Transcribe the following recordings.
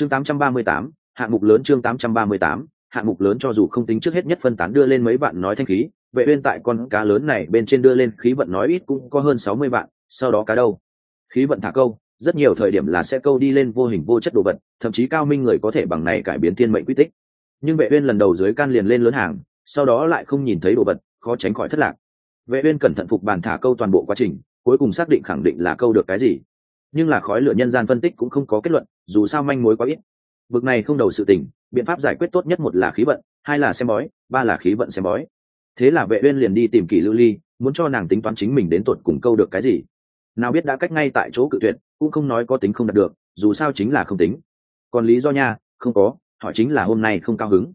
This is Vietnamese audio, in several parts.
chương 838, hạng mục lớn chương 838, hạng mục lớn cho dù không tính trước hết nhất phân tán đưa lên mấy bạn nói thanh khí vệ uyên tại con cá lớn này bên trên đưa lên khí vận nói ít cũng có hơn 60 vạn sau đó cá đâu? Khí vận thả câu rất nhiều thời điểm là sẽ câu đi lên vô hình vô chất đồ vật thậm chí cao minh người có thể bằng này cải biến thiên mệnh quy tích. Nhưng vệ uyên lần đầu dưới can liền lên lớn hàng sau đó lại không nhìn thấy đồ vật khó tránh khỏi thất lạc. Vệ uyên cẩn thận phục bàn thả câu toàn bộ quá trình cuối cùng xác định khẳng định là câu được cái gì nhưng là khói lửa nhân gian phân tích cũng không có kết luận, dù sao manh mối quá ít. Vực này không đầu sự tình, biện pháp giải quyết tốt nhất một là khí vận, hai là xem bói, ba là khí vận xem bói. Thế là vệ uyên liền đi tìm kỳ lưu ly, muốn cho nàng tính toán chính mình đến tuột cùng câu được cái gì. Nào biết đã cách ngay tại chỗ cự tuyệt, cũng không nói có tính không đạt được, dù sao chính là không tính. Còn lý do nha, không có họ chính là hôm nay không cao hứng.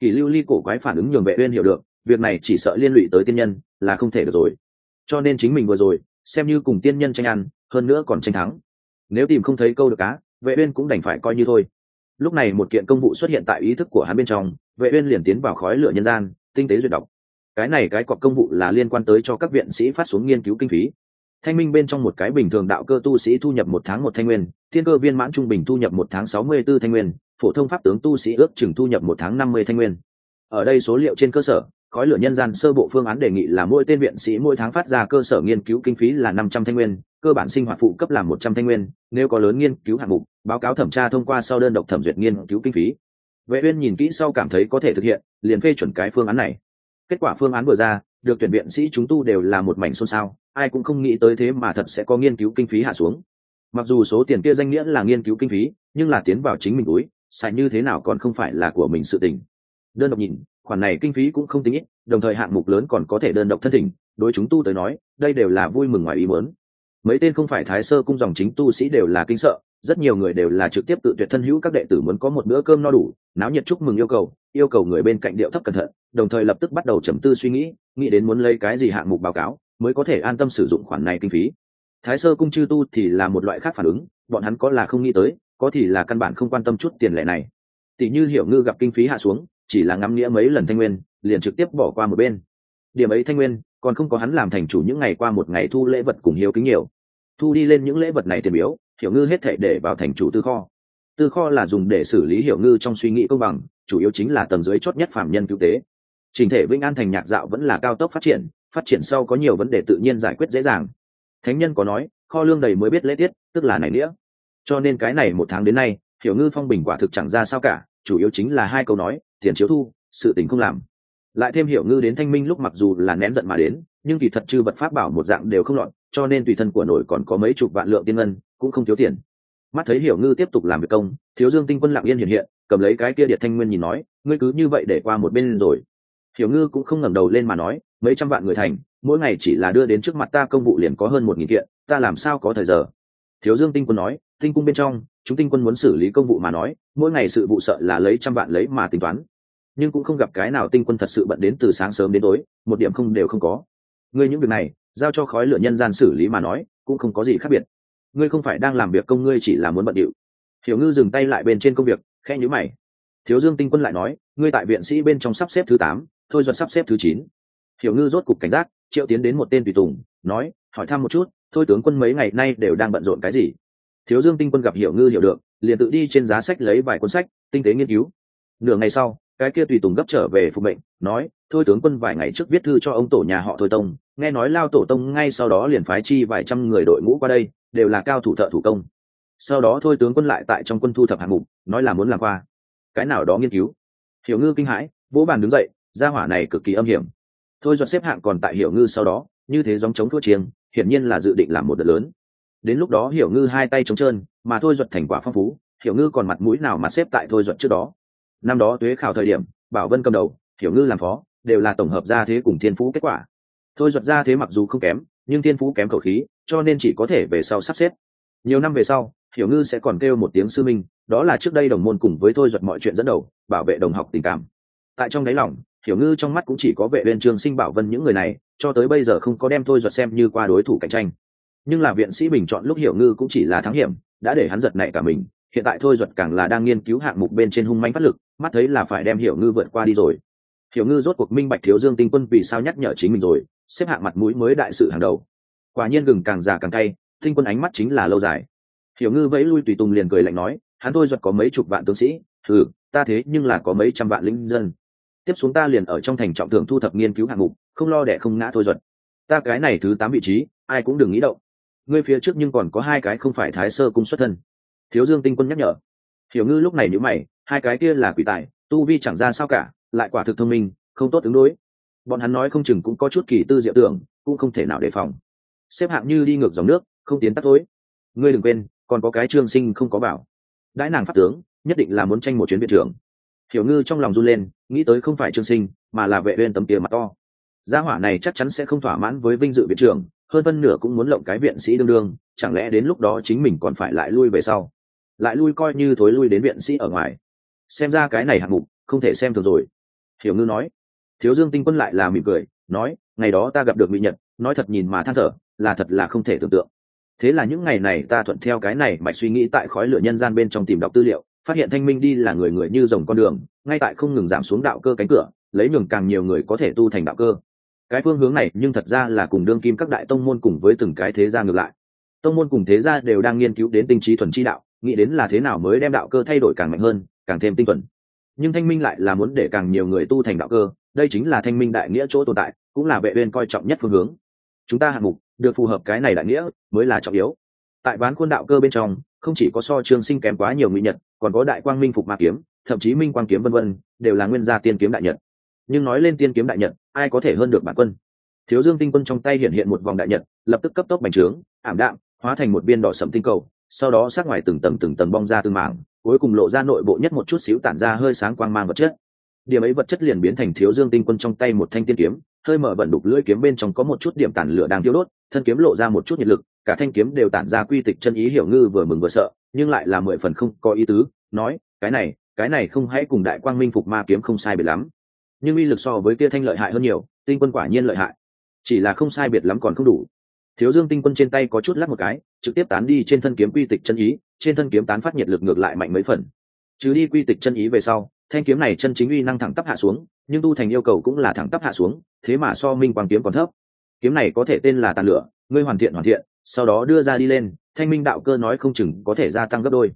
Kỳ lưu ly cổ quái phản ứng nhường vệ uyên hiểu được, việc này chỉ sợ liên lụy tới tiên nhân, là không thể được rồi. Cho nên chính mình vừa rồi xem như cùng tiên nhân tranh ăn, hơn nữa còn tranh thắng. Nếu tìm không thấy câu được cá, vệ uyên cũng đành phải coi như thôi. Lúc này một kiện công vụ xuất hiện tại ý thức của hắn bên trong, vệ uyên liền tiến vào khói lửa nhân gian, tinh tế duyệt đọc. Cái này cái cọc công vụ là liên quan tới cho các viện sĩ phát xuống nghiên cứu kinh phí. Thanh minh bên trong một cái bình thường đạo cơ tu sĩ thu nhập một tháng một thanh nguyên, thiên cơ viên mãn trung bình thu nhập một tháng sáu mươi 64 thanh nguyên, phổ thông pháp tướng tu sĩ ước chừng thu nhập một tháng năm mươi thanh nguyên. Ở đây số liệu trên cơ sở khói lửa nhân gian sơ bộ phương án đề nghị là mỗi tên viện sĩ mỗi tháng phát ra cơ sở nghiên cứu kinh phí là năm trăm thanh nguyên, cơ bản sinh hoạt phụ cấp là một trăm thanh nguyên, nếu có lớn nghiên cứu hạng mục, báo cáo thẩm tra thông qua sau đơn độc thẩm duyệt nghiên cứu kinh phí. Vệ uyên nhìn kỹ sau cảm thấy có thể thực hiện, liền phê chuẩn cái phương án này. Kết quả phương án vừa ra, được tuyển viện sĩ chúng tu đều là một mảnh xôn xao, ai cũng không nghĩ tới thế mà thật sẽ có nghiên cứu kinh phí hạ xuống. Mặc dù số tiền kia danh nghĩa là nghiên cứu kinh phí, nhưng là tiến vào chính mình túi, xài như thế nào còn không phải là của mình sự tình. Đơn độc nhìn khoản này kinh phí cũng không tính ít, đồng thời hạng mục lớn còn có thể đơn độc thân thỉnh, đối chúng tu tới nói, đây đều là vui mừng ngoài ý muốn. Mấy tên không phải thái sơ cung dòng chính tu sĩ đều là kinh sợ, rất nhiều người đều là trực tiếp tự tuyệt thân hữu, các đệ tử muốn có một bữa cơm no đủ, náo nhiệt chúc mừng yêu cầu yêu cầu người bên cạnh điệu thấp cẩn thận, đồng thời lập tức bắt đầu trầm tư suy nghĩ nghĩ đến muốn lấy cái gì hạng mục báo cáo, mới có thể an tâm sử dụng khoản này kinh phí. Thái sơ cung chư tu thì là một loại khác phản ứng, bọn hắn có là không nghĩ tới, có thì là căn bản không quan tâm chút tiền lệ này. Tỷ như hiểu ngư gặp kinh phí hạ xuống chỉ là ngắm nghĩa mấy lần thanh nguyên, liền trực tiếp bỏ qua một bên. Điểm ấy thanh nguyên, còn không có hắn làm thành chủ những ngày qua một ngày thu lễ vật cùng hiếu kính nhiều. Thu đi lên những lễ vật này tiền biếu, hiểu ngư hết thể để vào thành chủ tư kho. Tư kho là dùng để xử lý hiểu ngư trong suy nghĩ công bằng, chủ yếu chính là tầng dưới chốt nhất phạm nhân cứu tế. Trình thể vĩnh an thành nhạc dạo vẫn là cao tốc phát triển phát triển sau có nhiều vấn đề tự nhiên giải quyết dễ dàng. Thánh nhân có nói, kho lương đầy mới biết lễ tiết, tức là này nghĩa. Cho nên cái này một tháng đến nay, hiểu ngư phong bình quả thực chẳng ra sao cả, chủ yếu chính là hai câu nói tiền chiếu thu, sự tình không làm. Lại thêm hiểu ngư đến thanh minh lúc mặc dù là nén giận mà đến, nhưng kỳ thật chư vật pháp bảo một dạng đều không lọt cho nên tùy thân của nổi còn có mấy chục vạn lượng tiên ngân, cũng không thiếu tiền. Mắt thấy hiểu ngư tiếp tục làm việc công, thiếu dương tinh quân lặng yên hiện hiện, cầm lấy cái kia điện thanh nguyên nhìn nói, ngươi cứ như vậy để qua một bên rồi. Hiểu ngư cũng không ngẩng đầu lên mà nói, mấy trăm vạn người thành, mỗi ngày chỉ là đưa đến trước mặt ta công vụ liền có hơn một nghìn kiện, ta làm sao có thời giờ? Thiếu dương tinh quân nói, tinh cung bên trong, chúng tinh quân muốn xử lý công vụ mà nói, mỗi ngày sự vụ sợ là lấy trăm vạn lấy mà tính toán nhưng cũng không gặp cái nào tinh quân thật sự bận đến từ sáng sớm đến tối, một điểm không đều không có. Ngươi những việc này, giao cho khói lửa nhân gian xử lý mà nói, cũng không có gì khác biệt. Ngươi không phải đang làm việc công, ngươi chỉ là muốn bận điệu. Hiểu ngư dừng tay lại bên trên công việc khe nhữ mày. Thiếu dương tinh quân lại nói, ngươi tại viện sĩ bên trong sắp xếp thứ tám, thôi duật sắp xếp thứ chín. Hiểu ngư rốt cục cảnh giác, triệu tiến đến một tên tùy tùng, nói, hỏi thăm một chút, thôi tướng quân mấy ngày nay đều đang bận rộn cái gì? Thiếu dương tinh quân gặp hiểu ngư hiểu được, liền tự đi trên giá sách lấy vài cuốn sách, tinh tế nghiên cứu. Nửa ngày sau cái kia tùy tùng gấp trở về phục mệnh, nói, thôi tướng quân, vài ngày trước viết thư cho ông tổ nhà họ thôi tông, nghe nói lao tổ tông ngay sau đó liền phái chi vài trăm người đội ngũ qua đây, đều là cao thủ thợ thủ công. Sau đó thôi tướng quân lại tại trong quân thu thập hạng mục, nói là muốn làm qua. Cái nào đó nghiên cứu. Hiểu ngư kinh hãi, vỗ bàn đứng dậy, gia hỏa này cực kỳ âm hiểm. Thôi dọn xếp hạng còn tại hiểu ngư sau đó, như thế giống chống thua chiêng, hiển nhiên là dự định làm một đợt lớn. Đến lúc đó hiểu ngư hai tay trống trơn, mà thôi duật thành quả phong phú, hiểu ngư còn mặt mũi nào mà xếp tại thôi duật trước đó năm đó tuế khảo thời điểm, bảo vân cầm đầu, hiểu ngư làm phó, đều là tổng hợp ra thế cùng thiên phú kết quả. Thôi duật ra thế mặc dù không kém, nhưng thiên phú kém khẩu khí, cho nên chỉ có thể về sau sắp xếp. Nhiều năm về sau, hiểu ngư sẽ còn kêu một tiếng sư minh, đó là trước đây đồng môn cùng với thôi duật mọi chuyện dẫn đầu, bảo vệ đồng học tình cảm. Tại trong đáy lòng, hiểu ngư trong mắt cũng chỉ có vệ viên trường sinh bảo vân những người này, cho tới bây giờ không có đem thôi duật xem như qua đối thủ cạnh tranh. Nhưng là viện sĩ bình chọn lúc hiểu ngư cũng chỉ là thắng hiểm, đã để hắn giật nảy cả mình, hiện tại thôi duật càng là đang nghiên cứu hạng mục bên trên hung manh phát lực mắt thấy là phải đem hiểu ngư vượt qua đi rồi. Hiểu ngư rốt cuộc minh bạch thiếu dương tinh quân vì sao nhắc nhở chính mình rồi, xếp hạng mặt mũi mới đại sự hàng đầu. Quả nhiên gừng càng già càng cay, tinh quân ánh mắt chính là lâu dài. Hiểu ngư vẫy lui tùy tùng liền cười lạnh nói, hắn thôi giật có mấy chục vạn tướng sĩ, thử, ta thế nhưng là có mấy trăm vạn linh dân. Tiếp xuống ta liền ở trong thành trọng thượng thu thập nghiên cứu hạng mục, không lo để không ngã thôi giật ta cái này thứ tám vị trí, ai cũng đừng nghĩ động. Ngươi phía trước nhưng còn có hai cái không phải thái sơ cung xuất thân. Thiếu dương tinh quân nhắc nhở. Hiểu ngư lúc này nhữ mày hai cái kia là quỷ tài, tu vi chẳng ra sao cả, lại quả thực thông minh, không tốt ứng đối. Bọn hắn nói không chừng cũng có chút kỳ tư diệu tưởng, cũng không thể nào đề phòng. Xếp hạng như đi ngược dòng nước, không tiến tắt tối ngươi đừng quên, còn có cái trương sinh không có bảo. Đãi nàng phát tướng, nhất định là muốn tranh một chuyến viện trưởng. Hiểu ngư trong lòng run lên, nghĩ tới không phải trương sinh, mà là vệ uyên tấm kia mặt to. Gia hỏa này chắc chắn sẽ không thỏa mãn với vinh dự viện trưởng, hơn phân nửa cũng muốn lộng cái viện sĩ đương đương, chẳng lẽ đến lúc đó chính mình còn phải lại lui về sau? Lại lui coi như thối lui đến viện sĩ ở ngoài xem ra cái này hạng mục không thể xem thường rồi. Hiểu ngư nói. Thiếu dương tinh quân lại là mỉm cười, nói, ngày đó ta gặp được mỹ nhật, nói thật nhìn mà than thở, là thật là không thể tưởng tượng. Thế là những ngày này ta thuận theo cái này mạch suy nghĩ tại khói lửa nhân gian bên trong tìm đọc tư liệu, phát hiện thanh minh đi là người người như dòng con đường, ngay tại không ngừng giảm xuống đạo cơ cánh cửa, lấy nhường càng nhiều người có thể tu thành đạo cơ. Cái phương hướng này nhưng thật ra là cùng đương kim các đại tông môn cùng với từng cái thế gia ngược lại. Tông môn cùng thế gia đều đang nghiên cứu đến tinh trí thuần chi đạo, nghĩ đến là thế nào mới đem đạo cơ thay đổi càng mạnh hơn càng thêm tinh thuần. Nhưng thanh minh lại là muốn để càng nhiều người tu thành đạo cơ, đây chính là thanh minh đại nghĩa chỗ tồn tại, cũng là vệ bên coi trọng nhất phương hướng. Chúng ta hạng mục được phù hợp cái này đại nghĩa mới là trọng yếu. Tại bán khuôn đạo cơ bên trong, không chỉ có so trương sinh kém quá nhiều nguy nhật, còn có đại quang minh phục ma kiếm, thậm chí minh quang kiếm vân vân, đều là nguyên gia tiên kiếm đại nhật. Nhưng nói lên tiên kiếm đại nhật, ai có thể hơn được bản quân? Thiếu dương tinh quân trong tay hiện hiện một vòng đại nhật, lập tức cấp tốc bành trướng, ảm đạm, hóa thành một viên đỏ sẫm tinh cầu, sau đó sát ngoài từng tầng từng tầng bong ra từng mảng cuối cùng lộ ra nội bộ nhất một chút xíu tản ra hơi sáng quang mang vật chất. Điểm ấy vật chất liền biến thành thiếu dương tinh quân trong tay một thanh tiên kiếm, hơi mở bẩn đục lưỡi kiếm bên trong có một chút điểm tản lửa đang tiêu đốt, thân kiếm lộ ra một chút nhiệt lực, cả thanh kiếm đều tản ra quy tịch chân ý hiểu ngư vừa mừng vừa sợ, nhưng lại là mười phần không có ý tứ, nói, cái này cái này không hãy cùng đại quang minh phục ma kiếm không sai biệt lắm. Nhưng uy lực so với kia thanh lợi hại hơn nhiều, tinh quân quả nhiên lợi hại. Chỉ là không sai biệt lắm còn không đủ. Thiếu dương tinh quân trên tay có chút lắc một cái, trực tiếp tán đi trên thân kiếm quy tịch chân ý trên thân kiếm tán phát nhiệt lực ngược lại mạnh mấy phần. Chứ đi quy tịch chân ý về sau, thanh kiếm này chân chính uy năng thẳng tắp hạ xuống, nhưng tu thành yêu cầu cũng là thẳng tắp hạ xuống, thế mà so minh quang kiếm còn thấp. Kiếm này có thể tên là tàn lửa, ngươi hoàn thiện hoàn thiện, sau đó đưa ra đi lên, thanh minh đạo cơ nói không chừng có thể gia tăng gấp đôi.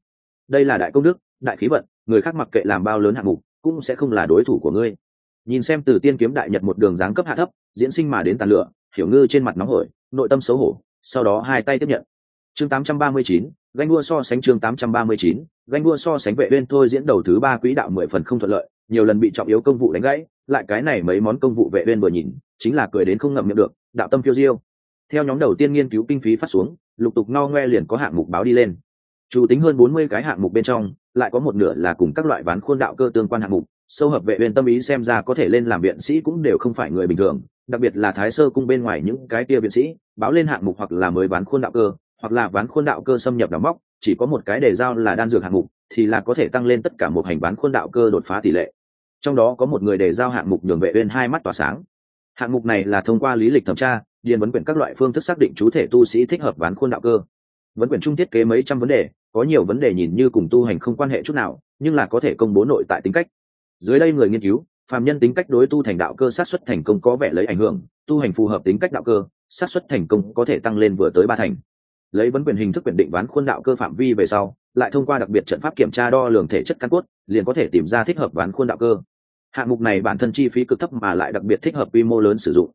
Đây là đại công đức, đại khí vận, người khác mặc kệ làm bao lớn hạng mục, cũng sẽ không là đối thủ của ngươi. Nhìn xem từ tiên kiếm đại nhật một đường dáng cấp hạ thấp, diễn sinh mà đến tàn lửa, hiểu ngư trên mặt nóng hổi, nội tâm xấu hổ, sau đó hai tay tiếp nhận chương 839, ganh đua so sánh chương 839, ganh đua so sánh vệ uyên thôi diễn đầu thứ ba quỹ đạo mười phần không thuận lợi nhiều lần bị trọng yếu công vụ đánh gãy lại cái này mấy món công vụ vệ uyên vừa nhìn chính là cười đến không ngậm miệng được đạo tâm phiêu diêu. Theo nhóm đầu tiên nghiên cứu kinh phí phát xuống lục tục no ngoe liền có hạng mục báo đi lên. Chủ tính hơn 40 cái hạng mục bên trong lại có một nửa là cùng các loại ván khuôn đạo cơ tương quan hạng mục sâu hợp vệ uyên tâm ý xem ra có thể lên làm viện sĩ cũng đều không phải người bình thường đặc biệt là thái sơ cung bên ngoài những cái kia viện sĩ báo lên hạng mục hoặc là mới ván khuôn đạo cơ hoặc là ván khuôn đạo cơ xâm nhập đào móc, chỉ có một cái đề giao là đan dược hạng mục, thì là có thể tăng lên tất cả một hành ván khuôn đạo cơ đột phá tỷ lệ. Trong đó có một người đề giao hạng mục nhường vệ bên hai mắt tỏa sáng. Hạng mục này là thông qua lý lịch thẩm tra, điền vấn quyển các loại phương thức xác định chú thể tu sĩ thích hợp ván khuôn đạo cơ. Vấn quyển trung thiết kế mấy trăm vấn đề, có nhiều vấn đề nhìn như cùng tu hành không quan hệ chút nào, nhưng là có thể công bố nội tại tính cách. Dưới đây người nghiên cứu, phàm nhân tính cách đối tu thành đạo cơ sát xuất thành công có vẻ lấy ảnh hưởng, tu hành phù hợp tính cách đạo cơ sát xuất thành công có thể tăng lên vừa tới ba thành lấy vấn quyền hình thức quyền định ván khuôn đạo cơ phạm vi về sau, lại thông qua đặc biệt trận pháp kiểm tra đo lường thể chất căn cốt, liền có thể tìm ra thích hợp ván khuôn đạo cơ. Hạng mục này bản thân chi phí cực thấp mà lại đặc biệt thích hợp quy mô lớn sử dụng.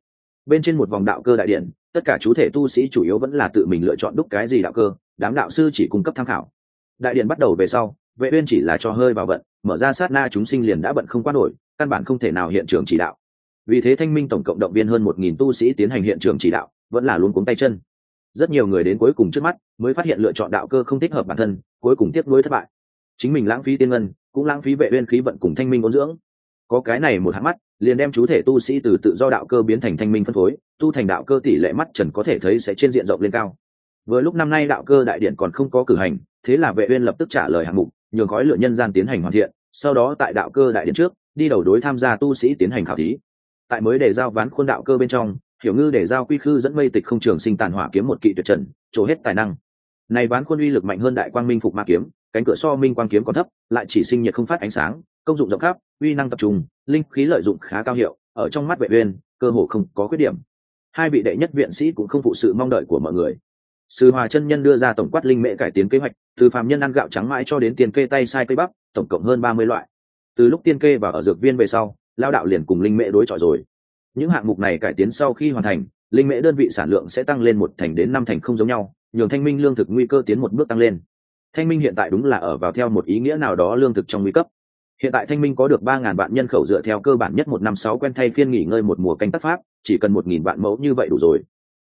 Bên trên một vòng đạo cơ đại điện, tất cả chú thể tu sĩ chủ yếu vẫn là tự mình lựa chọn đúc cái gì đạo cơ, đám đạo sư chỉ cung cấp tham khảo. Đại điện bắt đầu về sau, vệ uyên chỉ là cho hơi vào vận, mở ra sát na chúng sinh liền đã bận không qua nổi, căn bản không thể nào hiện trường chỉ đạo. Vì thế thanh minh tổng cộng động viên hơn một nghìn tu sĩ tiến hành hiện trường chỉ đạo, vẫn là luôn cuống tay chân rất nhiều người đến cuối cùng trước mắt mới phát hiện lựa chọn đạo cơ không thích hợp bản thân, cuối cùng tiếp nối thất bại. Chính mình lãng phí tiên ngân, cũng lãng phí vệ uyên khí vận cùng thanh minh ôn dưỡng. Có cái này một hạt mắt, liền đem chú thể tu sĩ từ tự do đạo cơ biến thành thanh minh phân phối, tu thành đạo cơ tỷ lệ mắt trần có thể thấy sẽ trên diện rộng lên cao. Vừa lúc năm nay đạo cơ đại điện còn không có cử hành, thế là vệ uyên lập tức trả lời hạng mục, nhường gói lựa nhân gian tiến hành hoàn thiện, sau đó tại đạo cơ đại điện trước, đi đầu đối tham gia tu sĩ tiến hành khảo thí. Tại mới để giao ván khuôn đạo cơ bên trong hiểu ngư để giao quy khư dẫn mây tịch không trường sinh tàn hỏa kiếm một kỵ tuyệt trần, trổ hết tài năng. Này bán khuôn uy lực mạnh hơn đại quang minh phục ma kiếm, cánh cửa so minh quang kiếm còn thấp, lại chỉ sinh nhiệt không phát ánh sáng, công dụng rộng khắp, uy năng tập trung, linh khí lợi dụng khá cao hiệu, ở trong mắt vệ uyên, cơ hồ không có khuyết điểm. Hai vị đệ nhất viện sĩ cũng không phụ sự mong đợi của mọi người. Sư hòa chân nhân đưa ra tổng quát linh mẹ cải tiến kế hoạch, từ phàm nhân ăn gạo trắng mãi cho đến tiền kê tay sai cây bắp, tổng cộng hơn ba mươi loại. Từ lúc tiên kê và ở dược viên về sau lao đạo liền cùng linh mẹ đối chọi rồi những hạng mục này cải tiến sau khi hoàn thành, linh mễ đơn vị sản lượng sẽ tăng lên một thành đến năm thành không giống nhau, nhường thanh minh lương thực nguy cơ tiến một bước tăng lên. Thanh minh hiện tại đúng là ở vào theo một ý nghĩa nào đó lương thực trong nguy cấp. Hiện tại thanh minh có được ba ngàn vạn nhân khẩu dựa theo cơ bản nhất một năm sáu quen thay phiên nghỉ ngơi một mùa canh tác pháp, chỉ cần một nghìn vạn mẫu như vậy đủ rồi.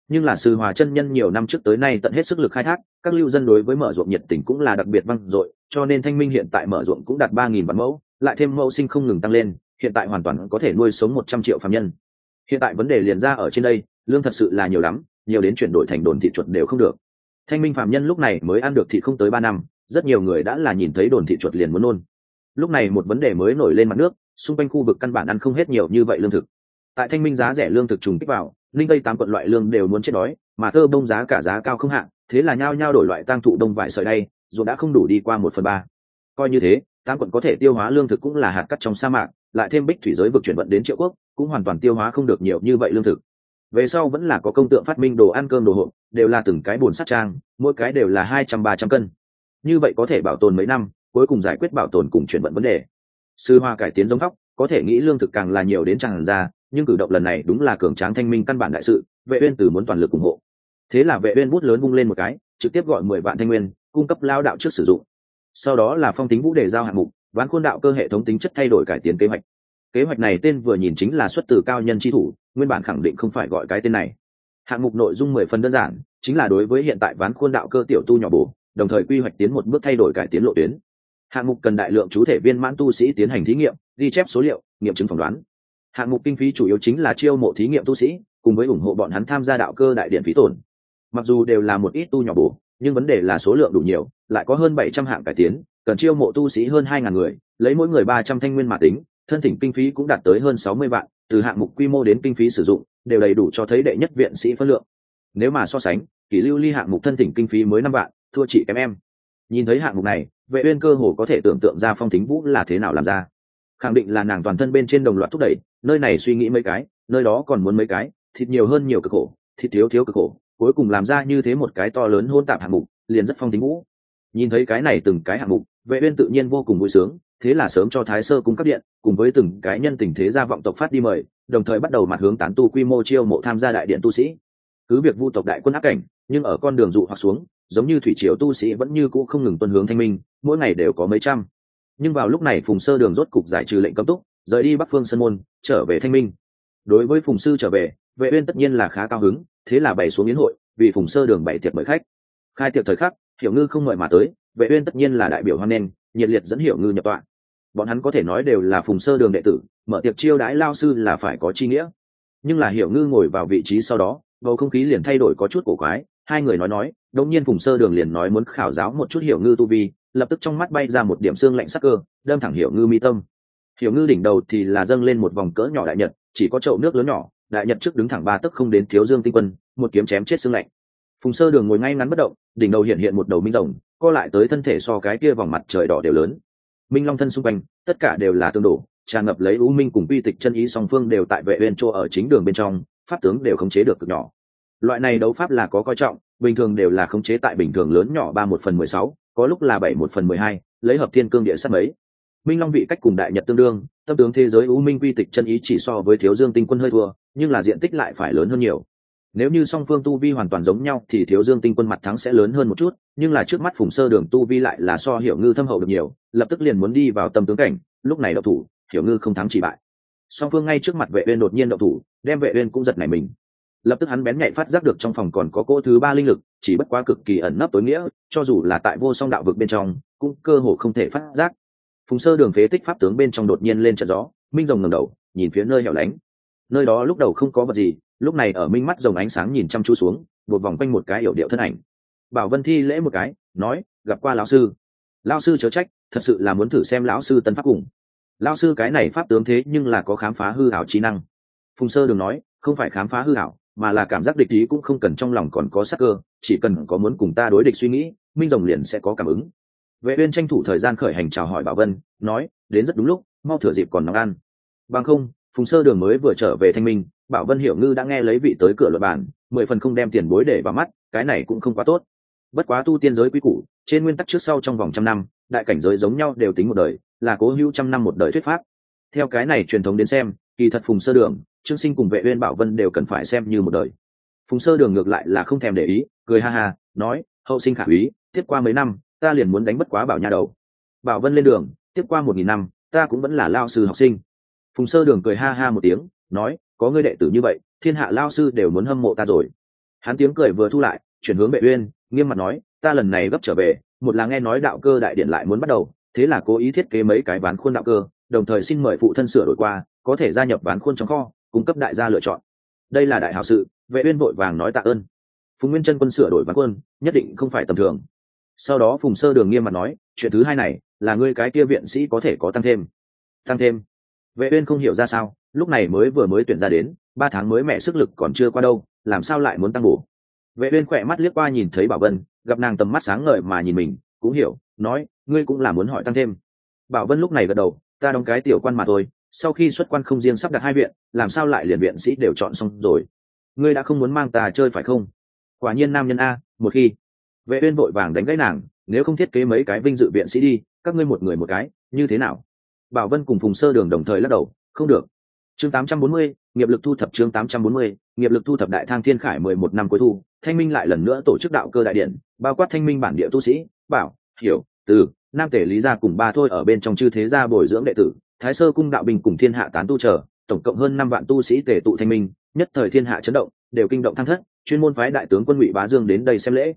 Nhưng là sư hòa chân nhân nhiều năm trước tới nay tận hết sức lực khai thác, các lưu dân đối với mở ruộng nhiệt tình cũng là đặc biệt văng dội, cho nên thanh minh hiện tại mở ruộng cũng đạt ba nghìn vạn mẫu, lại thêm mẫu sinh không ngừng tăng lên, hiện tại hoàn toàn có thể nuôi sống một trăm triệu phạm nhân hiện tại vấn đề liền ra ở trên đây, lương thật sự là nhiều lắm, nhiều đến chuyển đổi thành đồn thị chuột đều không được. Thanh minh phạm nhân lúc này mới ăn được thị không tới ba năm, rất nhiều người đã là nhìn thấy đồn thị chuột liền muốn nôn. Lúc này một vấn đề mới nổi lên mặt nước, xung quanh khu vực căn bản ăn không hết nhiều như vậy lương thực. Tại thanh minh giá rẻ lương thực trùng kích vào linh tây tám quận loại lương đều muốn chết đói, mà tơ bông giá cả giá cao không hạn thế là nhao nhao đổi loại tăng thụ đông vải sợi đây dù đã không đủ đi qua một phần ba. Coi như thế, tám quận có thể tiêu hóa lương thực cũng là hạt cắt trong sa mạc, lại thêm bích thủy giới vực chuyển vận đến triệu quốc cũng hoàn toàn tiêu hóa không được nhiều như vậy lương thực. Về sau vẫn là có công tượng phát minh đồ ăn cơm đồ hộp, đều là từng cái bồn sắt trang, mỗi cái đều là hai trăm ba trăm cân. Như vậy có thể bảo tồn mấy năm, cuối cùng giải quyết bảo tồn cùng chuyển vận vấn đề. Sư hoa cải tiến giống thóc có thể nghĩ lương thực càng là nhiều đến tràn ra, nhưng cử động lần này đúng là cường tráng thanh minh căn bản đại sự, vệ uyên từ muốn toàn lực ủng hộ. Thế là vệ uyên bút lớn vung lên một cái, trực tiếp gọi mười vạn thanh nguyên, cung cấp lao đạo trước sử dụng. Sau đó là phong tính vũ đề giao hạng mục, ván khuôn đạo cơ hệ thống tính chất thay đổi cải tiến kế hoạch kế hoạch này tên vừa nhìn chính là xuất từ cao nhân chi thủ, nguyên bản khẳng định không phải gọi cái tên này. Hạng mục nội dung mười phần đơn giản, chính là đối với hiện tại ván khuôn đạo cơ tiểu tu nhỏ bổ, đồng thời quy hoạch tiến một bước thay đổi cải tiến lộ tuyến. Hạng mục cần đại lượng chú thể viên mãn tu sĩ tiến hành thí nghiệm, ghi chép số liệu, nghiệm chứng phỏng đoán. Hạng mục kinh phí chủ yếu chính là chiêu mộ thí nghiệm tu sĩ, cùng với ủng hộ bọn hắn tham gia đạo cơ đại điện phí tổn. Mặc dù đều là một ít tu nhỏ bổ, nhưng vấn đề là số lượng đủ nhiều, lại có hơn bảy trăm hạng cải tiến, cần chiêu mộ tu sĩ hơn hai ngàn người, lấy mỗi người ba trăm thanh nguyên mà tính thân thỉnh kinh phí cũng đạt tới hơn sáu mươi vạn, từ hạng mục quy mô đến kinh phí sử dụng, đều đầy đủ cho thấy đệ nhất viện sĩ phân lượng. Nếu mà so sánh, kỷ lưu ly hạng mục thân thỉnh kinh phí mới năm vạn, thua chị em em. Nhìn thấy hạng mục này, vệ uyên cơ hồ có thể tưởng tượng ra phong thính vũ là thế nào làm ra. Khẳng định là nàng toàn thân bên trên đồng loạt thúc đẩy, nơi này suy nghĩ mấy cái, nơi đó còn muốn mấy cái, thịt nhiều hơn nhiều cực khổ, thịt thiếu thiếu cực khổ, cuối cùng làm ra như thế một cái to lớn hôn tạp hạng mục, liền rất phong thính vũ. Nhìn thấy cái này từng cái hạng mục, vệ uyên tự nhiên vô cùng vui sướng thế là sớm cho thái sơ cung cấp điện, cùng với từng cái nhân tình thế gia vọng tộc phát đi mời, đồng thời bắt đầu mặt hướng tán tu quy mô chiêu mộ tham gia đại điện tu sĩ. Cứ việc vu tộc đại quân áp cảnh, nhưng ở con đường dụ hoặc xuống, giống như thủy triều tu sĩ vẫn như cũ không ngừng tuân hướng thanh minh, mỗi ngày đều có mấy trăm. Nhưng vào lúc này phùng sơ đường rốt cục giải trừ lệnh cấm túc, rời đi bắc phương sơn môn, trở về thanh minh. Đối với phùng sư trở về, vệ uyên tất nhiên là khá cao hứng, thế là bày xuống yến hội, vì phùng sơ đường bày tiệc mời khách. Khai tiệc thời khắc, hiểu ngư không mời mà tới, vệ uyên tất nhiên là đại biểu hoan nghênh, nhiệt liệt dẫn hiểu ngư nhập tọa bọn hắn có thể nói đều là phùng sơ đường đệ tử, mở tiệc chiêu đãi lao sư là phải có chi nghĩa. Nhưng là hiểu ngư ngồi vào vị trí sau đó, bầu không khí liền thay đổi có chút cổ quái, hai người nói nói đông nhiên phùng sơ đường liền nói muốn khảo giáo một chút hiểu ngư tu vi, lập tức trong mắt bay ra một điểm xương lạnh sắc cơ, đâm thẳng hiểu ngư mi tâm. Hiểu ngư đỉnh đầu thì là dâng lên một vòng cỡ nhỏ đại nhật, chỉ có chậu nước lớn nhỏ, đại nhật trước đứng thẳng ba tấc không đến thiếu dương tinh quân, một kiếm chém chết xương lạnh. Phùng sơ đường ngồi ngay ngắn bất động, đỉnh đầu hiện hiện một đầu minh rồng, co lại tới thân thể so cái kia vòng mặt trời đỏ đều lớn minh long thân xung quanh, tất cả đều là tương đổ tràn ngập lấy u minh cùng quy tịch chân ý song phương đều tại vệ bên chỗ ở chính đường bên trong, pháp tướng đều khống chế được cực nhỏ. Loại này đấu pháp là có coi trọng, bình thường đều là khống chế tại bình thường lớn nhỏ ba một phần mười sáu, có lúc là bảy một phần mười hai, lấy hợp thiên cương địa sát mấy. Minh long vị cách cùng đại nhật tương đương, tâm tướng thế giới u minh quy tịch chân ý chỉ so với thiếu dương tinh quân hơi thua, nhưng là diện tích lại phải lớn hơn nhiều nếu như song phương tu vi hoàn toàn giống nhau, thì thiếu dương tinh quân mặt thắng sẽ lớn hơn một chút, nhưng là trước mắt phùng sơ đường tu vi lại là so hiểu ngư thâm hậu được nhiều, lập tức liền muốn đi vào tâm tướng cảnh, lúc này đậu thủ, hiểu ngư không thắng chỉ bại. Song phương ngay trước mặt vệ uyên đột nhiên đậu thủ, đem vệ uyên cũng giật nảy mình. Lập tức hắn bén nhạy phát giác được trong phòng còn có cô thứ ba linh lực, chỉ bất quá cực kỳ ẩn nấp tối nghĩa, cho dù là tại vô song đạo vực bên trong, cũng cơ hồ không thể phát giác. Phùng sơ đường phế tích pháp tướng bên trong đột nhiên lên trận gió, minh rồng ngẩng đầu, nhìn phía nơi hẻo lánh. Nơi đó lúc đầu không có vật gì lúc này ở minh mắt rồng ánh sáng nhìn chăm chú xuống một vòng quanh một cái yểu điệu thân ảnh. Bảo vân thi lễ một cái, nói, gặp qua lão sư. Lão sư chớ trách, thật sự là muốn thử xem lão sư tân pháp cùng. Lão sư cái này pháp tướng thế nhưng là có khám phá hư hảo trí năng. Phùng sơ đường nói, không phải khám phá hư hảo mà là cảm giác địch ý cũng không cần trong lòng còn có sắc cơ, chỉ cần có muốn cùng ta đối địch suy nghĩ, minh rồng liền sẽ có cảm ứng. Vệ uyên tranh thủ thời gian khởi hành chào hỏi bảo vân, nói, đến rất đúng lúc, mau thừa dịp còn nóng ăn. Bằng không, phùng sơ đường mới vừa trở về thanh minh bảo vân hiểu ngư đã nghe lấy vị tới cửa luật bản mười phần không đem tiền bối để vào mắt, cái này cũng không quá tốt. Bất quá tu tiên giới quý củ, trên nguyên tắc trước sau trong vòng trăm năm, đại cảnh giới giống nhau đều tính một đời, là cố hữu trăm năm một đời thuyết pháp. Theo cái này truyền thống đến xem, kỳ thật phùng sơ đường, trương sinh cùng vệ uyên bảo vân đều cần phải xem như một đời. Phùng sơ đường ngược lại là không thèm để ý, cười ha ha, nói, hậu sinh khả úy, tiếp qua mấy năm, ta liền muốn đánh bất quá bảo nha đầu. Bảo vân lên đường, tiếp qua một nghìn năm, ta cũng vẫn là lao sư học sinh. Phùng sơ đường cười ha ha một tiếng, nói có ngươi đệ tử như vậy, thiên hạ lao sư đều muốn hâm mộ ta rồi. Hắn tiếng cười vừa thu lại, chuyển hướng vệ uyên, nghiêm mặt nói, ta lần này gấp trở về, một là nghe nói đạo cơ đại điện lại muốn bắt đầu, thế là cố ý thiết kế mấy cái ván khuôn đạo cơ, đồng thời xin mời phụ thân sửa đổi qua, có thể gia nhập ván khuôn trong kho, cung cấp đại gia lựa chọn. Đây là đại hảo sự vệ uyên vội vàng nói tạ ơn. Phùng nguyên chân quân sửa đổi ván khuôn, nhất định không phải tầm thường. Sau đó phùng sơ đường nghiêm mặt nói, chuyện thứ hai này, là ngươi cái kia viện sĩ có thể có tăng thêm. Tăng thêm. Vệ uyên không hiểu ra sao lúc này mới vừa mới tuyển ra đến, ba tháng mới mẹ sức lực còn chưa qua đâu, làm sao lại muốn tăng bổ? Vệ uyên khỏe mắt liếc qua nhìn thấy bảo vân, gặp nàng tầm mắt sáng ngời mà nhìn mình, cũng hiểu, nói, ngươi cũng là muốn hỏi tăng thêm. Bảo vân lúc này gật đầu, ta đóng cái tiểu quan mà thôi, sau khi xuất quan không riêng sắp đặt hai viện, làm sao lại liền viện sĩ đều chọn xong rồi? Ngươi đã không muốn mang ta chơi phải không? Quả nhiên nam nhân a, một khi. Vệ uyên vội vàng đánh gãy nàng, nếu không thiết kế mấy cái vinh dự viện sĩ đi, các ngươi một người một cái, như thế nào? Bảo vân cùng phùng sơ đường đồng thời lắc đầu, không được chương 840, nghiệp lực thu thập chương 840, nghiệp lực thu thập đại thang thiên khải 11 năm cuối thu thanh minh lại lần nữa tổ chức đạo cơ đại điện bao quát thanh minh bản địa tu sĩ bảo hiểu từ nam tể lý gia cùng ba thôi ở bên trong chư thế gia bồi dưỡng đệ tử thái sơ cung đạo binh cùng thiên hạ tán tu trở tổng cộng hơn năm vạn tu sĩ tề tụ thanh minh nhất thời thiên hạ chấn động đều kinh động thăng thất chuyên môn phái đại tướng quân ngụy bá dương đến đây xem lễ.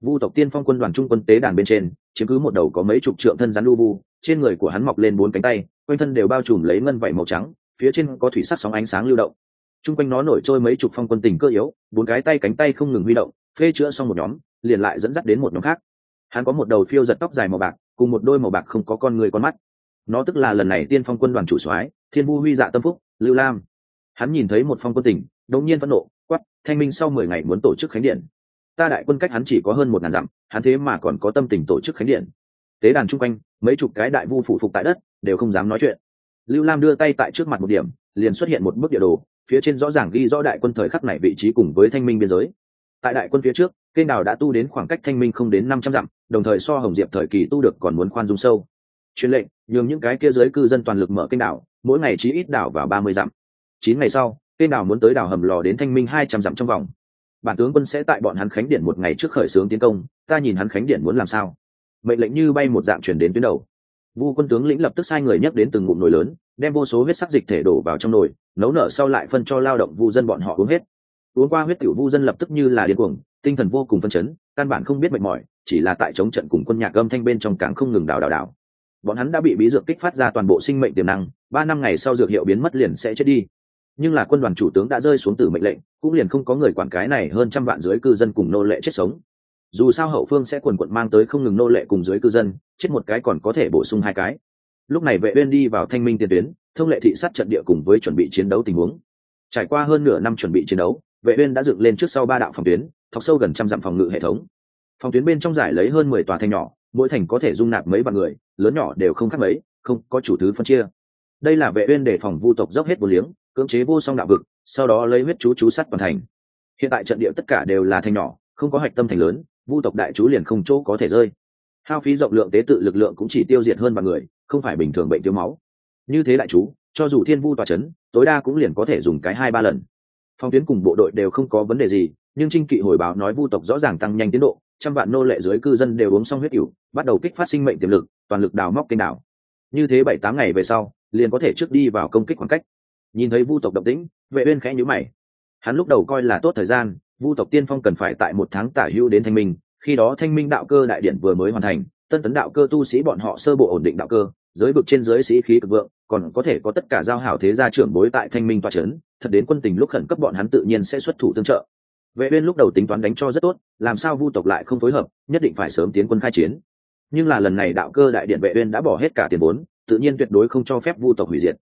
Vu tộc tiên phong quân đoàn trung quân tế đàn bên trên chiếm cứ một đầu có mấy chục trượng thân rắn lu vu trên người của hắn mọc lên bốn cánh tay quanh thân đều bao trùm lấy ngân vảy màu trắng phía trên có thủy sắc sóng ánh sáng lưu động. Trung quanh nó nổi trôi mấy chục phong quân tình cơ yếu, bốn cái tay cánh tay không ngừng huy động, phê chữa xong một nhóm, liền lại dẫn dắt đến một nhóm khác. Hắn có một đầu phiêu giật tóc dài màu bạc, cùng một đôi màu bạc không có con người con mắt. Nó tức là lần này tiên phong quân đoàn chủ soái, thiên vu huy dạ tâm phúc, lưu lam. Hắn nhìn thấy một phong quân tình, đột nhiên phẫn nộ quắp thanh minh sau mười ngày muốn tổ chức khánh điện. Ta đại quân cách hắn chỉ có hơn một ngàn dặm, hắn thế mà còn có tâm tình tổ chức khánh điện. Tế đàn chung quanh, mấy chục cái đại vu phụ phục tại đất, đều không dám nói chuyện lưu lam đưa tay tại trước mặt một điểm, liền xuất hiện một bức địa đồ, phía trên rõ ràng ghi rõ đại quân thời khắc này vị trí cùng với thanh minh biên giới. Tại đại quân phía trước, kênh đào đã tu đến khoảng cách thanh minh không đến năm trăm dặm, đồng thời so hồng diệp thời kỳ tu được còn muốn khoan dung sâu. Truyền lệnh, nhường những cái kia giới cư dân toàn lực mở kênh đảo, mỗi ngày chỉ ít đảo vào ba mươi dặm. Chín ngày sau, kênh đảo muốn tới đảo hầm lò đến thanh minh hai trăm dặm trong vòng. Bản tướng quân sẽ tại bọn hắn khánh điện một ngày trước khởi xướng tiến công, ta nhìn hắn khánh điện muốn làm sao. Mệnh lệnh như bay một dạng chuyển đến tuyến đầu vu quân tướng lĩnh lập tức sai người nhắc đến từng ngụm nồi lớn, đem vô số huyết sắc dịch thể đổ vào trong nồi, nấu nở sau lại phân cho lao động vu dân bọn họ uống hết. Uống qua huyết tiểu vu dân lập tức như là điên cuồng, tinh thần vô cùng phân chấn, căn bản không biết mệt mỏi, chỉ là tại chống trận cùng quân nhạc âm thanh bên trong càng không ngừng đào đào đào. Bọn hắn đã bị bí dược kích phát ra toàn bộ sinh mệnh tiềm năng, ba năm ngày sau dược hiệu biến mất liền sẽ chết đi. Nhưng là quân đoàn chủ tướng đã rơi xuống từ mệnh lệnh, cũng liền không có người quản cái này hơn trăm vạn dưới cư dân cùng nô lệ chết sống dù sao hậu phương sẽ quần quận mang tới không ngừng nô lệ cùng dưới cư dân, chết một cái còn có thể bổ sung hai cái. Lúc này vệ uyên đi vào thanh minh tiền tuyến, thông lệ thị sát trận địa cùng với chuẩn bị chiến đấu tình huống. Trải qua hơn nửa năm chuẩn bị chiến đấu, vệ uyên đã dựng lên trước sau ba đạo phòng tuyến, thọc sâu gần trăm dặm phòng ngự hệ thống. Phòng tuyến bên trong giải lấy hơn mười tòa thành nhỏ, mỗi thành có thể dung nạp mấy vạn người, lớn nhỏ đều không khác mấy, không có chủ thứ phân chia. Đây là vệ uyên để phòng vu tộc dốc hết vô liếng, cưỡng chế vô song đạo vực, sau đó lấy huyết chú chú sắt toàn thành. Hiện tại trận địa tất cả đều là thành nhỏ, không có hạch tâm thành lớn vu tộc đại chú liền không chỗ có thể rơi. Hao phí rộng lượng tế tự lực lượng cũng chỉ tiêu diệt hơn vài người, không phải bình thường bệnh thiếu máu. Như thế đại chú, cho dù thiên vu tòa chấn, tối đa cũng liền có thể dùng cái hai ba lần. Phong tuyến cùng bộ đội đều không có vấn đề gì, nhưng trinh kỵ hồi báo nói vu tộc rõ ràng tăng nhanh tiến độ, trăm vạn nô lệ dưới cư dân đều uống xong huyết cựu bắt đầu kích phát sinh mệnh tiềm lực, toàn lực đào móc kênh đảo. Như thế bảy tám ngày về sau, liền có thể trước đi vào công kích khoảng cách. Nhìn thấy vu tộc động tĩnh, vệ uyên khẽ nhíu mày. Hắn lúc đầu coi là tốt thời gian vu tộc tiên phong cần phải tại một tháng tả hữu đến thanh minh, khi đó thanh minh đạo cơ đại điện vừa mới hoàn thành, tân tấn đạo cơ tu sĩ bọn họ sơ bộ ổn định đạo cơ, giới vực trên giới sĩ khí cực vượng, còn có thể có tất cả giao hảo thế gia trưởng bối tại thanh minh toa trấn thật đến quân tình lúc khẩn cấp bọn hắn tự nhiên sẽ xuất thủ tương trợ. Vệ uyên lúc đầu tính toán đánh cho rất tốt, làm sao vu tộc lại không phối hợp, nhất định phải sớm tiến quân khai chiến. Nhưng là lần này đạo cơ đại điện vệ uyên đã bỏ hết cả tiền vốn, tự nhiên tuyệt đối không cho phép vu tộc hủy diệt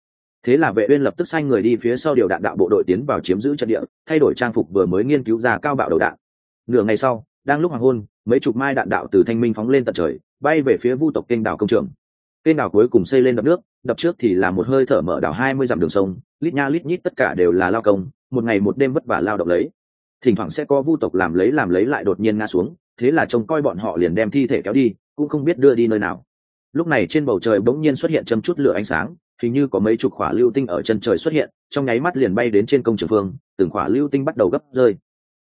thế là vệ uyên lập tức sai người đi phía sau điều đạn đạo bộ đội tiến vào chiếm giữ trận địa, thay đổi trang phục vừa mới nghiên cứu ra cao bạo đầu đạn. Nửa ngày sau, đang lúc hoàng hôn, mấy chục mai đạn đạo từ thanh minh phóng lên tận trời, bay về phía vu tộc kênh đảo công trường. Kênh đảo cuối cùng xây lên đập nước, đập trước thì là một hơi thở mở đảo hai mươi dặm đường sông, lít nha lít nhít tất cả đều là lao công, một ngày một đêm vất vả lao động lấy. Thỉnh thoảng sẽ có vu tộc làm lấy làm lấy lại đột nhiên ngã xuống, thế là trông coi bọn họ liền đem thi thể kéo đi, cũng không biết đưa đi nơi nào. Lúc này trên bầu trời bỗng nhiên xuất hiện châm chút lửa ánh sáng hình như có mấy chục khỏa lưu tinh ở chân trời xuất hiện, trong nháy mắt liền bay đến trên công trường phương, từng khỏa lưu tinh bắt đầu gấp rơi.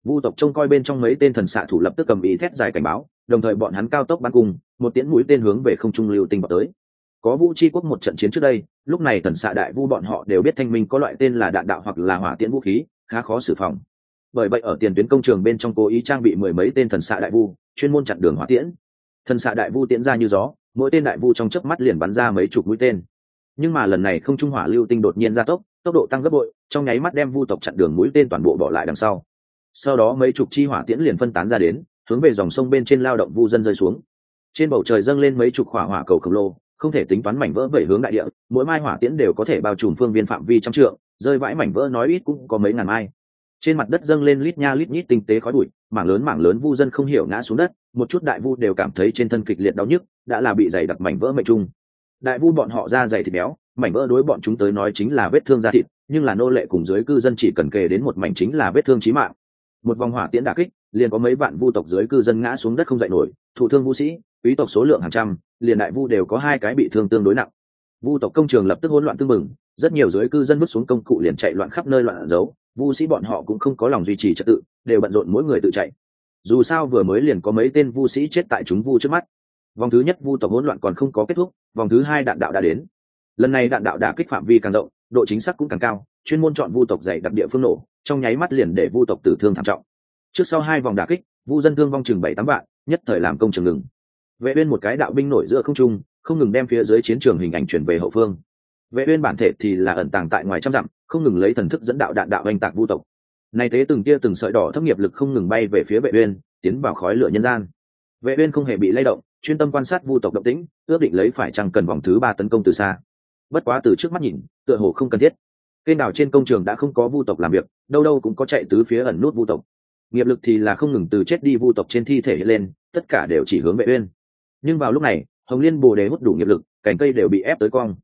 Vu tộc trông coi bên trong mấy tên thần xạ thủ lập tức cầm ý thét dài cảnh báo, đồng thời bọn hắn cao tốc bắn cùng, một tiễn mũi tên hướng về không trung lưu tinh vào tới. Có vũ Chi quốc một trận chiến trước đây, lúc này thần xạ đại vu bọn họ đều biết thanh minh có loại tên là đạn đạo hoặc là hỏa tiễn vũ khí, khá khó xử phòng. Bởi vậy ở tiền tuyến công trường bên trong cố ý trang bị mười mấy tên thần xạ đại vu, chuyên môn chặn đường hỏa tiễn. Thần xạ đại vu tiễn ra như gió, mỗi tên đại vu trong chớp mắt liền bắn ra mấy chục mũi tên nhưng mà lần này không trung hỏa lưu tinh đột nhiên gia tốc tốc độ tăng gấp bội, trong nháy mắt đem vu tộc chặn đường mũi tên toàn bộ bỏ lại đằng sau. Sau đó mấy chục chi hỏa tiễn liền phân tán ra đến, hướng về dòng sông bên trên lao động vu dân rơi xuống. Trên bầu trời dâng lên mấy chục hỏa hỏa cầu khổng lồ, không thể tính toán mảnh vỡ vẩy hướng đại địa, mỗi mai hỏa tiễn đều có thể bao trùm phương viên phạm vi trăm trượng, rơi vãi mảnh vỡ nói ít cũng có mấy ngàn mai. Trên mặt đất dâng lên lít nha lít nhít tinh tế khói bụi, mảng lớn mảng lớn vu dân không hiểu ngã xuống đất, một chút đại vu đều cảm thấy trên thân kịch liệt đau nhức, đã là bị dày đặc mảnh vỡ mệnh trung đại vu bọn họ ra dày thịt béo, mảnh vỡ đối bọn chúng tới nói chính là vết thương da thịt, nhưng là nô lệ cùng dưới cư dân chỉ cần kề đến một mảnh chính là vết thương chí mạng. Một vòng hỏa tiễn đả kích, liền có mấy vạn vu tộc dưới cư dân ngã xuống đất không dậy nổi, thụ thương vu sĩ, quý tộc số lượng hàng trăm, liền đại vu đều có hai cái bị thương tương đối nặng. Vu tộc công trường lập tức hỗn loạn tương mừng, rất nhiều dưới cư dân bước xuống công cụ liền chạy loạn khắp nơi loạn giấu, vu sĩ bọn họ cũng không có lòng duy trì trật tự, đều bận rộn mỗi người tự chạy. Dù sao vừa mới liền có mấy tên vu sĩ chết tại chúng vu trước mắt vòng thứ nhất vu tộc hỗn loạn còn không có kết thúc, vòng thứ hai đạn đạo đã đến. Lần này đạn đạo đả kích phạm vi càng rộng, độ chính xác cũng càng cao, chuyên môn chọn vu tộc dày đặc địa phương nổ, trong nháy mắt liền để vu tộc tử thương thảm trọng. Trước sau hai vòng đả kích, vu dân thương vong chừng bảy tám vạn, nhất thời làm công trường ngừng. Vệ uyên một cái đạo binh nổi giữa không trung, không ngừng đem phía dưới chiến trường hình ảnh chuyển về hậu phương. Vệ uyên bản thể thì là ẩn tàng tại ngoài trăm dặm, không ngừng lấy thần thức dẫn đạo đạn đạo anh tạc vu tộc. Này thế từng tia từng sợi đỏ thấp nghiệp lực không ngừng bay về phía vệ uyên, tiến vào khói lửa nhân gian. Vệ uyên không hề bị lay động chuyên tâm quan sát vu tộc động tĩnh, ước định lấy phải chăng cần vòng thứ ba tấn công từ xa. Bất quá từ trước mắt nhìn, tựa hồ không cần thiết. Kênh đảo trên công trường đã không có vu tộc làm việc, đâu đâu cũng có chạy tứ phía ẩn nút vu tộc. Nghiệp lực thì là không ngừng từ chết đi vu tộc trên thi thể hiện lên, tất cả đều chỉ hướng vệ uyên. Nhưng vào lúc này, hồng liên bồ đề hút đủ nghiệp lực, cành cây đều bị ép tới cong.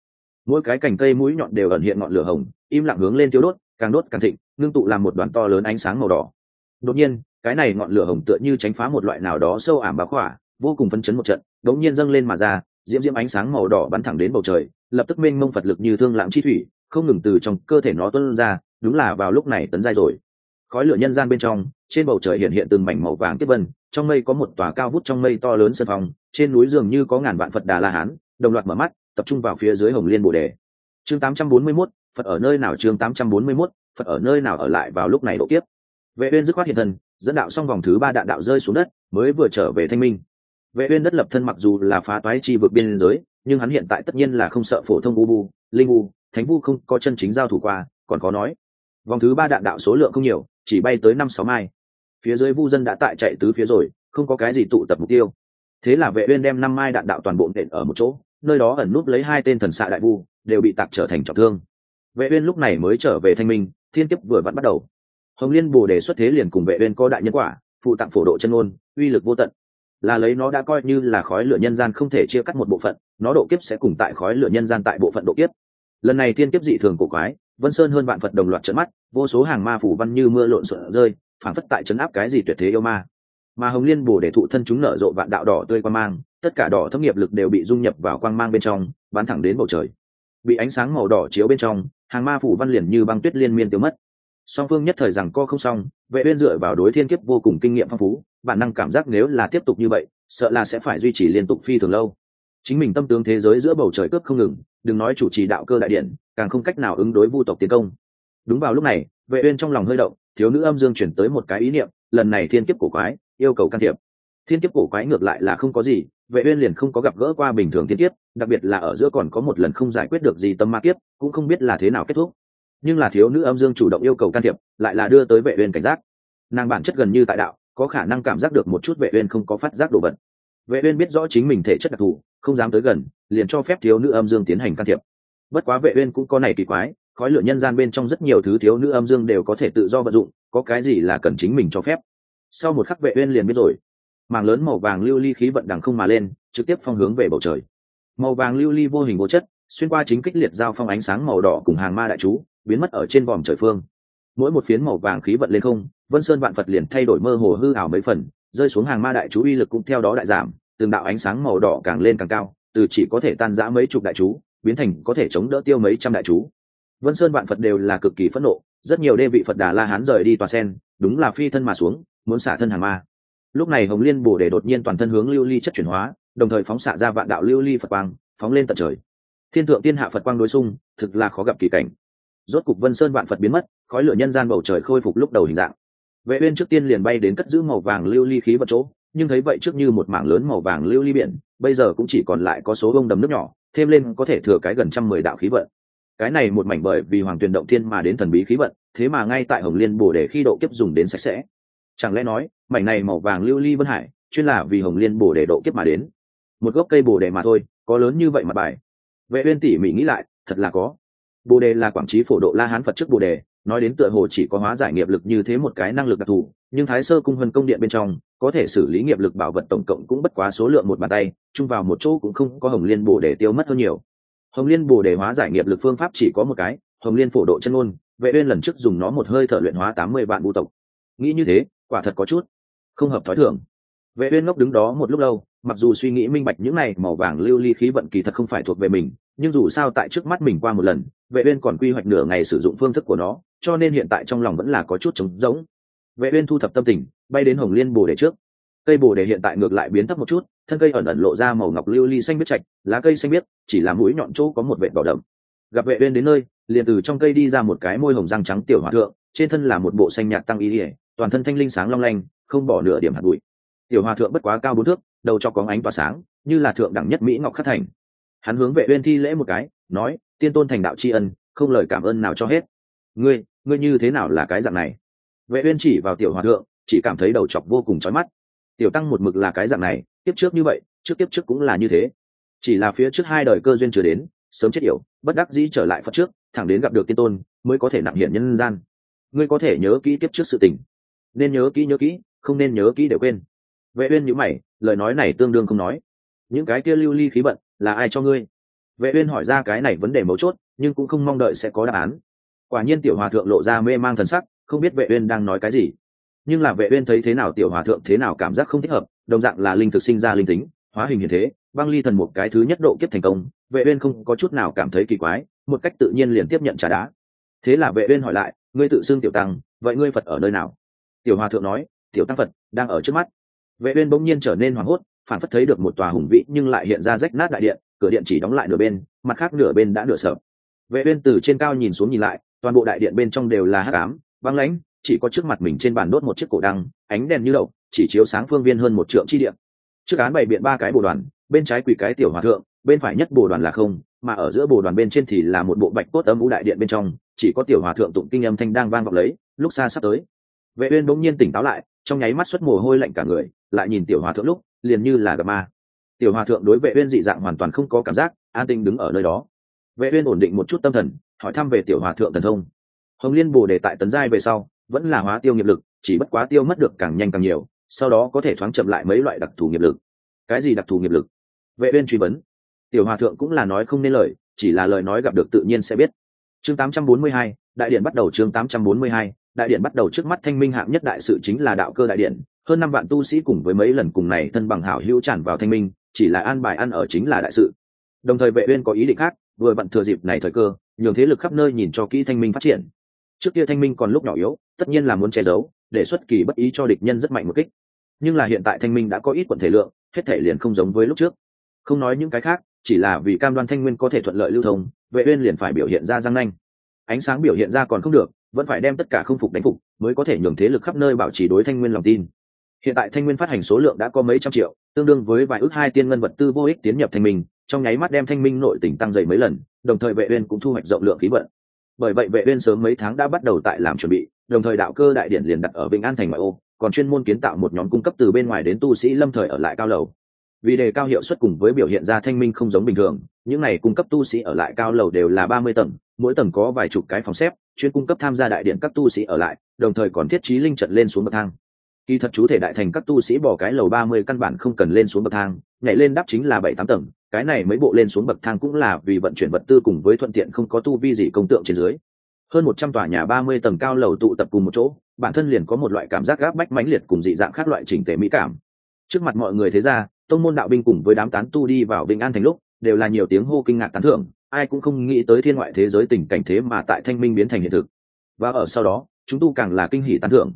Mỗi cái cành cây mũi nhọn đều ẩn hiện ngọn lửa hồng, im lặng hướng lên tiêu đốt, càng đốt càng thịnh, ngưng tụ làm một đoàn to lớn ánh sáng màu đỏ. Đột nhiên, cái này ngọn lửa hồng tựa như tránh phá một loại nào đó sâu ảm bá khỏa vô cùng phấn chấn một trận đống nhiên dâng lên mà ra diễm diễm ánh sáng màu đỏ bắn thẳng đến bầu trời lập tức mênh mông phật lực như thương lãng chi thủy không ngừng từ trong cơ thể nó tuôn ra đúng là vào lúc này tấn giai rồi. Khói lửa nhân gian bên trong trên bầu trời hiện hiện từng mảnh màu vàng tiếp vân trong mây có một tòa cao vút trong mây to lớn sân phòng trên núi dường như có ngàn vạn phật đà la hán đồng loạt mở mắt tập trung vào phía dưới hồng liên bồ đề. Chương 841, phật ở nơi nào chương 841, phật ở nơi nào ở lại vào lúc này độ kiếp. Vệ uyên dứt khoát hiện thân dẫn đạo xong vòng thứ ba đạn đạo rơi xuống đất mới vừa trở về thanh minh vệ uyên đất lập thân mặc dù là phá toái chi vượt biên giới, nhưng hắn hiện tại tất nhiên là không sợ phổ thông u bu, linh u thánh vu không có chân chính giao thủ qua, còn có nói, vòng thứ ba đạn đạo số lượng không nhiều, chỉ bay tới năm sáu mai. Phía dưới vu dân đã tại chạy tứ phía rồi, không có cái gì tụ tập mục tiêu. Thế là vệ uyên đem năm mai đạn đạo toàn bộ nện ở một chỗ, nơi đó ẩn núp lấy hai tên thần xạ đại vu, đều bị tạc trở thành trọng thương. Vệ uyên lúc này mới trở về thanh minh, thiên kiếp vừa vặn bắt đầu. Hồng liên bồ đề xuất thế liền cùng vệ uyên có đại nhân quả, phụ tặng phổ độ chân ngôn, uy lực vô tận là lấy nó đã coi như là khói lửa nhân gian không thể chia cắt một bộ phận, nó độ kiếp sẽ cùng tại khói lửa nhân gian tại bộ phận độ kiếp. Lần này thiên kiếp dị thường cổ quái, vân sơn hơn vạn phật đồng loạt trợn mắt, vô số hàng ma phủ văn như mưa lộn xộn rơi phản phất tại chấn áp cái gì tuyệt thế yêu ma. Mà hồng liên bồ để thụ thân chúng nở rộ vạn đạo đỏ tươi quang mang, tất cả đỏ thâm nghiệp lực đều bị dung nhập vào quang mang bên trong, bắn thẳng đến bầu trời. Bị ánh sáng màu đỏ chiếu bên trong, hàng ma phủ văn liền như băng tuyết liên miên tiêu mất song phương nhất thời rằng co không xong, vệ uyên dựa vào đối thiên kiếp vô cùng kinh nghiệm phong phú, bản năng cảm giác nếu là tiếp tục như vậy, sợ là sẽ phải duy trì liên tục phi thường lâu. Chính mình tâm tướng thế giới giữa bầu trời cướp không ngừng, đừng nói chủ trì đạo cơ đại điện, càng không cách nào ứng đối vu tộc tiến công. Đúng vào lúc này, vệ uyên trong lòng hơi động, thiếu nữ âm dương chuyển tới một cái ý niệm, lần này thiên kiếp cổ quái, yêu cầu can thiệp. Thiên kiếp cổ quái ngược lại là không có gì, vệ uyên liền không có gặp gỡ qua bình thường thiên kiếp, đặc biệt là ở giữa còn có một lần không giải quyết được gì tâm ma kiếp, cũng không biết là thế nào kết thúc nhưng là thiếu nữ âm dương chủ động yêu cầu can thiệp, lại là đưa tới vệ uyên cảnh giác. Nàng bản chất gần như tại đạo, có khả năng cảm giác được một chút vệ uyên không có phát giác đồ vật. Vệ uyên biết rõ chính mình thể chất đặc thù, không dám tới gần, liền cho phép thiếu nữ âm dương tiến hành can thiệp. Bất quá vệ uyên cũng có này kỳ quái, khói lửa nhân gian bên trong rất nhiều thứ thiếu nữ âm dương đều có thể tự do vận dụng, có cái gì là cần chính mình cho phép. Sau một khắc vệ uyên liền biết rồi. Màng lớn màu vàng lưu ly khí vận đằng không mà lên, trực tiếp phong hướng về bầu trời. Màu vàng lưu ly vô hình vô chất, xuyên qua chính kích liệt giao phong ánh sáng màu đỏ cùng hàng ma đại chú biến mất ở trên vòm trời phương. Mỗi một phiến màu vàng khí vận lên không, vân sơn vạn phật liền thay đổi mơ hồ hư ảo mấy phần, rơi xuống hàng ma đại chú uy lực cũng theo đó đại giảm, từng đạo ánh sáng màu đỏ càng lên càng cao, từ chỉ có thể tan rã mấy chục đại chú, biến thành có thể chống đỡ tiêu mấy trăm đại chú. Vân sơn vạn phật đều là cực kỳ phẫn nộ, rất nhiều đê vị phật đà la hán rời đi tòa sen, đúng là phi thân mà xuống, muốn xả thân hàng ma. Lúc này hồng liên bổ để đột nhiên toàn thân hướng lưu ly chất chuyển hóa, đồng thời phóng xạ ra vạn đạo lưu ly phật quang, phóng lên tận trời. Thiên thượng tiên hạ phật quang đối xung, thực là khó gặp kỳ cảnh rốt cục vân sơn vạn phật biến mất, khói lửa nhân gian bầu trời khôi phục lúc đầu hình dạng. Vệ uyên trước tiên liền bay đến cất giữ màu vàng lưu ly khí vật chỗ, nhưng thấy vậy trước như một mảng lớn màu vàng lưu ly biển, bây giờ cũng chỉ còn lại có số bông đầm nước nhỏ, thêm lên có thể thừa cái gần trăm mười đạo khí vận. Cái này một mảnh bởi vì hoàng tuyền động thiên mà đến thần bí khí vận, thế mà ngay tại hồng liên bồ để khi độ kiếp dùng đến sạch sẽ. Chẳng lẽ nói, mảnh này màu vàng lưu ly vân hải, chuyên là vì hồng liên bồ để độ kiếp mà đến? Một gốc cây bồ đề mà thôi, có lớn như vậy mà bài. Vệ uyên tỉ mỉ nghĩ lại, thật là có bồ đề là quảng trí phổ độ la hán phật trước bồ đề, nói đến tựa hồ chỉ có hóa giải nghiệp lực như thế một cái năng lực đặc thù, nhưng thái sơ cung hân công điện bên trong, có thể xử lý nghiệp lực bảo vật tổng cộng cũng bất quá số lượng một bàn tay, chung vào một chỗ cũng không có hồng liên bồ đề tiêu mất hơn nhiều. Hồng liên bồ đề hóa giải nghiệp lực phương pháp chỉ có một cái, hồng liên phổ độ chân ngôn, vệ uyên lần trước dùng nó một hơi thở luyện hóa tám mươi vạn vũ tộc. Nghĩ như thế, quả thật có chút không hợp thói thường. Vệ uyên ngốc đứng đó một lúc lâu, mặc dù suy nghĩ minh bạch những này màu vàng lưu ly khí vận kỳ thật không phải thuộc về mình nhưng dù sao tại trước mắt mình qua một lần vệ uyên còn quy hoạch nửa ngày sử dụng phương thức của nó cho nên hiện tại trong lòng vẫn là có chút trống rỗng. Vệ uyên thu thập tâm tình bay đến hồng liên bồ đề trước. Cây bồ đề hiện tại ngược lại biến thấp một chút thân cây ẩn ẩn lộ ra màu ngọc lưu ly xanh biết chạch, lá cây xanh biết chỉ là mũi nhọn chỗ có một vệt đỏ đậm. Gặp vệ uyên đến nơi liền từ trong cây đi ra một cái môi hồng răng trắng tiểu hòa thượng trên thân là một bộ xanh nhạt tăng y lìa toàn thân thanh linh sáng long lanh không bỏ nửa điểm hạt bụi. Tiểu hòa thượng bất quá cao bốn thước đầu cho có ánh tỏa sáng như là thượng đẳng nhất mỹ ngọc khắc thành hắn hướng vệ uyên thi lễ một cái, nói, tiên tôn thành đạo tri ân, không lời cảm ơn nào cho hết. Ngươi ngươi như thế nào là cái dạng này? Vệ uyên chỉ vào tiểu hòa thượng, chỉ cảm thấy đầu chọc vô cùng chói mắt. Tiểu tăng một mực là cái dạng này tiếp trước như vậy, trước tiếp trước cũng là như thế. Chỉ là phía trước hai đời cơ duyên chưa đến, sớm chết yểu, bất đắc dĩ trở lại phật trước, thẳng đến gặp được tiên tôn, mới có thể nặng hiện nhân gian. Ngươi có thể nhớ kỹ tiếp trước sự tình. Nên nhớ kỹ nhớ kỹ, không nên nhớ kỹ để quên. Vệ uyên nhíu mày, lời nói này tương đương không nói. Những cái kia lưu ly khí bận là ai cho ngươi? Vệ uyên hỏi ra cái này vấn đề mấu chốt, nhưng cũng không mong đợi sẽ có đáp án. Quả nhiên tiểu hòa thượng lộ ra mê mang thần sắc, không biết vệ uyên đang nói cái gì. Nhưng là vệ uyên thấy thế nào tiểu hòa thượng thế nào cảm giác không thích hợp, đồng dạng là linh thực sinh ra linh tính, hóa hình hiện thế, băng ly thần một cái thứ nhất độ kiếp thành công, vệ uyên không có chút nào cảm thấy kỳ quái, một cách tự nhiên liền tiếp nhận trả đá. Thế là vệ uyên hỏi lại, ngươi tự xưng tiểu tăng, vậy ngươi phật ở nơi nào? Tiểu hòa thượng nói, tiểu tăng phật đang ở trước mắt. Vệ uyên bỗng nhiên trở nên hoảng hốt phản phất thấy được một tòa hùng vĩ nhưng lại hiện ra rách nát đại điện, cửa điện chỉ đóng lại nửa bên, mặt khác nửa bên đã nửa sập. Vệ uyên từ trên cao nhìn xuống nhìn lại, toàn bộ đại điện bên trong đều là hắc ám, băng lãnh, chỉ có trước mặt mình trên bàn đốt một chiếc cổ đăng, ánh đèn như đậu, chỉ chiếu sáng phương viên hơn một trượng chi điện. Trước án bày biện ba cái bồ đoàn, bên trái quỳ cái tiểu hòa thượng, bên phải nhất bồ đoàn là không, mà ở giữa bồ đoàn bên trên thì là một bộ bạch cốt âm vũ đại điện bên trong, chỉ có tiểu hòa thượng tụng kinh âm thanh đang vang vọng lấy, lúc xa sắp tới. Vệ uyên bỗng nhiên tỉnh táo lại, trong nháy mắt xuất mồ hôi lạnh cả người, lại nhìn tiểu hòa thượng lúc liền như là gặp ma. Tiểu hòa thượng đối vệ uyên dị dạng hoàn toàn không có cảm giác an tinh đứng ở nơi đó. Vệ uyên ổn định một chút tâm thần hỏi thăm về tiểu hòa thượng thần thông. Hồng liên bồ đề tại tấn giai về sau vẫn là hóa tiêu nghiệp lực chỉ bất quá tiêu mất được càng nhanh càng nhiều sau đó có thể thoáng chậm lại mấy loại đặc thù nghiệp lực. Cái gì đặc thù nghiệp lực? Vệ uyên truy vấn. Tiểu hòa thượng cũng là nói không nên lời chỉ là lời nói gặp được tự nhiên sẽ biết. Chương 842, đại điện bắt đầu chương 842, đại điện bắt đầu trước mắt thanh minh hạng nhất đại sự chính là đạo cơ đại điện hơn năm vạn tu sĩ cùng với mấy lần cùng này thân bằng hảo hữu tràn vào thanh minh, chỉ là an bài ăn ở chính là đại sự. Đồng thời vệ uyên có ý định khác, vừa bận thừa dịp này thời cơ, nhường thế lực khắp nơi nhìn cho kỹ thanh minh phát triển. Trước kia thanh minh còn lúc nhỏ yếu, tất nhiên là muốn che giấu, để xuất kỳ bất ý cho địch nhân rất mạnh một kích. Nhưng là hiện tại thanh minh đã có ít quận thể lượng, hết thể liền không giống với lúc trước. Không nói những cái khác, chỉ là vì cam đoan thanh nguyên có thể thuận lợi lưu thông, vệ uyên liền phải biểu hiện ra răng nanh. Ánh sáng biểu hiện ra còn không được, vẫn phải đem tất cả không phục đánh phục, mới có thể nhường thế lực khắp nơi bảo trì đối thanh nguyên lòng tin hiện tại thanh nguyên phát hành số lượng đã có mấy trăm triệu, tương đương với vài ước hai tiên ngân vật tư vô ích tiến nhập thanh minh trong nháy mắt đem thanh minh nội tỉnh tăng dày mấy lần, đồng thời vệ uyên cũng thu hoạch rộng lượng khí vận. Bởi vậy vệ uyên sớm mấy tháng đã bắt đầu tại làm chuẩn bị, đồng thời đạo cơ đại điện liền đặt ở vịnh an thành ngoại ô, còn chuyên môn kiến tạo một nhóm cung cấp từ bên ngoài đến tu sĩ lâm thời ở lại cao lầu. Vì đề cao hiệu suất cùng với biểu hiện ra thanh minh không giống bình thường, những này cung cấp tu sĩ ở lại cao lầu đều là ba mươi tầng, mỗi tầng có vài chục cái phòng xếp, chuyên cung cấp tham gia đại điện các tu sĩ ở lại, đồng thời còn thiết trí linh trận lên xuống bậc thang kỳ thật chú thể đại thành các tu sĩ bỏ cái lầu ba mươi căn bản không cần lên xuống bậc thang, nhảy lên đáp chính là bảy tám tầng, cái này mấy bộ lên xuống bậc thang cũng là vì vận chuyển vật tư cùng với thuận tiện không có tu vi gì công tượng trên dưới. Hơn một trăm tòa nhà ba mươi tầng cao lầu tụ tập cùng một chỗ, bản thân liền có một loại cảm giác gáp bách mãnh liệt cùng dị dạng khác loại chỉnh tề mỹ cảm. Trước mặt mọi người thế ra, tông môn đạo binh cùng với đám tán tu đi vào bình an thành lúc, đều là nhiều tiếng hô kinh ngạc tán thưởng, ai cũng không nghĩ tới thiên ngoại thế giới tình cảnh thế mà tại thanh minh biến thành hiện thực. Và ở sau đó, chúng tu càng là kinh hỉ tán thưởng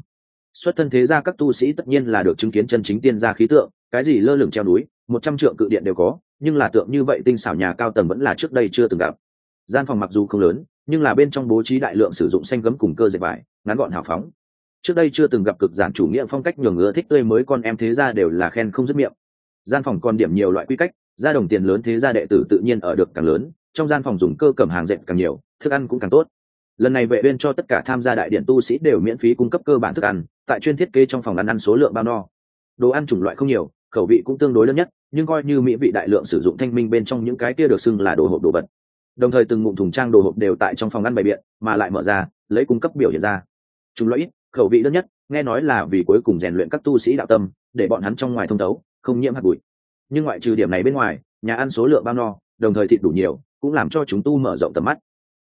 xuất thân thế gia các tu sĩ tất nhiên là được chứng kiến chân chính tiên gia khí tượng, cái gì lơ lửng treo núi, một trăm trượng cự điện đều có, nhưng là tượng như vậy tinh xảo nhà cao tầng vẫn là trước đây chưa từng gặp. Gian phòng mặc dù không lớn, nhưng là bên trong bố trí đại lượng sử dụng xanh gấm cùng cơ dệt vải, ngắn gọn hào phóng. Trước đây chưa từng gặp cực giản chủ nghĩa phong cách nhường ngựa thích tươi mới con em thế gia đều là khen không dứt miệng. Gian phòng còn điểm nhiều loại quy cách, gia đồng tiền lớn thế gia đệ tử tự nhiên ở được càng lớn, trong gian phòng dùng cơ cầm hàng dệt càng nhiều, thức ăn cũng càng tốt. Lần này vệ uyên cho tất cả tham gia đại điện tu sĩ đều miễn phí cung cấp cơ bản thức ăn tại chuyên thiết kế trong phòng ăn ăn số lượng bao no. Đồ ăn chủng loại không nhiều, khẩu vị cũng tương đối lớn nhất, nhưng coi như mỹ vị đại lượng sử dụng thanh minh bên trong những cái kia được xưng là đồ hộp đồ vật. Đồng thời từng ngụm thùng trang đồ hộp đều tại trong phòng ăn bày biện, mà lại mở ra, lấy cung cấp biểu hiện ra. Chúng loại ít, khẩu vị đơn nhất, nghe nói là vì cuối cùng rèn luyện các tu sĩ đạo tâm, để bọn hắn trong ngoài thông đấu không nhiễm hạt bụi. Nhưng ngoại trừ điểm này bên ngoài, nhà ăn số lượng bao no, đồng thời thịt đủ nhiều, cũng làm cho chúng tu mở rộng tầm mắt.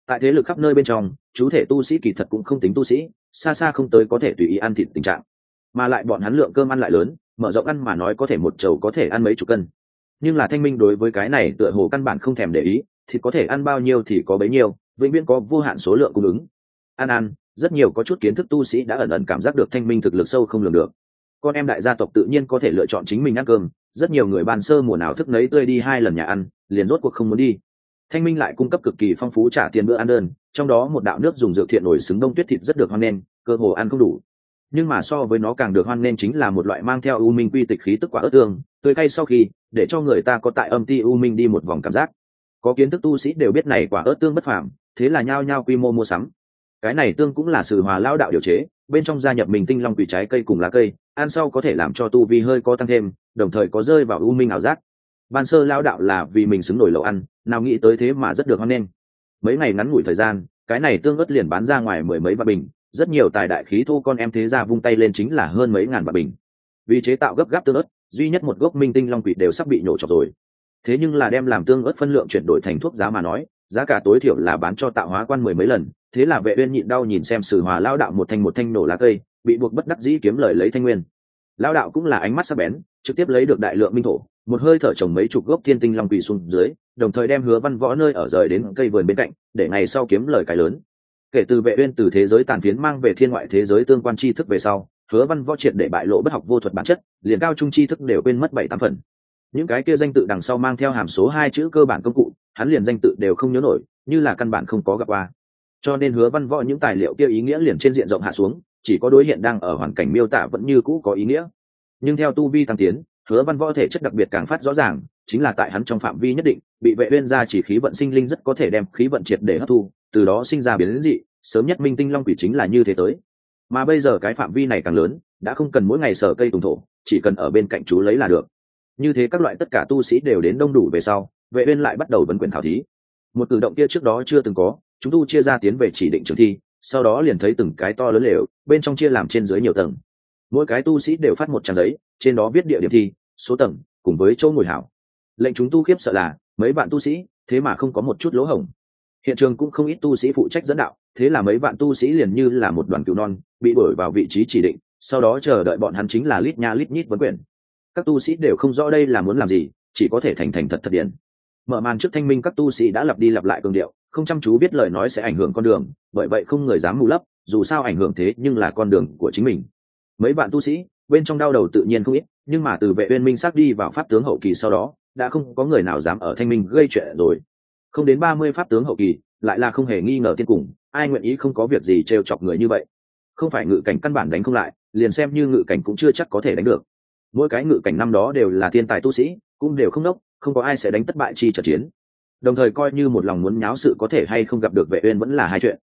Tại thế lực khắp nơi bên trong, chú thể tu sĩ kỳ thật cũng không tính tu sĩ xa xa không tới có thể tùy ý ăn thịt tình trạng. Mà lại bọn hắn lượng cơm ăn lại lớn, mở rộng ăn mà nói có thể một chầu có thể ăn mấy chục cân. Nhưng là thanh minh đối với cái này tựa hồ căn bản không thèm để ý, thịt có thể ăn bao nhiêu thì có bấy nhiêu, vĩnh viễn có vô hạn số lượng cung ứng. Ăn ăn rất nhiều có chút kiến thức tu sĩ đã ẩn ẩn cảm giác được thanh minh thực lực sâu không lường được. Con em đại gia tộc tự nhiên có thể lựa chọn chính mình ăn cơm, rất nhiều người ban sơ mùa nào thức nấy tươi đi hai lần nhà ăn, liền rốt cuộc không muốn đi thanh minh lại cung cấp cực kỳ phong phú trả tiền bữa ăn đơn, trong đó một đạo nước dùng dược thiện nổi xứng đông tuyết thịt rất được hoan nghênh, cơ hồ ăn không đủ. Nhưng mà so với nó càng được hoan nghênh chính là một loại mang theo u minh quy tịch khí tức quả ớt tương, tươi cay sau khi, để cho người ta có tại âm ti u minh đi một vòng cảm giác. Có kiến thức tu sĩ đều biết này quả ớt tương bất phàm, thế là nhao nhao quy mô mua sắm. Cái này tương cũng là sự hòa lao đạo điều chế, bên trong gia nhập mình tinh long quỷ trái cây cùng lá cây, ăn sau có thể làm cho tu vi hơi có tăng thêm, đồng thời có rơi vào u minh ảo giác ban sơ lao đạo là vì mình xứng nổi lẩu ăn, nào nghĩ tới thế mà rất được hoan nghênh. Mấy ngày ngắn ngủi thời gian, cái này tương ớt liền bán ra ngoài mười mấy vạn bình, rất nhiều tài đại khí thu con em thế ra vung tay lên chính là hơn mấy ngàn vạn bình. Vì chế tạo gấp gáp tương ớt, duy nhất một gốc minh tinh long quỷ đều sắp bị nhổ chọc rồi. Thế nhưng là đem làm tương ớt phân lượng chuyển đổi thành thuốc giá mà nói, giá cả tối thiểu là bán cho tạo hóa quan mười mấy lần, thế là vệ uyên nhịn đau nhìn xem sử hòa lao đạo một thanh một thanh nổ lá cây, bị buộc bất đắc dĩ kiếm lời lấy thanh nguyên. Lao đạo cũng là ánh mắt sắc bén, trực tiếp lấy được đại lượng minh thổ một hơi thở trồng mấy chục gốc thiên tinh long quỳ xuống dưới, đồng thời đem hứa văn võ nơi ở rời đến cây vườn bên cạnh, để ngày sau kiếm lời cái lớn. Kể từ vệ uyên từ thế giới tàn phiến mang về thiên ngoại thế giới tương quan tri thức về sau, hứa văn võ triệt để bại lộ bất học vô thuật bản chất, liền cao trung tri thức đều quên mất bảy tám phần. Những cái kia danh tự đằng sau mang theo hàm số hai chữ cơ bản công cụ, hắn liền danh tự đều không nhớ nổi, như là căn bản không có gặp qua. Cho nên hứa văn võ những tài liệu kia ý nghĩa liền trên diện rộng hạ xuống, chỉ có đối hiện đang ở hoàn cảnh miêu tả vẫn như cũ có ý nghĩa. Nhưng theo tu vi tăng tiến hứa văn võ thể chất đặc biệt càng phát rõ ràng, chính là tại hắn trong phạm vi nhất định, bị vệ uyên ra chỉ khí vận sinh linh rất có thể đem khí vận triệt để hấp thu, từ đó sinh ra biến dị, sớm nhất minh tinh long quỷ chính là như thế tới. Mà bây giờ cái phạm vi này càng lớn, đã không cần mỗi ngày sở cây tùng thổ, chỉ cần ở bên cạnh chú lấy là được. Như thế các loại tất cả tu sĩ đều đến đông đủ về sau, vệ uyên lại bắt đầu vấn quyền thảo thí. Một cử động kia trước đó chưa từng có, chúng tu chia ra tiến về chỉ định trường thi, sau đó liền thấy từng cái to lớn lều, bên trong chia làm trên dưới nhiều tầng. Mỗi cái tu sĩ đều phát một trang giấy trên đó viết địa điểm thi, số tầng, cùng với chỗ ngồi hảo. Lệnh chúng tu khiếp sợ là, mấy bạn tu sĩ, thế mà không có một chút lỗ hổng. Hiện trường cũng không ít tu sĩ phụ trách dẫn đạo, thế là mấy bạn tu sĩ liền như là một đoàn cừu non, bị đổi vào vị trí chỉ định, sau đó chờ đợi bọn hắn chính là lít nha lít nhít vấn quyền. Các tu sĩ đều không rõ đây là muốn làm gì, chỉ có thể thành thành thật thật điện mở màn trước thanh minh các tu sĩ đã lặp đi lặp lại cường điệu, không chăm chú biết lời nói sẽ ảnh hưởng con đường, bởi vậy không người dám mù lấp, dù sao ảnh hưởng thế nhưng là con đường của chính mình. Mấy bạn tu sĩ bên trong đau đầu tự nhiên không ít, nhưng mà từ vệ uyên minh xác đi vào pháp tướng hậu kỳ sau đó, đã không có người nào dám ở thanh minh gây chuyện rồi. Không đến ba mươi pháp tướng hậu kỳ, lại là không hề nghi ngờ tiên cùng, ai nguyện ý không có việc gì trêu chọc người như vậy? Không phải ngự cảnh căn bản đánh không lại, liền xem như ngự cảnh cũng chưa chắc có thể đánh được. Mỗi cái ngự cảnh năm đó đều là thiên tài tu sĩ, cũng đều không đốc, không có ai sẽ đánh thất bại chi trận chiến. Đồng thời coi như một lòng muốn nháo sự có thể hay không gặp được vệ uyên vẫn là hai chuyện.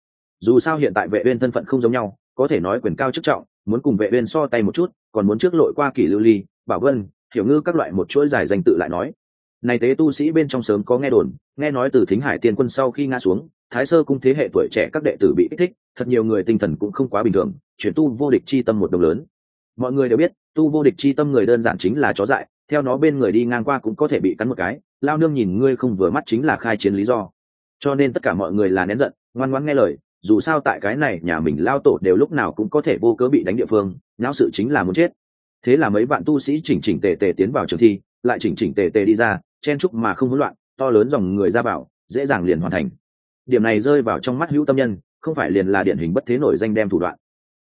Dù sao hiện tại vệ uyên thân phận không giống nhau, có thể nói quyền cao chức trọng muốn cùng vệ uyên so tay một chút, còn muốn trước lội qua kỷ lưu ly, bảo vân hiểu ngư các loại một chuỗi dài danh tự lại nói. Này tế tu sĩ bên trong sớm có nghe đồn, nghe nói từ thính hải tiên quân sau khi ngã xuống, thái sơ cung thế hệ tuổi trẻ các đệ tử bị kích thích, thật nhiều người tinh thần cũng không quá bình thường, chuyển tu vô địch chi tâm một đồng lớn. Mọi người đều biết, tu vô địch chi tâm người đơn giản chính là chó dại, theo nó bên người đi ngang qua cũng có thể bị cắn một cái, lao nương nhìn ngươi không vừa mắt chính là khai chiến lý do. Cho nên tất cả mọi người là nén giận, ngoan ngoãn nghe lời dù sao tại cái này nhà mình lao tổ đều lúc nào cũng có thể vô cớ bị đánh địa phương, não sự chính là muốn chết. Thế là mấy bạn tu sĩ chỉnh chỉnh tề tề tiến vào trường thi, lại chỉnh chỉnh tề tề đi ra, chen trúc mà không hỗn loạn, to lớn dòng người ra bảo, dễ dàng liền hoàn thành. Điểm này rơi vào trong mắt hữu tâm nhân, không phải liền là điển hình bất thế nổi danh đem thủ đoạn.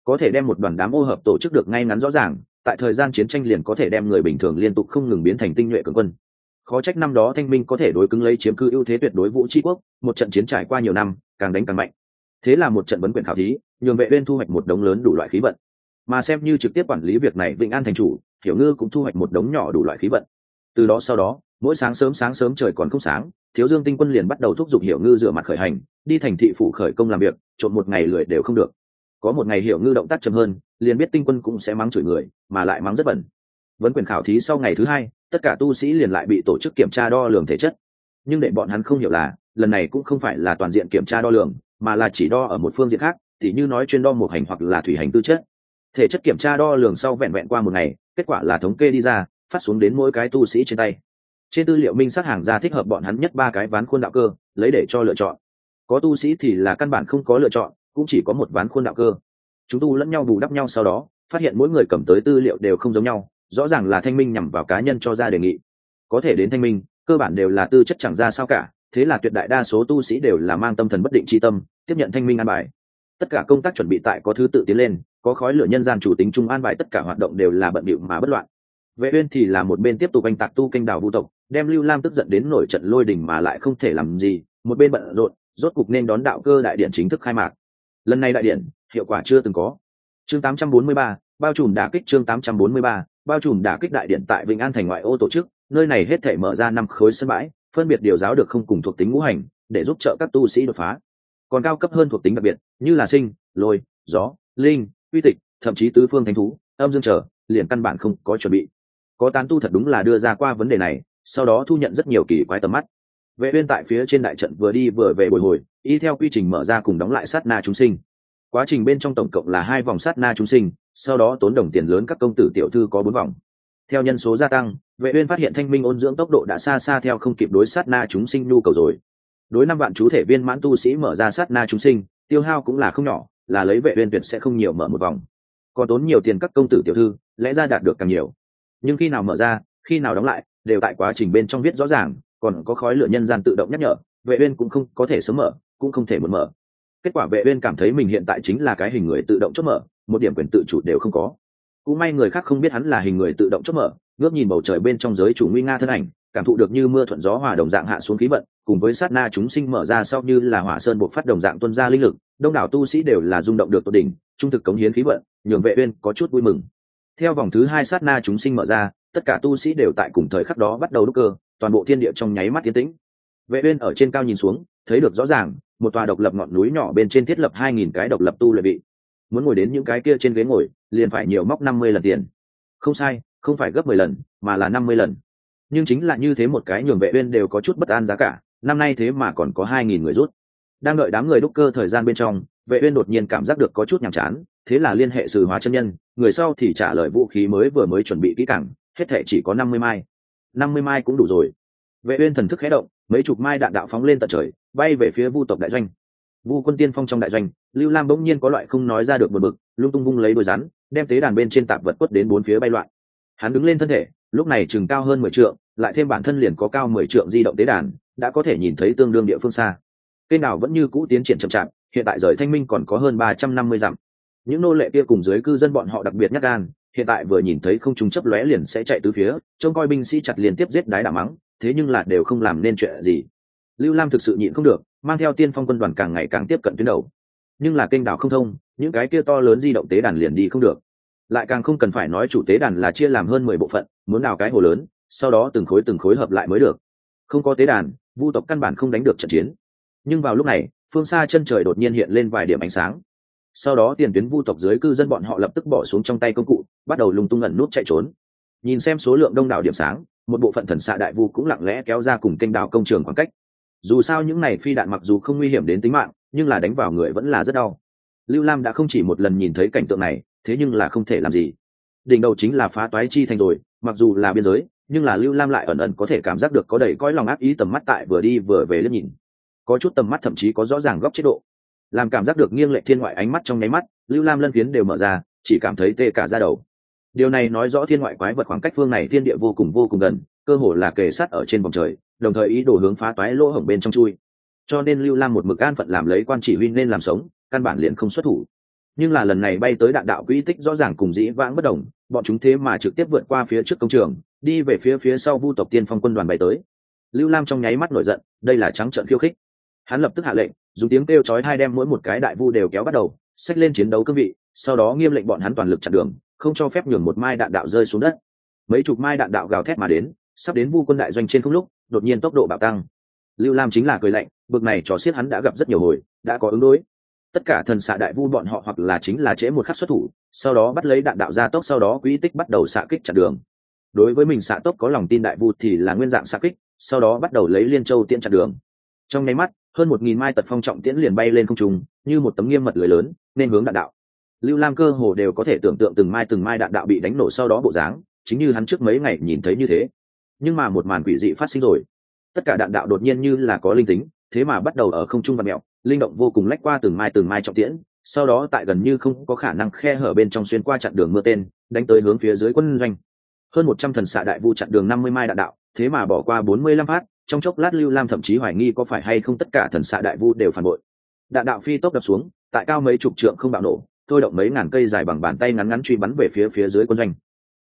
Có thể đem một đoàn đám ô hợp tổ chức được ngay ngắn rõ ràng, tại thời gian chiến tranh liền có thể đem người bình thường liên tục không ngừng biến thành tinh nhuệ cường quân. Khó trách năm đó thanh minh có thể đối cứng lấy chiếm cư ưu thế tuyệt đối vũ tri quốc, một trận chiến trải qua nhiều năm, càng đánh càng mạnh thế là một trận vấn quyền khảo thí, nhường vệ uyên thu hoạch một đống lớn đủ loại khí vận. Mà xem như trực tiếp quản lý việc này vĩnh an thành chủ, hiểu ngư cũng thu hoạch một đống nhỏ đủ loại khí vận. Từ đó sau đó, mỗi sáng sớm sáng sớm trời còn không sáng, thiếu dương tinh quân liền bắt đầu thúc giục hiểu ngư rửa mặt khởi hành, đi thành thị phủ khởi công làm việc trộn một ngày lười đều không được. Có một ngày hiểu ngư động tác chậm hơn, liền biết tinh quân cũng sẽ mắng chửi người, mà lại mắng rất bẩn. Vấn quyền khảo thí sau ngày thứ hai, tất cả tu sĩ liền lại bị tổ chức kiểm tra đo lường thể chất. Nhưng để bọn hắn không hiểu là, lần này cũng không phải là toàn diện kiểm tra đo lường mà là chỉ đo ở một phương diện khác thì như nói chuyên đo một hành hoặc là thủy hành tư chất. Thể chất kiểm tra đo lường sau vẹn vẹn qua một ngày, kết quả là thống kê đi ra, phát xuống đến mỗi cái tu sĩ trên tay. Trên tư liệu minh sát hàng ra thích hợp bọn hắn nhất ba cái ván khuôn đạo cơ, lấy để cho lựa chọn. Có tu sĩ thì là căn bản không có lựa chọn, cũng chỉ có một ván khuôn đạo cơ. Chúng tu lẫn nhau bù đắp nhau sau đó, phát hiện mỗi người cầm tới tư liệu đều không giống nhau, rõ ràng là thanh minh nhằm vào cá nhân cho ra đề nghị. Có thể đến thanh minh, cơ bản đều là tư chất chẳng ra sao cả thế là tuyệt đại đa số tu sĩ đều là mang tâm thần bất định tri tâm tiếp nhận thanh minh an bài. Tất cả công tác chuẩn bị tại có thứ tự tiến lên có khói lửa nhân gian chủ tính trung an bài tất cả hoạt động đều là bận bịu mà bất loạn. Vệ uyên thì là một bên tiếp tục anh tạc tu kênh đào vu tộc đem lưu lam tức giận đến nổi trận lôi đình mà lại không thể làm gì một bên bận rộn rốt cục nên đón đạo cơ đại điện chính thức khai mạc. Lần này đại điện hiệu quả chưa từng có. Chương 843, bao trùm đả kích chương 843, bao trùm đả kích đại điện tại vĩnh an thành ngoại ô tổ chức nơi này hết thể mở ra năm khối sân bãi phân biệt điều giáo được không cùng thuộc tính ngũ hành, để giúp trợ các tu sĩ đột phá. Còn cao cấp hơn thuộc tính đặc biệt, như là sinh, lôi, gió, linh, uy tịch, thậm chí tứ phương thánh thú, âm dương trở, liền căn bản không có chuẩn bị. Có tán tu thật đúng là đưa ra qua vấn đề này, sau đó thu nhận rất nhiều kỳ quái tầm mắt. Vệ uyên tại phía trên đại trận vừa đi vừa về bồi hồi, y theo quy trình mở ra cùng đóng lại sát na chúng sinh. Quá trình bên trong tổng cộng là hai vòng sát na chúng sinh, sau đó tốn đồng tiền lớn các công tử tiểu thư có bốn vòng theo nhân số gia tăng, vệ uyên phát hiện thanh minh ôn dưỡng tốc độ đã xa xa theo không kịp đối sát na chúng sinh nhu cầu rồi. Đối năm vạn chú thể viên mãn tu sĩ mở ra sát na chúng sinh, tiêu hao cũng là không nhỏ, là lấy vệ uyên tuyệt sẽ không nhiều mở một vòng. Còn tốn nhiều tiền các công tử tiểu thư, lẽ ra đạt được càng nhiều. Nhưng khi nào mở ra, khi nào đóng lại, đều tại quá trình bên trong viết rõ ràng, còn có khói lửa nhân gian tự động nhắc nhở, vệ uyên cũng không có thể sớm mở, cũng không thể muốn mở. Kết quả vệ uyên cảm thấy mình hiện tại chính là cái hình người tự động chốt mở, một điểm quyền tự chủ đều không có cũng may người khác không biết hắn là hình người tự động chốt mở, ngước nhìn bầu trời bên trong giới chủ nguy nga thân ảnh, cảm thụ được như mưa thuận gió hòa đồng dạng hạ xuống khí vận, cùng với sát na chúng sinh mở ra sau như là hỏa sơn buộc phát đồng dạng tuân ra linh lực, đông đảo tu sĩ đều là rung động được tột đỉnh, trung thực cống hiến khí vận, nhường vệ uyên có chút vui mừng theo vòng thứ hai sát na chúng sinh mở ra, tất cả tu sĩ đều tại cùng thời khắc đó bắt đầu đúc cơ, toàn bộ thiên địa trong nháy mắt tiến tĩnh vệ uyên ở trên cao nhìn xuống, thấy được rõ ràng, một tòa độc lập ngọn núi nhỏ bên trên thiết lập 2.000 cái độc lập tu luyện bị muốn ngồi đến những cái kia trên ghế ngồi, liền phải nhiều móc 50 lần tiền. Không sai, không phải gấp 10 lần, mà là 50 lần. Nhưng chính là như thế một cái nhường vệ uyên đều có chút bất an giá cả, năm nay thế mà còn có 2.000 người rút. Đang đợi đám người đúc cơ thời gian bên trong, vệ uyên đột nhiên cảm giác được có chút nhàm chán, thế là liên hệ sử hóa chân nhân, người sau thì trả lời vũ khí mới vừa mới chuẩn bị kỹ càng, hết thể chỉ có 50 mai. 50 mai cũng đủ rồi. Vệ uyên thần thức khẽ động, mấy chục mai đạn đạo phóng lên tận trời, bay về phía vu tộc đại doanh vu quân tiên phong trong đại doanh, lưu lam bỗng nhiên có loại không nói ra được một bực, lung tung vung lấy đôi rắn, đem tế đàn bên trên tạp vật quất đến bốn phía bay loạn. Hắn đứng lên thân thể, lúc này chừng cao hơn mười trượng, lại thêm bản thân liền có cao mười trượng di động tế đàn, đã có thể nhìn thấy tương đương địa phương xa. Cây nào vẫn như cũ tiến triển chậm chạp, hiện tại rời thanh minh còn có hơn ba trăm năm mươi dặm. Những nô lệ kia cùng dưới cư dân bọn họ đặc biệt nhát gan, hiện tại vừa nhìn thấy không trùng chấp lóe liền sẽ chạy từ phía, trông coi binh sĩ chặt liên tiếp giết đái đả mắng, thế nhưng là đều không làm nên chuyện gì lưu lam thực sự nhịn không được, mang theo tiên phong quân đoàn càng ngày càng tiếp cận tuyến đầu. Nhưng là kênh đảo không thông, những cái kia to lớn di động tế đàn liền đi không được. Lại càng không cần phải nói chủ tế đàn là chia làm hơn mười bộ phận, muốn đào cái hồ lớn, sau đó từng khối từng khối hợp lại mới được. Không có tế đàn, vu tộc căn bản không đánh được trận chiến. Nhưng vào lúc này, phương xa chân trời đột nhiên hiện lên vài điểm ánh sáng. Sau đó tiền tuyến vu tộc dưới cư dân bọn họ lập tức bỏ xuống trong tay công cụ, bắt đầu lung tung ẩn nút chạy trốn. Nhìn xem số lượng đông đảo điểm sáng, một bộ phận thần xạ đại vu cũng lặng lẽ kéo ra cùng kênh đào công trường khoảng cách dù sao những này phi đạn mặc dù không nguy hiểm đến tính mạng, nhưng là đánh vào người vẫn là rất đau. Lưu lam đã không chỉ một lần nhìn thấy cảnh tượng này, thế nhưng là không thể làm gì. Đỉnh đầu chính là phá toái chi thành rồi, mặc dù là biên giới, nhưng là lưu lam lại ẩn ẩn có thể cảm giác được có đầy cõi lòng ác ý tầm mắt tại vừa đi vừa về liếc nhìn. Có chút tầm mắt thậm chí có rõ ràng góc chế độ. Làm cảm giác được nghiêng lệ thiên ngoại ánh mắt trong nháy mắt, lưu lam lân phiến đều mở ra, chỉ cảm thấy tê cả ra đầu. Điều này nói rõ thiên ngoại quái vật khoảng cách phương này thiên địa vô cùng vô cùng gần, cơ hồ là kề sát ở trên vòng trời đồng thời ý đồ hướng phá toái lỗ hổng bên trong chui. Cho nên lưu lam một mực an phận làm lấy quan chỉ huy nên làm sống, căn bản liền không xuất thủ. Nhưng là lần này bay tới đạn đạo quỹ tích rõ ràng cùng dĩ vãng bất đồng, bọn chúng thế mà trực tiếp vượt qua phía trước công trường, đi về phía phía sau vu tộc tiên phong quân đoàn bay tới. Lưu lam trong nháy mắt nổi giận, đây là trắng trợn khiêu khích. Hắn lập tức hạ lệnh, dùng tiếng kêu chói hai đem mỗi một cái đại vu đều kéo bắt đầu, xách lên chiến đấu cương vị, sau đó nghiêm lệnh bọn hắn toàn lực chặn đường, không cho phép nhường một mai đạn đạo rơi xuống đất. Mấy chục mai đạn đạo gào thét mà đến, sắp đến vu quân đại doanh trên không lúc đột nhiên tốc độ bạo tăng. Lưu lam chính là cười lạnh, bực này trò xiết hắn đã gặp rất nhiều hồi, đã có ứng đối. Tất cả thần xạ đại vu bọn họ hoặc là chính là trễ một khắc xuất thủ, sau đó bắt lấy đạn đạo ra tốc, sau đó quỹ tích bắt đầu xạ kích chặn đường. Đối với mình xạ tốc có lòng tin đại vu thì là nguyên dạng xạ kích, sau đó bắt đầu lấy liên châu tiễn chặn đường. Trong nháy mắt, hơn một nghìn mai tật phong trọng tiễn liền bay lên không trung, như một tấm nghiêm mật lưới lớn, nên hướng đạn đạo. Lưu lam cơ hồ đều có thể tưởng tượng từng mai từng mai đạn đạo bị đánh nổ sau đó bộ dáng, chính như hắn trước mấy ngày nhìn thấy như thế nhưng mà một màn quỷ dị phát sinh rồi. Tất cả đạn đạo đột nhiên như là có linh tính, thế mà bắt đầu ở không trung và mẹo linh động vô cùng lách qua từng mai từng mai trọng tiễn, sau đó tại gần như không có khả năng khe hở bên trong xuyên qua chặn đường mưa tên, đánh tới hướng phía dưới quân doanh. Hơn một trăm thần xạ đại vu chặn đường năm mươi mai đạn đạo, thế mà bỏ qua bốn mươi lăm phát, trong chốc lát lưu lam thậm chí hoài nghi có phải hay không tất cả thần xạ đại vu đều phản bội. Đạn đạo phi tốc đập xuống, tại cao mấy chục trượng không bạo nổ, thôi động mấy ngàn cây dài bằng bàn tay ngắn ngắn truy bắn về phía phía dưới quân doanh.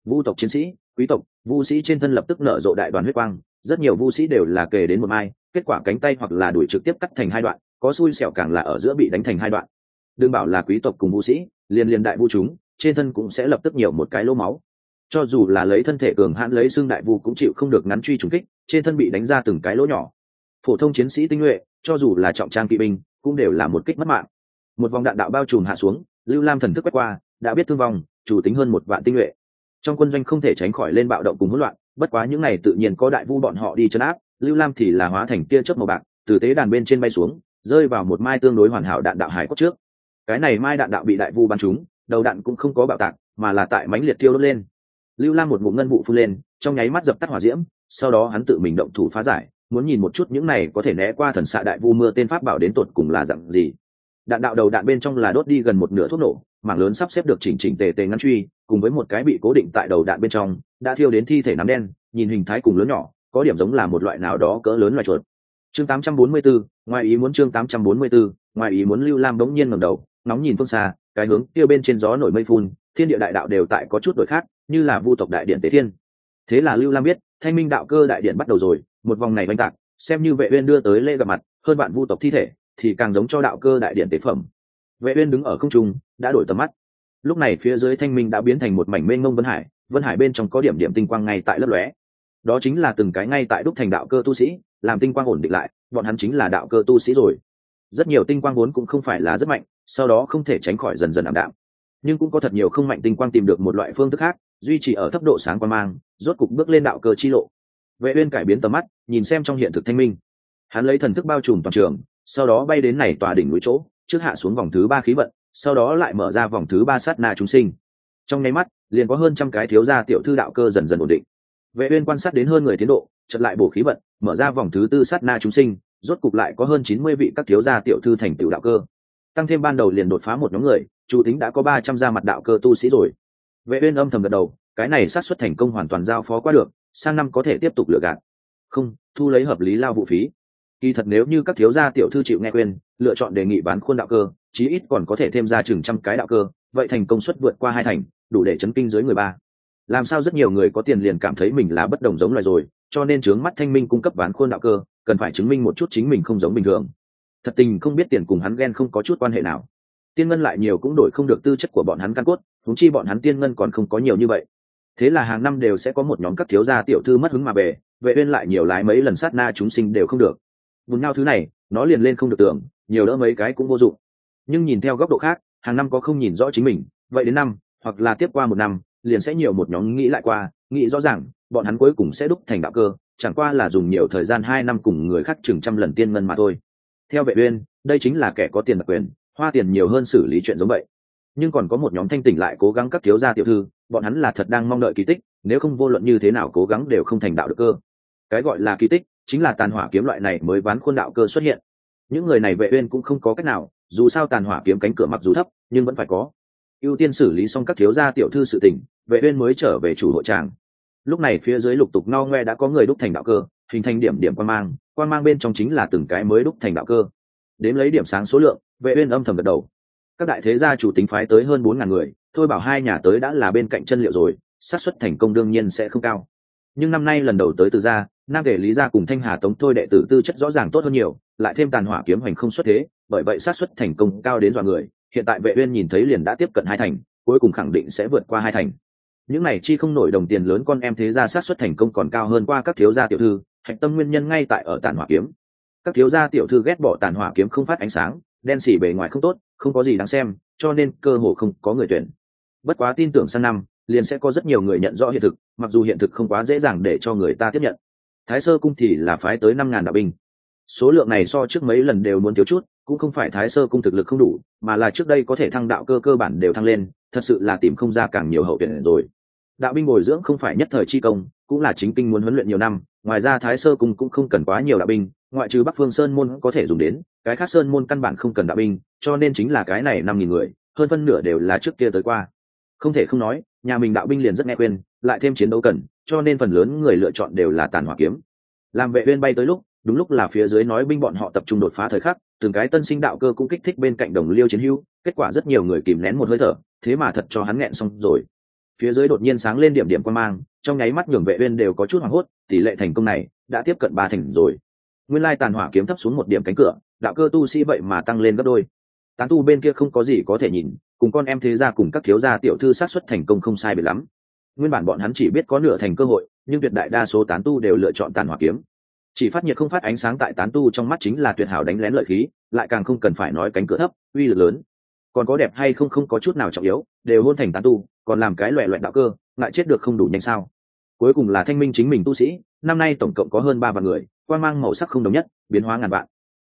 Vu tộc chiến sĩ quý tộc vu sĩ trên thân lập tức nở rộ đại đoàn huyết quang, rất nhiều vu sĩ đều là kề đến một mai, kết quả cánh tay hoặc là đuổi trực tiếp cắt thành hai đoạn, có xui xẻo càng là ở giữa bị đánh thành hai đoạn. Đừng bảo là quý tộc cùng vu sĩ, liền liền đại vu chúng, trên thân cũng sẽ lập tức nhiều một cái lỗ máu. Cho dù là lấy thân thể cường hãn lấy xương đại vu cũng chịu không được ngắn truy trùng kích, trên thân bị đánh ra từng cái lỗ nhỏ. Phổ thông chiến sĩ tinh nhuệ, cho dù là trọng trang kỵ binh, cũng đều là một kích mất mạng. Một vòng đạn đạo bao trùm hạ xuống, lưu lam thần thức quét qua, đã biết thương vong, chủ tính hơn một vạn tinh nhuệ trong quân doanh không thể tránh khỏi lên bạo động cùng hỗn loạn, bất quá những này tự nhiên có đại vu bọn họ đi chấn áp, lưu lam thì là hóa thành tia chớp màu bạc, từ tế đàn bên trên bay xuống, rơi vào một mai tương đối hoàn hảo đạn đạo hải cốt trước. Cái này mai đạn đạo bị đại vu bắn trúng, đầu đạn cũng không có bạo tạc, mà là tại mánh liệt tiêu đốt lên. Lưu lam một ngụm ngân vụ phun lên, trong nháy mắt dập tắt hỏa diễm, sau đó hắn tự mình động thủ phá giải, muốn nhìn một chút những này có thể né qua thần xạ đại vu mưa tên pháp bảo đến tột cùng là dặn gì. Đạn đạo đầu đạn bên trong là đốt đi gần một nửa thuốc nổ mảng lớn sắp xếp được chỉnh chỉnh tề tề ngăn truy cùng với một cái bị cố định tại đầu đạn bên trong đã thiêu đến thi thể nắm đen nhìn hình thái cùng lớn nhỏ có điểm giống là một loại nào đó cỡ lớn loài chuột. Chương 844, ngoài ý muốn chương 844, ngoài ý muốn lưu lam bỗng nhiên ngẩng đầu nóng nhìn phương xa cái hướng tiêu bên trên gió nổi mây phun thiên địa đại đạo đều tại có chút đổi khác như là vu tộc đại điện tế thiên. Thế là lưu lam biết thanh minh đạo cơ đại điện bắt đầu rồi một vòng này oanh tạc xem như vệ uyên đưa tới lễ gặp mặt hơn bạn vu tộc thi thể thì càng giống cho đạo cơ đại điện tế phẩm vệ uyên đứng ở không trung, đã đổi tầm mắt. Lúc này phía dưới thanh minh đã biến thành một mảnh mênh mông vân hải vân hải bên trong có điểm điểm tinh quang ngay tại lớp lóe. Đó chính là từng cái ngay tại đúc thành đạo cơ tu sĩ, làm tinh quang ổn định lại, bọn hắn chính là đạo cơ tu sĩ rồi. Rất nhiều tinh quang vốn cũng không phải là rất mạnh, sau đó không thể tránh khỏi dần dần ảm đạm. Nhưng cũng có thật nhiều không mạnh tinh quang tìm được một loại phương thức khác, duy trì ở thấp độ sáng quan mang, rốt cục bước lên đạo cơ chi lộ. Vệ uyên cải biến tầm mắt, nhìn xem trong hiện thực thanh minh. Hắn lấy thần thức bao trùm toàn trường, sau đó bay đến này tòa đỉnh núi chỗ trước hạ xuống vòng thứ ba khí vận, sau đó lại mở ra vòng thứ ba sát na chúng sinh. Trong nháy mắt, liền có hơn trăm cái thiếu gia tiểu thư đạo cơ dần dần ổn định. Vệ uyên quan sát đến hơn người tiến độ, chợt lại bổ khí vận, mở ra vòng thứ tư sát na chúng sinh, rốt cục lại có hơn 90 vị các thiếu gia tiểu thư thành tiểu đạo cơ. Tăng thêm ban đầu liền đột phá một nhóm người chủ tính đã có 300 gia mặt đạo cơ tu sĩ rồi. Vệ uyên âm thầm gật đầu, cái này sát suất thành công hoàn toàn giao phó qua được, sang năm có thể tiếp tục lựa gạt. Không, thu lấy hợp lý lao vụ phí kỳ thật nếu như các thiếu gia tiểu thư chịu nghe khuyên, lựa chọn đề nghị bán khuôn đạo cơ, chí ít còn có thể thêm ra chừng trăm cái đạo cơ, vậy thành công suất vượt qua hai thành, đủ để chấn kinh dưới người ba. Làm sao rất nhiều người có tiền liền cảm thấy mình là bất đồng giống loài rồi, cho nên trướng mắt thanh minh cung cấp bán khuôn đạo cơ, cần phải chứng minh một chút chính mình không giống bình thường. Thật tình không biết tiền cùng hắn ghen không có chút quan hệ nào. Tiên ngân lại nhiều cũng đổi không được tư chất của bọn hắn căn cốt thúng chi bọn hắn tiên ngân còn không có nhiều như vậy. Thế là hàng năm đều sẽ có một nhóm các thiếu gia tiểu thư mất hứng mà về, vệ uyên lại nhiều lái mấy lần sát na chúng sinh đều không được bùn nhau thứ này, nó liền lên không được tưởng nhiều đỡ mấy cái cũng vô dụng. Nhưng nhìn theo góc độ khác, hàng năm có không nhìn rõ chính mình, vậy đến năm, hoặc là tiếp qua một năm, liền sẽ nhiều một nhóm nghĩ lại qua, nghĩ rõ ràng, bọn hắn cuối cùng sẽ đúc thành đạo cơ, chẳng qua là dùng nhiều thời gian hai năm cùng người khác chừng trăm lần tiên ngân mà thôi. Theo vệ uyên, đây chính là kẻ có tiền đặc quyền, hoa tiền nhiều hơn xử lý chuyện giống vậy. Nhưng còn có một nhóm thanh tỉnh lại cố gắng các thiếu gia tiểu thư, bọn hắn là thật đang mong đợi kỳ tích, nếu không vô luận như thế nào cố gắng đều không thành đạo được cơ. Cái gọi là kỳ tích chính là tàn hỏa kiếm loại này mới ván khuôn đạo cơ xuất hiện. Những người này vệ uyên cũng không có cách nào, dù sao tàn hỏa kiếm cánh cửa mặc dù thấp, nhưng vẫn phải có. Ưu tiên xử lý xong các thiếu gia tiểu thư sự tình, vệ uyên mới trở về chủ hội tràng. Lúc này phía dưới lục tục no ngoe đã có người đúc thành đạo cơ, hình thành điểm điểm quan mang quan mang bên trong chính là từng cái mới đúc thành đạo cơ. Đếm lấy điểm sáng số lượng, vệ uyên âm thầm gật đầu. Các đại thế gia chủ tính phái tới hơn bốn ngàn người, thôi bảo hai nhà tới đã là bên cạnh chân liệu rồi, xác suất thành công đương nhiên sẽ không cao. Nhưng năm nay lần đầu tới từ gia nam thể lý gia cùng thanh hà tống thôi đệ tử tư chất rõ ràng tốt hơn nhiều, lại thêm tàn hỏa kiếm hoành không xuất thế, bởi vậy sát suất thành công cao đến dọa người, hiện tại vệ uyên nhìn thấy liền đã tiếp cận hai thành, cuối cùng khẳng định sẽ vượt qua hai thành. Những này chi không nổi đồng tiền lớn con em thế gia sát suất thành công còn cao hơn qua các thiếu gia tiểu thư, hạch tâm nguyên nhân ngay tại ở tàn hỏa kiếm. Các thiếu gia tiểu thư ghét bỏ tàn hỏa kiếm không phát ánh sáng, đen xỉ bề ngoài không tốt, không có gì đáng xem, cho nên cơ hồ không có người tuyển. Bất quá tin tưởng sang năm, liền sẽ có rất nhiều người nhận rõ hiện thực, mặc dù hiện thực không quá dễ dàng để cho người ta tiếp nhận thái sơ cung thì là phái tới năm ngàn đạo binh. Số lượng này so trước mấy lần đều muốn thiếu chút, cũng không phải thái sơ cung thực lực không đủ, mà là trước đây có thể thăng đạo cơ cơ bản đều thăng lên, thật sự là tìm không ra càng nhiều hậu tuyển rồi. Đạo binh bồi dưỡng không phải nhất thời chi công, cũng là chính kinh muốn huấn luyện nhiều năm, ngoài ra thái sơ cung cũng không cần quá nhiều đạo binh, ngoại trừ bắc phương sơn môn có thể dùng đến, cái khác sơn môn căn bản không cần đạo binh, cho nên chính là cái này năm nghìn người, hơn phân nửa đều là trước kia tới qua. Không thể không nói, nhà mình đạo binh liền rất nghe khuyên, lại thêm chiến đấu cần cho nên phần lớn người lựa chọn đều là tàn hỏa kiếm. Làm vệ uyên bay tới lúc, đúng lúc là phía dưới nói binh bọn họ tập trung đột phá thời khắc, từng cái tân sinh đạo cơ cũng kích thích bên cạnh đồng liêu chiến hữu, kết quả rất nhiều người kìm nén một hơi thở, thế mà thật cho hắn nghẹn xong rồi. Phía dưới đột nhiên sáng lên điểm điểm quan mang, trong nháy mắt nhường vệ uyên đều có chút hoảng hốt, tỷ lệ thành công này đã tiếp cận ba thành rồi. Nguyên lai tàn hỏa kiếm thấp xuống một điểm cánh cửa, đạo cơ tu sĩ vậy mà tăng lên gấp đôi. Tán tu bên kia không có gì có thể nhìn, cùng con em thế gia cùng các thiếu gia tiểu thư sát xuất thành công không sai biệt lắm nguyên bản bọn hắn chỉ biết có nửa thành cơ hội, nhưng tuyệt đại đa số tán tu đều lựa chọn tàn hỏa kiếm. Chỉ phát nhiệt không phát ánh sáng tại tán tu trong mắt chính là tuyệt hảo đánh lén lợi khí, lại càng không cần phải nói cánh cửa thấp, uy lực lớn. Còn có đẹp hay không không có chút nào trọng yếu, đều hôn thành tán tu, còn làm cái loẹ loẹ đạo cơ ngại chết được không đủ nhanh sao. Cuối cùng là thanh minh chính mình tu sĩ, năm nay tổng cộng có hơn ba vạn người quan mang màu sắc không đồng nhất, biến hóa ngàn vạn.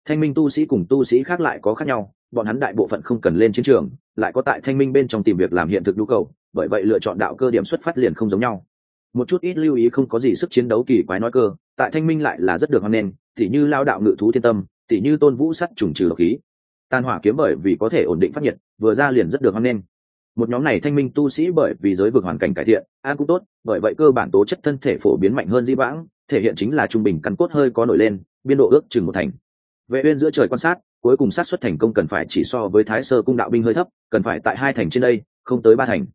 Thanh minh tu sĩ cùng tu sĩ khác lại có khác nhau bọn hắn đại bộ phận không cần lên chiến trường, lại có tại thanh minh bên trong tìm việc làm hiện thực nhu cầu, bởi vậy lựa chọn đạo cơ điểm xuất phát liền không giống nhau. Một chút ít lưu ý không có gì sức chiến đấu kỳ quái nói cơ, tại thanh minh lại là rất được hoan nghênh, tỉ như lao đạo ngự thú thiên tâm, tỉ như tôn vũ sắt trùng trừ độc khí. Tàn hỏa kiếm bởi vì có thể ổn định phát nhiệt, vừa ra liền rất được hoan nghênh. Một nhóm này thanh minh tu sĩ bởi vì giới vực hoàn cảnh cải thiện an cũng tốt, bởi vậy cơ bản tố chất thân thể phổ biến mạnh hơn di vãng, thể hiện chính là trung bình căn cốt hơi có nổi lên, biên độ ước chừng một thành. Vệ uyên giữa trời quan sát cuối cùng sát xuất thành công cần phải chỉ so với thái sơ cung đạo binh hơi thấp, cần phải tại hai thành trên đây, không tới ba thành.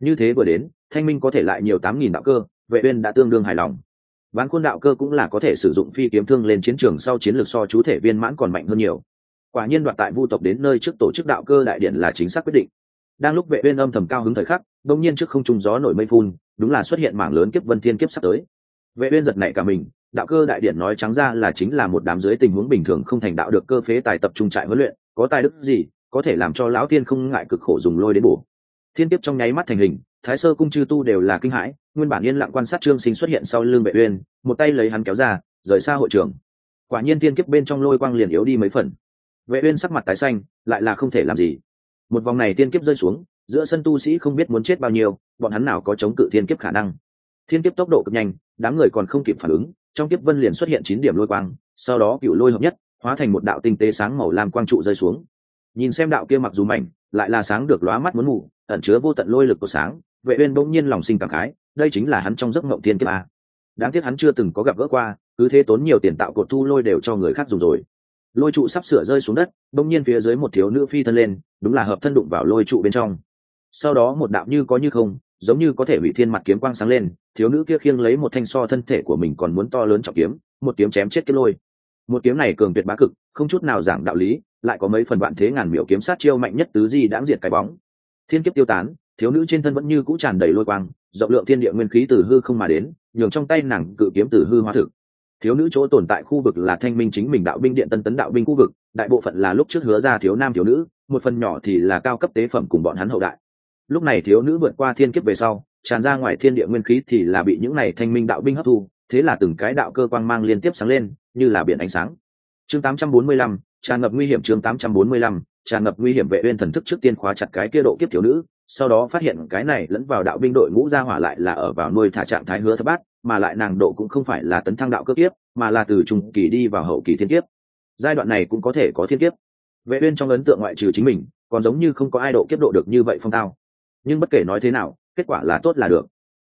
Như thế vừa đến, thanh minh có thể lại nhiều tám nghìn đạo cơ, vệ uyên đã tương đương hài lòng. Ván quân đạo cơ cũng là có thể sử dụng phi kiếm thương lên chiến trường sau chiến lược so chú thể viên mãn còn mạnh hơn nhiều. Quả nhiên đoạt tại vu tộc đến nơi trước tổ chức đạo cơ đại điện là chính xác quyết định. Đang lúc vệ uyên âm thầm cao hứng thời khắc, đông nhiên trước không trung gió nổi mây phun, đúng là xuất hiện mảng lớn kiếp vân thiên kiếp sắp tới. Vệ uyên giật nảy cả mình đạo cơ đại điển nói trắng ra là chính là một đám dưới tình huống bình thường không thành đạo được cơ phế tài tập trung trại huấn luyện, có tài đức gì, có thể làm cho lão tiên không ngại cực khổ dùng lôi đến bổ. Thiên kiếp trong nháy mắt thành hình, thái sơ cung chư tu đều là kinh hãi, nguyên bản yên lặng quan sát trương sinh xuất hiện sau lưng vệ uyên, một tay lấy hắn kéo ra, rời xa hội trường. Quả nhiên thiên kiếp bên trong lôi quang liền yếu đi mấy phần. Vệ uyên sắc mặt tái xanh, lại là không thể làm gì. Một vòng này thiên kiếp rơi xuống, giữa sân tu sĩ không biết muốn chết bao nhiêu, bọn hắn nào có chống cự thiên kiếp khả năng. Thiên kiếp tốc độ cực nhanh, đám người còn không kịp phản ứng trong kiếp vân liền xuất hiện chín điểm lôi quang, sau đó cựu lôi hợp nhất, hóa thành một đạo tinh tế sáng màu lam quang trụ rơi xuống. Nhìn xem đạo kia mặc dù mảnh, lại là sáng được lóa mắt muốn mù, ẩn chứa vô tận lôi lực của sáng, vệ uyên bỗng nhiên lòng sinh cảm khái, đây chính là hắn trong giấc mộng thiên kiếp a. Đáng tiếc hắn chưa từng có gặp gỡ qua, cứ thế tốn nhiều tiền tạo cột thu lôi đều cho người khác dùng rồi. Lôi trụ sắp sửa rơi xuống đất, bỗng nhiên phía dưới một thiếu nữ phi thân lên, đúng là hợp thân đụng vào lôi trụ bên trong. Sau đó một đạo như có như không, giống như có thể hủy thiên mặt kiếm quang sáng lên thiếu nữ kia khiêng lấy một thanh so thân thể của mình còn muốn to lớn trọng kiếm, một kiếm chém chết cái lôi. Một kiếm này cường tuyệt bá cực, không chút nào giảng đạo lý, lại có mấy phần vạn thế ngàn miểu kiếm sát chiêu mạnh nhất tứ di đãng diệt cái bóng. Thiên kiếp tiêu tán, thiếu nữ trên thân vẫn như cũ tràn đầy lôi quang, rộng lượng thiên địa nguyên khí từ hư không mà đến, nhường trong tay nàng cự kiếm từ hư hóa thực. Thiếu nữ chỗ tồn tại khu vực là thanh minh chính mình đạo binh điện tân tấn đạo binh khu vực, đại bộ phận là lúc trước hứa ra thiếu nam thiếu nữ, một phần nhỏ thì là cao cấp tế phẩm cùng bọn hắn hậu đại. Lúc này thiếu nữ vượt qua thiên kiếp về sau tràn ra ngoài thiên địa nguyên khí thì là bị những này thanh minh đạo binh hấp thu thế là từng cái đạo cơ quang mang liên tiếp sáng lên như là biển ánh sáng. Chương 845, tràn ngập nguy hiểm chương 845, tràn ngập nguy hiểm vệ uyên thần thức trước tiên khóa chặt cái kia độ kiếp thiếu nữ sau đó phát hiện cái này lẫn vào đạo binh đội ngũ ra hỏa lại là ở vào nuôi thả trạng thái hứa thất bát mà lại nàng độ cũng không phải là tấn thăng đạo cơ kiếp mà là từ trung kỳ đi vào hậu kỳ thiên kiếp. Giai đoạn này cũng có thể có thiên kiếp. Vệ uyên trong ấn tượng ngoại trừ chính mình còn giống như không có ai độ kiếp độ được như vậy phong tao. Nhưng bất kể nói thế nào kết quả là tốt là được.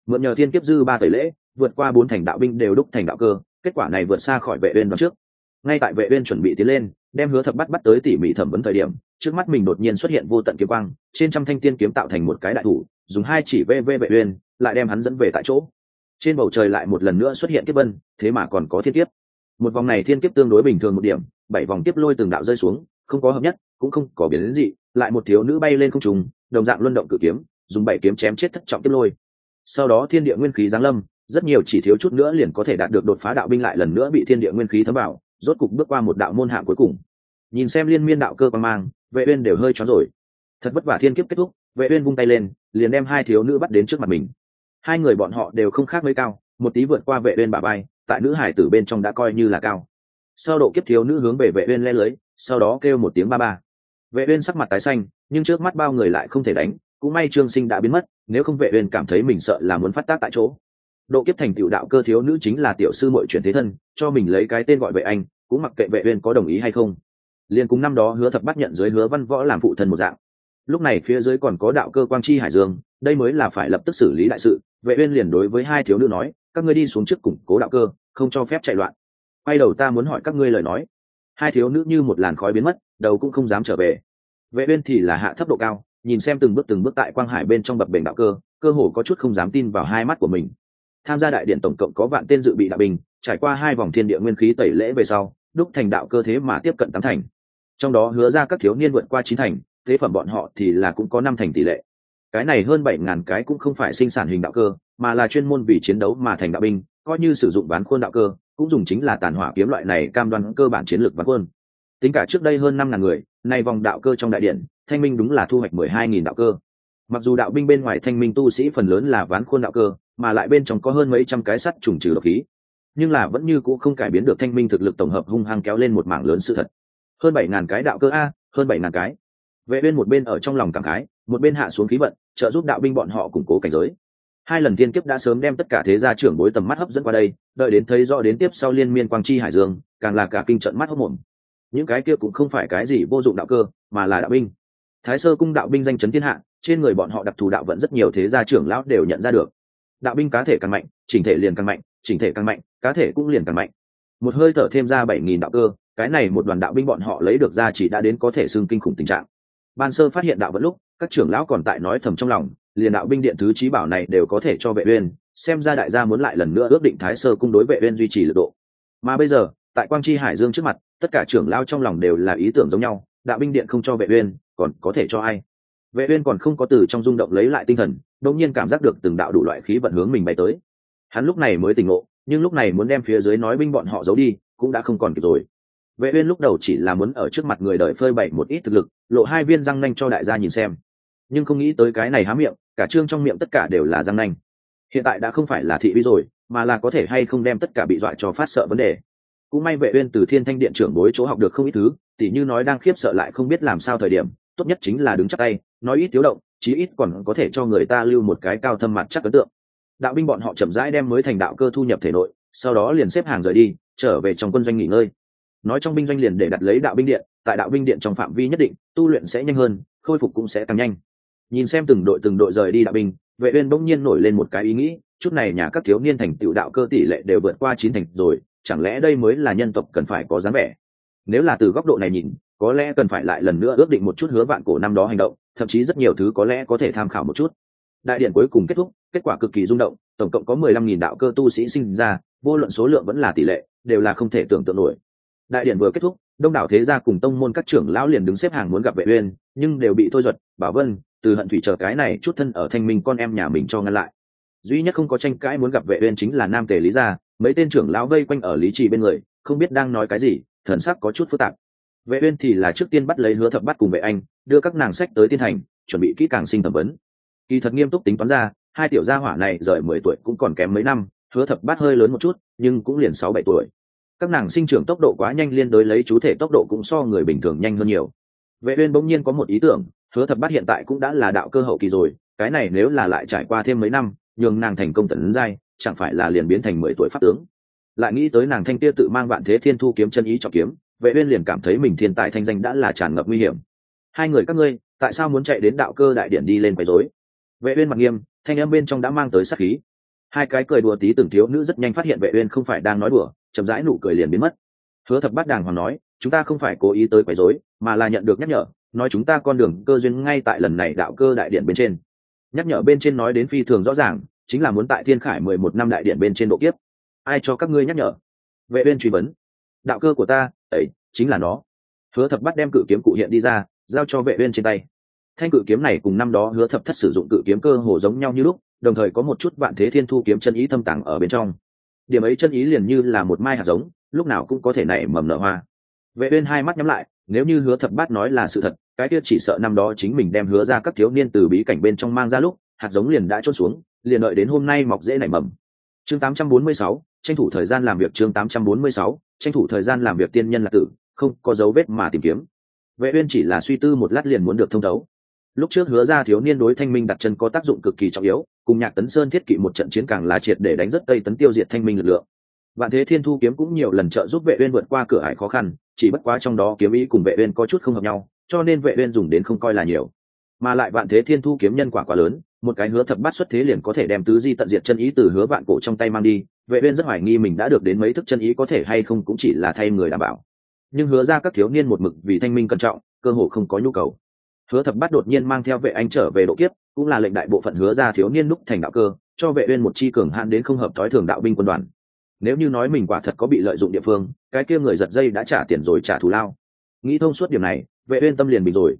Mượn nhờ thiên kiếp dư ba tẩy lễ, vượt qua bốn thành đạo binh đều đúc thành đạo cơ, kết quả này vượt xa khỏi vệ uyên đoạn trước. Ngay tại vệ uyên chuẩn bị tiến lên, đem hứa thập bắt bắt tới tỉ mỉ thẩm vấn thời điểm, trước mắt mình đột nhiên xuất hiện vô tận kiếm quang, trên trăm thanh tiên kiếm tạo thành một cái đại thủ, dùng hai chỉ vê vê vệ uyên, lại đem hắn dẫn về tại chỗ. Trên bầu trời lại một lần nữa xuất hiện kiếp vân, thế mà còn có thiên kiếp. Một vòng này thiên kiếp tương đối bình thường một điểm, bảy vòng kiếp lôi từng đạo rơi xuống, không có hợp nhất, cũng không có biến gì lại một thiếu nữ bay lên không trung, đồng dạng luân động cử kiếm dùng bảy kiếm chém chết thất trọng kiếp lôi. Sau đó thiên địa nguyên khí giáng lâm, rất nhiều chỉ thiếu chút nữa liền có thể đạt được đột phá đạo binh lại lần nữa bị thiên địa nguyên khí thấm vào, rốt cục bước qua một đạo môn hạng cuối cùng. Nhìn xem liên miên đạo cơ quan mang, vệ uyên đều hơi chóng rồi. Thật vất vả thiên kiếp kết thúc, vệ uyên vung tay lên, liền đem hai thiếu nữ bắt đến trước mặt mình. Hai người bọn họ đều không khác mấy cao, một tí vượt qua vệ uyên bà bay tại nữ hải tử bên trong đã coi như là cao. Sau độ kiếp thiếu nữ hướng về vệ uyên le lưới, sau đó kêu một tiếng ba ba. Vệ uyên sắc mặt tái xanh, nhưng trước mắt bao người lại không thể đánh cũng may trương sinh đã biến mất, nếu không vệ uyên cảm thấy mình sợ là muốn phát tác tại chỗ. Độ kiếp thành tiểu đạo cơ thiếu nữ chính là tiểu sư muội chuyển thế thân, cho mình lấy cái tên gọi vệ anh, cũng mặc kệ vệ uyên có đồng ý hay không. Liền cùng năm đó hứa thập bắt nhận dưới hứa văn võ làm phụ thân một dạng. Lúc này phía dưới còn có đạo cơ quang chi hải dương, đây mới là phải lập tức xử lý đại sự. Vệ uyên liền đối với hai thiếu nữ nói, các ngươi đi xuống trước củng cố đạo cơ, không cho phép chạy loạn. Quay đầu ta muốn hỏi các ngươi lời nói. Hai thiếu nữ như một làn khói biến mất, đầu cũng không dám trở về. Vệ uyên thì là hạ thấp độ cao nhìn xem từng bước từng bước tại quang hải bên trong bập bềnh đạo cơ cơ hồ có chút không dám tin vào hai mắt của mình. Tham gia đại điện tổng cộng có vạn tên dự bị đạo binh, trải qua hai vòng thiên địa nguyên khí tẩy lễ về sau, đúc thành đạo cơ thế mà tiếp cận tám thành. Trong đó hứa ra các thiếu niên vượt qua chín thành, thế phẩm bọn họ thì là cũng có năm thành tỷ lệ. Cái này hơn bảy ngàn cái cũng không phải sinh sản hình đạo cơ, mà là chuyên môn vì chiến đấu mà thành đạo binh, coi như sử dụng bán khuôn đạo cơ, cũng dùng chính là tàn hỏa kiếm loại này cam đoan cơ bản chiến lược bán khuôn. Tính cả trước đây hơn năm ngàn người, nay vòng đạo cơ trong đại điện thanh minh đúng là thu hoạch mười hai nghìn đạo cơ. Mặc dù đạo binh bên ngoài thanh minh tu sĩ phần lớn là ván khuôn đạo cơ, mà lại bên trong có hơn mấy trăm cái sắt trùng trừ độc khí. Nhưng là vẫn như c ũ không cải biến được thanh minh thực lực tổng hợp hung hăng kéo lên một mảng lớn sự thật. Hơn bảy ngàn cái đạo cơ a, hơn bảy ngàn cái. Vệ bên một bên ở trong lòng cảm khái, một bên hạ xuống khí vận, trợ giúp đạo binh bọn họ củng cố cảnh giới. Hai lần tiên kiếp đã sớm đem tất cả thế gia trưởng bối tầm mắt hấp dẫn qua đây, đợi đến thấy rõ đến tiếp sau liên miên quang chi hải dương, càng là cả kinh trận mắt hốc mồm. Những cái kia cũng không phải cái gì vô dụng đạo cơ, mà là đạo binh thái sơ cung đạo binh danh chấn thiên hạ, trên người bọn họ đặc thù đạo vẫn rất nhiều thế gia trưởng lão đều nhận ra được. Đạo binh cá thể càng mạnh, chỉnh thể liền càng mạnh, chỉnh thể càng mạnh, cá thể cũng liền càng mạnh. Một hơi thở thêm ra bảy nghìn đạo cơ, cái này một đoàn đạo binh bọn họ lấy được ra chỉ đã đến có thể xưng kinh khủng tình trạng. Ban sơ phát hiện đạo vẫn lúc, các trưởng lão còn tại nói thầm trong lòng, liền đạo binh điện thứ trí bảo này đều có thể cho vệ uyên, xem ra đại gia muốn lại lần nữa ước định thái sơ cung đối vệ uyên duy trì lực độ. Mà bây giờ, tại quang chi hải dương trước mặt, tất cả trưởng lão trong lòng đều là ý tưởng giống nhau, đạo binh điện không cho vệ uyên còn có thể cho ai? Vệ uyên còn không có từ trong rung động lấy lại tinh thần, đột nhiên cảm giác được từng đạo đủ loại khí vận hướng mình bay tới. Hắn lúc này mới tỉnh ngộ, nhưng lúc này muốn đem phía dưới nói binh bọn họ giấu đi, cũng đã không còn kịp rồi. Vệ uyên lúc đầu chỉ là muốn ở trước mặt người đời phơi bày một ít thực lực, lộ hai viên răng nanh cho đại gia nhìn xem. Nhưng không nghĩ tới cái này há miệng, cả trương trong miệng tất cả đều là răng nanh. Hiện tại đã không phải là thị uy rồi, mà là có thể hay không đem tất cả bị dọa cho phát sợ vấn đề. Cũng may vệ uyên từ thiên thanh điện trưởng bối chỗ học được không ít thứ, tỉ như nói đang khiếp sợ lại không biết làm sao thời điểm tốt nhất chính là đứng chắc tay, nói ít tiếu động, chí ít còn có thể cho người ta lưu một cái cao thâm mặt chắc ấn tượng. Đạo binh bọn họ chậm rãi đem mới thành đạo cơ thu nhập thể nội, sau đó liền xếp hàng rời đi, trở về trong quân doanh nghỉ ngơi. Nói trong binh doanh liền để đặt lấy đạo binh điện, tại đạo binh điện trong phạm vi nhất định, tu luyện sẽ nhanh hơn, khôi phục cũng sẽ tăng nhanh. Nhìn xem từng đội từng đội rời đi đạo binh, vệ uyên bỗng nhiên nổi lên một cái ý nghĩ, chút này nhà các thiếu niên thành tựu đạo cơ tỷ lệ đều vượt qua chín thành rồi, chẳng lẽ đây mới là nhân tộc cần phải có dáng vẻ? Nếu là từ góc độ này nhìn có lẽ cần phải lại lần nữa ước định một chút hứa vạn cổ năm đó hành động, thậm chí rất nhiều thứ có lẽ có thể tham khảo một chút. Đại điện cuối cùng kết thúc, kết quả cực kỳ rung động, tổng cộng có mười lăm nghìn đạo cơ tu sĩ sinh ra, vô luận số lượng vẫn là tỷ lệ, đều là không thể tưởng tượng nổi. Đại điện vừa kết thúc, đông đảo thế gia cùng tông môn các trưởng lão liền đứng xếp hàng muốn gặp vệ uyên, nhưng đều bị thôi duật bảo vân, từ hận thủy chờ cái này chút thân ở thanh minh con em nhà mình cho ngăn lại. Duy nhất không có tranh cãi muốn gặp vệ uyên chính là nam tề lý gia, mấy tên trưởng lão vây quanh ở lý trì bên người, không biết đang nói cái gì, thần sắc có chút phức tạp vệ uyên thì là trước tiên bắt lấy hứa thập bắt cùng vệ anh, đưa các nàng sách tới tiên thành, chuẩn bị kỹ càng sinh thẩm vấn. Kỳ thật nghiêm túc tính toán ra, hai tiểu gia hỏa này rời mười tuổi cũng còn kém mấy năm, hứa thập bắt hơi lớn một chút, nhưng cũng liền sáu bảy tuổi. Các nàng sinh trưởng tốc độ quá nhanh liên đối lấy chú thể tốc độ cũng so người bình thường nhanh hơn nhiều. Vệ uyên bỗng nhiên có một ý tưởng, hứa thập bắt hiện tại cũng đã là đạo cơ hậu kỳ rồi, cái này nếu là lại trải qua thêm mấy năm, nhường nàng thành công tấn giai, chẳng phải là liền biến thành mười tuổi pháp tướng. Lại nghĩ tới nàng thanh tia tự mang vạn thế thiên thu kiếm chân ý trọng kiếm vệ uyên liền cảm thấy mình thiên tài thanh danh đã là tràn ngập nguy hiểm. Hai người các ngươi, tại sao muốn chạy đến đạo cơ đại điện đi lên quấy rối? Vệ uyên mặt nghiêm, thanh âm bên trong đã mang tới sát khí. Hai cái cười đùa tí từng thiếu nữ rất nhanh phát hiện vệ uyên không phải đang nói đùa, chậm rãi nụ cười liền biến mất. Hứa thập bát đàng hoàng nói, chúng ta không phải cố ý tới quấy rối, mà là nhận được nhắc nhở, nói chúng ta con đường cơ duyên ngay tại lần này đạo cơ đại điện bên trên. Nhắc nhở bên trên nói đến phi thường rõ ràng, chính là muốn tại thiên khải mười một năm đại điện bên trên độ kiếp. Ai cho các ngươi nhắc nhở? Vệ uyên truy vấn đạo cơ của ta ấy chính là nó. Hứa thập bắt đem cự kiếm cụ hiện đi ra giao cho vệ uyên trên tay. Thanh cự kiếm này cùng năm đó hứa thập thất sử dụng cự kiếm cơ hồ giống nhau như lúc đồng thời có một chút vạn thế thiên thu kiếm chân ý thâm tàng ở bên trong. Điểm ấy chân ý liền như là một mai hạt giống lúc nào cũng có thể nảy mầm nở hoa. Vệ uyên hai mắt nhắm lại nếu như hứa thập bát nói là sự thật cái kia chỉ sợ năm đó chính mình đem hứa ra các thiếu niên từ bí cảnh bên trong mang ra lúc hạt giống liền đã trôn xuống liền đợi đến hôm nay mọc dễ nảy mầm. Chương 846, tranh thủ thời gian làm việc chương 846, tranh thủ thời gian làm việc tiên nhân là tử, không có dấu vết mà tìm kiếm. Vệ uyên chỉ là suy tư một lát liền muốn được thông đấu. Lúc trước hứa ra thiếu niên đối thanh minh đặt chân có tác dụng cực kỳ trọng yếu, cùng nhạc tấn sơn thiết kỵ một trận chiến càng là triệt để đánh rất tây tấn tiêu diệt thanh minh lực lượng. Vạn thế thiên thu kiếm cũng nhiều lần trợ giúp vệ uyên vượt qua cửa ải khó khăn, chỉ bất quá trong đó kiếm ý cùng vệ uyên có chút không hợp nhau, cho nên vệ uyên dùng đến không coi là nhiều. Mà lại vạn thế thiên thu kiếm nhân quả quá lớn, một cái hứa thập bát xuất thế liền có thể đem tứ di tận diệt chân ý từ hứa vạn cổ trong tay mang đi vệ uyên rất hoài nghi mình đã được đến mấy thức chân ý có thể hay không cũng chỉ là thay người đảm bảo. Nhưng hứa ra các thiếu niên một mực vì thanh minh cẩn trọng, cơ hồ không có nhu cầu. Hứa thập bát đột nhiên mang theo vệ anh trở về độ kiếp, cũng là lệnh đại bộ phận hứa ra thiếu niên lúc thành đạo cơ, cho vệ uyên một chi cường hạn đến không hợp thói thường đạo binh quân đoàn. Nếu như nói mình quả thật có bị lợi dụng địa phương, cái kia người giật dây đã trả tiền rồi trả thù lao. Nghĩ thông suốt điểm này, vệ uyên tâm liền bình rồi.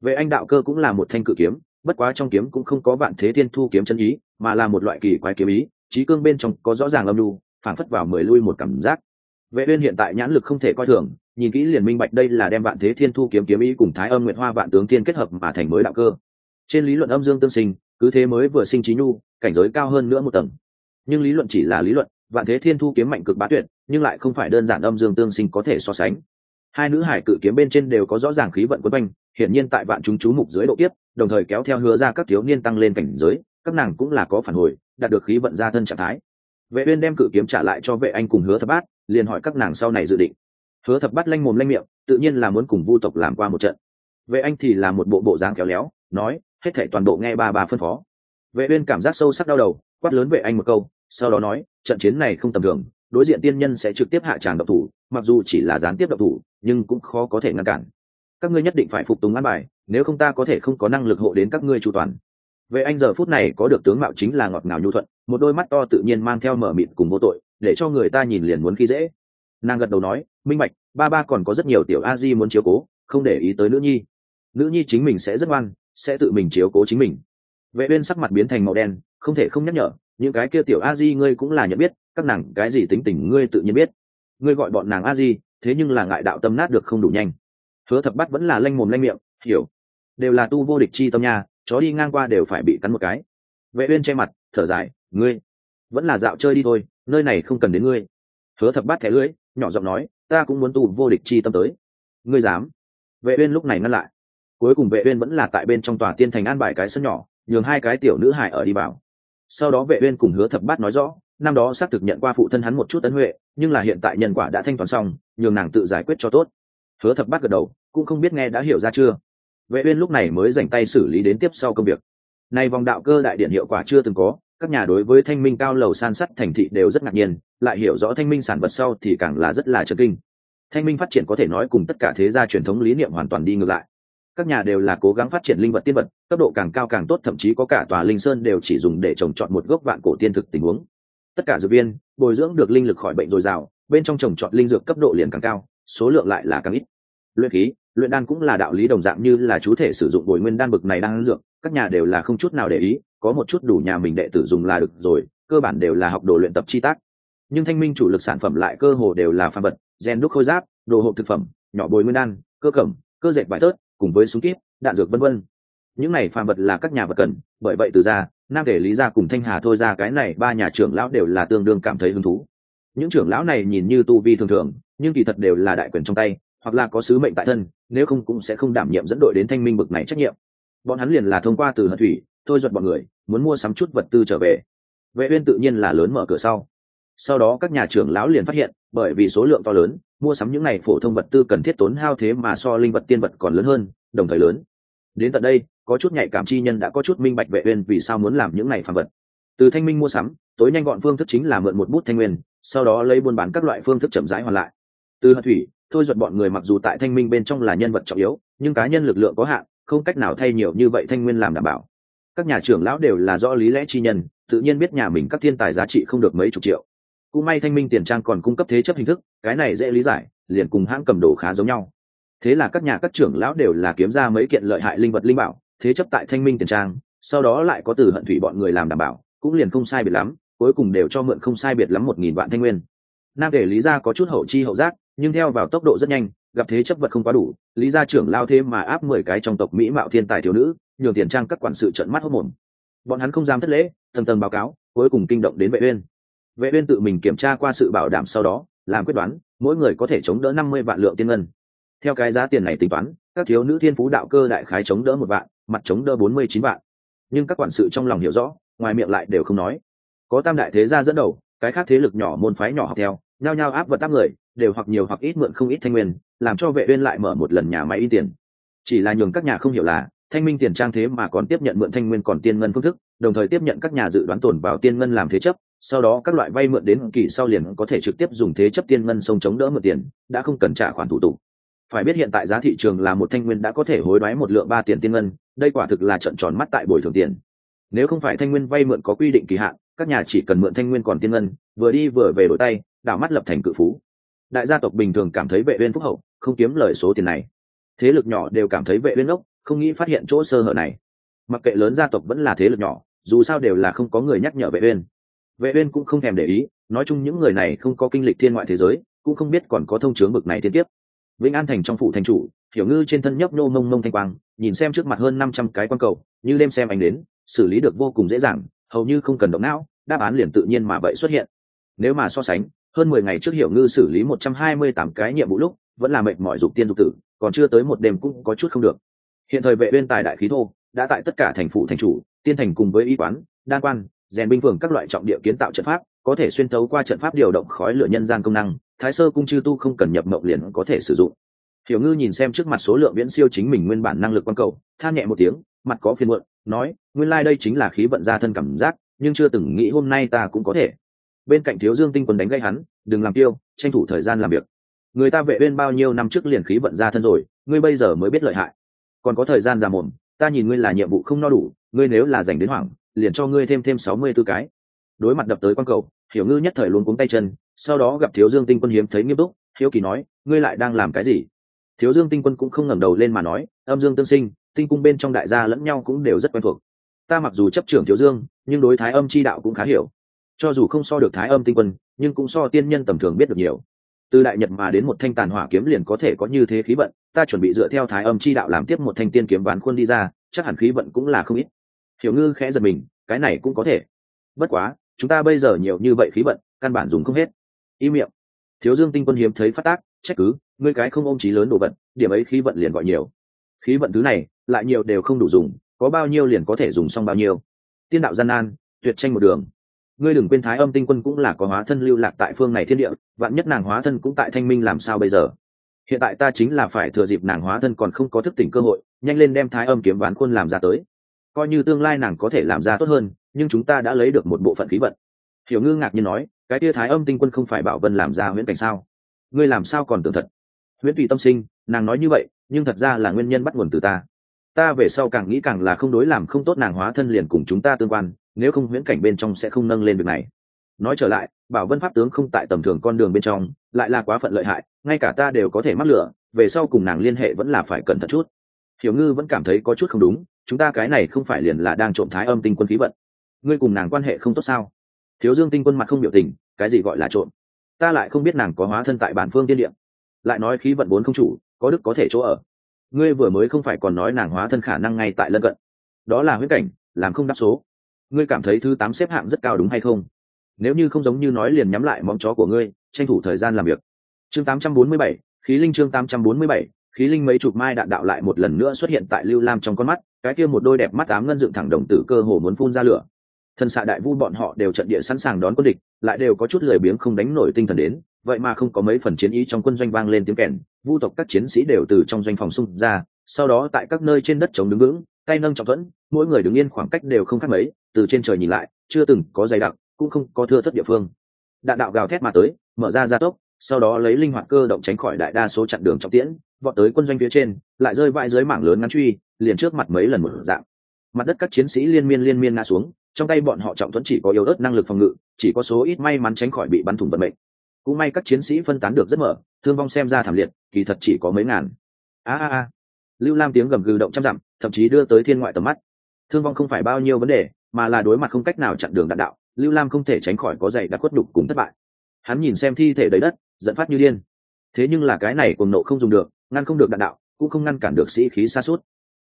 Vệ anh đạo cơ cũng là một thanh cự kiếm, bất quá trong kiếm cũng không có vạn thế thiên thu kiếm chân ý, mà là một loại kỳ quái kiếm ý trí cương bên trong có rõ ràng âm lưu phản phất vào mười lui một cảm giác. Vệ uyên hiện tại nhãn lực không thể coi thường, nhìn kỹ liền minh bạch đây là đem vạn thế thiên thu kiếm kiếm ý cùng thái âm nguyệt hoa vạn tướng thiên kết hợp mà thành mới đạo cơ. Trên lý luận âm dương tương sinh, cứ thế mới vừa sinh trí nhu, cảnh giới cao hơn nữa một tầng. Nhưng lý luận chỉ là lý luận, vạn thế thiên thu kiếm mạnh cực bá tuyệt, nhưng lại không phải đơn giản âm dương tương sinh có thể so sánh. Hai nữ hải cự kiếm bên trên đều có rõ ràng khí vận quấn quanh, hiển nhiên tại vạn chúng chú mục dưới độ tiếp đồng thời kéo theo hứa ra các thiếu niên tăng lên cảnh giới các nàng cũng là có phản hồi, đạt được khí vận ra thân trạng thái. Vệ uyên đem cự kiếm trả lại cho vệ anh cùng hứa thập bát, liền hỏi các nàng sau này dự định. Hứa thập bát lanh mồm lanh miệng, tự nhiên là muốn cùng vu tộc làm qua một trận. Vệ anh thì là một bộ bộ dáng kéo léo, nói, hết thảy toàn bộ nghe ba bà phân phó. Vệ uyên cảm giác sâu sắc đau đầu, quát lớn vệ anh một câu, sau đó nói, trận chiến này không tầm thường, đối diện tiên nhân sẽ trực tiếp hạ tràng độc thủ, mặc dù chỉ là gián tiếp độc thủ, nhưng cũng khó có thể ngăn cản. Các ngươi nhất định phải phục tùng an bài, nếu không ta có thể không có năng lực hộ đến các ngươi chu toàn vệ anh giờ phút này có được tướng mạo chính là ngọt ngào nhu thuận, một đôi mắt to tự nhiên mang theo mở mịt cùng vô tội, để cho người ta nhìn liền muốn khi dễ. Nàng gật đầu nói, minh bạch, ba ba còn có rất nhiều tiểu a di muốn chiếu cố, không để ý tới nữ nhi. Nữ nhi chính mình sẽ rất ngoan, sẽ tự mình chiếu cố chính mình. Vệ uyên sắc mặt biến thành màu đen, không thể không nhắc nhở, những cái kia tiểu a di ngươi cũng là nhận biết, các nàng cái gì tính tình ngươi tự nhiên biết. Ngươi gọi bọn nàng a di, thế nhưng là ngại đạo tâm nát được không đủ nhanh. Hứa thập bát vẫn là lanh mồm lanh miệng, hiểu. Đều là tu vô địch chi tâm nha chó đi ngang qua đều phải bị cắn một cái. Vệ uyên che mặt, thở dài, ngươi, vẫn là dạo chơi đi thôi, nơi này không cần đến ngươi. Hứa thập bát thẻ lưỡi, nhỏ giọng nói, ta cũng muốn tu vô địch chi tâm tới. Ngươi dám? Vệ uyên lúc này ngăn lại. Cuối cùng vệ uyên vẫn là tại bên trong tòa tiên thành an bài cái sân nhỏ, nhường hai cái tiểu nữ hải ở đi vào. Sau đó vệ uyên cùng hứa thập bát nói rõ, năm đó xác thực nhận qua phụ thân hắn một chút tấn huệ, nhưng là hiện tại nhân quả đã thanh toán xong, nhường nàng tự giải quyết cho tốt. Hứa thập bát gật đầu, cũng không biết nghe đã hiểu ra chưa vệ uyên lúc này mới dành tay xử lý đến tiếp sau công việc. Này vòng đạo cơ đại điện hiệu quả chưa từng có, các nhà đối với thanh minh cao lầu san sắt thành thị đều rất ngạc nhiên, lại hiểu rõ thanh minh sản vật sau thì càng là rất là chấn kinh. Thanh minh phát triển có thể nói cùng tất cả thế gia truyền thống lý niệm hoàn toàn đi ngược lại. Các nhà đều là cố gắng phát triển linh vật tiên vật, cấp độ càng cao càng tốt, thậm chí có cả tòa linh sơn đều chỉ dùng để trồng trọt một gốc vạn cổ tiên thực tình huống. Tất cả dược viên, bồi dưỡng được linh lực khỏi bệnh dồi dào, bên trong trồng trọt linh dược cấp độ liền càng cao, số lượng lại là càng ít. Luyện khí luyện đan cũng là đạo lý đồng dạng như là chú thể sử dụng bồi nguyên đan bực này đang dược, các nhà đều là không chút nào để ý, có một chút đủ nhà mình đệ tử dùng là được rồi, cơ bản đều là học đồ luyện tập chi tác. Nhưng thanh minh chủ lực sản phẩm lại cơ hồ đều là phàm vật, gen đúc khôi giáp, đồ hộp thực phẩm, nhỏ bồi nguyên đan, cơ cẩm, cơ dệt vải tớt, cùng với súng kíp, đạn dược vân vân. Những này phàm vật là các nhà vật cần, bởi vậy từ ra, nam thể lý ra cùng thanh hà thôi ra cái này ba nhà trưởng lão đều là tương đương cảm thấy hứng thú. Những trưởng lão này nhìn như tu vi thường thường, nhưng kỳ thật đều là đại quyền trong tay hoặc là có sứ mệnh tại thân, nếu không cũng sẽ không đảm nhiệm dẫn đội đến thanh minh bực này trách nhiệm. Bọn hắn liền là thông qua từ hận thủy, thôi giật bọn người, muốn mua sắm chút vật tư trở về. Vệ uyên tự nhiên là lớn mở cửa sau. Sau đó các nhà trưởng lão liền phát hiện, bởi vì số lượng to lớn, mua sắm những này phổ thông vật tư cần thiết tốn hao thế mà so linh vật tiên vật còn lớn hơn, đồng thời lớn. Đến tận đây, có chút nhạy cảm chi nhân đã có chút minh bạch vệ uyên vì sao muốn làm những này phàm vật. Từ thanh minh mua sắm, tối nhanh gọn phương thức chính là mượn một bút thanh nguyên, sau đó lấy buôn bán các loại phương thức chậm rãi hoàn lại. Từ hận thủy thôi duật bọn người mặc dù tại thanh minh bên trong là nhân vật trọng yếu, nhưng cá nhân lực lượng có hạn, không cách nào thay nhiều như vậy thanh nguyên làm đảm bảo. Các nhà trưởng lão đều là do lý lẽ chi nhân, tự nhiên biết nhà mình các thiên tài giá trị không được mấy chục triệu. Cũng may thanh minh tiền trang còn cung cấp thế chấp hình thức, cái này dễ lý giải, liền cùng hãng cầm đồ khá giống nhau. Thế là các nhà các trưởng lão đều là kiếm ra mấy kiện lợi hại linh vật linh bảo, thế chấp tại thanh minh tiền trang, sau đó lại có từ hận thủy bọn người làm đảm bảo, cũng liền không sai biệt lắm, cuối cùng đều cho mượn không sai biệt lắm một nghìn vạn thanh nguyên. Nam để lý ra có chút hậu chi hậu giác nhưng theo vào tốc độ rất nhanh, gặp thế chấp vật không quá đủ, lý gia trưởng lao thêm mà áp mười cái trong tộc mỹ mạo thiên tài thiếu nữ, nhường tiền trang các quản sự trận mắt hốc mồm. Bọn hắn không dám thất lễ, tầng tầng báo cáo, cuối cùng kinh động đến vệ uyên. Vệ uyên tự mình kiểm tra qua sự bảo đảm sau đó, làm quyết đoán, mỗi người có thể chống đỡ 50 vạn lượng tiên ngân. Theo cái giá tiền này tính toán, các thiếu nữ thiên phú đạo cơ đại khái chống đỡ một vạn, mặt chống đỡ 49 vạn. Nhưng các quản sự trong lòng hiểu rõ, ngoài miệng lại đều không nói. Có tam đại thế gia dẫn đầu, cái khác thế lực nhỏ môn phái nhỏ học theo nhao nhao áp vật áp người, đều hoặc nhiều hoặc ít mượn không ít thanh nguyên, làm cho vệ uyên lại mở một lần nhà máy in tiền. Chỉ là nhường các nhà không hiểu là, thanh minh tiền trang thế mà còn tiếp nhận mượn thanh nguyên còn tiên ngân phương thức, đồng thời tiếp nhận các nhà dự đoán tồn vào tiên ngân làm thế chấp, sau đó các loại vay mượn đến kỳ sau liền có thể trực tiếp dùng thế chấp tiên ngân sông chống đỡ mượn tiền, đã không cần trả khoản thủ tục. Phải biết hiện tại giá thị trường là một thanh nguyên đã có thể hối đoái một lượng ba tiền tiên ngân, đây quả thực là trận tròn mắt tại bồi thường tiền. Nếu không phải thanh nguyên vay mượn có quy định kỳ hạn, các nhà chỉ cần mượn thanh nguyên còn tiên ngân vừa đi vừa về đổi tay, đảo mắt lập thành cự phú. Đại gia tộc bình thường cảm thấy vệ uyên phúc hậu, không kiếm lời số tiền này. Thế lực nhỏ đều cảm thấy vệ uyên ốc, không nghĩ phát hiện chỗ sơ hở này. Mặc kệ lớn gia tộc vẫn là thế lực nhỏ, dù sao đều là không có người nhắc nhở vệ uyên. Vệ uyên cũng không thèm để ý, nói chung những người này không có kinh lịch thiên ngoại thế giới, cũng không biết còn có thông chướng bực này thiên tiếp vĩnh an thành trong phủ thành chủ, hiểu ngư trên thân nhấp nô mông mông thanh quang, nhìn xem trước mặt hơn 500 cái quan cầu, như đêm xem anh đến, xử lý được vô cùng dễ dàng, hầu như không cần động não, đáp án liền tự nhiên mà vậy xuất hiện nếu mà so sánh, hơn mười ngày trước hiểu ngư xử lý một trăm hai mươi tám cái nhiệm vụ lúc, vẫn là mệt mỏi dục tiên dục tử, còn chưa tới một đêm cũng có chút không được. Hiện thời vệ bên tài đại khí thô, đã tại tất cả thành phủ thành chủ, tiên thành cùng với y quán, đan quan, rèn binh phường các loại trọng địa kiến tạo trận pháp, có thể xuyên thấu qua trận pháp điều động khói lửa nhân gian công năng, thái sơ cung chư tu không cần nhập mộng liền có thể sử dụng. Hiểu ngư nhìn xem trước mặt số lượng viễn siêu chính mình nguyên bản năng lực quan cầu, than nhẹ một tiếng, mặt có phiền muộn, nói, nguyên lai like đây chính là khí vận gia thân cảm giác, nhưng chưa từng nghĩ hôm nay ta cũng có thể bên cạnh thiếu dương tinh quân đánh gây hắn, đừng làm tiêu tranh thủ thời gian làm việc. Người ta vệ bên bao nhiêu năm trước liền khí vận ra thân rồi, ngươi bây giờ mới biết lợi hại. Còn có thời gian già mồm, ta nhìn ngươi là nhiệm vụ không no đủ, ngươi nếu là dành đến hoảng, liền cho ngươi thêm thêm sáu mươi tư cái. Đối mặt đập tới quan cầu, hiểu ngư nhất thời luôn cuống tay chân, sau đó gặp thiếu dương tinh quân hiếm thấy nghiêm túc, hiếu kỳ nói, ngươi lại đang làm cái gì? Thiếu dương tinh quân cũng không ngẩng đầu lên mà nói, âm dương tương sinh, tinh cung bên trong đại gia lẫn nhau cũng đều rất quen thuộc. Ta mặc dù chấp trưởng thiếu dương, nhưng đối thái âm chi đạo cũng khá hiểu cho dù không so được thái âm tinh quân, nhưng cũng so tiên nhân tầm thường biết được nhiều. Từ đại nhật mà đến một thanh tàn hỏa kiếm liền có thể có như thế khí vận, ta chuẩn bị dựa theo thái âm chi đạo làm tiếp một thanh tiên kiếm ván khuôn đi ra, chắc hẳn khí vận cũng là không ít. Hiểu ngư khẽ giật mình, cái này cũng có thể. Bất quá, chúng ta bây giờ nhiều như vậy khí vận, căn bản dùng không hết. Y miệng. Thiếu dương tinh quân hiếm thấy phát tác, trách cứ, ngươi cái không ôm trí lớn đồ vật, điểm ấy khí vận liền gọi nhiều. Khí vận thứ này, lại nhiều đều không đủ dùng, có bao nhiêu liền có thể dùng xong bao nhiêu. Tiên đạo gian nan, tuyệt tranh một đường ngươi đừng quên thái âm tinh quân cũng là có hóa thân lưu lạc tại phương này thiên địa, vạn nhất nàng hóa thân cũng tại thanh minh làm sao bây giờ? Hiện tại ta chính là phải thừa dịp nàng hóa thân còn không có thức tỉnh cơ hội, nhanh lên đem thái âm kiếm ván quân làm ra tới. Coi như tương lai nàng có thể làm ra tốt hơn, nhưng chúng ta đã lấy được một bộ phận khí vận. Hiểu ngư ngạc nhiên nói, cái tia thái âm tinh quân không phải bảo vân làm ra huyễn cảnh sao? Ngươi làm sao còn tưởng thật? Huyễn tùy tâm sinh, nàng nói như vậy, nhưng thật ra là nguyên nhân bắt nguồn từ ta. Ta về sau càng nghĩ càng là không đối làm không tốt nàng hóa thân liền cùng chúng ta tương quan nếu không huyễn cảnh bên trong sẽ không nâng lên việc này. Nói trở lại, bảo vân pháp tướng không tại tầm thường con đường bên trong, lại là quá phận lợi hại, ngay cả ta đều có thể mắc lửa, về sau cùng nàng liên hệ vẫn là phải cẩn thận chút. Hiểu ngư vẫn cảm thấy có chút không đúng, chúng ta cái này không phải liền là đang trộm thái âm tinh quân khí vận. Ngươi cùng nàng quan hệ không tốt sao? Thiếu dương tinh quân mặt không biểu tình, cái gì gọi là trộm? Ta lại không biết nàng có hóa thân tại bản phương tiên điệm lại nói khí vận vốn không chủ, có đức có thể chỗ ở. Ngươi vừa mới không phải còn nói nàng hóa thân khả năng ngay tại lân cận. Đó là huyết cảnh, làm không đáp số ngươi cảm thấy thứ tám xếp hạng rất cao đúng hay không? Nếu như không giống như nói liền nhắm lại móng chó của ngươi tranh thủ thời gian làm việc. Chương 847, khí linh chương 847, khí linh mấy chục mai đạn đạo lại một lần nữa xuất hiện tại lưu lam trong con mắt cái kia một đôi đẹp mắt ám ngân dựng thẳng đồng tử cơ hồ muốn phun ra lửa. Thần xạ đại vu bọn họ đều trận địa sẵn sàng đón quân địch lại đều có chút lười biếng không đánh nổi tinh thần đến vậy mà không có mấy phần chiến ý trong quân doanh vang lên tiếng kèn vu tộc các chiến sĩ đều từ trong doanh phòng xung ra sau đó tại các nơi trên đất chống đứng vững tay nâng trọng thuẫn mỗi người đứng yên khoảng cách đều không khác mấy từ trên trời nhìn lại, chưa từng có dày đặc, cũng không có thưa thất địa phương. Đạn đạo gào thét mà tới, mở ra gia tốc, sau đó lấy linh hoạt cơ động tránh khỏi đại đa số chặn đường trọng tiễn, vọt tới quân doanh phía trên, lại rơi vãi dưới mảng lớn ngắn truy, liền trước mặt mấy lần một dạng. Mặt đất các chiến sĩ liên miên liên miên ngã xuống, trong tay bọn họ trọng thuẫn chỉ có yếu ớt năng lực phòng ngự, chỉ có số ít may mắn tránh khỏi bị bắn thủng vận mệnh. Cũng may các chiến sĩ phân tán được rất mở, thương vong xem ra thảm liệt, kỳ thật chỉ có mấy ngàn. A a a. Lưu lam tiếng gầm gừ động trăm dặm, thậm chí đưa tới thiên ngoại tầm mắt. Thương vong không phải bao nhiêu vấn đề mà là đối mặt không cách nào chặn đường đạn đạo, lưu lam không thể tránh khỏi có dày đã khuất đục cùng thất bại. Hắn nhìn xem thi thể đầy đất dẫn phát như điên. Thế nhưng là cái này cùng nộ không dùng được, ngăn không được đạn đạo, cũng không ngăn cản được sĩ khí xa suốt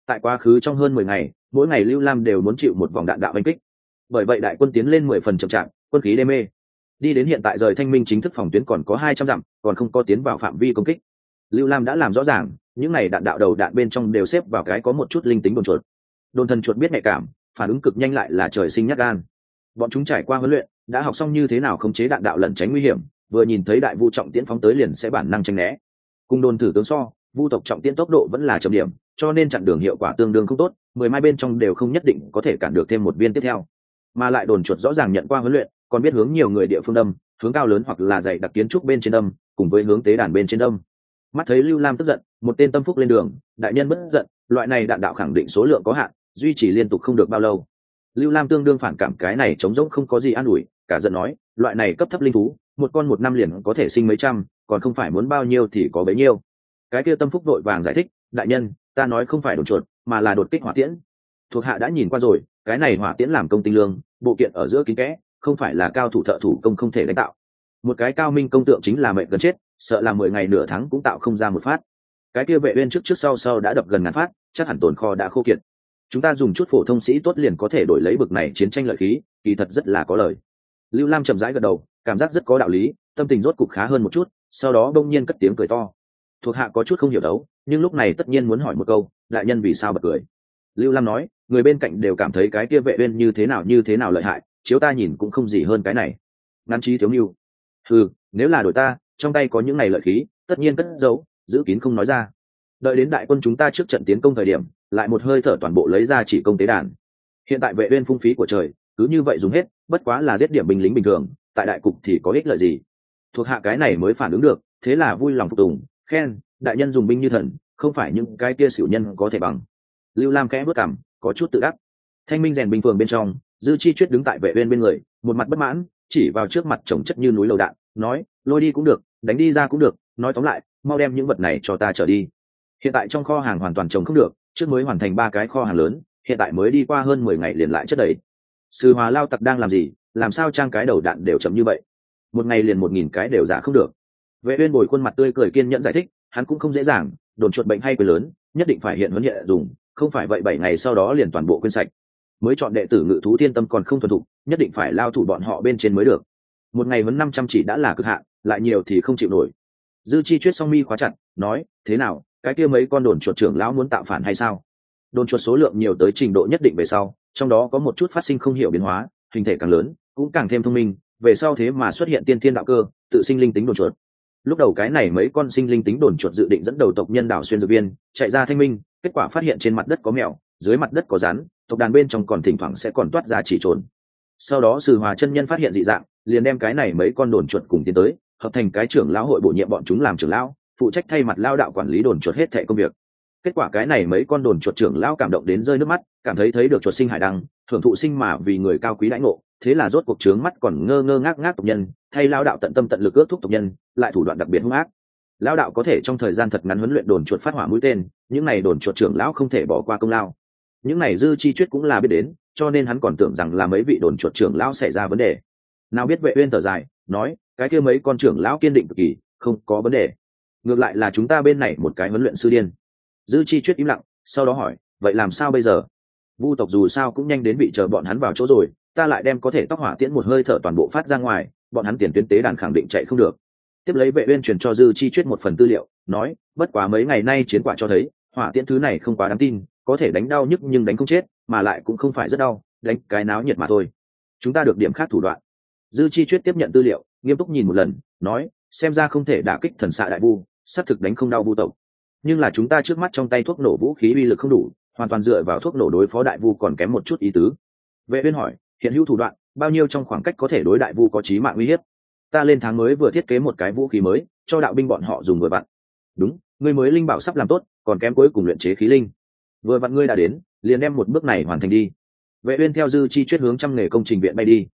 tại quá khứ trong hơn mười ngày, mỗi ngày lưu lam đều muốn chịu một vòng đạn đạo oanh kích. Bởi vậy đại quân tiến lên mười phần chậm chạp, quân khí đê mê. Đi đến hiện tại rời thanh minh chính thức phòng tuyến còn có hai trăm dặm, còn không có tiến vào phạm vi công kích. Lưu lam đã làm rõ ràng, những n à y đạn đạo đầu đạn bên trong đều xếp vào cái có một chút linh tính đồn chuột. Đồn thần chuột biết nhạy cảm phản ứng cực nhanh lại là trời sinh nhát gan. Bọn chúng trải qua huấn luyện, đã học xong như thế nào khống chế đạn đạo lẩn tránh nguy hiểm, vừa nhìn thấy đại vu trọng tiễn phóng tới liền sẽ bản năng tranh né. Cùng đồn thử tướng so, vu tộc trọng tiễn tốc độ vẫn là chậm điểm, cho nên chặn đường hiệu quả tương đương không tốt, mười mai bên trong đều không nhất định có thể cản được thêm một viên tiếp theo. Mà lại đồn chuột rõ ràng nhận qua huấn luyện, còn biết hướng nhiều người địa phương đâm, hướng cao lớn hoặc là dạy đặc kiến trúc bên trên đâm, cùng với hướng tế đàn bên trên đâm. Mắt thấy lưu lam tức giận, một tên tâm phúc lên đường, đại nhân bất giận, loại này đạn đạo khẳng định số lượng có hạn duy trì liên tục không được bao lâu. Lưu lam tương đương phản cảm cái này chống rỗng không có gì an ủi, cả giận nói, loại này cấp thấp linh thú, một con một năm liền có thể sinh mấy trăm, còn không phải muốn bao nhiêu thì có bấy nhiêu. Cái kia tâm phúc đội vàng giải thích, đại nhân, ta nói không phải đột chuột, mà là đột kích hỏa tiễn. Thuộc hạ đã nhìn qua rồi, cái này hỏa tiễn làm công tinh lương, bộ kiện ở giữa kín kẽ, không phải là cao thủ thợ thủ công không thể đánh tạo. Một cái cao minh công tượng chính là mệnh gần chết, sợ là mười ngày nửa tháng cũng tạo không ra một phát. Cái kia vệ uyên trước trước sau sau đã đập gần ngàn phát, chắc hẳn tồn kho đã khô kiệt chúng ta dùng chút phổ thông sĩ tốt liền có thể đổi lấy bực này chiến tranh lợi khí, kỳ thật rất là có lời. Lưu lam chậm rãi gật đầu, cảm giác rất có đạo lý, tâm tình rốt cục khá hơn một chút, sau đó đông nhiên cất tiếng cười to. Thuộc hạ có chút không hiểu đấu, nhưng lúc này tất nhiên muốn hỏi một câu, đại nhân vì sao bật cười? Lưu lam nói, người bên cạnh đều cảm thấy cái kia vệ uyên như thế nào như thế nào lợi hại, chiếu ta nhìn cũng không gì hơn cái này. Ngắn trí thiếu mưu ừ nếu là đổi ta, trong tay có những này lợi khí, tất nhiên cất giấu, giữ kín không nói ra. Đợi đến đại quân chúng ta trước trận tiến công thời điểm lại một hơi thở toàn bộ lấy ra chỉ công tế đàn. Hiện tại vệ uyên phung phí của trời, cứ như vậy dùng hết, bất quá là giết điểm binh lính bình thường, tại đại cục thì có ích lợi gì? Thuộc hạ cái này mới phản ứng được, thế là vui lòng phục tùng, khen, đại nhân dùng binh như thần, không phải những cái kia xỉu nhân có thể bằng. Lưu lam khẽ bước cảm, có chút tự đắc. Thanh minh rèn bình phường bên trong, dư chi chuyết đứng tại vệ uyên bên người, một mặt bất mãn, chỉ vào trước mặt chồng chất như núi lầu đạn, nói, lôi đi cũng được, đánh đi ra cũng được, nói tóm lại, mau đem những vật này cho ta trở đi. Hiện tại trong kho hàng hoàn toàn trồng không được trước mới hoàn thành ba cái kho hàng lớn, hiện tại mới đi qua hơn mười ngày liền lại chất đầy. Sư hòa lao tặc đang làm gì? Làm sao trang cái đầu đạn đều chậm như vậy? Một ngày liền một nghìn cái đều giả không được. Vệ uyên bồi khuôn mặt tươi cười kiên nhẫn giải thích, hắn cũng không dễ dàng, đồn chuột bệnh hay quyền lớn, nhất định phải hiện huấn hiện dùng, không phải vậy bảy ngày sau đó liền toàn bộ quên sạch. Mới chọn đệ tử ngự thú thiên tâm còn không thuần thục, nhất định phải lao thủ bọn họ bên trên mới được. Một ngày vẫn năm trăm chỉ đã là cực hạn, lại nhiều thì không chịu nổi. Dư chi chuyết song mi khóa chặt, nói, thế nào? Cái kia mấy con đồn chuột trưởng lão muốn tạo phản hay sao? Đồn chuột số lượng nhiều tới trình độ nhất định về sau, trong đó có một chút phát sinh không hiểu biến hóa, hình thể càng lớn, cũng càng thêm thông minh, về sau thế mà xuất hiện tiên thiên đạo cơ, tự sinh linh tính đồn chuột. Lúc đầu cái này mấy con sinh linh tính đồn chuột dự định dẫn đầu tộc nhân đảo xuyên dược viên, chạy ra thanh minh, kết quả phát hiện trên mặt đất có mèo, dưới mặt đất có rắn, tộc đàn bên trong còn thỉnh thoảng sẽ còn toát ra chỉ trốn. sau đó sư hòa chân nhân phát hiện dị dạng, liền đem cái này mấy con đồn chuột cùng tiến tới, hợp thành cái trưởng lão hội bổ nhiệm bọn chúng làm trưởng lão phụ trách thay mặt lao đạo quản lý đồn chuột hết thệ công việc. Kết quả cái này mấy con đồn chuột trưởng lão cảm động đến rơi nước mắt, cảm thấy thấy được chuột sinh hải đăng, thưởng thụ sinh mà vì người cao quý lãnh ngộ, thế là rốt cuộc trướng mắt còn ngơ ngơ ngác ngác tộc nhân, thay lao đạo tận tâm tận lực ước thúc tộc nhân, lại thủ đoạn đặc biệt hung ác. Lao đạo có thể trong thời gian thật ngắn huấn luyện đồn chuột phát hỏa mũi tên, những này đồn chuột trưởng lão không thể bỏ qua công lao. Những này dư chi chuyết cũng là biết đến, cho nên hắn còn tưởng rằng là mấy vị đồn chuột trưởng lão xảy ra vấn đề. Nào biết vệ uyên thở dài, nói, cái kia mấy con trưởng lão kiên định cực kỳ, không có vấn đề ngược lại là chúng ta bên này một cái huấn luyện sư điên. Dư chi chuyết im lặng, sau đó hỏi, vậy làm sao bây giờ? Vu tộc dù sao cũng nhanh đến bị chờ bọn hắn vào chỗ rồi, ta lại đem có thể tóc hỏa tiễn một hơi thở toàn bộ phát ra ngoài, bọn hắn tiền tuyến tế đàn khẳng định chạy không được. Tiếp lấy vệ uyên truyền cho dư chi chuyết một phần tư liệu, nói, bất quá mấy ngày nay chiến quả cho thấy, hỏa tiễn thứ này không quá đáng tin, có thể đánh đau nhức nhưng đánh không chết, mà lại cũng không phải rất đau, đánh cái náo nhiệt mà thôi. Chúng ta được điểm khác thủ đoạn. Dư chi chuyết tiếp nhận tư liệu, nghiêm túc nhìn một lần, nói, xem ra không thể đả kích thần xạ đại vu xác thực đánh không đau vu tộc. Nhưng là chúng ta trước mắt trong tay thuốc nổ vũ khí uy lực không đủ, hoàn toàn dựa vào thuốc nổ đối phó đại vu còn kém một chút ý tứ. Vệ uyên hỏi, hiện hữu thủ đoạn, bao nhiêu trong khoảng cách có thể đối đại vu có chí mạng uy hiếp? Ta lên tháng mới vừa thiết kế một cái vũ khí mới, cho đạo binh bọn họ dùng vừa vặn. Đúng, ngươi mới linh bảo sắp làm tốt, còn kém cuối cùng luyện chế khí linh. Vừa vặn ngươi đã đến, liền đem một bước này hoàn thành đi. Vệ uyên theo dư chi chuyên hướng trăm nghề công trình viện bay đi.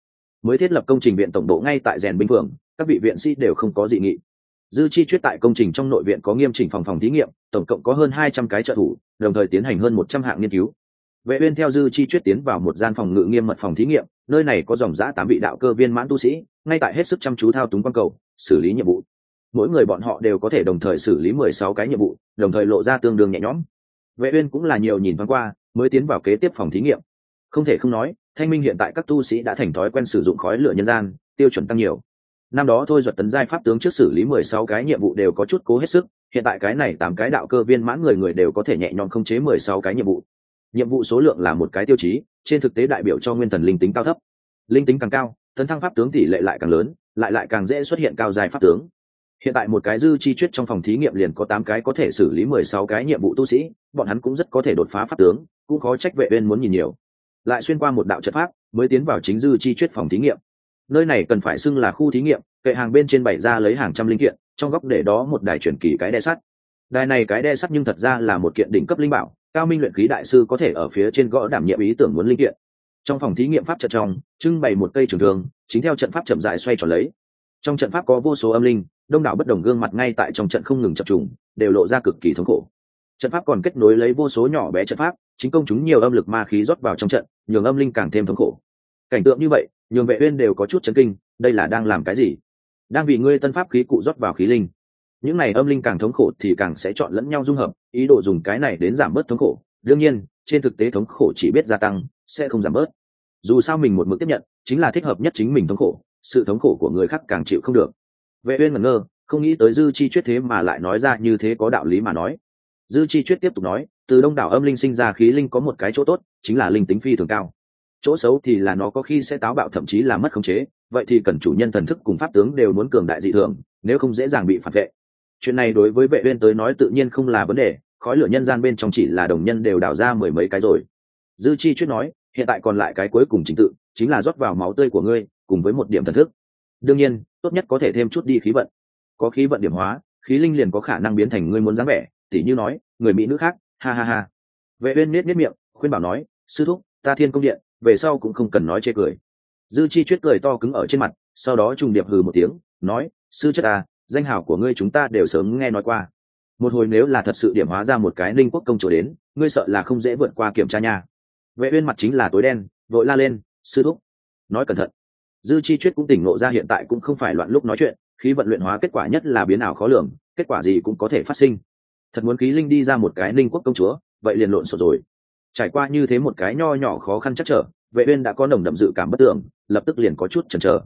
Mới thiết lập công trình viện tổng độ ngay tại rèn binh phường, các vị viện sĩ đều không có dị nghị dư chi chuyết tại công trình trong nội viện có nghiêm chỉnh phòng phòng thí nghiệm, tổng cộng có hơn hai trăm cái trợ thủ, đồng thời tiến hành hơn một trăm hạng nghiên cứu. Vệ uyên theo dư chi chuyết tiến vào một gian phòng ngự nghiêm mật phòng thí nghiệm, nơi này có dòng giã tám vị đạo cơ viên mãn tu sĩ, ngay tại hết sức chăm chú thao túng quan cầu, xử lý nhiệm vụ. Mỗi người bọn họ đều có thể đồng thời xử lý mười sáu cái nhiệm vụ, đồng thời lộ ra tương đương nhẹ nhõm. Vệ uyên cũng là nhiều nhìn thoáng qua, mới tiến vào kế tiếp phòng thí nghiệm. Không thể không nói, thanh minh hiện tại các tu sĩ đã thành thói quen sử dụng khói lửa nhân gian, tiêu chuẩn tăng nhiều năm đó thôi duật tấn giai pháp tướng trước xử lý mười sáu cái nhiệm vụ đều có chút cố hết sức, hiện tại cái này tám cái đạo cơ viên mãn người người đều có thể nhẹ nhõm không chế mười sáu cái nhiệm vụ. Nhiệm vụ số lượng là một cái tiêu chí, trên thực tế đại biểu cho nguyên thần linh tính cao thấp. Linh tính càng cao, tấn thăng pháp tướng tỷ lệ lại càng lớn, lại lại càng dễ xuất hiện cao dài pháp tướng. Hiện tại một cái dư chi chuyết trong phòng thí nghiệm liền có tám cái có thể xử lý mười sáu cái nhiệm vụ tu sĩ, bọn hắn cũng rất có thể đột phá pháp tướng, cũng khó trách vệ bên muốn nhìn nhiều. Lại xuyên qua một đạo trận pháp, mới tiến vào chính dư chi chuyết phòng thí nghiệm nơi này cần phải xưng là khu thí nghiệm, kệ hàng bên trên bày ra lấy hàng trăm linh kiện, trong góc để đó một đài chuyển kỳ cái đe sắt. Đài này cái đe sắt nhưng thật ra là một kiện đỉnh cấp linh bảo, cao minh luyện khí đại sư có thể ở phía trên gõ đảm nhiệm ý tưởng muốn linh kiện. Trong phòng thí nghiệm pháp trận trong, trưng bày một cây trường thường chính theo trận pháp chậm dại xoay tròn lấy. Trong trận pháp có vô số âm linh, đông đảo bất đồng gương mặt ngay tại trong trận không ngừng chập trùng, đều lộ ra cực kỳ thống khổ. Trận pháp còn kết nối lấy vô số nhỏ bé trận pháp, chính công chúng nhiều âm lực ma khí rót vào trong trận, nhường âm linh càng thêm thống khổ. Cảnh tượng như vậy nhường vệ uyên đều có chút chấn kinh, đây là đang làm cái gì? Đang vì ngươi tân pháp khí cụ rót vào khí linh. Những này âm linh càng thống khổ thì càng sẽ chọn lẫn nhau dung hợp, ý đồ dùng cái này đến giảm bớt thống khổ. Đương nhiên, trên thực tế thống khổ chỉ biết gia tăng, sẽ không giảm bớt. Dù sao mình một mực tiếp nhận, chính là thích hợp nhất chính mình thống khổ, sự thống khổ của người khác càng chịu không được. Vệ uyên ngẩn ngơ, không nghĩ tới dư chi chuyết thế mà lại nói ra như thế có đạo lý mà nói. Dư chi chuyết tiếp tục nói, từ đông đảo âm linh sinh ra khí linh có một cái chỗ tốt, chính là linh tính phi thường cao chỗ xấu thì là nó có khi sẽ táo bạo thậm chí là mất khống chế, vậy thì cần chủ nhân thần thức cùng pháp tướng đều muốn cường đại dị thường, nếu không dễ dàng bị phản vệ. Chuyện này đối với vệ uyên tới nói tự nhiên không là vấn đề, khói lửa nhân gian bên trong chỉ là đồng nhân đều đào ra mười mấy cái rồi. Dư chi chuyết nói, hiện tại còn lại cái cuối cùng chính tự, chính là rót vào máu tươi của ngươi, cùng với một điểm thần thức. Đương nhiên, tốt nhất có thể thêm chút đi khí vận. Có khí vận điểm hóa, khí linh liền có khả năng biến thành ngươi muốn dáng vẻ, tỉ như nói, người mỹ nữ khác, ha ha ha. Vệ uyên nết nết miệng, khuyên bảo nói, sư thúc, ta thiên công điện về sau cũng không cần nói chê cười. Dư chi chuyết cười to cứng ở trên mặt, sau đó trùng điệp hừ một tiếng, nói, sư chất à danh hào của ngươi chúng ta đều sớm nghe nói qua. Một hồi nếu là thật sự điểm hóa ra một cái ninh quốc công chúa đến, ngươi sợ là không dễ vượt qua kiểm tra nha. Vệ uyên mặt chính là tối đen, vội la lên, sư thúc, nói cẩn thận. Dư chi chuyết cũng tỉnh ngộ ra hiện tại cũng không phải loạn lúc nói chuyện, khí vận luyện hóa kết quả nhất là biến ảo khó lường, kết quả gì cũng có thể phát sinh. Thật muốn khí linh đi ra một cái ninh quốc công chúa, vậy liền lộn xộn rồi trải qua như thế một cái nho nhỏ khó khăn chắc trở vệ uyên đã có nồng đậm dự cảm bất tưởng lập tức liền có chút chần chờ.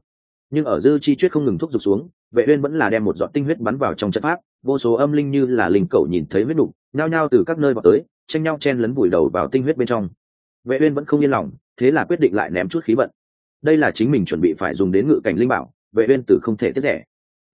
Nhưng ở dư chi chuyết không ngừng thúc giục xuống vệ uyên vẫn là đem một giọt tinh huyết bắn vào trong trận pháp vô số âm linh như là linh cầu nhìn thấy huyết đủ, nhao nhao từ các nơi vào tới tranh nhau chen lấn vùi đầu vào tinh huyết bên trong. Vệ uyên vẫn không yên lòng thế là quyết định lại ném chút khí vận. Đây là chính mình chuẩn bị phải dùng đến ngự cảnh linh bảo vệ uyên tử không thể tiết rẻ.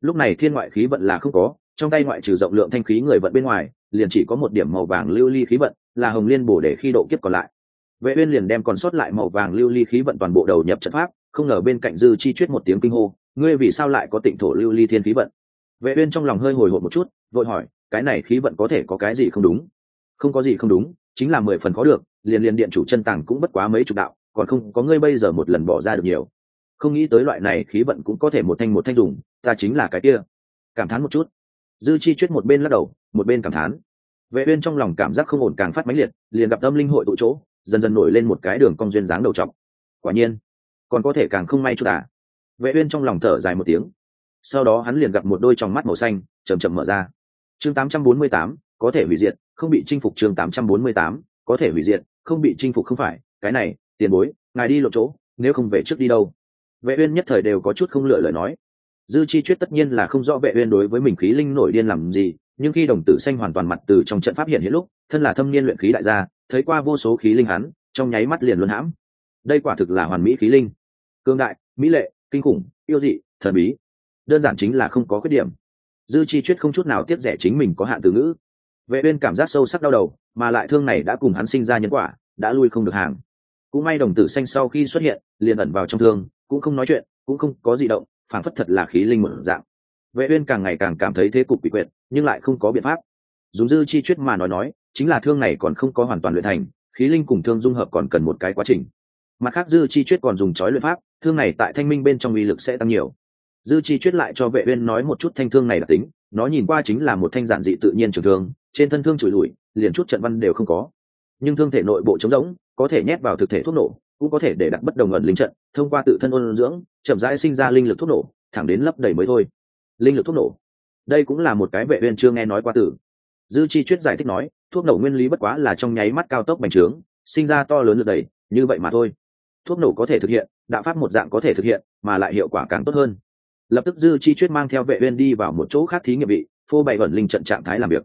Lúc này thiên ngoại khí vận là không có trong tay ngoại trừ rộng lượng thanh khí người vận bên ngoài liền chỉ có một điểm màu vàng lưu ly khí vận, là hồng liên bổ để khi độ kiếp còn lại. Vệ uyên liền đem còn sót lại màu vàng lưu ly khí vận toàn bộ đầu nhập trận pháp, không ngờ bên cạnh dư chi chuyết một tiếng kinh hô, ngươi vì sao lại có tịnh thổ lưu ly thiên khí vận? Vệ uyên trong lòng hơi hồi hộp một chút, vội hỏi, cái này khí vận có thể có cái gì không đúng? Không có gì không đúng, chính là mười phần khó được, liền liền điện chủ chân tàng cũng bất quá mấy chục đạo, còn không có ngươi bây giờ một lần bỏ ra được nhiều. Không nghĩ tới loại này khí vận cũng có thể một thanh một thanh dùng, ta chính là cái kia. Cảm thán một chút. Dư chi chuyết một bên lắc đầu một bên cảm thán. Vệ uyên trong lòng cảm giác không ổn càng phát mãnh liệt, liền gặp tâm linh hội tụ chỗ, dần dần nổi lên một cái đường cong duyên dáng đầu trọng quả nhiên, còn có thể càng không may chút à? Vệ uyên trong lòng thở dài một tiếng. Sau đó hắn liền gặp một đôi tròng mắt màu xanh, chậm chậm mở ra. Chương 848 có thể hủy diệt, không bị chinh phục chương 848 có thể hủy diệt, không bị chinh phục không phải, cái này, tiền bối, ngài đi lộ chỗ, nếu không về trước đi đâu? Vệ uyên nhất thời đều có chút không lựa lời nói. Dư chi chuyết tất nhiên là không rõ vệ uyên đối với mình khí linh nổi điên làm gì nhưng khi đồng tử xanh hoàn toàn mặt từ trong trận pháp hiện hiện lúc, thân là thâm niên luyện khí đại gia, thấy qua vô số khí linh hắn, trong nháy mắt liền luân hãm. Đây quả thực là hoàn mỹ khí linh. Cương đại, mỹ lệ, kinh khủng, yêu dị, thần bí. Đơn giản chính là không có khuyết điểm. Dư chi chuyết không chút nào tiếc rẻ chính mình có hạn từ ngữ. Vệ uyên cảm giác sâu sắc đau đầu, mà lại thương này đã cùng hắn sinh ra nhân quả, đã lui không được hàng. Cũng may đồng tử xanh sau khi xuất hiện, liền ẩn vào trong thương, cũng không nói chuyện, cũng không có gì động phản phất thật là khí linh một dạng. Vệ uyên càng ngày càng cảm thấy thế cục bị quyệt nhưng lại không có biện pháp. Dùng dư chi chuyết mà nói nói chính là thương này còn không có hoàn toàn luyện thành khí linh cùng thương dung hợp còn cần một cái quá trình. Mặt khác dư chi chuyết còn dùng chói luyện pháp thương này tại thanh minh bên trong uy lực sẽ tăng nhiều. Dư chi chuyết lại cho vệ uyên nói một chút thanh thương này là tính nó nhìn qua chính là một thanh giản dị tự nhiên trường thương trên thân thương chùi lủi, liền chút trận văn đều không có. Nhưng thương thể nội bộ chống rỗng có thể nhét vào thực thể thuốc nổ cũng có thể để đặt bất đồng ẩn linh trận thông qua tự thân ôn dưỡng chậm rãi sinh ra linh lực thuốc nổ thẳng đến lấp đầy mới thôi. Linh lực thuốc nổ đây cũng là một cái vệ uyên chưa nghe nói qua tử. Dư chi chuyết giải thích nói, thuốc nổ nguyên lý bất quá là trong nháy mắt cao tốc bành trướng, sinh ra to lớn lực đẩy, như vậy mà thôi. Thuốc nổ có thể thực hiện, đạo pháp một dạng có thể thực hiện, mà lại hiệu quả càng tốt hơn. Lập tức dư chi chuyết mang theo vệ uyên đi vào một chỗ khác thí nghiệm vị, phô bày ẩn linh trận trạng thái làm việc.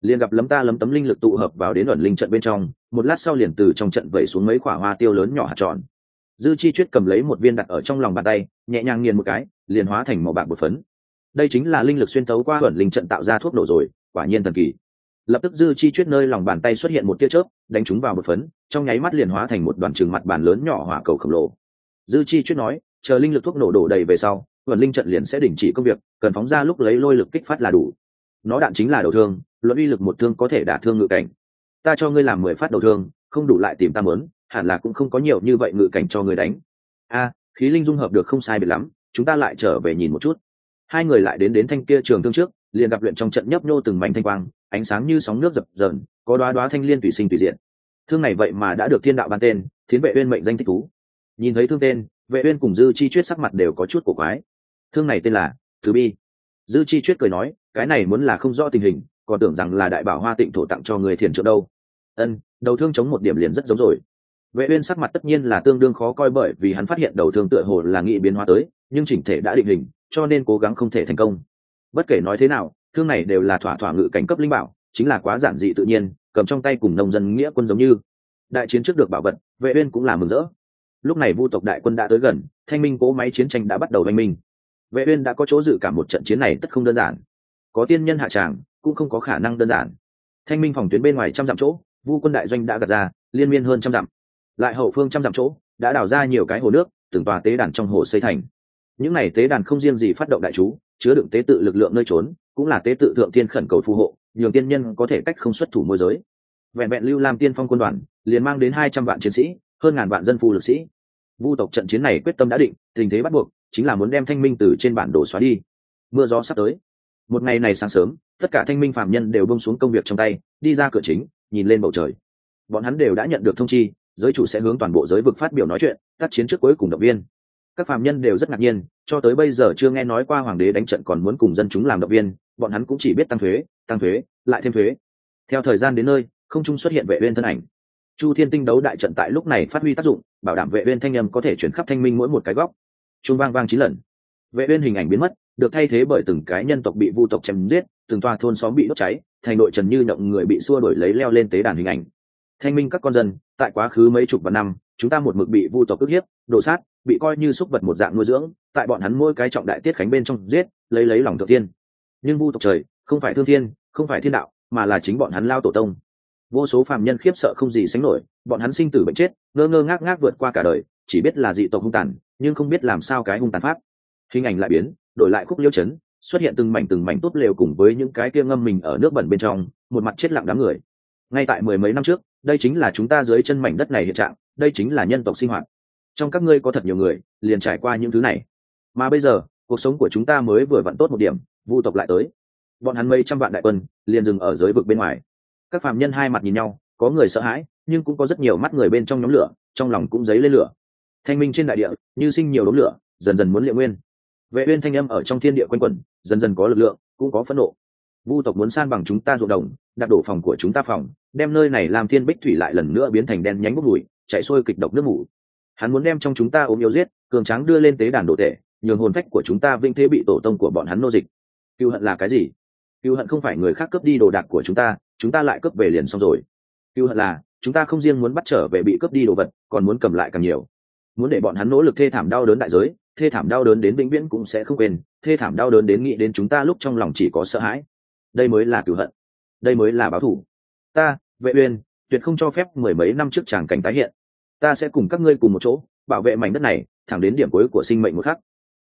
Liền gặp lấm ta lấm tấm linh lực tụ hợp vào đến ẩn linh trận bên trong, một lát sau liền từ trong trận vẩy xuống mấy quả hoa tiêu lớn nhỏ hạt tròn. Dư chi chuyết cầm lấy một viên đặt ở trong lòng bàn tay, nhẹ nhàng nghiền một cái, liền hóa thành màu bạc bột phấn đây chính là linh lực xuyên tấu qua ẩn linh trận tạo ra thuốc nổ rồi, quả nhiên thần kỳ. Lập tức dư chi chuyết nơi lòng bàn tay xuất hiện một tia chớp, đánh chúng vào một phấn, trong nháy mắt liền hóa thành một đoàn trừng mặt bàn lớn nhỏ hỏa cầu khổng lồ. Dư chi chuyết nói, chờ linh lực thuốc nổ đổ đầy về sau vườn linh trận liền sẽ đình chỉ công việc, cần phóng ra lúc lấy lôi lực kích phát là đủ. Nó đạn chính là đầu thương, luận uy lực một thương có thể đả thương ngự cảnh. Ta cho ngươi làm mười phát đầu thương, không đủ lại tìm ta mớn, hẳn là cũng không có nhiều như vậy ngự cảnh cho người đánh. A, khí linh dung hợp được không sai biệt lắm, chúng ta lại trở về nhìn một chút hai người lại đến đến thanh kia trường thương trước, liền gặp luyện trong trận nhấp nhô từng mảnh thanh quang, ánh sáng như sóng nước dập dờn, có đoá đoá thanh liên tùy sinh tùy diện. Thương này vậy mà đã được thiên đạo ban tên, thiến vệ uyên mệnh danh thích thú. Nhìn thấy thương tên, vệ uyên cùng dư chi chuyết sắc mặt đều có chút cổ quái. Thương này tên là thứ bi. Dư chi chuyết cười nói, cái này muốn là không rõ tình hình, còn tưởng rằng là đại bảo hoa tịnh thổ tặng cho người thiền trợ đâu. Ân, đầu thương chống một điểm liền rất giống rồi. Vệ uyên sắc mặt tất nhiên là tương đương khó coi bởi vì hắn phát hiện đầu thương tựa hồ là nghị biến hóa tới nhưng chỉnh thể đã định hình, cho nên cố gắng không thể thành công. Bất kể nói thế nào, thương này đều là thỏa thỏa ngự cảnh cấp linh bảo, chính là quá giản dị tự nhiên, cầm trong tay cùng nông dân nghĩa quân giống như. Đại chiến trước được bảo vật, vệ uyên cũng là mừng rỡ. Lúc này vu tộc đại quân đã tới gần, thanh minh cố máy chiến tranh đã bắt đầu đánh minh. Vệ uyên đã có chỗ dự cảm một trận chiến này tất không đơn giản. Có tiên nhân hạ tràng, cũng không có khả năng đơn giản. Thanh minh phòng tuyến bên ngoài trăm dặm chỗ, vu quân đại doanh đã gạt ra, liên miên hơn trăm dặm. Lại hậu phương trăm dặm chỗ, đã đào ra nhiều cái hồ nước, từng tòa tế đàn trong hồ xây thành những này tế đàn không riêng gì phát động đại chú, chứa đựng tế tự lực lượng nơi trốn, cũng là tế tự thượng tiên khẩn cầu phù hộ, nhường tiên nhân có thể cách không xuất thủ môi giới. Vẹn vẹn lưu lam tiên phong quân đoàn, liền mang đến hai trăm vạn chiến sĩ, hơn ngàn vạn dân phu lực sĩ. Vu tộc trận chiến này quyết tâm đã định, tình thế bắt buộc, chính là muốn đem thanh minh từ trên bản đồ xóa đi. Mưa gió sắp tới. Một ngày này sáng sớm, tất cả thanh minh phạm nhân đều bông xuống công việc trong tay, đi ra cửa chính, nhìn lên bầu trời. Bọn hắn đều đã nhận được thông chi, giới chủ sẽ hướng toàn bộ giới vực phát biểu nói chuyện, tác chiến trước cuối cùng động viên các phạm nhân đều rất ngạc nhiên, cho tới bây giờ chưa nghe nói qua hoàng đế đánh trận còn muốn cùng dân chúng làm động viên, bọn hắn cũng chỉ biết tăng thuế tăng thuế, lại thêm thuế. Theo thời gian đến nơi, không trung xuất hiện vệ uyên thân ảnh. Chu thiên tinh đấu đại trận tại lúc này phát huy tác dụng, bảo đảm vệ uyên thanh âm có thể chuyển khắp thanh minh mỗi một cái góc. Chuông vang vang chín lần. Vệ uyên hình ảnh biến mất, được thay thế bởi từng cái nhân tộc bị vu tộc chém giết, từng tòa thôn xóm bị đốt cháy, thành nội trần như động người bị xua đuổi lấy leo lên tế đàn hình ảnh. Thanh minh các con dân, tại quá khứ mấy chục vạn năm, chúng ta một mực bị vu tộc cướp hiếp, đổ sát bị coi như súc vật một dạng nuôi dưỡng, tại bọn hắn mỗi cái trọng đại tiết khánh bên trong giết, lấy lấy lòng thượng tiên nhưng vu tộc trời, không phải thương thiên, không phải thiên đạo, mà là chính bọn hắn lao tổ tông. Vô số phàm nhân khiếp sợ không gì sánh nổi, bọn hắn sinh tử bệnh chết, ngơ ngơ ngác ngác vượt qua cả đời, chỉ biết là dị tộc hung tàn, nhưng không biết làm sao cái hung tàn pháp. Hình ảnh lại biến, đổi lại khúc liêu chấn, xuất hiện từng mảnh từng mảnh tốt lều cùng với những cái kia ngâm mình ở nước bẩn bên trong, một mặt chết lặng đám người. Ngay tại mười mấy năm trước, đây chính là chúng ta dưới chân mảnh đất này hiện trạng, đây chính là nhân tộc sinh hoạt trong các ngươi có thật nhiều người, liền trải qua những thứ này. Mà bây giờ, cuộc sống của chúng ta mới vừa vặn tốt một điểm, vu tộc lại tới. Bọn hắn mấy trăm vạn đại quân, liền dừng ở dưới vực bên ngoài. Các phạm nhân hai mặt nhìn nhau, có người sợ hãi, nhưng cũng có rất nhiều mắt người bên trong nhóm lửa, trong lòng cũng dấy lên lửa. Thanh minh trên đại địa, như sinh nhiều đống lửa, dần dần muốn liệu nguyên. Vệ uyên thanh âm ở trong thiên địa quanh quẩn, dần dần có lực lượng, cũng có phẫn nộ. Vu tộc muốn san bằng chúng ta ruộng đồng, đặt đổ phòng của chúng ta phòng, đem nơi này làm thiên bích thủy lại lần nữa biến thành đen nhánh bốc mùi, chạy xuôi kịch độc nước mù hắn muốn đem trong chúng ta ốm yếu giết, cường tráng đưa lên tế đàn đồ tể, nhường hồn phách của chúng ta vinh thế bị tổ tông của bọn hắn nô dịch. Cựu hận là cái gì? Cựu hận không phải người khác cướp đi đồ đạc của chúng ta chúng ta lại cướp về liền xong rồi. Cựu hận là, chúng ta không riêng muốn bắt trở về bị cướp đi đồ vật, còn muốn cầm lại càng nhiều. Muốn để bọn hắn nỗ lực thê thảm đau đớn đại giới, thê thảm đau đớn đến vĩnh viễn cũng sẽ không quên, thê thảm đau đớn đến nghĩ đến chúng ta lúc trong lòng chỉ có sợ hãi. Đây mới là cựu hận. Đây mới là báo thù. ta, vệ uyên, tuyệt không cho phép mười mấy năm trước chàng cảnh tái hiện ta sẽ cùng các ngươi cùng một chỗ, bảo vệ mảnh đất này, thẳng đến điểm cuối của sinh mệnh một khắc.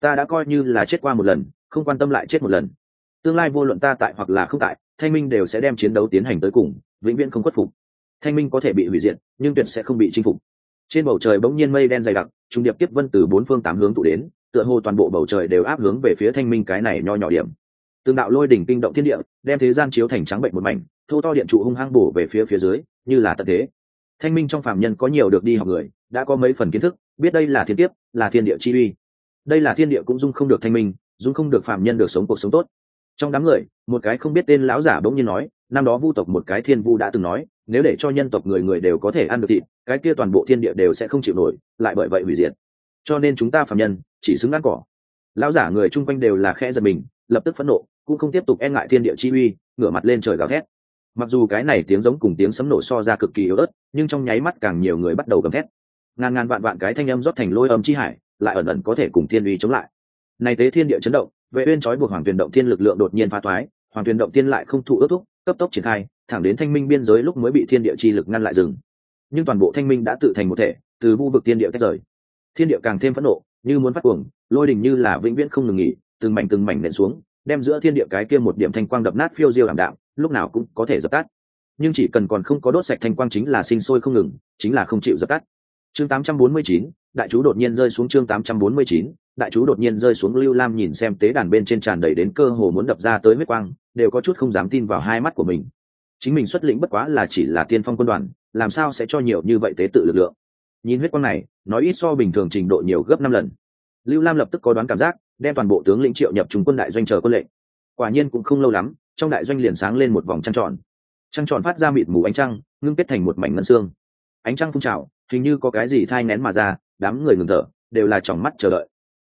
Ta đã coi như là chết qua một lần, không quan tâm lại chết một lần. Tương lai vô luận ta tại hoặc là không tại, thanh minh đều sẽ đem chiến đấu tiến hành tới cùng, vĩnh viễn không khuất phục. Thanh minh có thể bị hủy diệt, nhưng tuyệt sẽ không bị chinh phục. Trên bầu trời bỗng nhiên mây đen dày đặc, trung điệp tiếp vân từ bốn phương tám hướng tụ đến, tựa hồ toàn bộ bầu trời đều áp hướng về phía thanh minh cái này nho nhỏ điểm. Tương đạo lôi đỉnh kinh động thiên địa, đem thế gian chiếu thành trắng bệnh một mảnh, thô to điện trụ hung hăng bổ về phía phía dưới, như là tận thế thanh minh trong phạm nhân có nhiều được đi học người, đã có mấy phần kiến thức, biết đây là thiên tiếp là thiên địa chi uy. Đây là thiên địa cũng dung không được thanh minh, dung không được phạm nhân được sống cuộc sống tốt. Trong đám người, một cái không biết tên lão giả bỗng nhiên nói, năm đó vu tộc một cái thiên vu đã từng nói, nếu để cho nhân tộc người người đều có thể ăn được thịt, cái kia toàn bộ thiên địa đều sẽ không chịu nổi, lại bởi vậy hủy diệt. Cho nên chúng ta phạm nhân, chỉ xứng ăn cỏ. Lão giả người chung quanh đều là khe giật mình, lập tức phẫn nộ, cũng không tiếp tục e ngại thiên địa chi uy, ngửa mặt lên trời gào thét mặc dù cái này tiếng giống cùng tiếng sấm nổ so ra cực kỳ yếu ớt, nhưng trong nháy mắt càng nhiều người bắt đầu gầm thét. Ngàn ngàn vạn vạn cái thanh âm rót thành lôi âm chi hải, lại ẩn ẩn có thể cùng thiên uy chống lại. Này tế thiên địa chấn động, vệ uyên trói buộc hoàng tuyền động thiên lực lượng đột nhiên phá thoái, hoàng tuyền động thiên lại không thụ ước thúc, cấp tốc triển khai, thẳng đến thanh minh biên giới lúc mới bị thiên địa chi lực ngăn lại dừng. Nhưng toàn bộ thanh minh đã tự thành một thể, từ vu vực thiên địa tách rời. Thiên địa càng thêm phẫn nộ, như muốn phát cuồng, lôi đình như là vĩnh viễn không ngừng nghỉ, từng mảnh từng mảnh nện xuống đem giữa thiên địa cái kia một điểm thanh quang đập nát phiêu diêu ảm đạm lúc nào cũng có thể dập tắt. Nhưng chỉ cần còn không có đốt sạch thanh quang chính là sinh sôi không ngừng chính là không chịu dập tắt. Chương 849, đại chú đột nhiên rơi xuống chương 849, đại chú đột nhiên rơi xuống lưu lam nhìn xem tế đàn bên trên tràn đầy đến cơ hồ muốn đập ra tới huyết quang đều có chút không dám tin vào hai mắt của mình. Chính mình xuất lĩnh bất quá là chỉ là tiên phong quân đoàn làm sao sẽ cho nhiều như vậy tế tự lực lượng? Nhìn huyết quang này nói ít so bình thường trình độ nhiều gấp năm lần. Lưu lam lập tức có đoán cảm giác đem toàn bộ tướng lĩnh triệu nhập trung quân đại doanh chờ quân lệnh. Quả nhiên cũng không lâu lắm, trong đại doanh liền sáng lên một vòng trăng tròn. Trăng tròn phát ra mịt mù ánh trăng, ngưng kết thành một mảnh ngân xương. Ánh trăng phun trào, hình như có cái gì thai nén mà ra, đám người ngừng thở, đều là tròng mắt chờ đợi.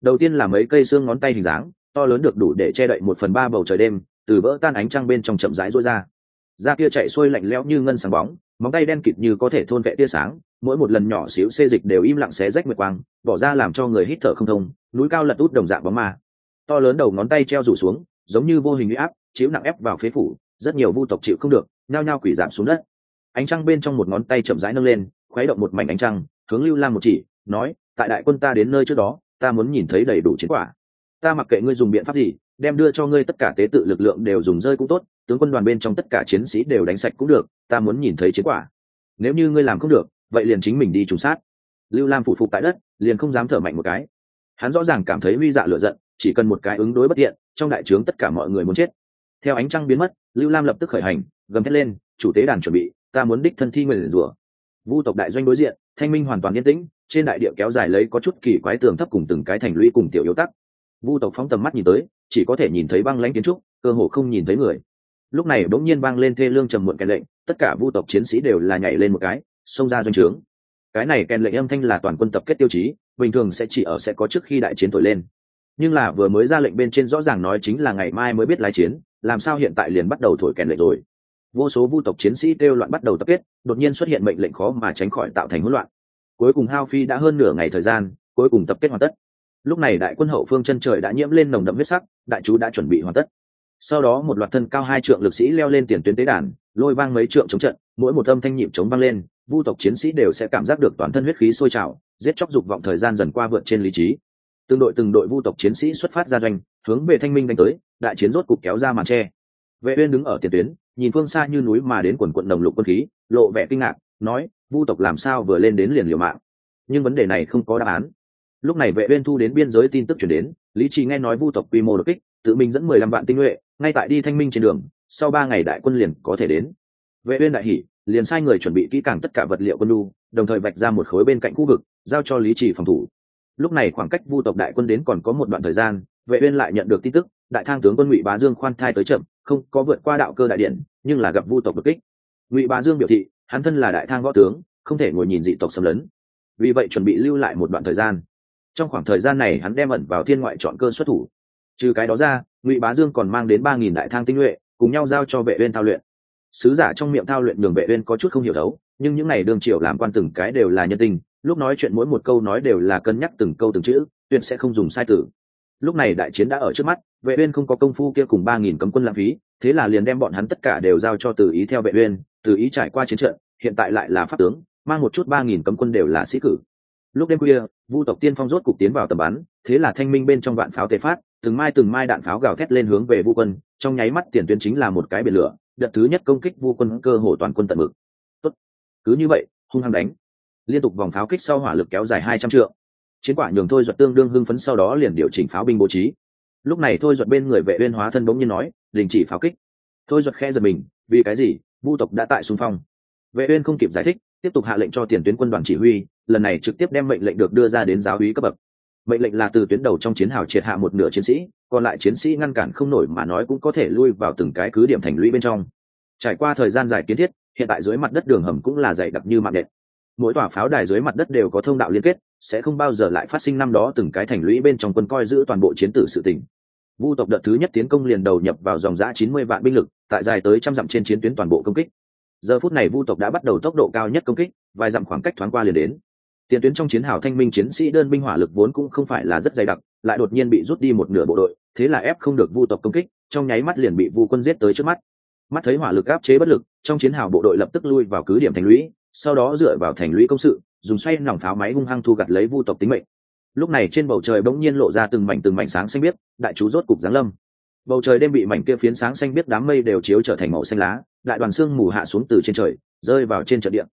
Đầu tiên là mấy cây xương ngón tay hình dáng, to lớn được đủ để che đậy một phần ba bầu trời đêm, từ vỡ tan ánh trăng bên trong chậm rãi rối ra. Da kia chạy xuôi lạnh lẽo như ngân sáng bóng, móng tay đen kịt như có thể thôn vệ tia sáng, mỗi một lần nhỏ xíu xê dịch đều im lặng xé rách nguyệt quang, bỏ ra làm cho người hít thở không thông núi cao lật út đồng dạng bóng ma. To lớn đầu ngón tay treo rủ xuống, giống như vô hình uy áp, chiếu nặng ép vào phế phủ, rất nhiều vu tộc chịu không được, nhao nhao quỷ giảm xuống đất. Ánh trăng bên trong một ngón tay chậm rãi nâng lên, khuấy động một mảnh ánh trăng, hướng lưu lam một chỉ, nói, tại đại quân ta đến nơi trước đó, ta muốn nhìn thấy đầy đủ chiến quả. Ta mặc kệ ngươi dùng biện pháp gì, đem đưa cho ngươi tất cả tế tự lực lượng đều dùng rơi cũng tốt, tướng quân đoàn bên trong tất cả chiến sĩ đều đánh sạch cũng được, ta muốn nhìn thấy chiến quả. Nếu như ngươi làm không được, vậy liền chính mình đi trùng sát. Lưu lam phụ phục tại đất, liền không dám thở mạnh một cái hắn rõ ràng cảm thấy huy dạ lựa giận, chỉ cần một cái ứng đối bất tiện, trong đại trướng tất cả mọi người muốn chết. Theo ánh trăng biến mất, lưu lam lập tức khởi hành, gầm thét lên, chủ tế đàn chuẩn bị, ta muốn đích thân thi người rủa vu tộc đại doanh đối diện, thanh minh hoàn toàn yên tĩnh, trên đại địa kéo dài lấy có chút kỳ quái tường thấp cùng từng cái thành lũy cùng tiểu yếu tắc. Vu tộc phóng tầm mắt nhìn tới, chỉ có thể nhìn thấy băng lãnh kiến trúc, cơ hồ không nhìn thấy người. Lúc này bỗng nhiên vang lên thê lương trầm muộn kèn lệnh, tất cả vu tộc chiến sĩ đều là nhảy lên một cái, xông ra doanh trướng. Cái này kèn lệnh âm thanh là toàn quân tập kết tiêu chí bình thường sẽ chỉ ở sẽ có trước khi đại chiến thổi lên. Nhưng là vừa mới ra lệnh bên trên rõ ràng nói chính là ngày mai mới biết lái chiến, làm sao hiện tại liền bắt đầu thổi kèn lệnh rồi. Vô số vu tộc chiến sĩ kêu loạn bắt đầu tập kết, đột nhiên xuất hiện mệnh lệnh khó mà tránh khỏi tạo thành hỗn loạn. Cuối cùng hao phi đã hơn nửa ngày thời gian, cuối cùng tập kết hoàn tất. Lúc này đại quân hậu phương chân trời đã nhiễm lên nồng đậm huyết sắc, đại chú đã chuẩn bị hoàn tất. Sau đó một loạt thân cao hai trượng lực sĩ leo lên tiền tuyến tế đàn, lôi vang mấy trượng chống trận, mỗi một âm thanh nhịp chống vang lên, vu tộc chiến sĩ đều sẽ cảm giác được toàn thân huyết khí sôi trào giết chóc dục vọng thời gian dần qua vượt trên lý trí. Từng đội từng đội vu tộc chiến sĩ xuất phát ra doanh, hướng về thanh minh đánh tới, đại chiến rốt cục kéo ra màn tre. Vệ uyên đứng ở tiền tuyến, nhìn phương xa như núi mà đến quần quận đồng lục quân khí, lộ vẻ kinh ngạc, nói, vu tộc làm sao vừa lên đến liền liều mạng? Nhưng vấn đề này không có đáp án. Lúc này vệ uyên thu đến biên giới tin tức truyền đến, lý trì nghe nói vu tộc quy mô đột kích, tự mình dẫn mười lăm vạn tinh nhuệ, ngay tại đi thanh minh trên đường, sau ba ngày đại quân liền có thể đến. Vệ uyên đại hỉ liền sai người chuẩn bị kỹ càng tất cả vật liệu quân lu đồng thời vạch ra một khối bên cạnh khu vực, giao cho lý trì phòng thủ. Lúc này khoảng cách vu tộc đại quân đến còn có một đoạn thời gian, vệ uyên lại nhận được tin tức, đại thang tướng quân ngụy bá dương khoan thai tới chậm, không có vượt qua đạo cơ đại điện, nhưng là gặp vu tộc đột kích. Ngụy bá dương biểu thị, hắn thân là đại thang võ tướng, không thể ngồi nhìn dị tộc xâm lấn. Vì vậy chuẩn bị lưu lại một đoạn thời gian. Trong khoảng thời gian này hắn đem ẩn vào thiên ngoại chọn cơ xuất thủ. Trừ cái đó ra, ngụy bá dương còn mang đến ba nghìn đại thang tinh nhuệ, cùng nhau giao cho vệ uyên thao luyện sứ giả trong miệng thao luyện đường vệ uyên có chút không hiểu đấu nhưng những ngày đường triều làm quan từng cái đều là nhân tình, lúc nói chuyện mỗi một câu nói đều là cân nhắc từng câu từng chữ, tuyệt sẽ không dùng sai tử lúc này đại chiến đã ở trước mắt, vệ uyên không có công phu kia cùng ba nghìn cấm quân lãng phí, thế là liền đem bọn hắn tất cả đều giao cho từ ý theo vệ uyên, từ ý trải qua chiến trận, hiện tại lại là pháp tướng, mang một chút ba nghìn cấm quân đều là sĩ cử. Lúc đêm khuya, vu tộc tiên phong rốt cục tiến vào tầm bắn, thế là thanh minh bên trong vạn pháo tề phát, từng mai từng mai đạn pháo gào thét lên hướng về vu quân, trong nháy mắt tiền tuyến chính là một cái biển lửa đợt thứ nhất công kích vu quân cơ hồ toàn quân tận mực. Tốt. cứ như vậy, hung hăng đánh. Liên tục vòng pháo kích sau hỏa lực kéo dài hai trăm trượng. Chiến quả nhường thôi duật tương đương hưng phấn sau đó liền điều chỉnh pháo binh bố trí. Lúc này thôi duật bên người vệ uyên hóa thân bỗng nhiên nói, đình chỉ pháo kích. Thôi duật khe giật mình, vì cái gì? Vu tộc đã tại xung phong. Vệ uyên không kịp giải thích, tiếp tục hạ lệnh cho tiền tuyến quân đoàn chỉ huy, lần này trực tiếp đem mệnh lệnh được đưa ra đến giáo úy cấp bậc mệnh lệnh là từ tuyến đầu trong chiến hào triệt hạ một nửa chiến sĩ, còn lại chiến sĩ ngăn cản không nổi mà nói cũng có thể lui vào từng cái cứ điểm thành lũy bên trong. Trải qua thời gian dài kiến thiết, hiện tại dưới mặt đất đường hầm cũng là dày đặc như mạng nện. Mỗi tòa pháo đài dưới mặt đất đều có thông đạo liên kết, sẽ không bao giờ lại phát sinh năm đó từng cái thành lũy bên trong quân coi giữ toàn bộ chiến tử sự tỉnh vu tộc đợt thứ nhất tiến công liền đầu nhập vào dòng giã chín mươi vạn binh lực, tại dài tới trăm dặm trên chiến tuyến toàn bộ công kích. Giờ phút này vu tộc đã bắt đầu tốc độ cao nhất công kích, vài dặm khoảng cách thoáng qua liền đến tiền tuyến trong chiến hào thanh minh chiến sĩ đơn binh hỏa lực vốn cũng không phải là rất dày đặc, lại đột nhiên bị rút đi một nửa bộ đội, thế là ép không được vu tộc công kích, trong nháy mắt liền bị vu quân giết tới trước mắt. Mắt thấy hỏa lực áp chế bất lực, trong chiến hào bộ đội lập tức lui vào cứ điểm thành lũy, sau đó dựa vào thành lũy công sự, dùng xoay nòng pháo máy hung hăng thu gặt lấy vu tộc tính mệnh. Lúc này trên bầu trời bỗng nhiên lộ ra từng mảnh từng mảnh sáng xanh biếc, đại chú rốt cục giáng lâm. Bầu trời đêm bị mảnh kia phiến sáng xanh biếc đám mây đều chiếu trở thành màu xanh lá, đại đoàn sương mù hạ xuống từ trên trời, rơi vào trên trận địa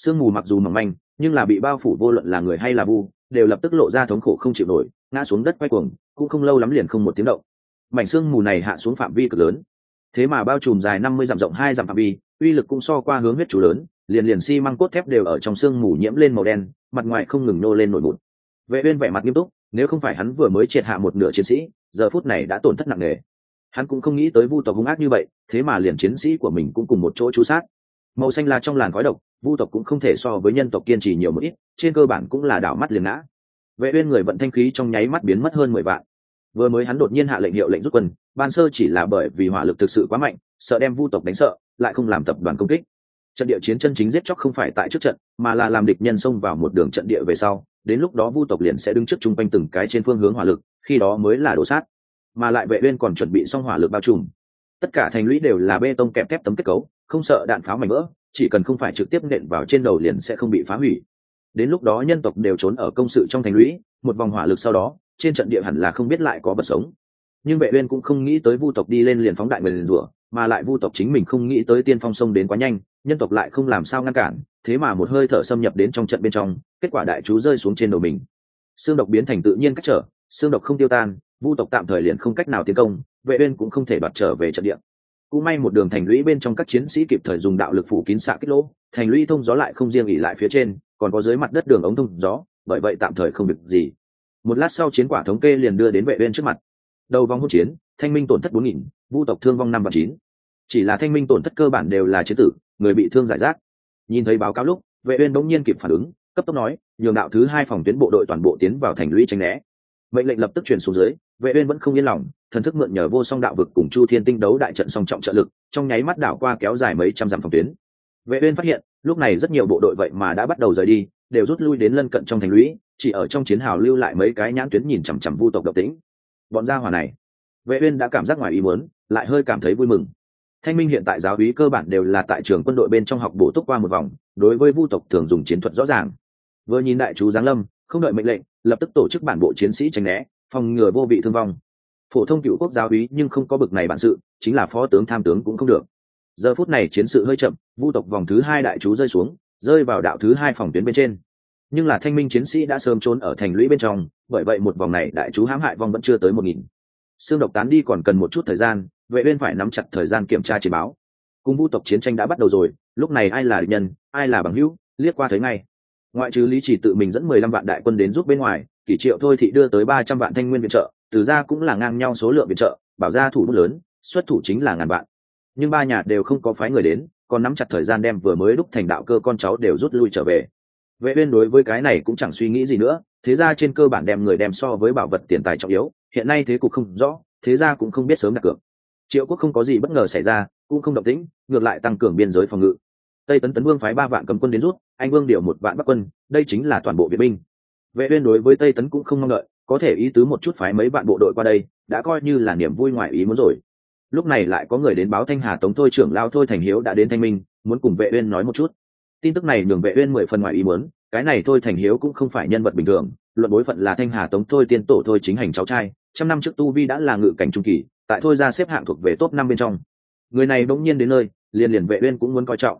sương mù mặc dù mỏng manh, nhưng là bị bao phủ vô luận là người hay là vu, đều lập tức lộ ra thống khổ không chịu nổi, ngã xuống đất quay cuồng, cũng không lâu lắm liền không một tiếng động. Mảnh sương mù này hạ xuống phạm vi cực lớn. Thế mà bao trùm dài năm mươi dặm rộng hai dặm phạm vi, uy lực cũng so qua hướng huyết chủ lớn, liền liền xi măng cốt thép đều ở trong sương mù nhiễm lên màu đen, mặt ngoài không ngừng nô lên nổi bụt vệ uyên vẻ mặt nghiêm túc, nếu không phải hắn vừa mới triệt hạ một nửa chiến sĩ, giờ phút này đã tổn thất nặng nề. Hắn cũng không nghĩ tới vu tộc hung ác như vậy, thế mà liền chiến sĩ của mình cũng cùng một chỗ chú sát màu xanh là trong làn khói độc, vu tộc cũng không thể so với nhân tộc kiên trì nhiều một ít, trên cơ bản cũng là đảo mắt liền ngã. Vệ uyên người vận thanh khí trong nháy mắt biến mất hơn mười vạn. Vừa mới hắn đột nhiên hạ lệnh hiệu lệnh rút quân, ban sơ chỉ là bởi vì hỏa lực thực sự quá mạnh, sợ đem vu tộc đánh sợ, lại không làm tập đoàn công kích. Trận địa chiến chân chính giết chóc không phải tại trước trận, mà là làm địch nhân xông vào một đường trận địa về sau, đến lúc đó vu tộc liền sẽ đứng trước chung quanh từng cái trên phương hướng hỏa lực, khi đó mới là đổ sát. Mà lại vệ uyên còn chuẩn bị xong hỏa lực bao trùm. Tất cả thành lũy đều là bê tông kẹp thép tấm kết cấu không sợ đạn pháo mảnh vỡ, chỉ cần không phải trực tiếp nện vào trên đầu liền sẽ không bị phá hủy. Đến lúc đó nhân tộc đều trốn ở công sự trong thành lũy, một vòng hỏa lực sau đó, trên trận địa hẳn là không biết lại có bật sống. Nhưng vệ uyên cũng không nghĩ tới vu tộc đi lên liền phóng đại người liền rủa, mà lại vu tộc chính mình không nghĩ tới tiên phong sông đến quá nhanh, nhân tộc lại không làm sao ngăn cản, thế mà một hơi thở xâm nhập đến trong trận bên trong, kết quả đại chú rơi xuống trên đầu mình. Xương độc biến thành tự nhiên cách trở, xương độc không tiêu tan, vu tộc tạm thời liền không cách nào tiến công, vệ uyên cũng không thể đoạt trở về trận địa cũng may một đường thành lũy bên trong các chiến sĩ kịp thời dùng đạo lực phủ kín xạ kích lỗ, thành lũy thông gió lại không riêng ỉ lại phía trên, còn có dưới mặt đất đường ống thông gió, bởi vậy tạm thời không việc gì. Một lát sau chiến quả thống kê liền đưa đến vệ bên trước mặt. Đầu vòng hỗn chiến, thanh minh tổn thất bốn nghìn, vu tộc thương vong năm và chín. Chỉ là thanh minh tổn thất cơ bản đều là chế tử, người bị thương giải rác. Nhìn thấy báo cáo lúc, vệ uyên bỗng nhiên kịp phản ứng, cấp tốc nói, nhường đạo thứ hai phòng tuyến bộ đội toàn bộ tiến vào thành lũy tránh né mệnh lệnh lập tức truyền xuống dưới, vệ uyên vẫn không yên lòng, thần thức mượn nhờ vô song đạo vực cùng chu thiên tinh đấu đại trận song trọng trợ lực, trong nháy mắt đảo qua kéo dài mấy trăm dặm phòng tuyến. Vệ uyên phát hiện, lúc này rất nhiều bộ đội vậy mà đã bắt đầu rời đi, đều rút lui đến lân cận trong thành lũy, chỉ ở trong chiến hào lưu lại mấy cái nhãn tuyến nhìn chằm chằm vu tộc độc tĩnh bọn gia hỏa này, vệ uyên đã cảm giác ngoài ý muốn, lại hơi cảm thấy vui mừng. Thanh minh hiện tại giáo úy cơ bản đều là tại trường quân đội bên trong học bổ túc qua một vòng, đối với vu tộc thường dùng chiến thuật rõ ràng. Vừa nhìn đại chú giáng lâm, không đợi mệnh lệnh lập tức tổ chức bản bộ chiến sĩ tránh né, phòng ngừa vô vị thương vong. Phổ thông cựu quốc giáo úy nhưng không có bực này bản sự, chính là phó tướng tham tướng cũng không được. Giờ phút này chiến sự hơi chậm, vu tộc vòng thứ hai đại chú rơi xuống, rơi vào đạo thứ hai phòng tuyến bên trên. Nhưng là thanh minh chiến sĩ đã sớm trốn ở thành lũy bên trong, bởi vậy một vòng này đại chú hãm hại vong vẫn chưa tới một nghìn. Xương độc tán đi còn cần một chút thời gian, vệ bên phải nắm chặt thời gian kiểm tra chỉ báo. Cùng vu tộc chiến tranh đã bắt đầu rồi, lúc này ai là địch nhân, ai là bằng hữu, liếc qua thấy ngay ngoại trừ lý chỉ tự mình dẫn mười lăm vạn đại quân đến giúp bên ngoài, kỷ triệu thôi thị đưa tới ba trăm vạn thanh nguyên viện trợ, từ ra cũng là ngang nhau số lượng viện trợ, bảo ra thủ bút lớn, xuất thủ chính là ngàn vạn. Nhưng ba nhà đều không có phái người đến, còn nắm chặt thời gian đem vừa mới đúc thành đạo cơ con cháu đều rút lui trở về. Vệ uyên đối với cái này cũng chẳng suy nghĩ gì nữa, thế ra trên cơ bản đem người đem so với bảo vật tiền tài trọng yếu, hiện nay thế cục không rõ, thế ra cũng không biết sớm đặt cược. Triệu quốc không có gì bất ngờ xảy ra, cũng không động tĩnh, ngược lại tăng cường biên giới phòng ngự tây tấn tấn vương phái ba vạn cầm quân đến rút, anh vương điều một vạn bắc quân, đây chính là toàn bộ viện binh. Vệ uyên đối với tây tấn cũng không mong đợi, có thể ý tứ một chút phái mấy bạn bộ đội qua đây, đã coi như là niềm vui ngoài ý muốn rồi. Lúc này lại có người đến báo thanh hà tống thôi trưởng lao thôi thành hiếu đã đến thanh minh, muốn cùng vệ uyên nói một chút. Tin tức này nhường vệ uyên mười phần ngoài ý muốn, cái này thôi thành hiếu cũng không phải nhân vật bình thường, luận bối phận là thanh hà tống thôi tiên tổ thôi chính hành cháu trai, trăm năm trước tu vi đã là ngự cảnh trung kỳ, tại thôi ra xếp hạng thuộc về top năm bên trong. Người này đống nhiên đến nơi, liền liền vệ uyên cũng muốn coi trọng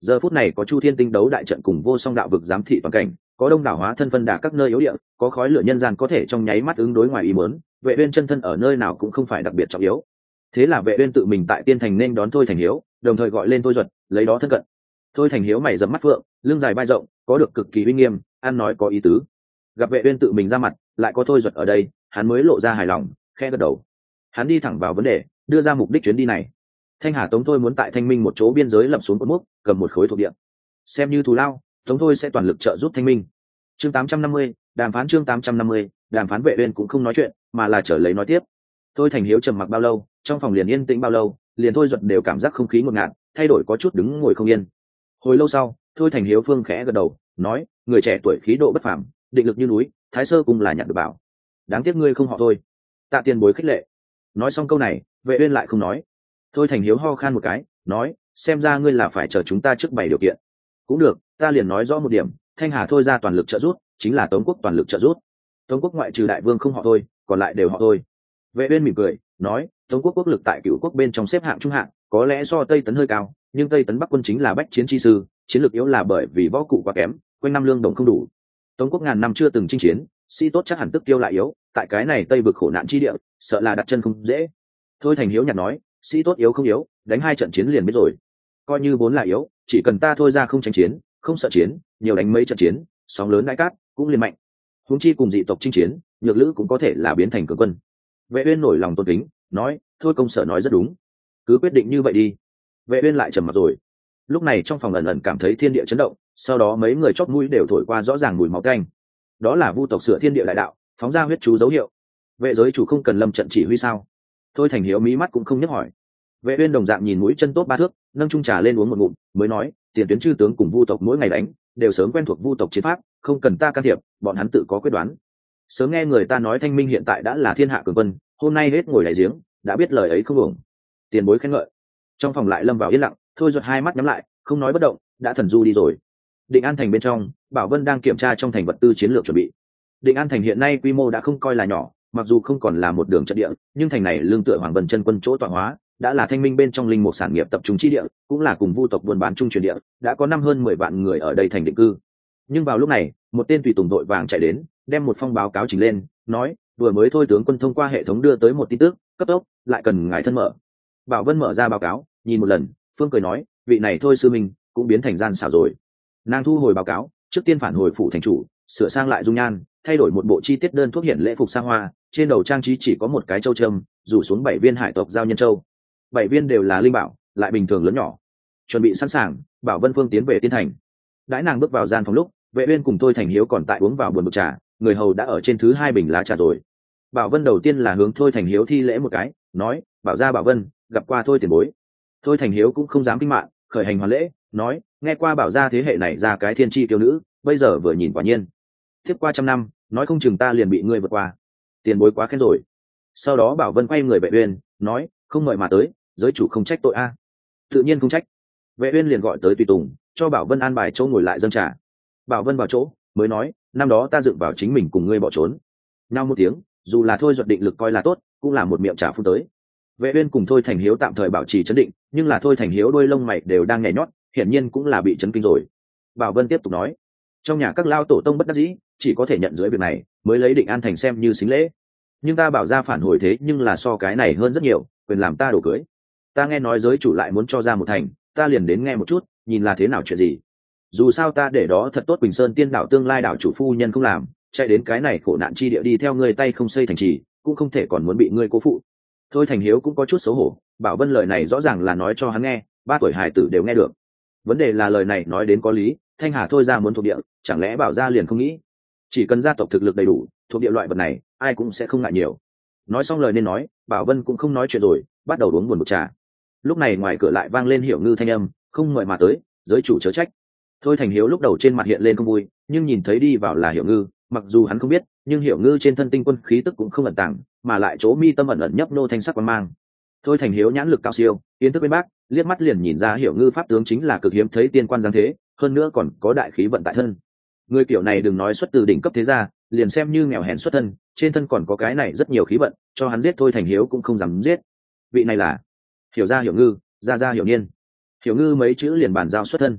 giờ phút này có chu thiên tinh đấu đại trận cùng vô song đạo vực giám thị toàn cảnh, có đông đảo hóa thân phân đà các nơi yếu địa, có khói lửa nhân gian có thể trong nháy mắt ứng đối ngoài ý muốn, vệ uyên chân thân ở nơi nào cũng không phải đặc biệt trọng yếu. Thế là vệ uyên tự mình tại tiên thành nên đón thôi thành hiếu, đồng thời gọi lên thôi duật, lấy đó thân cận. Thôi thành hiếu mày dẫm mắt phượng, lưng dài vai rộng, có được cực kỳ uy nghiêm, ăn nói có ý tứ. Gặp vệ uyên tự mình ra mặt, lại có thôi duật ở đây, hắn mới lộ ra hài lòng khe gật đầu. Hắn đi thẳng vào vấn đề, đưa ra mục đích chuyến đi này thanh hà tống thôi muốn tại thanh minh một chỗ biên giới lập xuống cột mốc cầm một khối thuộc địa. Xem như thù lao tống thôi sẽ toàn lực trợ giúp thanh minh. Chương 850, đàm phán chương 850, đàm phán vệ uyên cũng không nói chuyện mà là trở lấy nói tiếp. Thôi thành hiếu trầm mặc bao lâu trong phòng liền yên tĩnh bao lâu liền thôi duật đều cảm giác không khí ngột ngạt thay đổi có chút đứng ngồi không yên. Hồi lâu sau thôi thành hiếu phương khẽ gật đầu nói người trẻ tuổi khí độ bất phàm định lực như núi thái sơ cùng là nhận được bảo. Đáng tiếc ngươi không họ thôi. Tạ tiền bối khích lệ. Nói xong câu này vệ uyên lại không nói thôi thành hiếu ho khan một cái, nói, xem ra ngươi là phải chờ chúng ta trước bảy điều kiện. Cũng được, ta liền nói rõ một điểm, thanh hà thôi ra toàn lực trợ giúp, chính là tống quốc toàn lực trợ giúp. Tống quốc ngoại trừ đại vương không họ thôi, còn lại đều họ thôi. Vệ uyên mỉm cười, nói, tống quốc quốc lực tại cựu quốc bên trong xếp hạng trung hạng, có lẽ so tây tấn hơi cao, nhưng tây tấn bắc quân chính là bách chiến chi sư, chiến lược yếu là bởi vì võ cụ quá kém, quanh năm lương đồng không đủ. Tống quốc ngàn năm chưa từng chinh chiến, sĩ tốt chắc hẳn tức tiêu lại yếu, tại cái này tây vực khổ nạn chi địa, sợ là đặt chân không dễ. Thôi thành hiếu nhặt nói sĩ tốt yếu không yếu, đánh hai trận chiến liền biết rồi. Coi như vốn là yếu, chỉ cần ta thôi ra không tranh chiến, không sợ chiến, nhiều đánh mấy trận chiến, sóng lớn đại cát, cũng liền mạnh. Huống chi cùng dị tộc chinh chiến, nhược lữ cũng có thể là biến thành cường quân. Vệ uyên nổi lòng tôn kính, nói, thôi công sở nói rất đúng. Cứ quyết định như vậy đi. Vệ uyên lại trầm mặt rồi. Lúc này trong phòng ẩn ẩn cảm thấy thiên địa chấn động, sau đó mấy người chót mũi đều thổi qua rõ ràng mùi máu canh. Đó là vu tộc sửa thiên địa đại đạo, phóng ra huyết chú dấu hiệu. Vệ giới chủ không cần lâm trận chỉ huy sao? Thôi thành hiếu mí mắt cũng không nhấc hỏi. Vệ uyên đồng dạng nhìn mũi chân tốt ba thước, nâng chung trà lên uống một ngụm, mới nói, tiền tuyến chư tướng cùng vu tộc mỗi ngày đánh, đều sớm quen thuộc vu tộc chiến pháp, không cần ta can thiệp, bọn hắn tự có quyết đoán. Sớm nghe người ta nói thanh minh hiện tại đã là thiên hạ cường quân, hôm nay hết ngồi đại giếng, đã biết lời ấy không ổng tiền bối khen ngợi. Trong phòng lại lâm vào yên lặng, thôi giật hai mắt nhắm lại, không nói bất động, đã thần du đi rồi. Định an thành bên trong, bảo vân đang kiểm tra trong thành vật tư chiến lược chuẩn bị. Định an thành hiện nay quy mô đã không coi là nhỏ mặc dù không còn là một đường trận địa, nhưng thành này lương tựa hoàng vân chân quân chỗ tọa hóa, đã là thanh minh bên trong linh mục sản nghiệp tập trung chi địa, cũng là cùng vu tộc buôn bán trung truyền địa, đã có năm hơn mười vạn người ở đây thành định cư. Nhưng vào lúc này, một tên tùy tùng đội vàng chạy đến, đem một phong báo cáo trình lên, nói, vừa mới thôi tướng quân thông qua hệ thống đưa tới một tin tức, cấp tốc, lại cần ngài thân mở. Bảo vân mở ra báo cáo, nhìn một lần, phương cười nói, vị này thôi sư minh, cũng biến thành gian xảo rồi. Nàng thu hồi báo cáo, trước tiên phản hồi phủ thành chủ, sửa sang lại dung nhan thay đổi một bộ chi tiết đơn thuốc hiện lễ phục xa hoa, trên đầu trang trí chỉ có một cái châu trâm rủ xuống bảy viên hải tộc giao nhân châu. Bảy viên đều là linh bảo, lại bình thường lớn nhỏ. Chuẩn bị sẵn sàng, bảo vân phương tiến về tiên thành. Đãi nàng bước vào gian phòng lúc, vệ uyên cùng tôi thành hiếu còn tại uống vào buồn bực trà, người hầu đã ở trên thứ hai bình lá trà rồi. Bảo vân đầu tiên là hướng thôi thành hiếu thi lễ một cái, nói, bảo ra bảo vân, gặp qua thôi tiền bối. Thôi thành hiếu cũng không dám kinh mạng khởi hành hoàn lễ, nói, nghe qua bảo ra thế hệ này ra cái thiên tri tiêu nữ, bây giờ vừa nhìn quả nhiên tiếp qua trăm năm, nói không chừng ta liền bị ngươi vượt qua. Tiền bối quá khen rồi. Sau đó bảo vân quay người vệ uyên, nói, không ngợi mà tới, giới chủ không trách tội a. Tự nhiên không trách. Vệ uyên liền gọi tới tùy tùng, cho bảo vân an bài chỗ ngồi lại dâng trà. Bảo vân vào chỗ, mới nói, năm đó ta dựng vào chính mình cùng ngươi bỏ trốn. Nhau một tiếng, dù là thôi duật định lực coi là tốt, cũng là một miệng trà phun tới. Vệ uyên cùng thôi thành hiếu tạm thời bảo trì chấn định, nhưng là thôi thành hiếu đôi lông mày đều đang nhảy nhót, hiển nhiên cũng là bị chấn kinh rồi. Bảo vân tiếp tục nói trong nhà các lao tổ tông bất đắc dĩ, chỉ có thể nhận dưới việc này, mới lấy định an thành xem như xính lễ. Nhưng ta bảo ra phản hồi thế nhưng là so cái này hơn rất nhiều, quyền làm ta đổ cưới. Ta nghe nói giới chủ lại muốn cho ra một thành, ta liền đến nghe một chút, nhìn là thế nào chuyện gì. Dù sao ta để đó thật tốt bình sơn tiên đảo tương lai đảo chủ phu nhân không làm, chạy đến cái này khổ nạn chi địa đi theo ngươi tay không xây thành trì, cũng không thể còn muốn bị ngươi cố phụ. Thôi thành hiếu cũng có chút xấu hổ, bảo vân lời này rõ ràng là nói cho hắn nghe, ba tuổi hải tử đều nghe được. Vấn đề là lời này nói đến có lý thanh hà thôi ra muốn thuộc địa, chẳng lẽ bảo ra liền không nghĩ? Chỉ cần gia tộc thực lực đầy đủ, thuộc địa loại vật này, ai cũng sẽ không ngại nhiều. Nói xong lời nên nói, bảo vân cũng không nói chuyện rồi, bắt đầu uống buồn một trà. Lúc này ngoài cửa lại vang lên hiểu ngư thanh âm, không ngợi mà tới, giới chủ chớ trách. Thôi thành hiếu lúc đầu trên mặt hiện lên không vui, nhưng nhìn thấy đi vào là hiểu ngư, mặc dù hắn không biết, nhưng hiểu ngư trên thân tinh quân khí tức cũng không ẩn tàng, mà lại chỗ mi tâm ẩn ẩn nhấp nô thanh sắc quan mang. Thôi thành hiếu nhãn lực cao siêu, kiến thức bên bác, liếc mắt liền nhìn ra hiểu ngư pháp tướng chính là cực hiếm thấy tiên quan giáng thế hơn nữa còn có đại khí vận tại thân. Người kiểu này đừng nói xuất từ đỉnh cấp thế gia, liền xem như nghèo hèn xuất thân, trên thân còn có cái này rất nhiều khí vận, cho hắn giết thôi thành hiếu cũng không dám giết. Vị này là hiểu ra hiểu ngư ra ra hiểu niên. Hiểu ngư mấy chữ liền bàn giao xuất thân.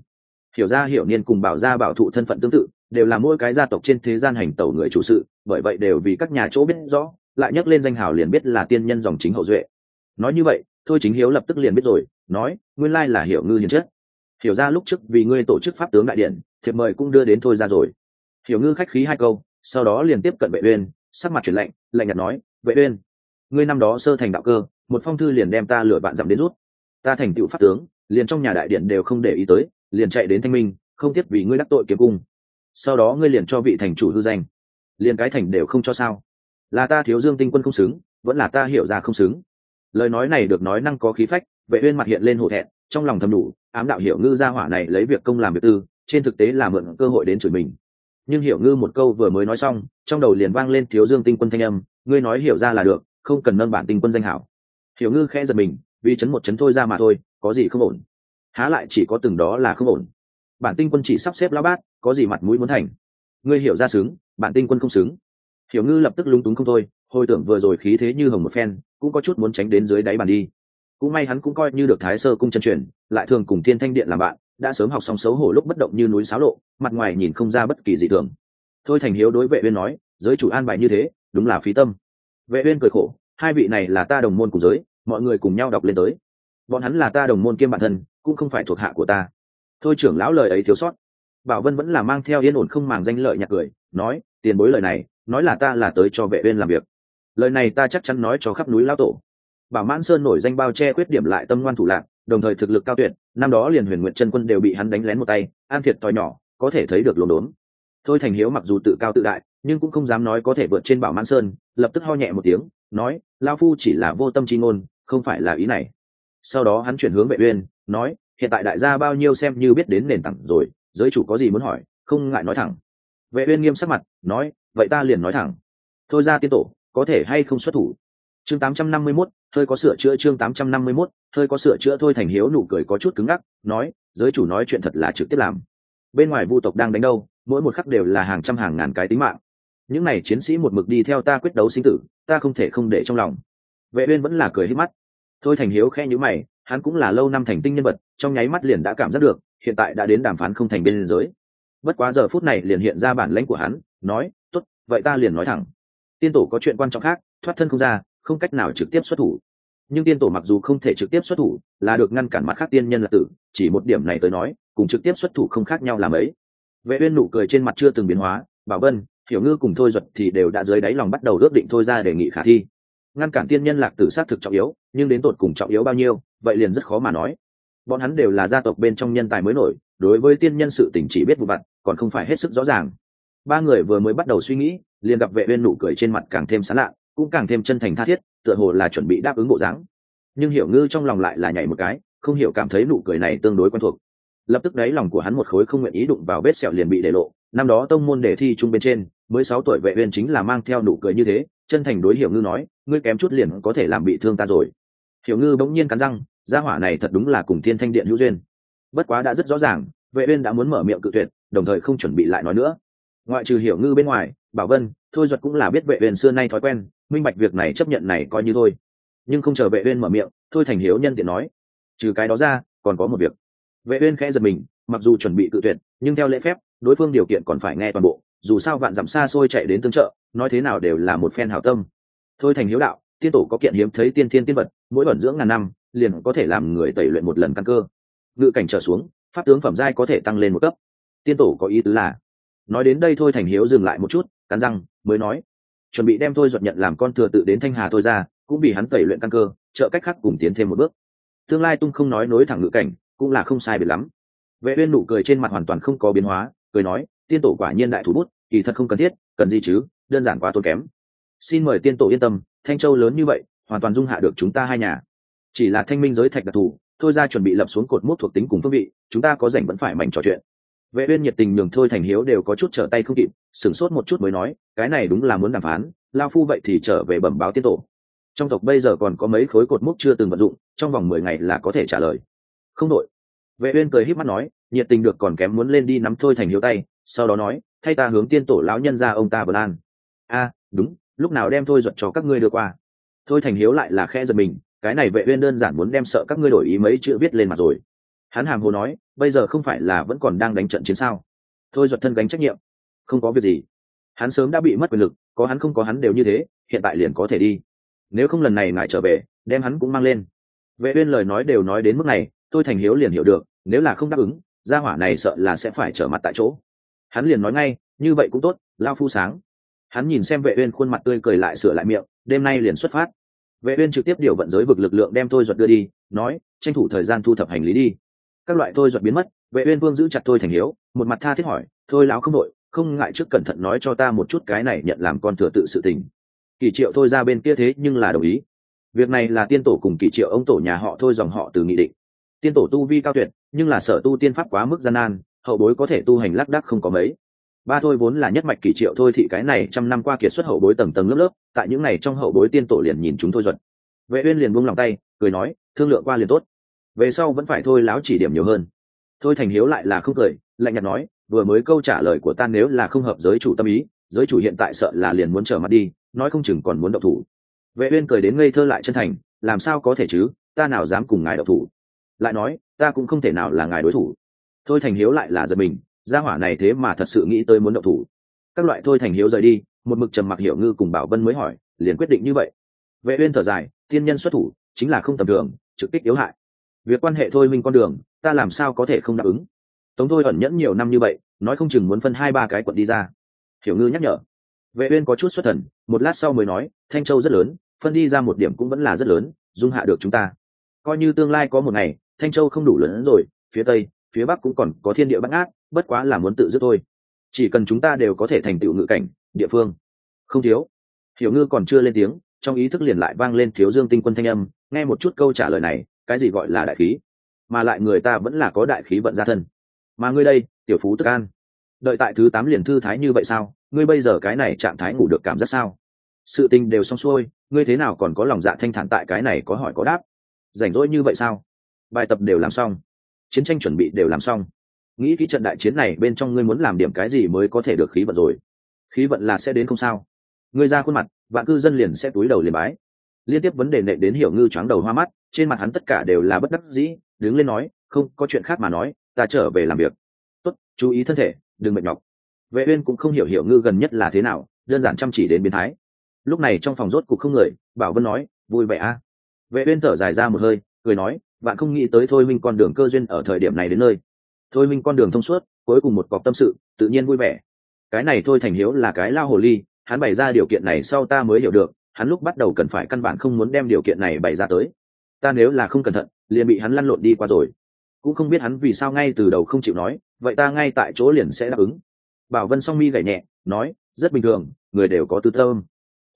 Hiểu ra hiểu niên cùng bảo gia bảo thụ thân phận tương tự, đều là mỗi cái gia tộc trên thế gian hành tẩu người chủ sự, bởi vậy đều vì các nhà chỗ biết rõ, lại nhắc lên danh hào liền biết là tiên nhân dòng chính hậu duệ. Nói như vậy, thôi chính hiếu lập tức liền biết rồi, nói, nguyên lai là hiểu ngư hiền chất hiểu ra lúc trước vì ngươi tổ chức pháp tướng đại điện thiệp mời cũng đưa đến thôi ra rồi. Hiểu ngư khách khí hai câu, sau đó liền tiếp cận vệ uyên, sắc mặt chuyển lạnh lạnh nhạt nói, vệ uyên, ngươi năm đó sơ thành đạo cơ, một phong thư liền đem ta lừa bạn dặm đến rút. Ta thành tựu pháp tướng, liền trong nhà đại điện đều không để ý tới, liền chạy đến thanh minh, không tiếc vì ngươi đắc tội kiếm cung. Sau đó ngươi liền cho vị thành chủ hư danh. Liền cái thành đều không cho sao. Là ta thiếu dương tinh quân không xứng, vẫn là ta hiểu ra không xứng. Lời nói này được nói năng có khí phách, vệ uyên mặt hiện lên hổ thẹn, trong lòng thầm đủ ám đạo hiểu ngư gia hỏa này lấy việc công làm việc tư, trên thực tế là mượn cơ hội đến chửi mình. Nhưng hiểu ngư một câu vừa mới nói xong, trong đầu liền vang lên thiếu dương tinh quân thanh âm, ngươi nói hiểu ra là được, không cần nâng bản tinh quân danh hảo. Hiểu ngư khẽ giật mình, vì chấn một chấn thôi ra mà thôi, có gì không ổn? Há lại chỉ có từng đó là không ổn. Bản tinh quân chỉ sắp xếp lão bát, có gì mặt mũi muốn thành? Ngươi hiểu ra xứng, bản tinh quân không xứng. Hiểu ngư lập tức lúng túng không thôi, hồi tưởng vừa rồi khí thế như hồng một phen, cũng có chút muốn tránh đến dưới đáy bàn đi cũng may hắn cũng coi như được thái sơ cung chân truyền, lại thường cùng thiên thanh điện làm bạn, đã sớm học xong xấu hổ lúc bất động như núi xáo lộ, mặt ngoài nhìn không ra bất kỳ gì thường. Thôi thành hiếu đối vệ uyên nói, giới chủ an bài như thế, đúng là phí tâm. Vệ uyên cười khổ, hai vị này là ta đồng môn cùng giới, mọi người cùng nhau đọc lên tới. Bọn hắn là ta đồng môn kiêm bản thân, cũng không phải thuộc hạ của ta. Thôi trưởng lão lời ấy thiếu sót. Bảo vân vẫn là mang theo yên ổn không màng danh lợi nhạc cười, nói, tiền bối lời này, nói là ta là tới cho vệ uyên làm việc. Lời này ta chắc chắn nói cho khắp núi lão tổ bảo mãn sơn nổi danh bao che khuyết điểm lại tâm ngoan thủ lạc, đồng thời thực lực cao tuyệt, năm đó liền huyền nguyện chân quân đều bị hắn đánh lén một tay, an thiệt to nhỏ, có thể thấy được lồn đốn. Thôi thành hiếu mặc dù tự cao tự đại, nhưng cũng không dám nói có thể vượt trên bảo mãn sơn, lập tức ho nhẹ một tiếng, nói lao phu chỉ là vô tâm chi ngôn, không phải là ý này. Sau đó hắn chuyển hướng vệ uyên, nói, hiện tại đại gia bao nhiêu xem như biết đến nền tảng rồi, giới chủ có gì muốn hỏi, không ngại nói thẳng. Vệ uyên nghiêm sắc mặt, nói, vậy ta liền nói thẳng. Thôi ra tiên tổ, có thể hay không xuất thủ? Chương 851, hơi có sửa chữa chương 851, hơi có sửa chữa thôi thành hiếu nụ cười có chút cứng ngắc nói giới chủ nói chuyện thật là trực tiếp làm. Bên ngoài vu tộc đang đánh đâu mỗi một khắc đều là hàng trăm hàng ngàn cái tính mạng. Những này chiến sĩ một mực đi theo ta quyết đấu sinh tử ta không thể không để trong lòng. Vệ uyên vẫn là cười hết mắt. Thôi thành hiếu khẽ nhíu mày hắn cũng là lâu năm thành tinh nhân vật trong nháy mắt liền đã cảm giác được hiện tại đã đến đàm phán không thành bên giới bất quá giờ phút này liền hiện ra bản lãnh của hắn nói tốt vậy ta liền nói thẳng. Tiên tổ có chuyện quan trọng khác thoát thân không ra không cách nào trực tiếp xuất thủ. Nhưng tiên tổ mặc dù không thể trực tiếp xuất thủ, là được ngăn cản mặt khác tiên nhân là tử, chỉ một điểm này tới nói, cùng trực tiếp xuất thủ không khác nhau làm ấy vệ uyên nụ cười trên mặt chưa từng biến hóa, bảo vân, hiểu ngư cùng thôi duật thì đều đã dưới đáy lòng bắt đầu ước định thôi ra đề nghị khả thi. Ngăn cản tiên nhân lạc tử sát thực trọng yếu, nhưng đến tột cùng trọng yếu bao nhiêu, vậy liền rất khó mà nói. Bọn hắn đều là gia tộc bên trong nhân tài mới nổi, đối với tiên nhân sự tình chỉ biết vụ vặt, còn không phải hết sức rõ ràng. Ba người vừa mới bắt đầu suy nghĩ, liền gặp vệ uyên nụ cười trên mặt càng thêm sán lạ cũng càng thêm chân thành tha thiết, tựa hồ là chuẩn bị đáp ứng bộ dáng. Nhưng hiểu ngư trong lòng lại là nhảy một cái, không hiểu cảm thấy nụ cười này tương đối quen thuộc. Lập tức đấy lòng của hắn một khối không nguyện ý đụng vào vết sẹo liền bị để lộ. Năm đó tông môn đề thi chung bên trên, mới sáu tuổi vệ uyên chính là mang theo nụ cười như thế, chân thành đối hiểu ngư nói, ngươi kém chút liền có thể làm bị thương ta rồi. Hiểu ngư bỗng nhiên cắn răng, gia hỏa này thật đúng là cùng thiên thanh điện hữu duyên. Bất quá đã rất rõ ràng, vệ uyên đã muốn mở miệng cự tuyệt, đồng thời không chuẩn bị lại nói nữa. Ngoại trừ hiểu ngư bên ngoài, bảo vân thôi duật cũng là biết vệ uyên xưa nay thói quen, minh bạch việc này chấp nhận này coi như thôi. Nhưng không chờ vệ uyên mở miệng, thôi thành hiếu nhân tiện nói, trừ cái đó ra, còn có một việc. Vệ uyên khẽ giật mình, mặc dù chuẩn bị cự tuyệt, nhưng theo lễ phép, đối phương điều kiện còn phải nghe toàn bộ, dù sao vạn dặm xa xôi chạy đến tương trợ, nói thế nào đều là một phen hảo tâm. Thôi thành hiếu đạo, tiên tổ có kiện hiếm thấy tiên thiên tiên vật, mỗi bẩn dưỡng ngàn năm, liền có thể làm người tẩy luyện một lần căn cơ. Ngự cảnh trở xuống, pháp tướng phẩm giai có thể tăng lên một cấp. Tiên tổ có ý tứ là, nói đến đây thôi thành hiếu dừng lại một chút, cắn răng mới nói, chuẩn bị đem thôi duật nhận làm con thừa tự đến thanh hà thôi ra, cũng vì hắn tẩy luyện căn cơ, trợ cách khác cùng tiến thêm một bước. Tương lai tung không nói nối thẳng ngữ cảnh, cũng là không sai biệt lắm. Vệ uyên nụ cười trên mặt hoàn toàn không có biến hóa, cười nói, tiên tổ quả nhiên đại thủ bút, kỳ thật không cần thiết, cần gì chứ, đơn giản quá tốn kém. Xin mời tiên tổ yên tâm, thanh châu lớn như vậy, hoàn toàn dung hạ được chúng ta hai nhà. Chỉ là thanh minh giới thạch đặc thù, thôi ra chuẩn bị lập xuống cột mốc thuộc tính cùng phương vị, chúng ta có rảnh vẫn phải mảnh trò chuyện vệ uyên nhiệt tình nhường thôi thành hiếu đều có chút trở tay không kịp, sửng sốt một chút mới nói, cái này đúng là muốn đàm phán, lao phu vậy thì trở về bẩm báo tiên tổ. Trong tộc bây giờ còn có mấy khối cột mốc chưa từng vận dụng, trong vòng mười ngày là có thể trả lời. Không đội. Vệ uyên cười híp mắt nói, nhiệt tình được còn kém muốn lên đi nắm thôi thành hiếu tay, sau đó nói, thay ta hướng tiên tổ lão nhân ra ông ta bờ an a, đúng, lúc nào đem thôi giật cho các ngươi đưa qua. Thôi thành hiếu lại là khẽ giật mình, cái này vệ uyên đơn giản muốn đem sợ các ngươi đổi ý mấy chữ viết lên mặt rồi hắn hàm hồ nói, bây giờ không phải là vẫn còn đang đánh trận chiến sao? Thôi duật thân gánh trách nhiệm, không có việc gì. Hắn sớm đã bị mất quyền lực, có hắn không có hắn đều như thế, hiện tại liền có thể đi. Nếu không lần này ngài trở về, đem hắn cũng mang lên. Vệ uyên lời nói đều nói đến mức này tôi thành hiếu liền hiểu được, nếu là không đáp ứng, gia hỏa này sợ là sẽ phải trở mặt tại chỗ. Hắn liền nói ngay, như vậy cũng tốt, lao phu sáng. Hắn nhìn xem vệ uyên khuôn mặt tươi cười lại sửa lại miệng, đêm nay liền xuất phát. Vệ uyên trực tiếp điều vận giới vực lực lượng đem tôi duật đưa đi, nói, tranh thủ thời gian thu thập hành lý đi các loại thôi giật biến mất, vệ uyên vương giữ chặt thôi thành hiếu, một mặt tha thiết hỏi, thôi lão không đội, không ngại trước cẩn thận nói cho ta một chút cái này nhận làm con thừa tự sự tình. Kỳ triệu thôi ra bên kia thế nhưng là đồng ý. Việc này là tiên tổ cùng kỳ triệu ông tổ nhà họ thôi dòng họ từ nghị định. Tiên tổ tu vi cao tuyệt, nhưng là sở tu tiên pháp quá mức gian nan, hậu bối có thể tu hành lác đác không có mấy. Ba thôi vốn là nhất mạch kỳ triệu thôi thì cái này trăm năm qua kiệt xuất hậu bối tầng tầng lớp lớp, tại những này trong hậu bối tiên tổ liền nhìn chúng thôi duật. Vệ uyên liền buông lòng tay, cười nói, thương lượng qua liền tốt về sau vẫn phải thôi láo chỉ điểm nhiều hơn. Thôi thành hiếu lại là không cười, lạnh nhạt nói, vừa mới câu trả lời của ta nếu là không hợp giới chủ tâm ý, giới chủ hiện tại sợ là liền muốn trở mặt đi, nói không chừng còn muốn đậu thủ. Vệ uyên cười đến ngây thơ lại chân thành, làm sao có thể chứ, ta nào dám cùng ngài đậu thủ. Lại nói, ta cũng không thể nào là ngài đối thủ. Thôi thành hiếu lại là giật mình, gia hỏa này thế mà thật sự nghĩ tới muốn đậu thủ. Các loại thôi thành hiếu rời đi, một mực trầm mặc hiểu ngư cùng bảo vân mới hỏi, liền quyết định như vậy. Vệ uyên thở dài thiên nhân xuất thủ, chính là không tầm thường, trực kích yếu hại việc quan hệ thôi minh con đường, ta làm sao có thể không đáp ứng? Tống thôi ẩn nhẫn nhiều năm như vậy, nói không chừng muốn phân hai ba cái quận đi ra. Hiểu ngư nhắc nhở. Vệ uyên có chút xuất thần, một lát sau mới nói, thanh châu rất lớn, phân đi ra một điểm cũng vẫn là rất lớn, dung hạ được chúng ta. Coi như tương lai có một ngày, thanh châu không đủ lớn rồi, phía tây, phía bắc cũng còn có thiên địa bắt ác, bất quá là muốn tự dứt thôi. Chỉ cần chúng ta đều có thể thành tựu ngự cảnh, địa phương. Không thiếu. Hiểu ngư còn chưa lên tiếng, trong ý thức liền lại vang lên thiếu dương tinh quân thanh âm, nghe một chút câu trả lời này cái gì gọi là đại khí? Mà lại người ta vẫn là có đại khí vận gia thân. Mà ngươi đây, tiểu phú tức an. Đợi tại thứ tám liền thư thái như vậy sao? Ngươi bây giờ cái này trạng thái ngủ được cảm giác sao? Sự tình đều xong xuôi, ngươi thế nào còn có lòng dạ thanh thản tại cái này có hỏi có đáp? Rảnh rỗi như vậy sao? Bài tập đều làm xong. Chiến tranh chuẩn bị đều làm xong. Nghĩ kỹ trận đại chiến này bên trong ngươi muốn làm điểm cái gì mới có thể được khí vận rồi? Khí vận là sẽ đến không sao. Ngươi ra khuôn mặt, vạn cư dân liền sẽ túi đầu liền bái liên tiếp vấn đề nệ đến hiểu ngư choáng đầu hoa mắt, trên mặt hắn tất cả đều là bất đắc dĩ, đứng lên nói, không, có chuyện khác mà nói, ta trở về làm việc. Tốt, chú ý thân thể, đừng mệt nhọc. Vệ uyên cũng không hiểu hiểu ngư gần nhất là thế nào, đơn giản chăm chỉ đến biến thái. Lúc này trong phòng rốt cục không người, bảo vân nói, vui vẻ a. À? vệ uyên thở dài ra một hơi, cười nói, bạn không nghĩ tới thôi minh con đường cơ duyên ở thời điểm này đến nơi. Thôi minh con đường thông suốt, cuối cùng một cọc tâm sự, tự nhiên vui vẻ. Cái này thôi thành hiếu là cái lao hồ ly, hắn bày ra điều kiện này sau ta mới hiểu được hắn lúc bắt đầu cần phải căn bản không muốn đem điều kiện này bày ra tới. Ta nếu là không cẩn thận, liền bị hắn lăn lộn đi qua rồi. Cũng không biết hắn vì sao ngay từ đầu không chịu nói, vậy ta ngay tại chỗ liền sẽ đáp ứng. Bảo vân song mi gảy nhẹ, nói, rất bình thường, người đều có tư thơm.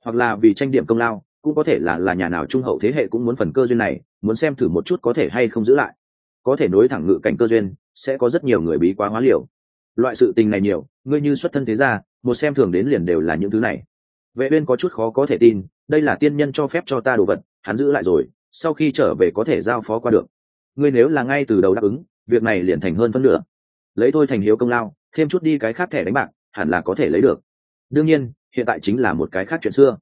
hoặc là vì tranh điểm công lao, cũng có thể là là nhà nào trung hậu thế hệ cũng muốn phần cơ duyên này, muốn xem thử một chút có thể hay không giữ lại. Có thể nối thẳng ngự cảnh cơ duyên, sẽ có rất nhiều người bí quá hóa liều. Loại sự tình này nhiều, ngươi như xuất thân thế gia, một xem thường đến liền đều là những thứ này. Vệ uyên có chút khó có thể tin đây là tiên nhân cho phép cho ta đồ vật, hắn giữ lại rồi, sau khi trở về có thể giao phó qua được. Ngươi nếu là ngay từ đầu đáp ứng, việc này liền thành hơn phân nửa. Lấy thôi thành hiếu công lao, thêm chút đi cái khác thẻ đánh bạc, hẳn là có thể lấy được. Đương nhiên, hiện tại chính là một cái khác chuyện xưa.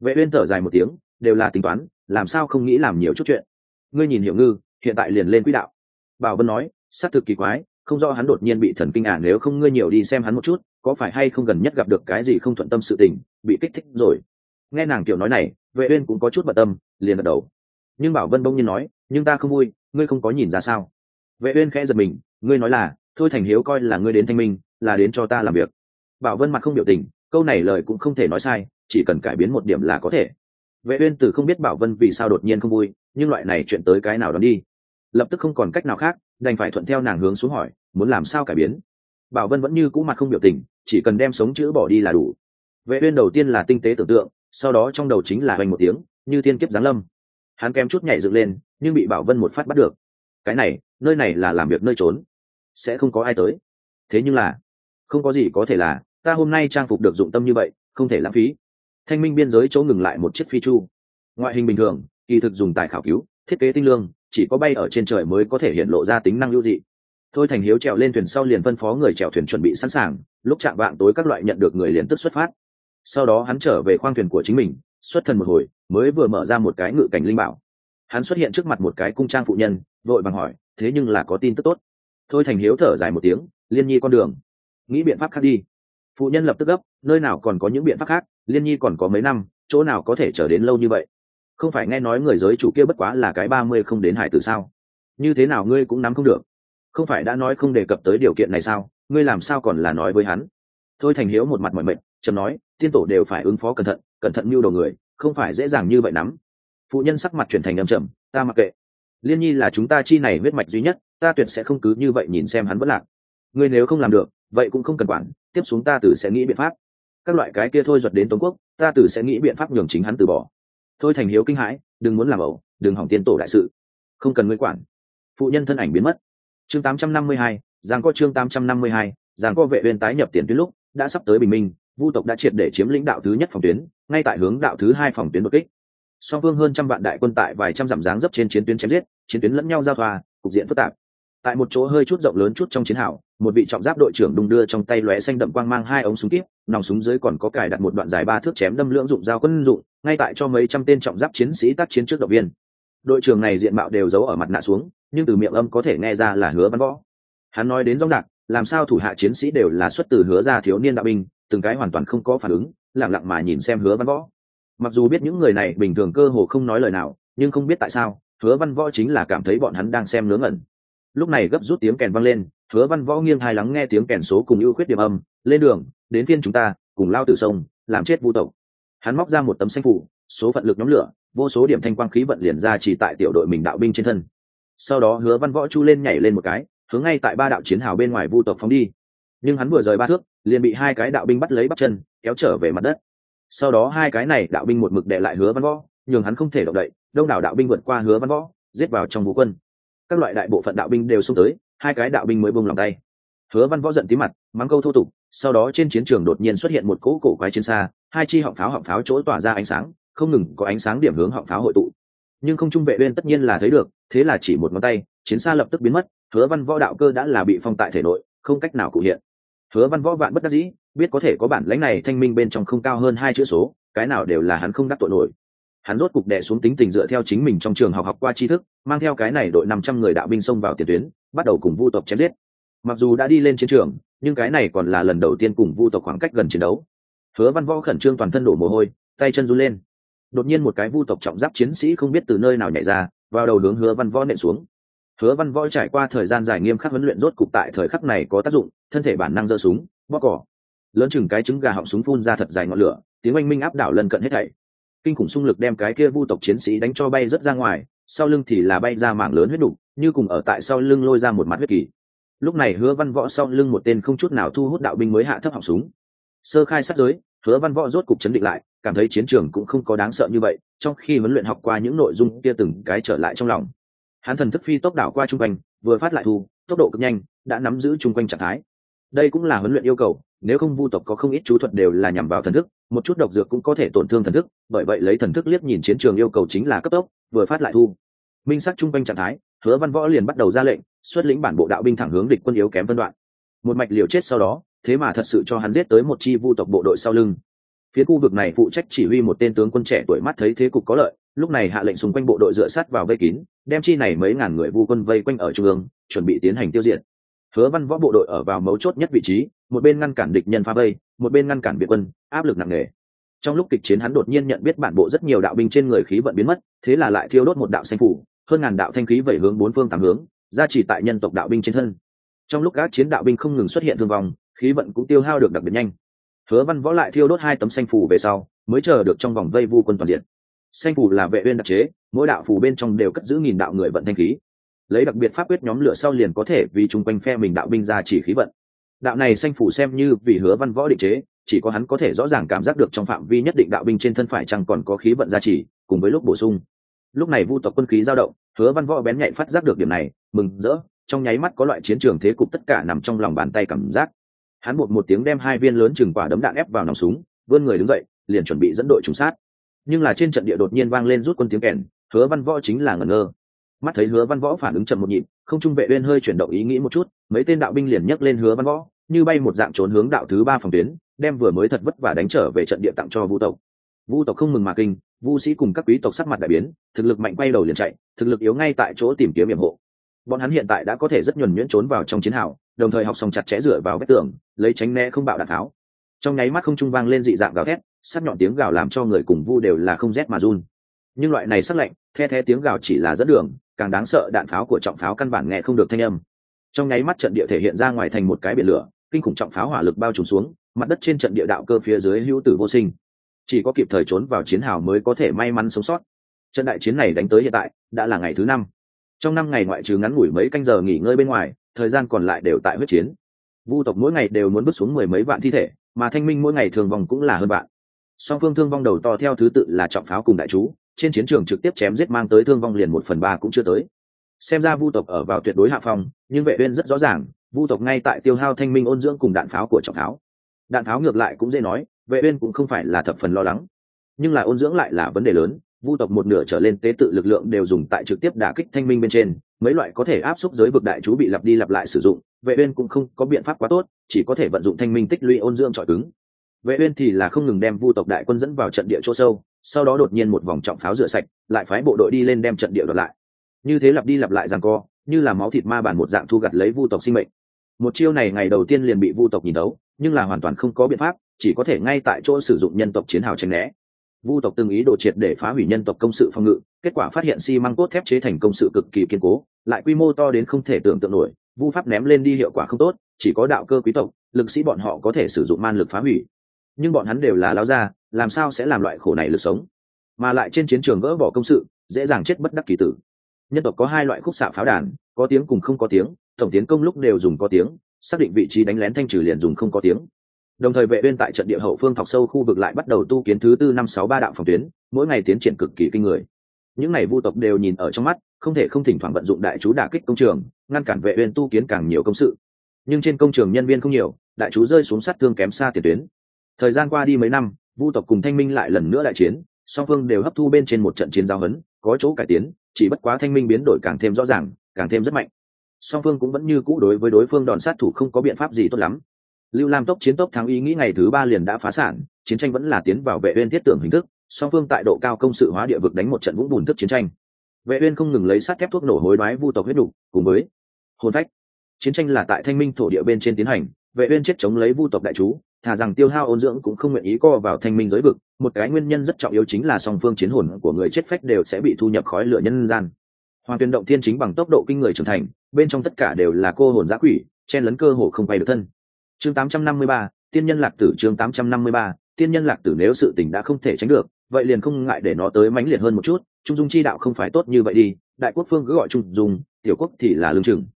Vệ uyên thở dài một tiếng, đều là tính toán, làm sao không nghĩ làm nhiều chút chuyện. Ngươi nhìn hiểu ngư, hiện tại liền lên quỹ đạo. Bảo vân nói, xác thực kỳ quái, không do hắn đột nhiên bị thần kinh à? nếu không ngươi nhiều đi xem hắn một chút, có phải hay không gần nhất gặp được cái gì không thuận tâm sự tình, bị kích thích rồi nghe nàng kiểu nói này, vệ uyên cũng có chút bận tâm, liền gật đầu. Nhưng bảo vân bỗng nhiên nói, nhưng ta không vui, ngươi không có nhìn ra sao? Vệ uyên khẽ giật mình, ngươi nói là, thôi thành hiếu coi là ngươi đến thanh minh, là đến cho ta làm việc. Bảo vân mặt không biểu tình, câu này lời cũng không thể nói sai, chỉ cần cải biến một điểm là có thể. Vệ uyên từ không biết bảo vân vì sao đột nhiên không vui, nhưng loại này chuyện tới cái nào đó đi? Lập tức không còn cách nào khác, đành phải thuận theo nàng hướng xuống hỏi, muốn làm sao cải biến? Bảo vân vẫn như cũ mặt không biểu tình, chỉ cần đem sống chữ bỏ đi là đủ. Vệ uyên đầu tiên là tinh tế tưởng tượng sau đó trong đầu chính là hoành một tiếng, như thiên kiếp giáng lâm. Hắn kém chút nhảy dựng lên, nhưng bị bảo vân một phát bắt được. Cái này, nơi này là làm việc nơi trốn. Sẽ không có ai tới. Thế nhưng là, không có gì có thể là, ta hôm nay trang phục được dụng tâm như vậy, không thể lãng phí. Thanh minh biên giới chỗ ngừng lại một chiếc phi chu. Ngoại hình bình thường, kỳ thực dùng tài khảo cứu, thiết kế tinh lương, chỉ có bay ở trên trời mới có thể hiện lộ ra tính năng lưu dị. Thôi thành hiếu trèo lên thuyền sau liền phân phó người trèo thuyền chuẩn bị sẵn sàng, lúc chạm vạng tối các loại nhận được người liền tức xuất phát sau đó hắn trở về khoang thuyền của chính mình, xuất thần một hồi, mới vừa mở ra một cái ngự cảnh linh bảo. Hắn xuất hiện trước mặt một cái cung trang phụ nhân, vội vàng hỏi, thế nhưng là có tin tức tốt? Thôi thành hiếu thở dài một tiếng, liên nhi con đường. Nghĩ biện pháp khác đi. Phụ nhân lập tức gấp, nơi nào còn có những biện pháp khác, liên nhi còn có mấy năm, chỗ nào có thể trở đến lâu như vậy? Không phải nghe nói người giới chủ kia bất quá là cái ba mươi không đến hải tử sao? Như thế nào ngươi cũng nắm không được? Không phải đã nói không đề cập tới điều kiện này sao? Ngươi làm sao còn là nói với hắn? Thôi thành hiếu một mặt mọi mệnh trầm nói tiên tổ đều phải ứng phó cẩn thận cẩn thận mưu đầu người không phải dễ dàng như vậy nắm phụ nhân sắc mặt chuyển thành âm trầm ta mặc kệ. Liên nhi là chúng ta chi này huyết mạch duy nhất ta tuyệt sẽ không cứ như vậy nhìn xem hắn vẫn lạc. Ngươi nếu không làm được vậy cũng không cần quản tiếp xuống ta tử sẽ nghĩ biện pháp. Các loại cái kia thôi giật đến tống quốc ta tử sẽ nghĩ biện pháp nhường chính hắn từ bỏ. Thôi thành hiếu kinh hãi đừng muốn làm ẩu đừng hỏng tiên tổ đại sự. Không cần ngươi quản. Phụ nhân thân ảnh biến mất. Chương 852, giang có chương 852, giang có vệ viên tái nhập tiền tuyến lúc đã sắp tới bình minh vu tộc đã triệt để chiếm lĩnh đạo thứ nhất phòng tuyến, ngay tại hướng đạo thứ hai phòng tuyến đột kích. Song phương hơn trăm vạn đại quân tại vài trăm dặm dáng dấp trên chiến tuyến chém giết, chiến tuyến lẫn nhau giao thoa, cục diện phức tạp. Tại một chỗ hơi chút rộng lớn chút trong chiến hào, một vị trọng giáp đội trưởng đung đưa trong tay lóe xanh đậm quang mang hai ống súng kíp, nòng súng dưới còn có cài đặt một đoạn dài ba thước chém đâm lưỡng dụng dao quân dụng, ngay tại cho mấy trăm tên trọng giáp chiến sĩ tác chiến trước động viên. Đội trưởng này diện mạo đều giấu ở mặt nạ xuống, nhưng từ miệng âm có thể nghe ra là hứa văn võ. Hắn nói đến rõ ràng, làm sao thủ hạ chiến sĩ đều là xuất từ hứa ra thiếu niên đạo binh từng cái hoàn toàn không có phản ứng lẳng lặng mà nhìn xem hứa văn võ. Mặc dù biết những người này bình thường cơ hồ không nói lời nào, nhưng không biết tại sao, hứa văn võ chính là cảm thấy bọn hắn đang xem ngớ ngẩn. Lúc này gấp rút tiếng kèn vang lên, hứa văn võ nghiêng hai lắng nghe tiếng kèn số cùng ưu khuyết điểm âm, lên đường, đến phiên chúng ta, cùng lao từ sông, làm chết vu tộc. Hắn móc ra một tấm xanh phủ, số phận lực nhóm lửa, vô số điểm thanh quang khí vận liền ra chỉ tại tiểu đội mình đạo binh trên thân. Sau đó hứa văn võ chu lên nhảy lên một cái, hướng ngay tại ba đạo chiến hào bên ngoài vu tộc phóng đi nhưng hắn vừa rời ba thước, liền bị hai cái đạo binh bắt lấy bắt chân, kéo trở về mặt đất. Sau đó hai cái này đạo binh một mực đệ lại hứa văn võ, nhường hắn không thể động đậy, đông đảo đạo binh vượt qua hứa văn võ, giết vào trong vũ quân. Các loại đại bộ phận đạo binh đều xông tới, hai cái đạo binh mới buông lòng tay. Hứa văn võ giận tí mặt, mắng câu thô tục, sau đó trên chiến trường đột nhiên xuất hiện một cỗ cổ quái chiến xa, hai chi họng pháo họng pháo chỗ tỏa ra ánh sáng, không ngừng có ánh sáng điểm hướng họng pháo hội tụ. Nhưng không trung vệ bên tất nhiên là thấy được, thế là chỉ một ngón tay, chiến xa lập tức biến mất, hứa văn võ đạo cơ đã là bị phong tại thể nội, không cách nào cụ hiện hứa văn võ vạn bất đắc dĩ, biết có thể có bản lãnh này thanh minh bên trong không cao hơn hai chữ số, cái nào đều là hắn không đắc tội nổi. Hắn rốt cục đè xuống tính tình dựa theo chính mình trong trường học học qua tri thức, mang theo cái này đội năm trăm người đạo binh xông vào tiền tuyến, bắt đầu cùng vu tộc chém giết. Mặc dù đã đi lên chiến trường, nhưng cái này còn là lần đầu tiên cùng vu tộc khoảng cách gần chiến đấu. Hứa văn võ khẩn trương toàn thân đổ mồ hôi, tay chân run lên. Đột nhiên một cái vu tộc trọng giáp chiến sĩ không biết từ nơi nào nhảy ra, vào đầu hướng hứa văn võ nện xuống hứa văn võ trải qua thời gian dài nghiêm khắc huấn luyện, rốt cục tại thời khắc này có tác dụng, thân thể bản năng giơ súng bóc cỏ. Lớn chừng cái trứng gà họng súng phun ra thật dài ngọn lửa, tiếng oanh minh áp đảo lần cận hết thảy. Kinh khủng xung lực đem cái kia vu tộc chiến sĩ đánh cho bay rất ra ngoài, sau lưng thì là bay ra mảng lớn huyết đục, như cùng ở tại sau lưng lôi ra một mặt huyết kỳ. Lúc này hứa văn võ sau lưng một tên không chút nào thu hút đạo binh mới hạ thấp họng súng. Sơ khai sát giới, hứa văn võ rốt cục chấn định lại, cảm thấy chiến trường cũng không có đáng sợ như vậy, trong khi huấn luyện học qua những nội dung kia từng cái trở lại trong lòng hắn thần thức phi tốc đảo qua trung quanh, vừa phát lại thu, tốc độ cực nhanh, đã nắm giữ chung quanh trạng thái. Đây cũng là huấn luyện yêu cầu, nếu không vu tộc có không ít chú thuật đều là nhằm vào thần thức, một chút độc dược cũng có thể tổn thương thần thức, bởi vậy lấy thần thức liếc nhìn chiến trường yêu cầu chính là cấp tốc, vừa phát lại thu. Minh sắc chung quanh trạng thái, hứa văn võ liền bắt đầu ra lệnh, xuất lĩnh bản bộ đạo binh thẳng hướng địch quân yếu kém phân đoạn. Một mạch liều chết sau đó, thế mà thật sự cho hắn giết tới một chi vu tộc bộ đội sau lưng. Phía khu vực này phụ trách chỉ huy một tên tướng quân trẻ tuổi mắt thấy thế cục có lợi lúc này hạ lệnh xung quanh bộ đội dựa sát vào vây kín, đem chi này mấy ngàn người vu quân vây quanh ở trung ương, chuẩn bị tiến hành tiêu diệt. Hứa văn võ bộ đội ở vào mấu chốt nhất vị trí, một bên ngăn cản địch nhân phá vây, một bên ngăn cản biệt quân, áp lực nặng nề. Trong lúc kịch chiến hắn đột nhiên nhận biết bản bộ rất nhiều đạo binh trên người khí vận biến mất, thế là lại thiêu đốt một đạo xanh phủ, hơn ngàn đạo thanh khí vẩy hướng bốn phương tám hướng ra chỉ tại nhân tộc đạo binh trên thân. Trong lúc các chiến đạo binh không ngừng xuất hiện thương vong, khí vận cũng tiêu hao được đặc biệt nhanh. Hứa văn võ lại thiêu đốt hai tấm xanh phủ về sau, mới chờ được trong vòng vây vu quân toàn diện xanh phủ là vệ uyên đặc chế, mỗi đạo phủ bên trong đều cất giữ nghìn đạo người vận thanh khí. Lấy đặc biệt pháp quyết nhóm lửa sau liền có thể vì chung quanh phe mình đạo binh ra chỉ khí vận. Đạo này xanh phủ xem như vì hứa văn võ định chế, chỉ có hắn có thể rõ ràng cảm giác được trong phạm vi nhất định đạo binh trên thân phải chăng còn có khí vận gia trì cùng với lúc bổ sung. Lúc này vu tộc quân khí dao động, hứa văn võ bén nhạy phát giác được điểm này, mừng rỡ, trong nháy mắt có loại chiến trường thế cục tất cả nằm trong lòng bàn tay cảm giác. Hắn một một tiếng đem hai viên lớn chừng quả đấm đạn ép vào nòng súng, vươn người đứng dậy, liền chuẩn bị dẫn đội trùng sát nhưng là trên trận địa đột nhiên vang lên rút quân tiếng kèn, hứa văn võ chính là ngẩn ngơ. Mắt thấy hứa văn võ phản ứng chậm một nhịp, không trung vệ uyên hơi chuyển động ý nghĩ một chút, mấy tên đạo binh liền nhấc lên hứa văn võ, như bay một dạng trốn hướng đạo thứ ba phòng tuyến, đem vừa mới thật vất vả đánh trở về trận địa tặng cho vu tộc. Vu tộc không mừng mà kinh, vu sĩ cùng các quý tộc sắc mặt đại biến, thực lực mạnh quay đầu liền chạy, thực lực yếu ngay tại chỗ tìm kiếm hiểm hộ. Bọn hắn hiện tại đã có thể rất nhuần nhuyễn trốn vào trong chiến hào, đồng thời học xong chặt chẽ dựa vào vách tường, lấy tránh né không bạo đạn tháo. Trong nháy mắt không trung vang lên dị dạng gào thét sắc nhọn tiếng gào làm cho người cùng vu đều là không rét mà run. Nhưng loại này sắc lạnh, the the tiếng gào chỉ là dẫn đường, càng đáng sợ đạn pháo của trọng pháo căn bản nghe không được thanh âm. Trong nháy mắt trận địa thể hiện ra ngoài thành một cái biển lửa, kinh khủng trọng pháo hỏa lực bao trùm xuống, mặt đất trên trận địa đạo cơ phía dưới hữu tử vô sinh. Chỉ có kịp thời trốn vào chiến hào mới có thể may mắn sống sót. Trận đại chiến này đánh tới hiện tại, đã là ngày thứ năm. Trong năm ngày ngoại trừ ngắn ngủi mấy canh giờ nghỉ ngơi bên ngoài, thời gian còn lại đều tại huyết chiến. Vu tộc mỗi ngày đều muốn bước xuống mười mấy vạn thi thể, mà thanh minh mỗi ngày thường vòng cũng là hơn vạn song phương thương vong đầu to theo thứ tự là trọng pháo cùng đại chú, trên chiến trường trực tiếp chém giết mang tới thương vong liền một phần ba cũng chưa tới. Xem ra vu tộc ở vào tuyệt đối hạ phong, nhưng vệ uyên rất rõ ràng, vu tộc ngay tại tiêu hao thanh minh ôn dưỡng cùng đạn pháo của trọng pháo. Đạn pháo ngược lại cũng dễ nói, vệ uyên cũng không phải là thập phần lo lắng. Nhưng là ôn dưỡng lại là vấn đề lớn, vu tộc một nửa trở lên tế tự lực lượng đều dùng tại trực tiếp đả kích thanh minh bên trên, mấy loại có thể áp suất giới vực đại chú bị lặp đi lặp lại sử dụng, vệ uyên cũng không có biện pháp quá tốt, chỉ có thể vận dụng thanh minh tích lũy ôn dưỡng trọi cứng vệ uyên thì là không ngừng đem vu tộc đại quân dẫn vào trận địa chỗ sâu, sau đó đột nhiên một vòng trọng pháo rửa sạch, lại phái bộ đội đi lên đem trận địa đoạt lại. Như thế lặp đi lặp lại giằng co, như là máu thịt ma bản một dạng thu gặt lấy vu tộc sinh mệnh. Một chiêu này ngày đầu tiên liền bị vu tộc nhìn đấu nhưng là hoàn toàn không có biện pháp, chỉ có thể ngay tại chỗ sử dụng nhân tộc chiến hào tránh né. Vu tộc từng ý đồ triệt để phá hủy nhân tộc công sự phòng ngự, kết quả phát hiện xi măng cốt thép chế thành công sự cực kỳ kiên cố, lại quy mô to đến không thể tưởng tượng nổi, vu pháp ném lên đi hiệu quả không tốt, chỉ có đạo cơ quý tộc, lực sĩ bọn họ có thể sử dụng man lực phá hủy nhưng bọn hắn đều là lao ra, làm sao sẽ làm loại khổ này lực sống? Mà lại trên chiến trường gỡ bỏ công sự, dễ dàng chết bất đắc kỳ tử. Nhân tộc có hai loại khúc xạ pháo đàn, có tiếng cùng không có tiếng, tổng tiến công lúc đều dùng có tiếng, xác định vị trí đánh lén thanh trừ liền dùng không có tiếng. Đồng thời vệ bên tại trận địa hậu phương thọc sâu khu vực lại bắt đầu tu kiến thứ tư năm sáu ba đạo phòng tuyến, mỗi ngày tiến triển cực kỳ kinh người. Những n à y vu tộc đều nhìn ở trong mắt, không thể không thỉnh thoảng vận dụng đại chú đả kích công trường, ngăn cản vệ bên tu kiến càng nhiều công sự. Nhưng trên công trường nhân viên không nhiều, đại chú rơi xuống sát thương kém xa tiền tuyến thời gian qua đi mấy năm, vu tộc cùng thanh minh lại lần nữa đại chiến, song phương đều hấp thu bên trên một trận chiến giao hấn, có chỗ cải tiến, chỉ bất quá thanh minh biến đổi càng thêm rõ ràng, càng thêm rất mạnh. Song phương cũng vẫn như cũ đối với đối phương đòn sát thủ không có biện pháp gì tốt lắm. Lưu lam tốc chiến tốc thắng ý nghĩ ngày thứ ba liền đã phá sản, chiến tranh vẫn là tiến vào vệ uyên thiết tưởng hình thức, song phương tại độ cao công sự hóa địa vực đánh một trận vũng bùn thức chiến tranh. Vệ uyên không ngừng lấy sát thép thuốc nổ hối đoái vu tộc huyết đủ, cùng với hồn phách. Chiến tranh là tại thanh minh thổ địa bên trên tiến hành, vệ uyên chết chống lấy vu tộc đại chú thà rằng tiêu hao ôn dưỡng cũng không nguyện ý co vào thanh minh giới vực một cái nguyên nhân rất trọng yếu chính là song phương chiến hồn của người chết phách đều sẽ bị thu nhập khói lửa nhân gian. Hoàng tuyên động thiên chính bằng tốc độ kinh người trưởng thành bên trong tất cả đều là cô hồn giã quỷ chen lấn cơ hồ không bay được thân. Chương 853, tiên nhân lạc tử chương 853, tiên nhân lạc tử nếu sự tình đã không thể tránh được vậy liền không ngại để nó tới mãnh liệt hơn một chút trung dung chi đạo không phải tốt như vậy đi đại quốc phương cứ gọi trung dung tiểu quốc thì là lương chừng.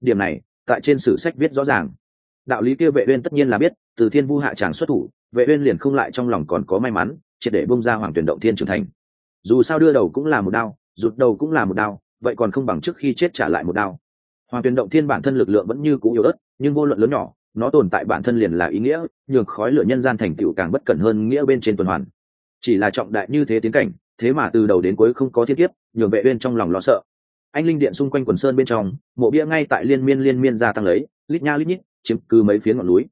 Điểm này tại trên sử sách viết rõ ràng đạo lý kia vệ uyên tất nhiên là biết, từ thiên vu hạ tràng xuất thủ, vệ uyên liền không lại trong lòng còn có may mắn, triệt để bung ra hoàng tuyển động thiên trưởng thành. Dù sao đưa đầu cũng là một đao, rụt đầu cũng là một đao, vậy còn không bằng trước khi chết trả lại một đao. Hoàng tuyển động thiên bản thân lực lượng vẫn như cũ yếu ớt, nhưng vô luận lớn nhỏ, nó tồn tại bản thân liền là ý nghĩa, nhường khói lửa nhân gian thành tựu càng bất cẩn hơn nghĩa bên trên tuần hoàn. Chỉ là trọng đại như thế tiến cảnh, thế mà từ đầu đến cuối không có thiết tiếp nhường vệ uyên trong lòng lo sợ. Anh linh điện xung quanh quần sơn bên trong, mộ bia ngay tại liên miên liên miên gia tăng lấy, lít nha lít nhít chiếm cứ mấy phía ngọn núi.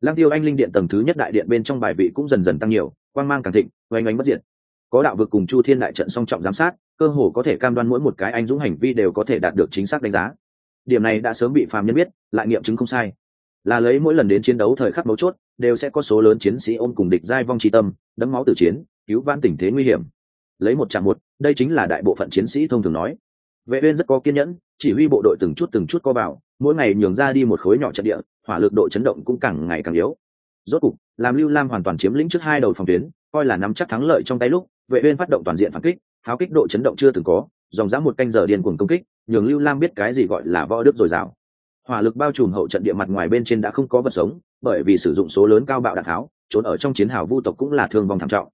Lang tiêu anh linh điện tầng thứ nhất đại điện bên trong bài vị cũng dần dần tăng nhiều, quang mang càng thịnh, oanh oanh bất diệt. Có đạo vực cùng chu thiên đại trận song trọng giám sát, cơ hồ có thể cam đoan mỗi một cái anh dũng hành vi đều có thể đạt được chính xác đánh giá. Điểm này đã sớm bị phàm nhân biết, lại nghiệm chứng không sai. Là lấy mỗi lần đến chiến đấu thời khắc mấu chốt, đều sẽ có số lớn chiến sĩ ôm cùng địch giai vong tri tâm đấm máu tử chiến, cứu vãn tình thế nguy hiểm. Lấy một chạm một, đây chính là đại bộ phận chiến sĩ thông thường nói. Vệ uyên rất có kiên nhẫn, chỉ huy bộ đội từng chút từng chút co vào, mỗi ngày nhường ra đi một khối nhỏ trận địa hỏa lực độ chấn động cũng càng ngày càng yếu. Rốt cục, làm lưu lam hoàn toàn chiếm lĩnh trước hai đầu phòng tuyến, coi là nắm chắc thắng lợi trong tay lúc, vệ uyên phát động toàn diện phản kích, pháo kích độ chấn động chưa từng có, dòng dã một canh giờ điên cuồng công kích, nhường lưu lam biết cái gì gọi là võ đức dồi dào. Hỏa lực bao trùm hậu trận địa mặt ngoài bên trên đã không có vật sống, bởi vì sử dụng số lớn cao bạo đạn tháo, trốn ở trong chiến hào vu tộc cũng là thương vong thảm trọng.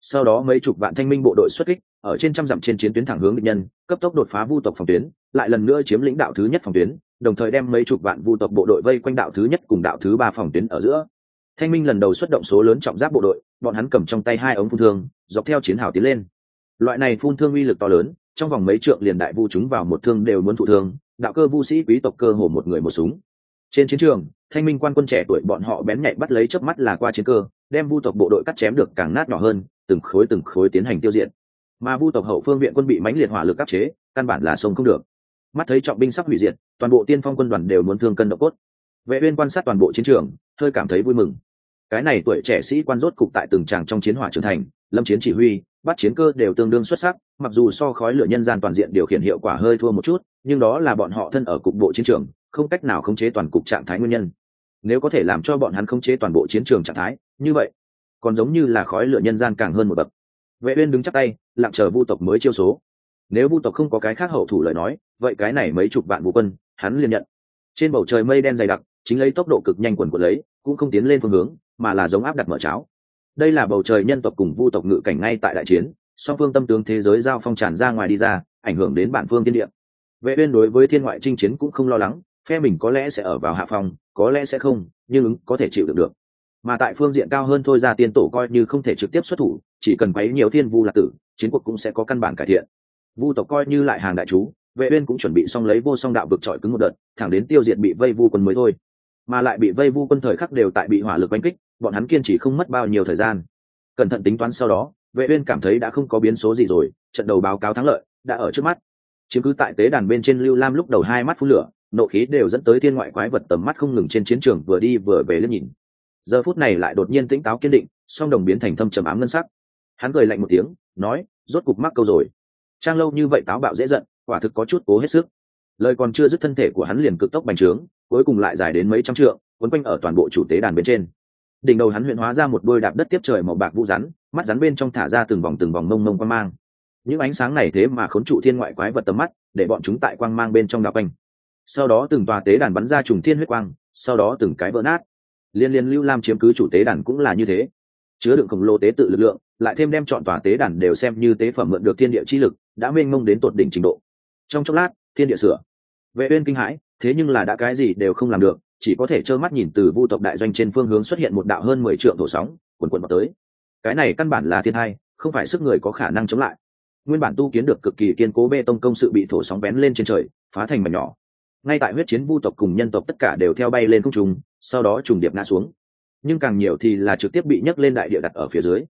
Sau đó mấy chục vạn thanh minh bộ đội xuất kích, ở trên trăm dặm trên chiến tuyến thẳng hướng địch nhân, cấp tốc đột phá vu tộc phòng tuyến, lại lần nữa chiếm lĩnh đạo thứ nhất phòng tuyến đồng thời đem mấy chục vạn vu tộc bộ đội vây quanh đạo thứ nhất cùng đạo thứ ba phòng tuyến ở giữa. Thanh minh lần đầu xuất động số lớn trọng giáp bộ đội, bọn hắn cầm trong tay hai ống phun thương, dọc theo chiến hào tiến lên. Loại này phun thương uy lực to lớn, trong vòng mấy trượng liền đại vu chúng vào một thương đều muốn thụ thương, đạo cơ vu sĩ quý tộc cơ hồ một người một súng. Trên chiến trường, thanh minh quan quân trẻ tuổi bọn họ bén nhạy bắt lấy chớp mắt là qua chiến cơ, đem vu tộc bộ đội cắt chém được càng nát nhỏ hơn, từng khối từng khối tiến hành tiêu diệt. Mà vu tộc hậu phương viện quân bị mãnh liệt hỏa lực áp chế, căn bản là sông không được mắt thấy trọng binh sắp hủy diệt, toàn bộ tiên phong quân đoàn đều muốn thương cân độ cốt. Vệ uyên quan sát toàn bộ chiến trường, hơi cảm thấy vui mừng. Cái này tuổi trẻ sĩ quan rốt cục tại từng tràng trong chiến hỏa trưởng thành, lâm chiến chỉ huy, bắt chiến cơ đều tương đương xuất sắc, mặc dù so khói lửa nhân gian toàn diện điều khiển hiệu quả hơi thua một chút, nhưng đó là bọn họ thân ở cục bộ chiến trường, không cách nào khống chế toàn cục trạng thái nguyên nhân. Nếu có thể làm cho bọn hắn khống chế toàn bộ chiến trường trạng thái, như vậy, còn giống như là khói lửa nhân gian càng hơn một bậc. Vệ uyên đứng chắp tay, lặng chờ vu tộc mới chiêu số nếu vu tộc không có cái khác hậu thủ lời nói, vậy cái này mấy chục vạn vũ quân, hắn liền nhận. Trên bầu trời mây đen dày đặc, chính lấy tốc độ cực nhanh quần quật lấy, cũng không tiến lên phương hướng, mà là giống áp đặt mở cháo. Đây là bầu trời nhân tộc cùng vu tộc ngự cảnh ngay tại đại chiến, song phương tâm tướng thế giới giao phong tràn ra ngoài đi ra, ảnh hưởng đến bản phương tiên địa. Vệ uyên đối với thiên ngoại chinh chiến cũng không lo lắng, phe mình có lẽ sẽ ở vào hạ phòng có lẽ sẽ không, nhưng ứng có thể chịu được được. Mà tại phương diện cao hơn thôi ra tiên tổ coi như không thể trực tiếp xuất thủ, chỉ cần quấy nhiều thiên vu lạc tử, chiến cuộc cũng sẽ có căn bản cải thiện vu tộc coi như lại hàng đại chú, vệ uyên cũng chuẩn bị xong lấy vô song đạo vực trọi cứng một đợt, thẳng đến tiêu diệt bị vây vu quân mới thôi. Mà lại bị vây vu quân thời khắc đều tại bị hỏa lực đánh kích, bọn hắn kiên trì không mất bao nhiêu thời gian. Cẩn thận tính toán sau đó, vệ uyên cảm thấy đã không có biến số gì rồi, trận đầu báo cáo thắng lợi, đã ở trước mắt. Chiếm cứ tại tế đàn bên trên lưu lam lúc đầu hai mắt phun lửa, nộ khí đều dẫn tới thiên ngoại quái vật tầm mắt không ngừng trên chiến trường vừa đi vừa về liếc nhìn. Giờ phút này lại đột nhiên tĩnh táo kiên định, song đồng biến thành thâm trầm ám ngân sắc. Hắn cười lạnh một tiếng, nói, rốt cục mắc câu rồi trang lâu như vậy táo bạo dễ giận, quả thực có chút cố hết sức. Lời còn chưa dứt thân thể của hắn liền cực tốc bành trướng, cuối cùng lại dài đến mấy trăm trượng, quấn quanh ở toàn bộ chủ tế đàn bên trên. Đỉnh đầu hắn huyện hóa ra một đôi đạp đất tiếp trời màu bạc vũ rắn, mắt rắn bên trong thả ra từng vòng từng vòng mông mông quang mang. Những ánh sáng này thế mà khốn trụ thiên ngoại quái vật tầm mắt, để bọn chúng tại quang mang bên trong đạp quanh. Sau đó từng tòa tế đàn bắn ra trùng thiên huyết quang, sau đó từng cái vỡ nát. Liên liên lưu lam chiếm cứ chủ tế đàn cũng là như thế chứa đựng khổng lồ tế tự lực lượng, lại thêm đem chọn tòa tế đàn đều xem như tế phẩm mượn được thiên địa chi lực, đã mênh mông đến tột đỉnh trình độ. Trong chốc lát, thiên địa sửa. Vệ uyên kinh hãi, thế nhưng là đã cái gì đều không làm được, chỉ có thể trơ mắt nhìn từ vu tộc đại doanh trên phương hướng xuất hiện một đạo hơn mười trượng thổ sóng cuồn cuộn vào tới. Cái này căn bản là thiên hai không phải sức người có khả năng chống lại. Nguyên bản tu kiến được cực kỳ kiên cố bê tông công sự bị thổ sóng bén lên trên trời, phá thành mảnh nhỏ. Ngay tại huyết chiến vu tộc cùng nhân tộc tất cả đều theo bay lên không trung, sau đó trùng điệp ngã xuống nhưng càng nhiều thì là trực tiếp bị nhấc lên đại địa đặt ở phía dưới.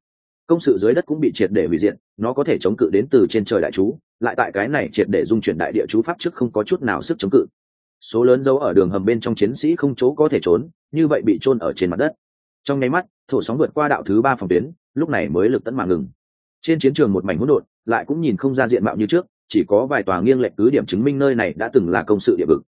Công sự dưới đất cũng bị triệt để hủy diện nó có thể chống cự đến từ trên trời đại chú, lại tại cái này triệt để dung chuyển đại địa chú pháp trước không có chút nào sức chống cự. Số lớn dấu ở đường hầm bên trong chiến sĩ không chỗ có thể trốn, như vậy bị chôn ở trên mặt đất. Trong nháy mắt, thổ sóng vượt qua đạo thứ ba phòng tuyến, lúc này mới lực tấn mạng ngừng. Trên chiến trường một mảnh hỗn độn, lại cũng nhìn không ra diện mạo như trước, chỉ có vài tòa nghiêng lệch cứ điểm chứng minh nơi này đã từng là công sự địa vực.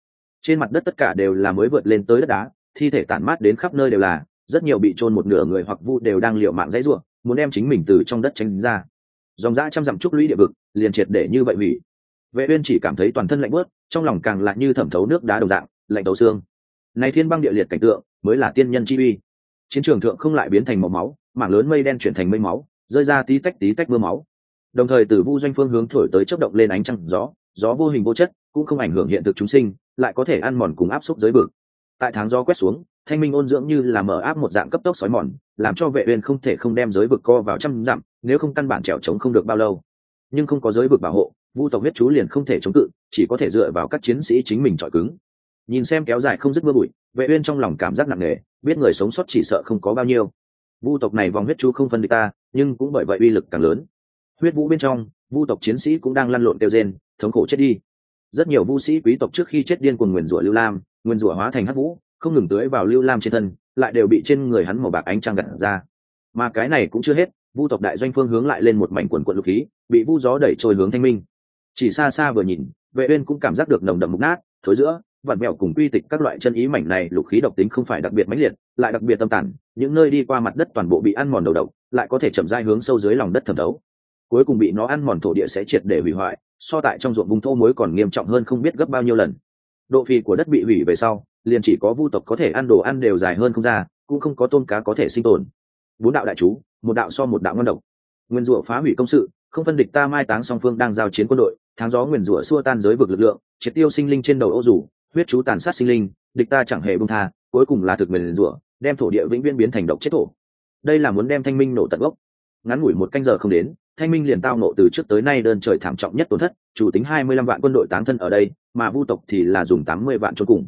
Trên mặt đất tất cả đều là mới vượt lên tới đất đá, thi thể tản mát đến khắp nơi đều là rất nhiều bị chôn một nửa người hoặc vu đều đang liệu mạng dãy ruộng, muốn đem chính mình từ trong đất tránh ra. Dòng dã trăm dặm trúc lũy địa vực, liền triệt để như vậy hủy. Vệ uyên chỉ cảm thấy toàn thân lạnh bớt trong lòng càng lại như thẩm thấu nước đá đồng dạng, lạnh đầu xương. Này thiên băng địa liệt cảnh tượng, mới là tiên nhân chi uy. Chiến trường thượng không lại biến thành màu máu, mảng lớn mây đen chuyển thành mây máu, rơi ra tí tách tí tách mưa máu. Đồng thời từ vu doanh phương hướng thổi tới chớp động lên ánh trăng, gió gió vô hình vô chất, cũng không ảnh hưởng hiện thực chúng sinh, lại có thể ăn mòn cùng áp suất giới vực. Tại tháng gió quét xuống thanh minh ôn dưỡng như là mở áp một dạng cấp tốc sói mòn, làm cho vệ uyên không thể không đem giới vực co vào trăm dặm, nếu không căn bản trèo chống không được bao lâu. Nhưng không có giới vực bảo hộ, vu tộc huyết chú liền không thể chống cự, chỉ có thể dựa vào các chiến sĩ chính mình trọi cứng. Nhìn xem kéo dài không dứt mưa bụi, vệ uyên trong lòng cảm giác nặng nề, biết người sống sót chỉ sợ không có bao nhiêu. Vu tộc này vòng huyết chú không phân địch ta, nhưng cũng bởi vậy uy lực càng lớn. Huyết vũ bên trong, vu tộc chiến sĩ cũng đang lăn lộn tiêu rên, thống khổ chết đi. Rất nhiều vu sĩ quý tộc trước khi chết điên cuồng nguyền rủa lưu lam, nguyền rủa hóa thành hắc vũ không ngừng tưới vào lưu lam trên thân, lại đều bị trên người hắn màu bạc ánh trăng gặt ra. Mà cái này cũng chưa hết, vu tộc đại doanh phương hướng lại lên một mảnh quần quận lục khí, bị vu gió đẩy trôi hướng thanh minh. Chỉ xa xa vừa nhìn, vệ uyên cũng cảm giác được nồng đậm mục nát, thối giữa, vặn mèo cùng quy tịch các loại chân ý mảnh này lục khí độc tính không phải đặc biệt mãnh liệt, lại đặc biệt tâm tản những nơi đi qua mặt đất toàn bộ bị ăn mòn đầu độc, lại có thể chậm rãi hướng sâu dưới lòng đất thẩm đấu cuối cùng bị nó ăn mòn thổ địa sẽ triệt để hủy hoại, so tại trong ruộng vùng thô muối còn nghiêm trọng hơn không biết gấp bao nhiêu lần độ phì của đất bị hủy về sau, liền chỉ có vu tộc có thể ăn đồ ăn đều dài hơn không ra, cũng không có tôm cá có thể sinh tồn. Bốn đạo đại chú, một đạo so một đạo ngon độc. Nguyên rủa phá hủy công sự, không phân địch ta mai táng song phương đang giao chiến quân đội, tháng gió nguyền rủa xua tan giới vực lực lượng, triệt tiêu sinh linh trên đầu ô rủ, huyết chú tàn sát sinh linh, địch ta chẳng hề bung tha, cuối cùng là thực nguyền rủa, đem thổ địa vĩnh viễn biến thành độc chết thổ. Đây là muốn đem thanh minh nổ tận gốc. Ngắn ngủi một canh giờ không đến thanh minh liền tao nộ từ trước tới nay đơn trời thảm trọng nhất tổn thất, chủ tính hai mươi lăm vạn quân đội tán thân ở đây, mà vu tộc thì là dùng tám mươi vạn cho cùng.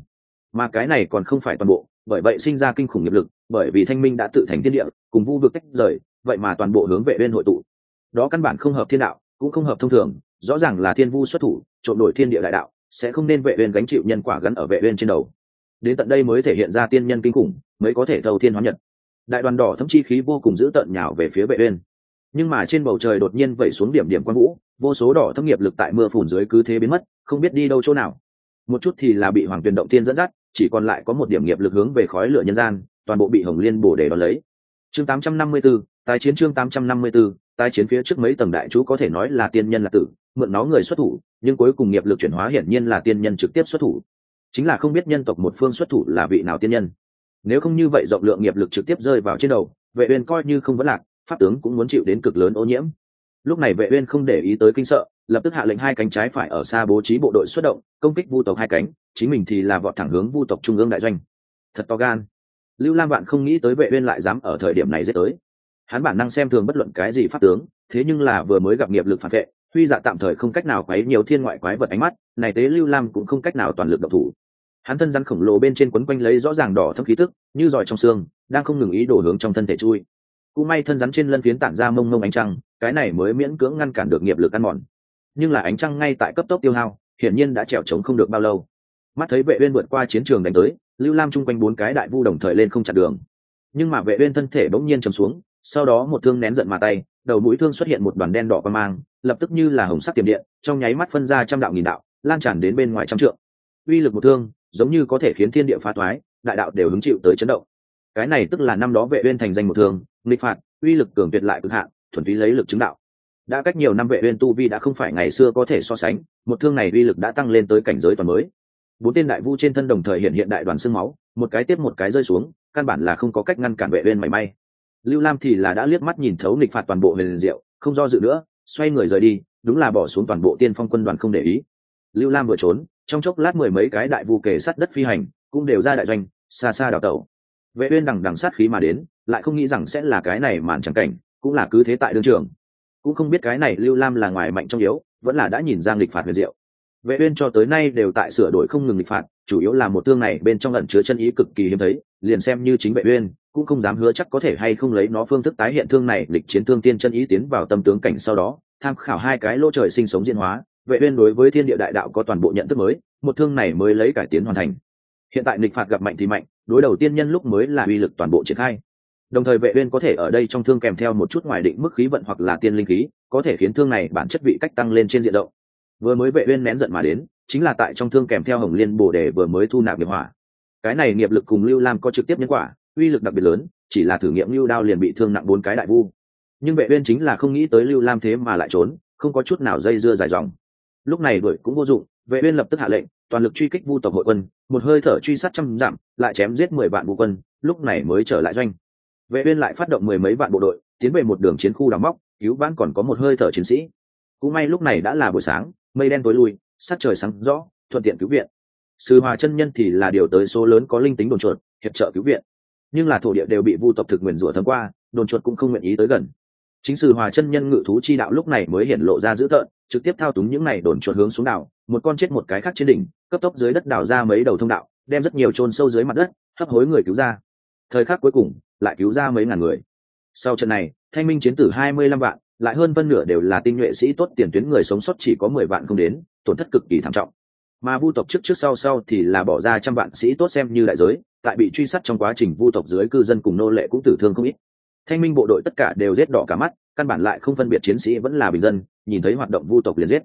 Mà cái này còn không phải toàn bộ, bởi vậy sinh ra kinh khủng nghiệp lực, bởi vì thanh minh đã tự thành thiên địa, cùng vu vực tách rời, vậy mà toàn bộ hướng vệ bên hội tụ. Đó căn bản không hợp thiên đạo, cũng không hợp thông thường, rõ ràng là thiên vu xuất thủ trộn đổi thiên địa đại đạo, sẽ không nên vệ bên gánh chịu nhân quả gắn ở vệ bên trên đầu. Đến tận đây mới thể hiện ra tiên nhân kinh khủng, mới có thể thâu thiên hóa nhật. Đại đoàn đỏ thấm chi khí vô cùng dữ tợn nhào về phía vệ uyên nhưng mà trên bầu trời đột nhiên vẩy xuống điểm điểm quang vũ vô số đỏ thâm nghiệp lực tại mưa phùn dưới cứ thế biến mất không biết đi đâu chỗ nào. Một chút thì là bị hoàng tuyền động tiên dẫn dắt chỉ còn lại có một điểm nghiệp lực hướng về khói lửa nhân gian toàn bộ bị hồng liên bổ để đón lấy. Chương 854, tái chiến chương 854, tái chiến phía trước mấy tầng đại chú có thể nói là tiên nhân là tử mượn nó người xuất thủ nhưng cuối cùng nghiệp lực chuyển hóa hiển nhiên là tiên nhân trực tiếp xuất thủ. Chính là không biết nhân tộc một phương xuất thủ là vị nào tiên nhân. Nếu không như vậy rộng lượng nghiệp lực trực tiếp rơi vào trên đầu vệ uyên coi như không vấn lạc pháp tướng cũng muốn chịu đến cực lớn ô nhiễm. Lúc này vệ uyên không để ý tới kinh sợ, lập tức hạ lệnh hai cánh trái phải ở xa bố trí bộ đội xuất động, công kích vu tộc hai cánh, chính mình thì là vọt thẳng hướng vu tộc trung ương đại doanh. Thật to gan. Lưu lam vạn không nghĩ tới vệ uyên lại dám ở thời điểm này giết tới. Hắn bản năng xem thường bất luận cái gì pháp tướng, thế nhưng là vừa mới gặp nghiệp lực phản vệ, huy dạ tạm thời không cách nào quấy nhiều thiên ngoại quái vật ánh mắt, này tế lưu lam cũng không cách nào toàn lực độc thủ. Hắn thân rắn khổng lồ bên trên quấn quanh lấy rõ ràng đỏ thâm khí tức, như giỏi trong xương, đang không ngừng ý đổ hướng trong thân thể chui cũng may thân rắn trên lân phiến tản ra mông mông ánh trăng, cái này mới miễn cưỡng ngăn cản được nghiệp lực ăn mòn. Nhưng là ánh trăng ngay tại cấp tốc tiêu hao, hiển nhiên đã trèo trống không được bao lâu. Mắt thấy vệ uyên vượt qua chiến trường đánh tới, lưu lam chung quanh bốn cái đại vu đồng thời lên không chặn đường. Nhưng mà vệ uyên thân thể bỗng nhiên trầm xuống, sau đó một thương nén giận mà tay, đầu mũi thương xuất hiện một đoàn đen đỏ qua mang, lập tức như là hồng sắc tiềm điện, trong nháy mắt phân ra trăm đạo nghìn đạo, lan tràn đến bên ngoài trăm trượng. Uy lực một thương, giống như có thể khiến thiên địa phá toái, đại đạo đều hứng chịu tới chấn động cái này tức là năm đó vệ uyên thành danh một thương nghịch phạt, uy lực cường tuyệt lại cực hạn, thuần túy lấy lực chứng đạo. Đã cách nhiều năm vệ uyên tu vi đã không phải ngày xưa có thể so sánh, một thương này uy lực đã tăng lên tới cảnh giới toàn mới. Bốn tên đại vu trên thân đồng thời hiện hiện đại đoàn xương máu, một cái tiếp một cái rơi xuống, căn bản là không có cách ngăn cản vệ uyên mảy may. Lưu lam thì là đã liếc mắt nhìn thấu nghịch phạt toàn bộ huyền diệu, không do dự nữa, xoay người rời đi, đúng là bỏ xuống toàn bộ tiên phong quân đoàn không để ý. Lưu lam vừa trốn, trong chốc lát mười mấy cái đại vu kề sát đất phi hành, cũng đều ra đại doanh, xa xa đào tẩu vệ uyên đằng đằng sát khí mà đến, lại không nghĩ rằng sẽ là cái này màn chẳng cảnh, cũng là cứ thế tại đương trường. Cũng không biết cái này lưu lam là ngoài mạnh trong yếu, vẫn là đã nhìn ra nghịch phạt huyền diệu. Vệ uyên cho tới nay đều tại sửa đổi không ngừng nghịch phạt, chủ yếu là một tương này bên trong ẩn chứa chân ý cực kỳ hiếm thấy, liền xem như chính vệ uyên, cũng không dám hứa chắc có thể hay không lấy nó phương thức tái hiện thương này lịch chiến thương tiên chân ý tiến vào tâm tướng cảnh sau đó, tham khảo hai cái lỗ trời sinh sống diễn hóa. Vệ uyên đối với thiên địa đại đạo có toàn bộ nhận thức mới, một thương này mới lấy cải tiến hoàn thành hiện tại nghịch phạt gặp mạnh thì mạnh, đối đầu tiên nhân lúc mới là uy lực toàn bộ triển khai. Đồng thời vệ uyên có thể ở đây trong thương kèm theo một chút ngoài định mức khí vận hoặc là tiên linh khí, có thể khiến thương này bản chất vị cách tăng lên trên diện rộng. Vừa mới vệ uyên nén giận mà đến, chính là tại trong thương kèm theo hồng liên bổ đề vừa mới thu nạp nghiệp hỏa. Cái này nghiệp lực cùng lưu lam có trực tiếp nhân quả, uy lực đặc biệt lớn, chỉ là thử nghiệm lưu đao liền bị thương nặng bốn cái đại vu. Nhưng vệ uyên chính là không nghĩ tới lưu lam thế mà lại trốn, không có chút nào dây dưa dài dòng. Lúc này đuổi cũng vô dụng vệ uyên lập tức hạ lệnh, toàn lực truy kích vu tộc hội quân, một hơi thở truy sát trăm dặm, lại chém giết mười vạn vu quân, lúc này mới trở lại doanh. Vệ uyên lại phát động mười mấy vạn bộ đội, tiến về một đường chiến khu đào móc, cứu vãn còn có một hơi thở chiến sĩ. Cũng may lúc này đã là buổi sáng, mây đen tối lui, sắc trời sáng rõ, thuận tiện cứu viện. Sư hòa chân nhân thì là điều tới số lớn có linh tính đồn chuột, hiệp trợ cứu viện. Nhưng là thổ địa đều bị vu tộc thực nguyền rủa thấm qua, đồn chuột cũng không nguyện ý tới gần. Chính sư hòa chân nhân ngự thú chi đạo lúc này mới hiện lộ ra dữ tợn, trực tiếp thao túng những này đồn chuột hướng xuống đảo một con chết một cái khác trên đỉnh, cấp tốc dưới đất đào ra mấy đầu thông đạo, đem rất nhiều chôn sâu dưới mặt đất, hấp hối người cứu ra. Thời khắc cuối cùng, lại cứu ra mấy ngàn người. Sau trận này, thanh minh chiến tử hai mươi lăm vạn, lại hơn phân nửa đều là tinh nhuệ sĩ tốt tiền tuyến người sống sót chỉ có mười vạn không đến, tổn thất cực kỳ thảm trọng. Mà vu tộc trước trước sau sau thì là bỏ ra trăm vạn sĩ tốt xem như đại giới, tại bị truy sát trong quá trình vu tộc dưới cư dân cùng nô lệ cũng tử thương không ít. Thanh minh bộ đội tất cả đều giết đỏ cả mắt, căn bản lại không phân biệt chiến sĩ vẫn là bình dân, nhìn thấy hoạt động vu tộc liền giết.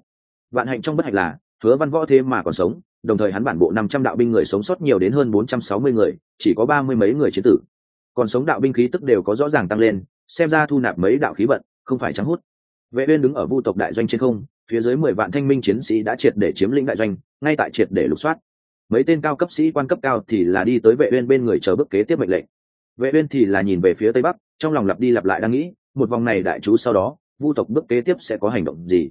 Vạn hạnh trong bất hạnh là hứa văn võ thế mà còn sống, đồng thời hắn bản bộ năm trăm đạo binh người sống sót nhiều đến hơn bốn trăm sáu mươi người, chỉ có ba mươi mấy người chiến tử. Còn sống đạo binh khí tức đều có rõ ràng tăng lên, xem ra thu nạp mấy đạo khí vận, không phải trắng hút. Vệ uyên đứng ở vu tộc đại doanh trên không, phía dưới mười vạn thanh minh chiến sĩ đã triệt để chiếm lĩnh đại doanh, ngay tại triệt để lục soát. Mấy tên cao cấp sĩ quan cấp cao thì là đi tới vệ uyên bên người chờ bước kế tiếp mệnh lệnh. Vệ uyên thì là nhìn về phía tây bắc, trong lòng lặp đi lặp lại đang nghĩ, một vòng này đại chú sau đó, vu tộc bước kế tiếp sẽ có hành động gì?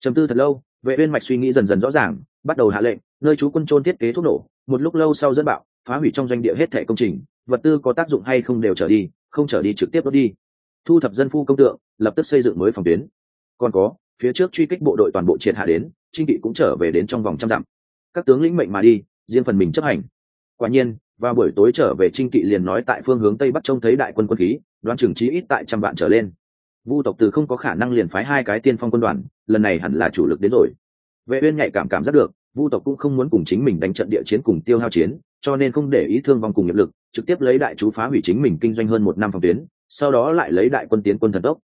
Trầm tư thật lâu vệ uyên mạch suy nghĩ dần dần rõ ràng, bắt đầu hạ lệnh, nơi chú quân trôn thiết kế thuốc nổ, một lúc lâu sau dẫn bạo, phá hủy trong doanh địa hết thẻ công trình, vật tư có tác dụng hay không đều trở đi, không trở đi trực tiếp đốt đi. Thu thập dân phu công tượng, lập tức xây dựng mới phòng tuyến. Còn có, phía trước truy kích bộ đội toàn bộ triệt hạ đến, trinh kỵ cũng trở về đến trong vòng trăm dặm. Các tướng lĩnh mệnh mà đi, riêng phần mình chấp hành. Quả nhiên, vào buổi tối trở về trinh kỵ liền nói tại phương hướng tây bắc trông thấy đại quân quân khí, đoán chừng chí ít tại trăm vạn trở lên. Vu tộc từ không có khả năng liền phái hai cái tiên phong quân đoàn lần này hẳn là chủ lực đến rồi. Vệ uyên nhạy cảm cảm giác được, vu tộc cũng không muốn cùng chính mình đánh trận địa chiến cùng tiêu hao chiến, cho nên không để ý thương vong cùng nghiệp lực, trực tiếp lấy đại chú phá hủy chính mình kinh doanh hơn một năm phòng tuyến, sau đó lại lấy đại quân tiến quân thần tốc.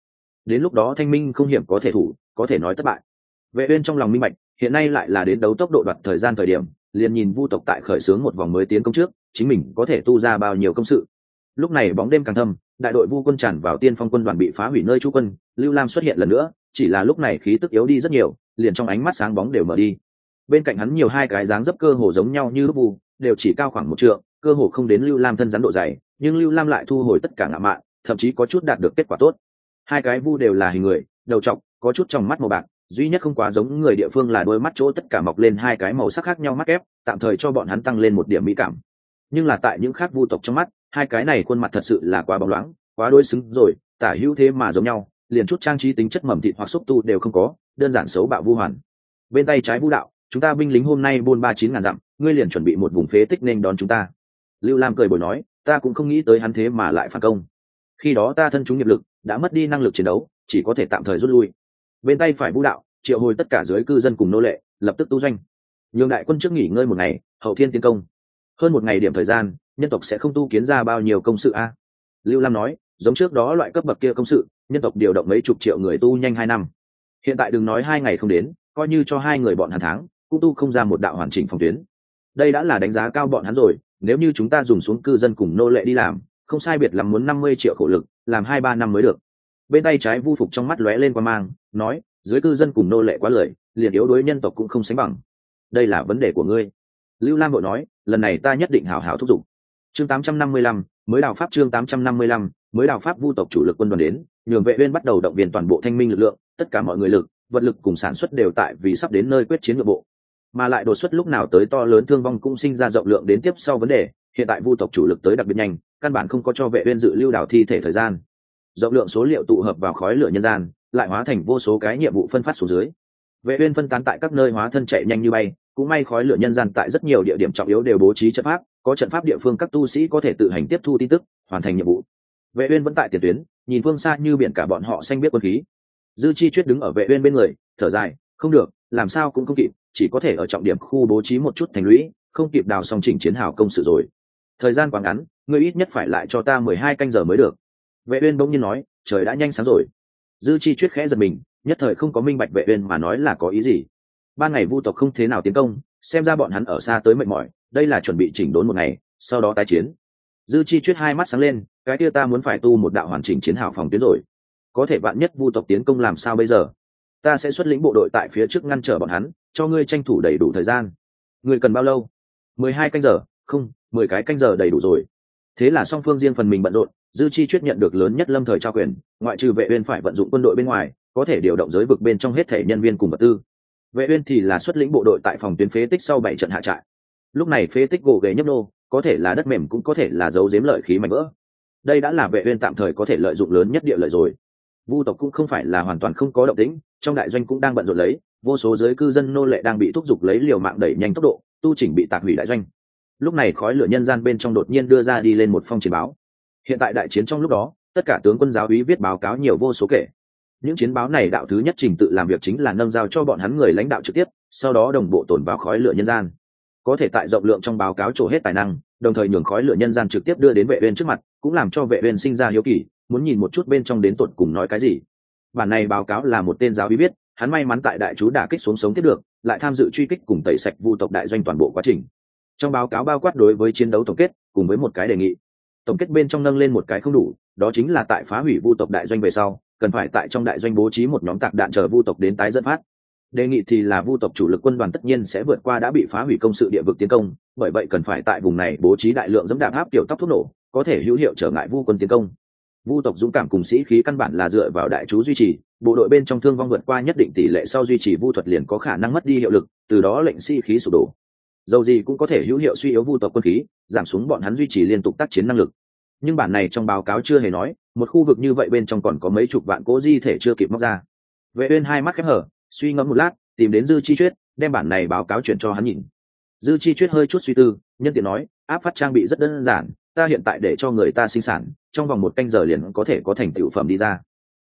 Đến lúc đó thanh minh không hiểm có thể thủ, có thể nói thất bại. Vệ uyên trong lòng minh bạch, hiện nay lại là đến đấu tốc độ đoạt thời gian thời điểm, liền nhìn vu tộc tại khởi sướng một vòng mới tiến công trước, chính mình có thể tu ra bao nhiêu công sự. Lúc này bóng đêm càng thâm, đại đội vu quân tràn vào tiên phong quân đoàn bị phá hủy nơi trú quân, lưu lam xuất hiện lần nữa chỉ là lúc này khí tức yếu đi rất nhiều, liền trong ánh mắt sáng bóng đều mở đi. Bên cạnh hắn nhiều hai cái dáng dấp cơ hồ giống nhau như lúc bù, đều chỉ cao khoảng một trượng, cơ hồ không đến lưu lam thân rắn độ dày, nhưng lưu lam lại thu hồi tất cả ngạ mạn, thậm chí có chút đạt được kết quả tốt. Hai cái vu đều là hình người, đầu trọc, có chút trong mắt màu bạc, duy nhất không quá giống người địa phương là đôi mắt chỗ tất cả mọc lên hai cái màu sắc khác nhau mắt ép tạm thời cho bọn hắn tăng lên một điểm mỹ cảm. Nhưng là tại những khác vu tộc trong mắt, hai cái này khuôn mặt thật sự là quá bóng loáng, quá đối xứng rồi, tả hữu thế mà giống nhau liền chút trang trí tính chất mầm thịt hoặc xúc tu đều không có, đơn giản xấu bạo vu hoàn. Bên tay trái vũ đạo, chúng ta binh lính hôm nay buôn ba chín ngàn dặm, ngươi liền chuẩn bị một vùng phế tích nên đón chúng ta. Lưu lam cười bồi nói, ta cũng không nghĩ tới hắn thế mà lại phản công. Khi đó ta thân chúng nghiệp lực, đã mất đi năng lực chiến đấu, chỉ có thể tạm thời rút lui. Bên tay phải vũ đạo, triệu hồi tất cả dưới cư dân cùng nô lệ, lập tức tu doanh. Nhường đại quân trước nghỉ ngơi một ngày, hậu thiên tiến công. Hơn một ngày điểm thời gian, nhân tộc sẽ không tu kiến ra bao nhiêu công sự a. Lưu lam nói, giống trước đó loại cấp bậc kia công sự nhân tộc điều động mấy chục triệu người tu nhanh hai năm. Hiện tại đừng nói hai ngày không đến, coi như cho hai người bọn hàn tháng, cũng tu không ra một đạo hoàn chỉnh phòng tuyến. Đây đã là đánh giá cao bọn hắn rồi, nếu như chúng ta dùng xuống cư dân cùng nô lệ đi làm, không sai biệt làm muốn năm mươi triệu khổ lực, làm hai ba năm mới được. Bên tay trái vu phục trong mắt lóe lên qua mang, nói, dưới cư dân cùng nô lệ quá lời, liền yếu đối nhân tộc cũng không sánh bằng. Đây là vấn đề của ngươi. Lưu lam vội nói, lần này ta nhất định hào hào thúc giục. Chương tám trăm năm mươi lăm, mới đào pháp chương tám trăm năm mươi lăm, mới đào pháp vu tộc chủ lực quân đoàn đến nhường vệ uyên bắt đầu động viên toàn bộ thanh minh lực lượng, tất cả mọi người lực, vật lực cùng sản xuất đều tại vì sắp đến nơi quyết chiến nội bộ. Mà lại đột xuất lúc nào tới to lớn thương vong cũng sinh ra rộng lượng đến tiếp sau vấn đề, hiện tại vu tộc chủ lực tới đặc biệt nhanh, căn bản không có cho vệ uyên dự lưu đảo thi thể thời gian. Rộng lượng số liệu tụ hợp vào khói lửa nhân gian, lại hóa thành vô số cái nhiệm vụ phân phát xuống dưới. Vệ uyên phân tán tại các nơi hóa thân chạy nhanh như bay, cũng may khói lửa nhân gian tại rất nhiều địa điểm trọng yếu đều bố trí trận pháp, có trận pháp địa phương các tu sĩ có thể tự hành tiếp thu tin tức, hoàn thành nhiệm vụ. Vệ uyên vẫn tại tiền tuyến nhìn phương xa như biển cả bọn họ xanh biết quân khí. Dư chi chuyết đứng ở vệ uyên bên người, thở dài, không được, làm sao cũng không kịp, chỉ có thể ở trọng điểm khu bố trí một chút thành lũy, không kịp đào xong chỉnh chiến hào công sự rồi. Thời gian quá ngắn, ngươi ít nhất phải lại cho ta mười hai canh giờ mới được. Vệ uyên bỗng nhiên nói, trời đã nhanh sáng rồi. Dư chi chuyết khẽ giật mình, nhất thời không có minh bạch vệ uyên mà nói là có ý gì. Ban ngày vu tộc không thế nào tiến công, xem ra bọn hắn ở xa tới mệt mỏi, đây là chuẩn bị chỉnh đốn một ngày, sau đó tái chiến. Dư chi chuyết hai mắt sáng lên cái kia ta muốn phải tu một đạo hoàn chỉnh chiến hào phòng tuyến rồi. Có thể bạn nhất vu tộc tiến công làm sao bây giờ? Ta sẽ xuất lĩnh bộ đội tại phía trước ngăn trở bọn hắn, cho ngươi tranh thủ đầy đủ thời gian. Ngươi cần bao lâu? Mười hai canh giờ. Không, mười cái canh giờ đầy đủ rồi. Thế là song phương riêng phần mình bận rộn, dư chi chuyết nhận được lớn nhất lâm thời trao quyền, ngoại trừ vệ uyên phải vận dụng quân đội bên ngoài, có thể điều động giới vực bên trong hết thể nhân viên cùng vật tư. Vệ uyên thì là xuất lĩnh bộ đội tại phòng tuyến phế tích sau bảy trận hạ trại. Lúc này phế tích gỗ ghề nhấp nô, có thể là đất mềm cũng có thể là dấu giếm lợi khí mạnh vỡ đây đã là vệ uyên tạm thời có thể lợi dụng lớn nhất địa lợi rồi. Vu tộc cũng không phải là hoàn toàn không có động tĩnh, trong đại doanh cũng đang bận rộn lấy, vô số giới cư dân nô lệ đang bị thúc giục lấy liều mạng đẩy nhanh tốc độ, tu chỉnh bị tạc hủy đại doanh. Lúc này khói lửa nhân gian bên trong đột nhiên đưa ra đi lên một phong chiến báo. Hiện tại đại chiến trong lúc đó, tất cả tướng quân giáo úy viết báo cáo nhiều vô số kể. Những chiến báo này đạo thứ nhất trình tự làm việc chính là nâng giao cho bọn hắn người lãnh đạo trực tiếp, sau đó đồng bộ tồn vào khói lửa nhân gian. Có thể tại rộng lượng trong báo cáo trổ hết tài năng đồng thời nhường khói lửa nhân gian trực tiếp đưa đến vệ uyên trước mặt, cũng làm cho vệ uyên sinh ra hiếu kỳ, muốn nhìn một chút bên trong đến tột cùng nói cái gì. Bản này báo cáo là một tên giáo bí biết hắn may mắn tại đại chú đả kích xuống sống tiếp được, lại tham dự truy kích cùng tẩy sạch vu tộc đại doanh toàn bộ quá trình. Trong báo cáo bao quát đối với chiến đấu tổng kết, cùng với một cái đề nghị. Tổng kết bên trong nâng lên một cái không đủ, đó chính là tại phá hủy vu tộc đại doanh về sau, cần phải tại trong đại doanh bố trí một nhóm tạc đạn chờ vu tộc đến tái dẫn phát đề nghị thì là vu tộc chủ lực quân đoàn tất nhiên sẽ vượt qua đã bị phá hủy công sự địa vực tiến công, bởi vậy cần phải tại vùng này bố trí đại lượng dẫm đạp áp tiểu tóc thuốc nổ, có thể hữu hiệu trở ngại vu quân tiến công. Vu tộc dũng cảm cùng sĩ khí căn bản là dựa vào đại chú duy trì, bộ đội bên trong thương vong vượt qua nhất định tỷ lệ sau duy trì vu thuật liền có khả năng mất đi hiệu lực, từ đó lệnh sĩ khí sụp đổ. Dầu gì cũng có thể hữu hiệu suy yếu vu tộc quân khí, giảm xuống bọn hắn duy trì liên tục tác chiến năng lực. Nhưng bản này trong báo cáo chưa hề nói, một khu vực như vậy bên trong còn có mấy chục vạn cố di thể chưa kịp móc ra. Vệ uyên hai mắt khép hở suy ngẫm một lát, tìm đến dư chi chuyết, đem bản này báo cáo chuyển cho hắn nhìn. Dư chi chuyết hơi chút suy tư, nhân tiện nói, áp phát trang bị rất đơn giản, ta hiện tại để cho người ta sinh sản, trong vòng một canh giờ liền có thể có thành tựu phẩm đi ra.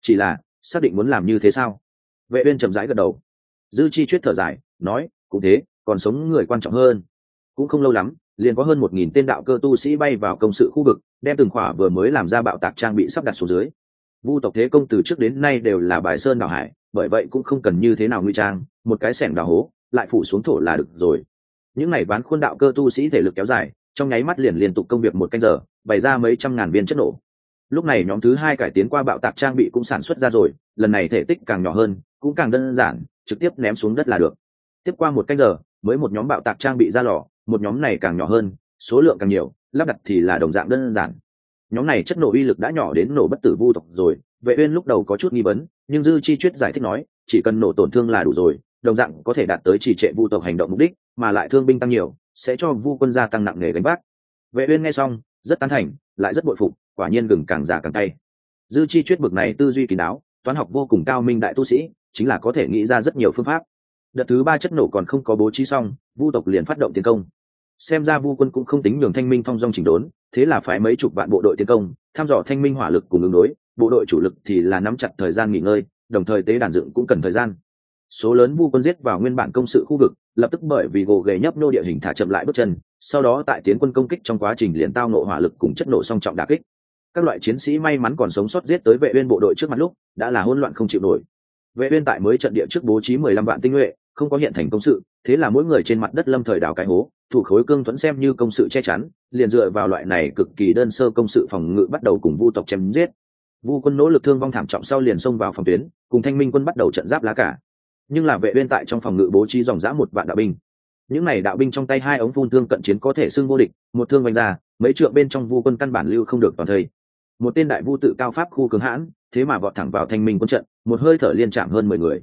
Chỉ là, xác định muốn làm như thế sao? Vệ uyên chậm rãi gật đầu. Dư chi chuyết thở dài, nói, cũng thế, còn sống người quan trọng hơn. Cũng không lâu lắm, liền có hơn một nghìn tên đạo cơ tu sĩ bay vào công sự khu vực, đem từng khỏa vừa mới làm ra bạo tạc trang bị sắp đặt xuống dưới. Vu tộc thế công từ trước đến nay đều là bài sơn đảo hải bởi vậy cũng không cần như thế nào nguy trang, một cái sẻng đào hố, lại phủ xuống thổ là được rồi. Những ngày bán khuôn đạo cơ tu sĩ thể lực kéo dài, trong nháy mắt liền liên tục công việc một canh giờ, bày ra mấy trăm ngàn viên chất nổ. Lúc này nhóm thứ hai cải tiến qua bạo tạc trang bị cũng sản xuất ra rồi, lần này thể tích càng nhỏ hơn, cũng càng đơn giản, trực tiếp ném xuống đất là được. Tiếp qua một canh giờ, mới một nhóm bạo tạc trang bị ra lò, một nhóm này càng nhỏ hơn, số lượng càng nhiều, lắp đặt thì là đồng dạng đơn giản. Nhóm này chất nổ uy lực đã nhỏ đến nổ bất tử vu tộc rồi vệ uyên lúc đầu có chút nghi vấn, nhưng dư chi chuyết giải thích nói, chỉ cần nổ tổn thương là đủ rồi, đồng dạng có thể đạt tới chỉ trệ vu tộc hành động mục đích, mà lại thương binh tăng nhiều, sẽ cho vu quân gia tăng nặng nghề gánh vác. Vệ uyên nghe xong, rất tán thành, lại rất bội phục, quả nhiên gừng càng già càng tay dư chi chuyết bực này tư duy kỳ đáo toán học vô cùng cao minh đại tu sĩ, chính là có thể nghĩ ra rất nhiều phương pháp. Đợt thứ ba chất nổ còn không có bố trí xong, vu tộc liền phát động tiến công. Xem ra vu quân cũng không tính nhường thanh minh thong dong chỉnh đốn, thế là phải mấy chục vạn bộ đội tiến công, thăm dò thanh minh hỏa lực cùng ứng đối bộ đội chủ lực thì là nắm chặt thời gian nghỉ ngơi, đồng thời tế đàn dựng cũng cần thời gian. Số lớn vu quân giết vào nguyên bản công sự khu vực, lập tức bởi vì gồ ghề nhấp nô địa hình thả chậm lại bước chân, sau đó tại tiến quân công kích trong quá trình liền tao nộ hỏa lực cùng chất nổ song trọng đà kích. Các loại chiến sĩ may mắn còn sống sót giết tới vệ uyên bộ đội trước mặt lúc, đã là hỗn loạn không chịu nổi. Vệ uyên tại mới trận địa trước bố trí 15 vạn tinh nhuệ, không có hiện thành công sự, thế là mỗi người trên mặt đất lâm thời đào cái hố, thủ khối cương thuẫn xem như công sự che chắn, liền dựa vào loại này cực kỳ đơn sơ công sự phòng ngự bắt đầu cùng vu tộc chém giết vu quân nỗ lực thương vong thảm trọng sau liền xông vào phòng tuyến, cùng thanh minh quân bắt đầu trận giáp lá cả. Nhưng là vệ uyên tại trong phòng ngự bố trí dòng dã một vạn đạo binh. Những này đạo binh trong tay hai ống phun thương cận chiến có thể xưng vô địch, một thương vành ra, mấy trượng bên trong vu quân căn bản lưu không được toàn thây. Một tên đại vu tự cao pháp khu cứng hãn, thế mà vọt thẳng vào thanh minh quân trận, một hơi thở liên chạm hơn mười người.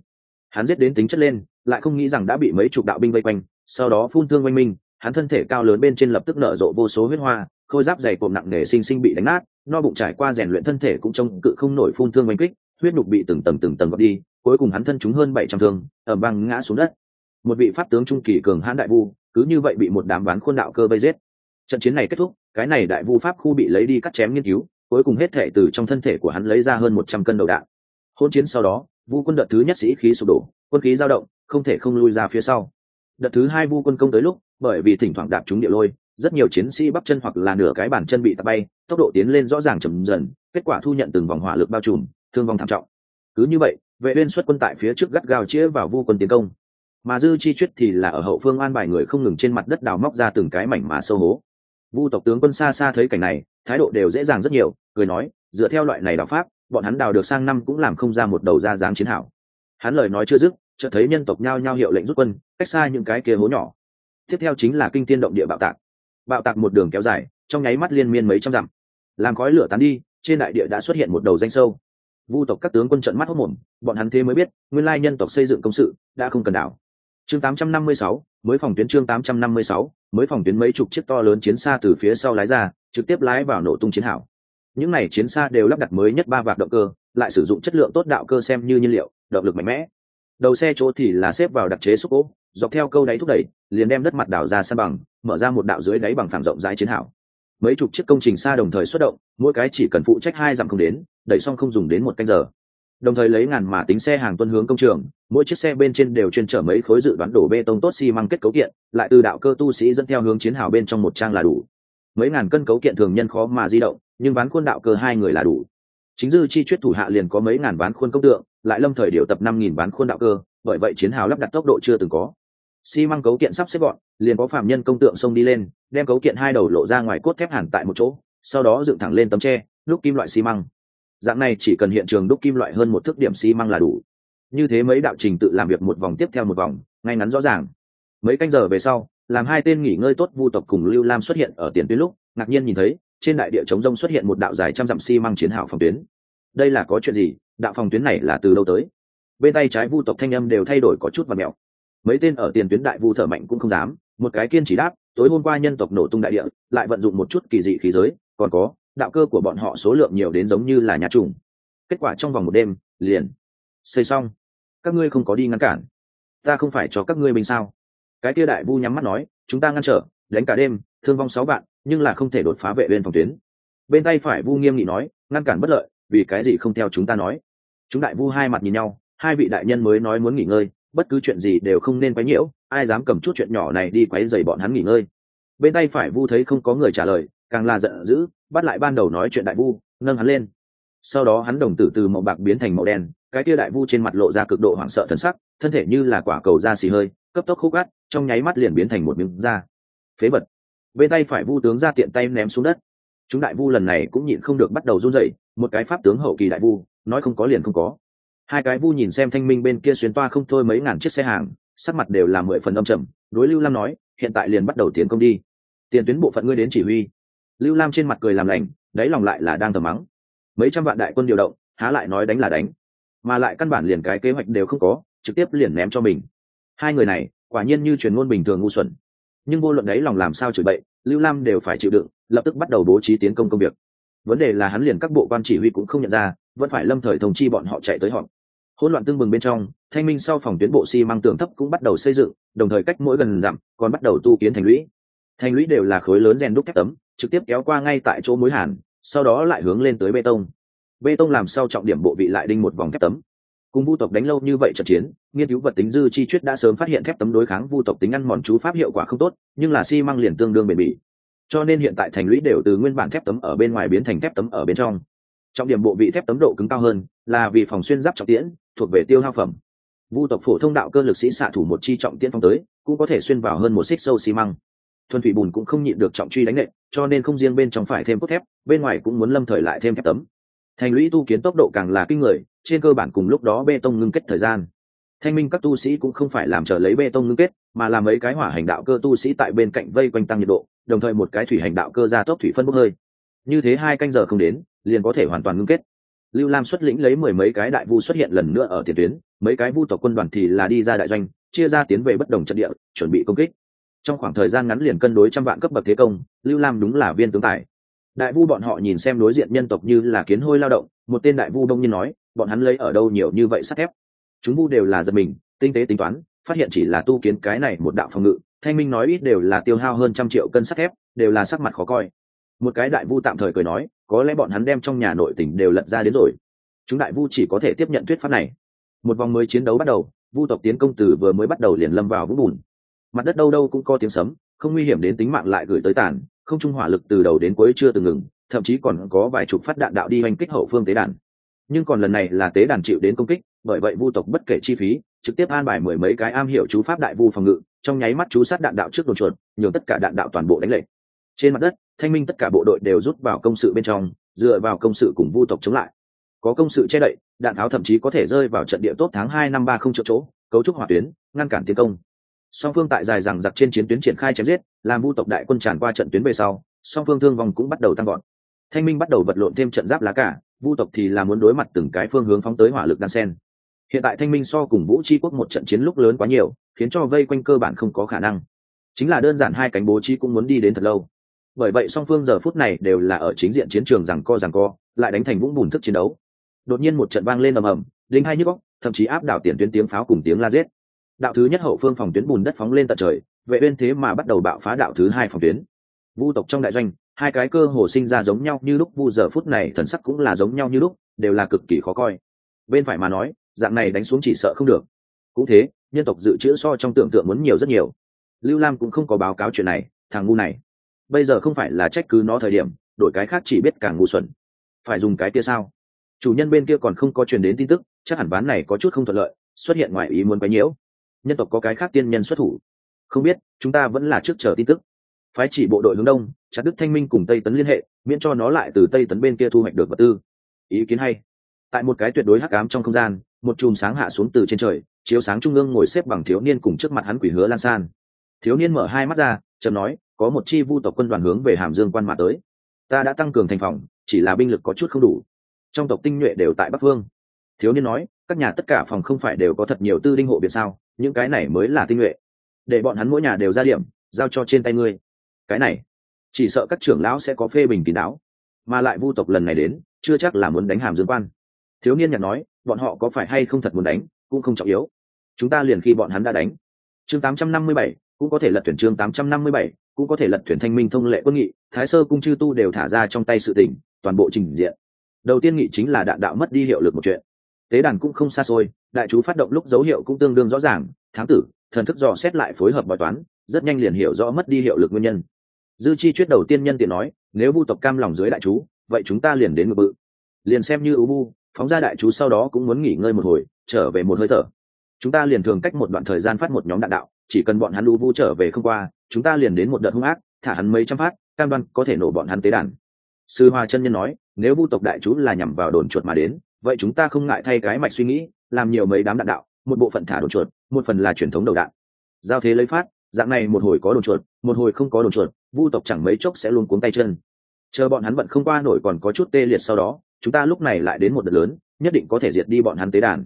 Hắn giết đến tính chất lên, lại không nghĩ rằng đã bị mấy chục đạo binh vây quanh, sau đó phun thương oanh minh, hắn thân thể cao lớn bên trên lập tức nở rộ vô số huyết hoa khôi giáp dày cộm nặng nề sinh sinh bị đánh nát, no bụng trải qua rèn luyện thân thể cũng trông cự không nổi phun thương oanh kích, huyết nhục bị từng tầng từng tầng gọt đi, cuối cùng hắn thân chúng hơn bảy trăm thương ở băng ngã xuống đất. Một vị pháp tướng trung kỳ cường hãn đại vu, cứ như vậy bị một đám bán khuôn đạo cơ vây giết. Trận chiến này kết thúc, cái này đại vu pháp khu bị lấy đi cắt chém nghiên cứu, cuối cùng hết thể từ trong thân thể của hắn lấy ra hơn một trăm cân đầu đạn. Hôn chiến sau đó, vu quân đợt thứ nhất sĩ khí sụp đổ, quân khí dao động, không thể không lui ra phía sau. Đợt thứ hai vu quân công tới lúc, bởi vì thỉnh thoảng đạp chúng địa lôi rất nhiều chiến sĩ bắp chân hoặc là nửa cái bàn chân bị tạt bay, tốc độ tiến lên rõ ràng chậm dần, kết quả thu nhận từng vòng hỏa lực bao trùm, thương vong thảm trọng. Cứ như vậy, vệ uyên xuất quân tại phía trước gắt gao chĩa vào vu quân tiến công. Mà dư chi chuyết thì là ở hậu phương an bài người không ngừng trên mặt đất đào móc ra từng cái mảnh mà sâu hố. Vu tộc tướng quân xa xa thấy cảnh này, thái độ đều dễ dàng rất nhiều, cười nói, dựa theo loại này đạo pháp, bọn hắn đào được sang năm cũng làm không ra một đầu ra dáng chiến hảo hắn lời nói chưa dứt, chợt thấy nhân tộc nhao nhao hiệu lệnh rút quân, cách xa những cái kia hố nhỏ. Tiếp theo chính là kinh tiên động địa bạo tạc bạo tạc một đường kéo dài trong nháy mắt liên miên mấy trăm dặm. Làm khói lửa tán đi trên đại địa đã xuất hiện một đầu danh sâu. Vu tộc các tướng quân trận mắt hốc mồm bọn hắn thế mới biết nguyên lai nhân tộc xây dựng công sự đã không cần đảo. Chương 856, mới phòng tuyến chương 856, mới phòng tuyến mấy chục chiếc to lớn chiến xa từ phía sau lái ra trực tiếp lái vào nổ tung chiến hảo những này chiến xa đều lắp đặt mới nhất ba vạc động cơ lại sử dụng chất lượng tốt đạo cơ xem như nhiên liệu động lực mạnh mẽ. Đầu xe chỗ thì là xếp vào đặc chế xúc cỗ dọc theo câu đáy thúc đẩy, liền đem đất mặt đảo ra san bằng, mở ra một đạo dưới đáy bằng phẳng rộng rãi chiến hảo mấy chục chiếc công trình xa đồng thời xuất động, mỗi cái chỉ cần phụ trách hai dặm không đến, đẩy xong không dùng đến một canh giờ. Đồng thời lấy ngàn mà tính xe hàng tuân hướng công trường, mỗi chiếc xe bên trên đều chuyên chở mấy khối dự đoán đổ bê tông tốt xi măng kết cấu kiện, lại từ đạo cơ tu sĩ dẫn theo hướng chiến hào bên trong một trang là đủ. Mấy ngàn cân cấu kiện thường nhân khó mà di động, nhưng ván khuôn đạo cơ hai người là đủ. Chính dư chi chuyết thủ hạ liền có mấy ngàn ván khuôn công tượng, lại lâm thời điều tập năm nghìn ván khuôn đạo cơ bởi vậy chiến hào lắp đặt tốc độ chưa từng có. Xi măng cấu kiện sắp xếp gọn, liền có phạm nhân công tượng xông đi lên, đem cấu kiện hai đầu lộ ra ngoài cốt thép hẳn tại một chỗ, sau đó dựng thẳng lên tấm tre, đúc kim loại xi măng. Dạng này chỉ cần hiện trường đúc kim loại hơn một thước điểm xi măng là đủ. Như thế mấy đạo trình tự làm việc một vòng tiếp theo một vòng, ngay ngắn rõ ràng. Mấy canh giờ về sau, làm hai tên nghỉ ngơi tốt vu tộc cùng lưu lam xuất hiện ở tiền tuyến lúc, ngạc nhiên nhìn thấy, trên đại địa chống rông xuất hiện một đạo dài trăm dặm xi măng chiến hào phòng tuyến. Đây là có chuyện gì? Đạo phòng tuyến này là từ lâu tới bên tay trái vu tộc thanh âm đều thay đổi có chút và mẹo. Mấy tên ở tiền tuyến đại vu thở mạnh cũng không dám, một cái kiên chỉ đáp, tối hôm qua nhân tộc nổ tung đại địa, lại vận dụng một chút kỳ dị khí giới, còn có, đạo cơ của bọn họ số lượng nhiều đến giống như là nhà trùng. Kết quả trong vòng một đêm, liền xây xong. Các ngươi không có đi ngăn cản. Ta không phải cho các ngươi mình sao? Cái kia đại vu nhắm mắt nói, chúng ta ngăn trở, đánh cả đêm, thương vong sáu bạn nhưng là không thể đột phá vệ bên phòng tuyến. Bên tay phải vu nghiêm nghị nói, ngăn cản bất lợi, vì cái gì không theo chúng ta nói? Chúng đại vu hai mặt nhìn nhau hai vị đại nhân mới nói muốn nghỉ ngơi, bất cứ chuyện gì đều không nên quấy nhiễu, ai dám cầm chút chuyện nhỏ này đi quấy dày bọn hắn nghỉ ngơi. Bên tay phải vu thấy không có người trả lời, càng là giận dữ, bắt lại ban đầu nói chuyện đại vu, nâng hắn lên. Sau đó hắn đồng tử từ màu bạc biến thành màu đen, cái kia đại vu trên mặt lộ ra cực độ hoảng sợ thân sắc, thân thể như là quả cầu da xì hơi, cấp tốc khúc gắt trong nháy mắt liền biến thành một miếng da. Phế vật. Bên tay phải vu tướng ra tiện tay ném xuống đất. Chúng đại vu lần này cũng nhịn không được bắt đầu run rẩy, một cái pháp tướng hậu kỳ đại vu, nói không có liền không có hai cái vu nhìn xem thanh minh bên kia xuyên toa không thôi mấy ngàn chiếc xe hàng, sắc mặt đều là mười phần âm trầm. Đối lưu lam nói, hiện tại liền bắt đầu tiến công đi. Tiền tuyến bộ phận ngươi đến chỉ huy. Lưu lam trên mặt cười làm lành, đáy lòng lại là đang thờ mắng. Mấy trăm vạn đại quân điều động, há lại nói đánh là đánh, mà lại căn bản liền cái kế hoạch đều không có, trực tiếp liền ném cho mình. Hai người này, quả nhiên như truyền ngôn bình thường ngu xuẩn. Nhưng vô luận đấy lòng làm sao chửi bậy, lưu lam đều phải chịu đựng, lập tức bắt đầu bố trí tiến công công việc. Vấn đề là hắn liền các bộ quan chỉ huy cũng không nhận ra, vẫn phải lâm thời thông chi bọn họ chạy tới họp hỗn loạn tương bừng bên trong, thanh minh sau phòng tuyến bộ xi、si、măng tường thấp cũng bắt đầu xây dựng, đồng thời cách mỗi gần dặm còn bắt đầu tu kiến thành lũy. Thành lũy đều là khối lớn rèn đúc thép tấm, trực tiếp kéo qua ngay tại chỗ mối hàn, sau đó lại hướng lên tới bê tông. Bê tông làm sau trọng điểm bộ vị lại đinh một vòng thép tấm. Cùng vu tộc đánh lâu như vậy trận chiến, nghiên cứu vật tính dư chi chuyết đã sớm phát hiện thép tấm đối kháng vu tộc tính ăn mòn chú pháp hiệu quả không tốt, nhưng là xi、si、măng liền tương đương bền bỉ. Cho nên hiện tại thành lũy đều từ nguyên bản thép tấm ở bên ngoài biến thành thép tấm ở bên trong. Trọng điểm bộ vị thép tấm độ cứng cao hơn, là vì phòng xuyên giáp trọng tiễn thuộc về tiêu hao phẩm. Vu tộc phổ thông đạo cơ lực sĩ xạ thủ một chi trọng tiễn phong tới, cũng có thể xuyên vào hơn một xích sâu xi măng. Thuần thủy bùn cũng không nhịn được trọng truy đánh nện, cho nên không riêng bên trong phải thêm cốt thép, bên ngoài cũng muốn lâm thời lại thêm thép tấm. Thành lũy tu kiến tốc độ càng là kinh người, trên cơ bản cùng lúc đó bê tông ngưng kết thời gian. Thanh minh các tu sĩ cũng không phải làm chờ lấy bê tông ngưng kết, mà làm mấy cái hỏa hành đạo cơ tu sĩ tại bên cạnh vây quanh tăng nhiệt độ, đồng thời một cái thủy hành đạo cơ ra tốc thủy phân bốc hơi. Như thế hai canh giờ không đến, liền có thể hoàn toàn ngưng kết lưu lam xuất lĩnh lấy mười mấy cái đại vu xuất hiện lần nữa ở tiền tuyến, mấy cái vu tộc quân đoàn thì là đi ra đại doanh, chia ra tiến về bất đồng trận địa, chuẩn bị công kích. Trong khoảng thời gian ngắn liền cân đối trăm vạn cấp bậc thế công, lưu lam đúng là viên tướng tài. Đại vu bọn họ nhìn xem đối diện nhân tộc như là kiến hôi lao động, một tên đại vu đông nhiên nói, bọn hắn lấy ở đâu nhiều như vậy sắt thép? Chúng vu đều là giật mình, tinh tế tính toán, phát hiện chỉ là tu kiến cái này một đạo phòng ngự, thanh minh nói ít đều là tiêu hao hơn trăm triệu cân sắt thép, đều là sắc mặt khó coi một cái đại vu tạm thời cười nói, có lẽ bọn hắn đem trong nhà nội tỉnh đều lật ra đến rồi. Chúng đại vu chỉ có thể tiếp nhận thuyết pháp này. Một vòng mới chiến đấu bắt đầu, vu tộc tiến công từ vừa mới bắt đầu liền lâm vào vũng bùn. Mặt đất đâu đâu cũng có tiếng sấm, không nguy hiểm đến tính mạng lại gửi tới tàn, không trung hỏa lực từ đầu đến cuối chưa từng ngừng, thậm chí còn có vài chục phát đạn đạo đi hành kích hậu phương tế đàn. Nhưng còn lần này là tế đàn chịu đến công kích, bởi vậy vu tộc bất kể chi phí, trực tiếp an bài mười mấy cái am hiểu chú pháp đại vu phòng ngự, trong nháy mắt chú sát đạn đạo trước đồn chuột, nhường tất cả đạn đạo toàn bộ đánh lệ trên mặt đất thanh minh tất cả bộ đội đều rút vào công sự bên trong, dựa vào công sự cùng vu tộc chống lại. Có công sự che đậy, đạn tháo thậm chí có thể rơi vào trận địa tốt tháng hai năm ba không triệu chỗ, cấu trúc hỏa tuyến, ngăn cản tiến công. Song phương tại dài rằng giặc trên chiến tuyến triển khai chém giết, làm vu tộc đại quân tràn qua trận tuyến về sau, song phương thương vong cũng bắt đầu tăng gọn thanh minh bắt đầu vật lộn thêm trận giáp lá cả, vu tộc thì là muốn đối mặt từng cái phương hướng phóng tới hỏa lực đan sen. Hiện tại thanh minh so cùng vũ tri quốc một trận chiến lúc lớn quá nhiều, khiến cho vây quanh cơ bản không có khả năng. Chính là đơn giản hai cánh bố trí cũng muốn đi đến thật lâu bởi vậy song phương giờ phút này đều là ở chính diện chiến trường rằng co rằng co, lại đánh thành vũng bùn thức chiến đấu. Đột nhiên một trận vang lên ầm ầm, đinh hai nhức góc thậm chí áp đảo tiền tuyến tiếng pháo cùng tiếng la giết. Đạo thứ nhất hậu phương phòng tuyến bùn đất phóng lên tận trời, vệ bên thế mà bắt đầu bạo phá đạo thứ hai phòng tuyến. Vu tộc trong đại doanh, hai cái cơ hồ sinh ra giống nhau như lúc, vu giờ phút này thần sắc cũng là giống nhau như lúc, đều là cực kỳ khó coi. Bên phải mà nói, dạng này đánh xuống chỉ sợ không được. Cũng thế, nhân tộc dự trữ so trong tưởng tượng muốn nhiều rất nhiều. Lưu lam cũng không có báo cáo chuyện này, thằng ngu này bây giờ không phải là trách cứ nó thời điểm, đổi cái khác chỉ biết càng ngu xuẩn. Phải dùng cái kia sao? Chủ nhân bên kia còn không có truyền đến tin tức, chắc hẳn ván này có chút không thuận lợi, xuất hiện ngoài ý muốn quấy nhiễu. Nhân tộc có cái khác tiên nhân xuất thủ. Không biết, chúng ta vẫn là trước chờ tin tức. Phái chỉ bộ đội hướng đông, chặt đức thanh minh cùng tây tấn liên hệ, miễn cho nó lại từ tây tấn bên kia thu hoạch được vật tư. Ý kiến hay. Tại một cái tuyệt đối hắc ám trong không gian, một chùm sáng hạ xuống từ trên trời, chiếu sáng trung ương ngồi xếp bằng thiếu niên cùng trước mặt hắn quỷ hứa lan san thiếu niên mở hai mắt ra chậm nói có một chi vu tộc quân đoàn hướng về hàm dương quan mà tới. Ta đã tăng cường thành phòng chỉ là binh lực có chút không đủ. Trong tộc tinh nhuệ đều tại bắc phương. Thiếu niên nói các nhà tất cả phòng không phải đều có thật nhiều tư đinh hộ biệt sao? Những cái này mới là tinh nhuệ. Để bọn hắn mỗi nhà đều ra điểm giao cho trên tay ngươi. Cái này chỉ sợ các trưởng lão sẽ có phê bình kín đáo. Mà lại vu tộc lần này đến chưa chắc là muốn đánh hàm dương quan. Thiếu niên nhặt nói bọn họ có phải hay không thật muốn đánh cũng không trọng yếu. Chúng ta liền khi bọn hắn đã đánh. Chương 857, cũng có thể lật tuyển chương 857, cũng có thể lật tuyển thanh minh thông lệ quân nghị thái sơ cung chư tu đều thả ra trong tay sự tỉnh toàn bộ trình diện. Đầu tiên nghị chính là đạn đạo mất đi hiệu lực một chuyện. Tế đàn cũng không xa xôi đại chú phát động lúc dấu hiệu cũng tương đương rõ ràng tháng tử thần thức dò xét lại phối hợp bài toán rất nhanh liền hiểu rõ mất đi hiệu lực nguyên nhân. Dư chi chuyết đầu tiên nhân tiện nói nếu vu tộc cam lòng dưới đại chú vậy chúng ta liền đến ngược bự. Liền xem như ưu vu phóng ra đại chú sau đó cũng muốn nghỉ ngơi một hồi trở về một hơi thở chúng ta liền thường cách một đoạn thời gian phát một nhóm đạn đạo, chỉ cần bọn hắn lũ vu trở về không qua, chúng ta liền đến một đợt hung ác, thả hắn mấy trăm phát, cam đoan có thể nổ bọn hắn tế đàn. Sư hoa chân nhân nói, nếu vu tộc đại chú là nhằm vào đồn chuột mà đến, vậy chúng ta không ngại thay cái mạch suy nghĩ, làm nhiều mấy đám đạn đạo, một bộ phận thả đồn chuột, một phần là truyền thống đầu đạn. Giao thế lấy phát, dạng này một hồi có đồn chuột, một hồi không có đồn chuột, vu tộc chẳng mấy chốc sẽ luôn cuống tay chân. Chờ bọn hắn vận không qua nổi còn có chút tê liệt sau đó, chúng ta lúc này lại đến một đợt lớn, nhất định có thể diệt đi bọn hắn tế đàn.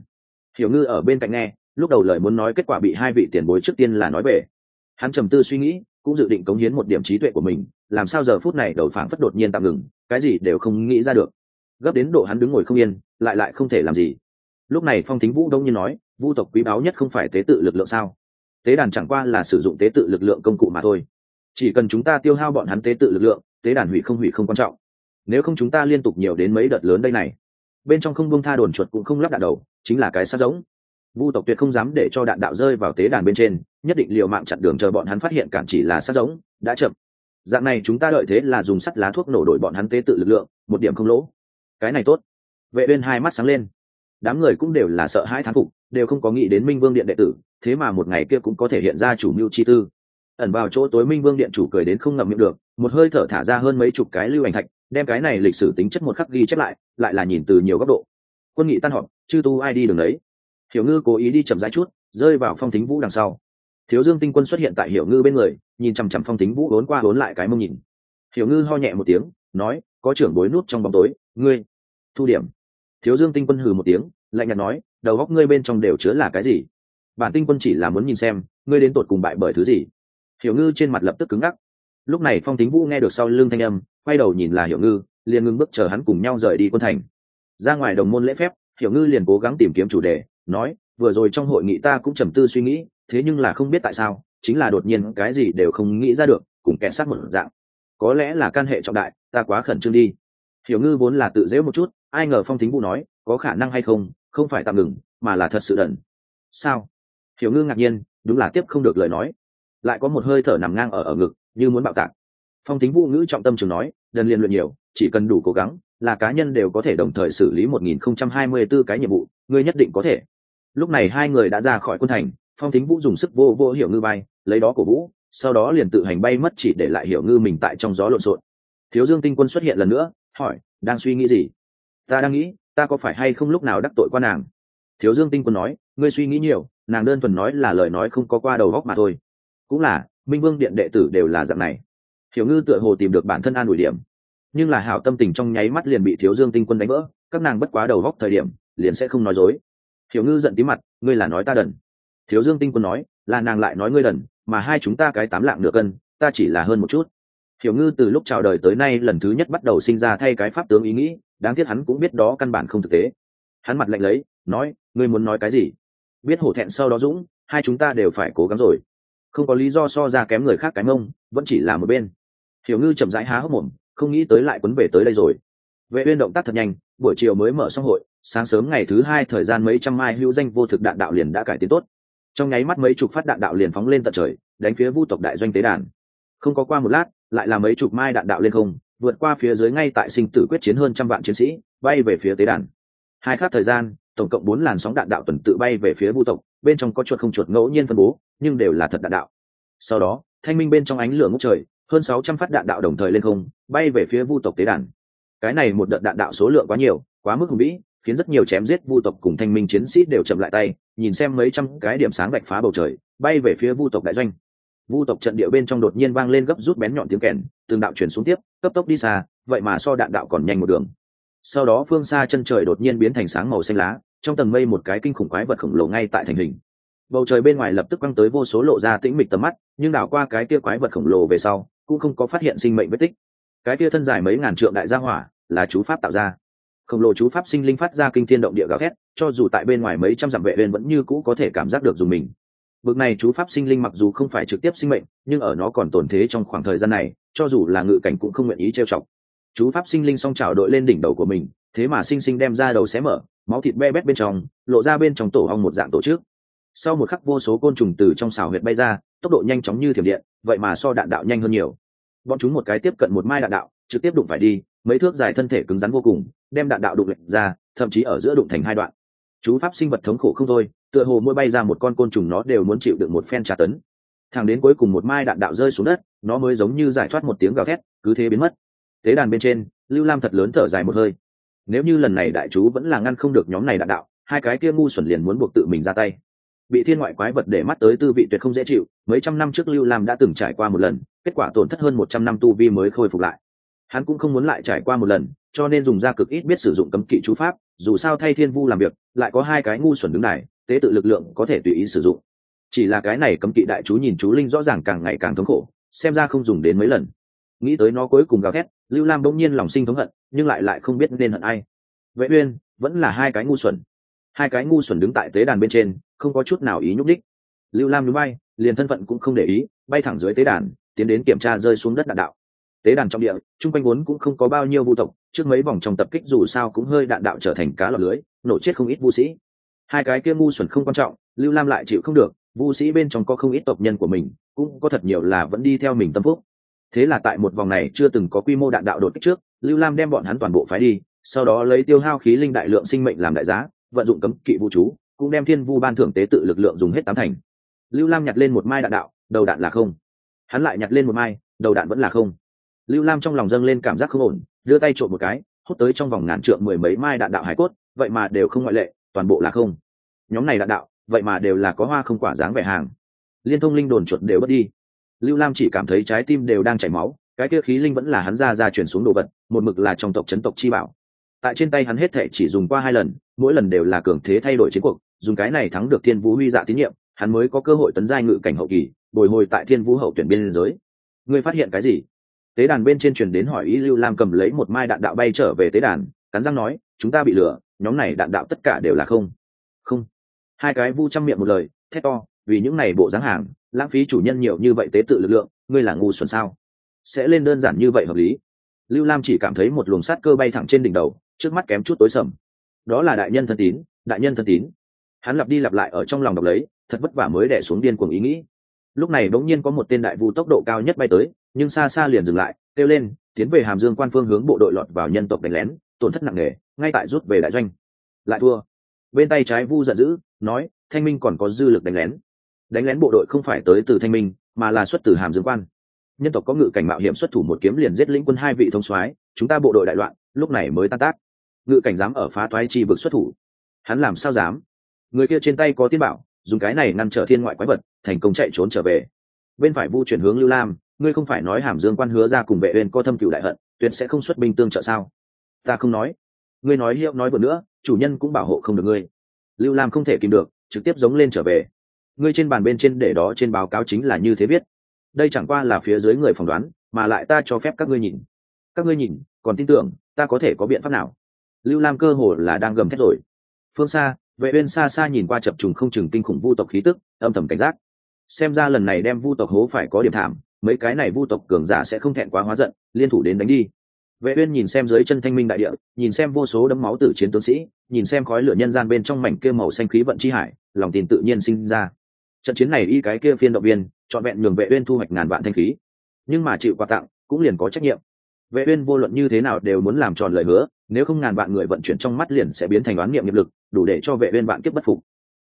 Hiểu ngư ở bên cạnh nghe lúc đầu lời muốn nói kết quả bị hai vị tiền bối trước tiên là nói về. Hắn trầm tư suy nghĩ, cũng dự định cống hiến một điểm trí tuệ của mình, làm sao giờ phút này đầu phảng phất đột nhiên tạm ngừng, cái gì đều không nghĩ ra được. Gấp đến độ hắn đứng ngồi không yên, lại lại không thể làm gì. Lúc này phong thính vũ đông như nói vu tộc quý báu nhất không phải tế tự lực lượng sao? Tế đàn chẳng qua là sử dụng tế tự lực lượng công cụ mà thôi. Chỉ cần chúng ta tiêu hao bọn hắn tế tự lực lượng, tế đàn hủy không hủy không quan trọng. Nếu không chúng ta liên tục nhiều đến mấy đợt lớn đây này. Bên trong không bông tha đồn chuột cũng không lắp đạn đầu, chính là cái sát giống vu tộc tuyệt không dám để cho đạn đạo rơi vào tế đàn bên trên, nhất định liều mạng chặn đường chờ bọn hắn phát hiện cản chỉ là sát giống, đã chậm. Dạng này chúng ta đợi thế là dùng sắt lá thuốc nổ đổi bọn hắn tế tự lực lượng, một điểm không lỗ. Cái này tốt. Vệ uyên hai mắt sáng lên. Đám người cũng đều là sợ hãi thán phục, đều không có nghĩ đến minh vương điện đệ tử, thế mà một ngày kia cũng có thể hiện ra chủ mưu chi tư. Ẩn vào chỗ tối minh vương điện chủ cười đến không ngậm miệng được, một hơi thở thả ra hơn mấy chục cái lưu ảnh thạch, đem cái này lịch sử tính chất một khắc ghi chép lại lại là nhìn từ nhiều góc độ. Quân nghị tan họp, chư tu ai đi đường đấy hiểu ngư cố ý đi chậm rãi chút, rơi vào phong thính vũ đằng sau. Thiếu dương tinh quân xuất hiện tại hiểu ngư bên người, nhìn chằm chằm phong thính vũ đốn qua đốn lại cái mông nhìn. Hiểu ngư ho nhẹ một tiếng, nói, có trưởng bối nút trong bóng tối, ngươi, thu điểm. Thiếu dương tinh quân hừ một tiếng, lạnh nhạt nói, đầu góc ngươi bên trong đều chứa là cái gì? Bản tinh quân chỉ là muốn nhìn xem, ngươi đến tột cùng bại bởi thứ gì? Hiểu ngư trên mặt lập tức cứng ngắc. Lúc này phong tính vũ nghe được sau lưng thanh âm, quay đầu nhìn là hiểu ngư, liền ngưng bước chờ hắn cùng nhau rời đi quân thành. Ra ngoài đồng môn lễ phép, hiểu ngư liền cố gắng tìm kiếm chủ đề nói, vừa rồi trong hội nghị ta cũng trầm tư suy nghĩ, thế nhưng là không biết tại sao, chính là đột nhiên cái gì đều không nghĩ ra được, cùng kẻ sát một dạng. Có lẽ là can hệ trọng đại, ta quá khẩn trương đi. Hiểu ngư vốn là tự dễ một chút, ai ngờ phong thính vũ nói, có khả năng hay không không phải tạm ngừng, mà là thật sự đần. Sao? Hiểu ngư ngạc nhiên, đúng là tiếp không được lời nói. Lại có một hơi thở nằm ngang ở ở ngực, như muốn bạo tạc. Phong thính vũ ngữ trọng tâm trường nói, đần liên luyện nhiều, chỉ cần đủ cố gắng, là cá nhân đều có thể đồng thời xử lý một nghìn không trăm hai mươi 1024 cái nhiệm vụ, ngươi nhất định có thể lúc này hai người đã ra khỏi quân thành, phong thính vũ dùng sức vô vô hiểu ngư bay lấy đó cổ vũ, sau đó liền tự hành bay mất chỉ để lại hiểu ngư mình tại trong gió lộn xộn. Thiếu dương tinh quân xuất hiện lần nữa, hỏi, đang suy nghĩ gì? Ta đang nghĩ, ta có phải hay không lúc nào đắc tội qua nàng? Thiếu dương tinh quân nói, ngươi suy nghĩ nhiều, nàng đơn thuần nói là lời nói không có qua đầu góc mà thôi. Cũng là, minh vương điện đệ tử đều là dạng này. Hiểu ngư tựa hồ tìm được bản thân an ủi điểm. Nhưng là hảo tâm tình trong nháy mắt liền bị thiếu dương tinh quân đánh vỡ, các nàng bất quá đầu góc thời điểm, liền sẽ không nói dối hiểu ngư giận tí mặt, ngươi là nói ta đần. Thiếu dương tinh quân nói, là nàng lại nói ngươi đần, mà hai chúng ta cái tám lạng nửa cân, ta chỉ là hơn một chút. Hiểu ngư từ lúc chào đời tới nay lần thứ nhất bắt đầu sinh ra thay cái pháp tướng ý nghĩ, đáng tiếc hắn cũng biết đó căn bản không thực tế. Hắn mặt lạnh lấy, nói, ngươi muốn nói cái gì? Biết hổ thẹn sau đó dũng, hai chúng ta đều phải cố gắng rồi. Không có lý do so ra kém người khác cái mông, vẫn chỉ là một bên. Hiểu ngư chậm rãi há hốc mồm, không nghĩ tới lại quấn về tới đây rồi. Vệ uyên động tác thật nhanh, buổi chiều mới mở xong hội sáng sớm ngày thứ hai thời gian mấy trăm mai hữu danh vô thực đạn đạo liền đã cải tiến tốt. Trong nháy mắt mấy chục phát đạn đạo liền phóng lên tận trời, đánh phía vu tộc đại doanh tế đàn. Không có qua một lát, lại là mấy chục mai đạn đạo lên không, vượt qua phía dưới ngay tại sinh tử quyết chiến hơn trăm vạn chiến sĩ, bay về phía tế đàn. Hai khắc thời gian, tổng cộng bốn làn sóng đạn đạo tuần tự bay về phía vu tộc, bên trong có chuột không chuột ngẫu nhiên phân bố, nhưng đều là thật đạn đạo. Sau đó, thanh minh bên trong ánh lửa ngốc trời, hơn sáu trăm phát đạn đạo đồng thời lên không, bay về phía vu tộc tế đàn. Cái này một đợt đạn đạo số lượng quá nhiều, quá mức hùng vĩ khiến rất nhiều chém giết vu tộc cùng thanh minh chiến sĩ đều chậm lại tay, nhìn xem mấy trăm cái điểm sáng vạch phá bầu trời, bay về phía vu tộc đại doanh. Vu tộc trận địa bên trong đột nhiên vang lên gấp rút bén nhọn tiếng kèn, từng đạo chuyển xuống tiếp, cấp tốc đi xa, vậy mà so đạn đạo còn nhanh một đường. Sau đó phương xa chân trời đột nhiên biến thành sáng màu xanh lá, trong tầng mây một cái kinh khủng quái vật khổng lồ ngay tại thành hình. Bầu trời bên ngoài lập tức quăng tới vô số lộ ra tĩnh mịch tầm mắt, nhưng đảo qua cái kia quái vật khổng lồ về sau, cũng không có phát hiện sinh mệnh vết tích. Cái kia thân dài mấy ngàn trượng đại gia hỏa, là chú pháp tạo ra khổng lồ chú pháp sinh linh phát ra kinh thiên động địa gào thét, cho dù tại bên ngoài mấy trăm dặm vệ viên vẫn như cũ có thể cảm giác được dùng mình. Bực này chú pháp sinh linh mặc dù không phải trực tiếp sinh mệnh, nhưng ở nó còn tồn thế trong khoảng thời gian này, cho dù là ngự cảnh cũng không nguyện ý trêu chọc. Chú pháp sinh linh song trào đội lên đỉnh đầu của mình, thế mà sinh sinh đem ra đầu xé mở, máu thịt be bét bên trong, lộ ra bên trong tổ ong một dạng tổ chức. Sau một khắc vô số côn trùng từ trong xào huyệt bay ra, tốc độ nhanh chóng như thiểm điện, vậy mà so đạn đạo nhanh hơn nhiều. Bọn chúng một cái tiếp cận một mai đạn đạo, trực tiếp đụng phải đi, mấy thước dài thân thể cứng rắn vô cùng đem đạn đạo đụng lệch ra, thậm chí ở giữa đụng thành hai đoạn. Chú pháp sinh vật thống khổ không thôi, tựa hồ mỗi bay ra một con côn trùng nó đều muốn chịu được một phen tra tấn. Thẳng đến cuối cùng một mai đạn đạo rơi xuống đất, nó mới giống như giải thoát một tiếng gào thét, cứ thế biến mất. Tế đàn bên trên, lưu lam thật lớn thở dài một hơi. Nếu như lần này đại chú vẫn là ngăn không được nhóm này đạn đạo, hai cái kia ngu xuẩn liền muốn buộc tự mình ra tay. Bị thiên ngoại quái vật để mắt tới tư vị tuyệt không dễ chịu, mấy trăm năm trước lưu lam đã từng trải qua một lần, kết quả tổn thất hơn một trăm năm tu vi mới khôi phục lại. Hắn cũng không muốn lại trải qua một lần cho nên dùng ra cực ít biết sử dụng cấm kỵ chú pháp, dù sao thay thiên vu làm việc, lại có hai cái ngu xuẩn đứng này, tế tự lực lượng có thể tùy ý sử dụng. Chỉ là cái này cấm kỵ đại chú nhìn chú linh rõ ràng càng ngày càng thống khổ, xem ra không dùng đến mấy lần. Nghĩ tới nó cuối cùng gào thét, lưu lam bỗng nhiên lòng sinh thống hận, nhưng lại lại không biết nên hận ai. Vệ uyên, vẫn là hai cái ngu xuẩn. Hai cái ngu xuẩn đứng tại tế đàn bên trên, không có chút nào ý nhúc đích lưu lam núi bay liền thân phận cũng không để ý, bay thẳng dưới tế đàn, tiến đến kiểm tra rơi xuống đất đạn đạo. Tế đàn trong địa, chung quanh vốn cũng không có bao nhiêu vu tộc trước mấy vòng trong tập kích dù sao cũng hơi đạn đạo trở thành cá lọt lưới, nổ chết không ít vu sĩ. Hai cái kia ngu xuẩn không quan trọng, lưu lam lại chịu không được vu sĩ bên trong có không ít tộc nhân của mình, cũng có thật nhiều là vẫn đi theo mình tâm phúc. Thế là tại một vòng này chưa từng có quy mô đạn đạo đột kích trước, lưu lam đem bọn hắn toàn bộ phái đi, sau đó lấy tiêu hao khí linh đại lượng sinh mệnh làm đại giá, vận dụng cấm kỵ vũ chú, cũng đem thiên vu ban thưởng tế tự lực lượng dùng hết tám thành. Lưu lam nhặt lên một mai đạn đạo, đầu đạn là không. Hắn lại nhặt lên một mai, đầu đạn vẫn là không. Lưu lam trong lòng dâng lên cảm giác không ổn đưa tay trộm một cái, hút tới trong vòng ngàn trượng mười mấy mai đạn đạo hải cốt, vậy mà đều không ngoại lệ, toàn bộ là không. Nhóm này đạn đạo, vậy mà đều là có hoa không quả dáng vẻ hàng. Liên thông linh đồn chuột đều bất đi. Lưu lam chỉ cảm thấy trái tim đều đang chảy máu, cái kia khí linh vẫn là hắn ra ra chuyển xuống đồ vật, một mực là trong tộc chấn tộc chi bảo. Tại trên tay hắn hết thệ chỉ dùng qua hai lần, mỗi lần đều là cường thế thay đổi chiến cuộc, dùng cái này thắng được thiên vũ huy dạ tín nhiệm, hắn mới có cơ hội tấn giai ngự cảnh hậu kỳ, bồi hồi tại thiên vũ hậu tuyển biên giới. Ngươi phát hiện cái gì? Tế đàn bên trên truyền đến hỏi ý lưu lam cầm lấy một mai đạn đạo bay trở về tế đàn, cắn răng nói, chúng ta bị lừa, nhóm này đạn đạo tất cả đều là không. Không. Hai cái vu chăm miệng một lời, thét to, vì những này bộ dáng hàng, lãng phí chủ nhân nhiều như vậy tế tự lực lượng, ngươi là ngu xuẩn sao? Sẽ lên đơn giản như vậy hợp lý? Lưu lam chỉ cảm thấy một luồng sát cơ bay thẳng trên đỉnh đầu, trước mắt kém chút tối sầm. Đó là đại nhân thân tín, đại nhân thân tín. Hắn lặp đi lặp lại ở trong lòng đọc lấy, thật vất vả mới đẻ xuống điên cuồng ý nghĩ. Lúc này bỗng nhiên có một tên đại vu tốc độ cao nhất bay tới nhưng xa xa liền dừng lại, kêu lên, tiến về hàm dương quan phương hướng bộ đội lọt vào nhân tộc đánh lén, tổn thất nặng nề, ngay tại rút về đại doanh. Lại thua. Bên tay trái vu giận dữ, nói, thanh minh còn có dư lực đánh lén. Đánh lén bộ đội không phải tới từ thanh minh, mà là xuất từ hàm dương quan. Nhân tộc có ngự cảnh mạo hiểm xuất thủ một kiếm liền giết lĩnh quân hai vị thông soái, chúng ta bộ đội đại loạn, lúc này mới tan tác. Ngự cảnh dám ở phá thoái chi vực xuất thủ. Hắn làm sao dám? Người kia trên tay có tiên bảo, dùng cái này ngăn trở thiên ngoại quái vật, thành công chạy trốn trở về. Bên phải vu chuyển hướng lưu lam ngươi không phải nói hàm dương quan hứa ra cùng vệ uyên có thâm cửu đại hận, tuyệt sẽ không xuất binh tương trợ sao? Ta không nói. Ngươi nói hiệu nói vừa nữa, chủ nhân cũng bảo hộ không được ngươi. Lưu lam không thể kìm được, trực tiếp giống lên trở về. Ngươi trên bàn bên trên để đó trên báo cáo chính là như thế biết? đây chẳng qua là phía dưới người phỏng đoán, mà lại ta cho phép các ngươi nhìn. Các ngươi nhìn, còn tin tưởng, ta có thể có biện pháp nào? Lưu lam cơ hồ là đang gầm thét rồi. Phương xa vệ uyên xa xa nhìn qua chập trùng không chừng kinh khủng vu tộc khí tức, âm thầm cảnh giác. Xem ra lần này đem vu tộc hố phải có điểm thảm mấy cái này vu tộc cường giả sẽ không thẹn quá hóa giận, liên thủ đến đánh đi. Vệ uyên nhìn xem dưới chân thanh minh đại địa, nhìn xem vô số đấm máu tử chiến tướng sĩ, nhìn xem khói lửa nhân gian bên trong mảnh kia màu xanh khí vận chi hải, lòng tin tự nhiên sinh ra. Trận chiến này y cái kia phiên động viên chọn vẹn nhường vệ uyên thu hoạch ngàn vạn thanh khí. Nhưng mà chịu quà tặng, cũng liền có trách nhiệm. Vệ uyên vô luận như thế nào đều muốn làm tròn lời hứa, nếu không ngàn vạn người vận chuyển trong mắt liền sẽ biến thành đoán niệm nghiệp lực, đủ để cho vệ uyên vạn kiếp bất phục.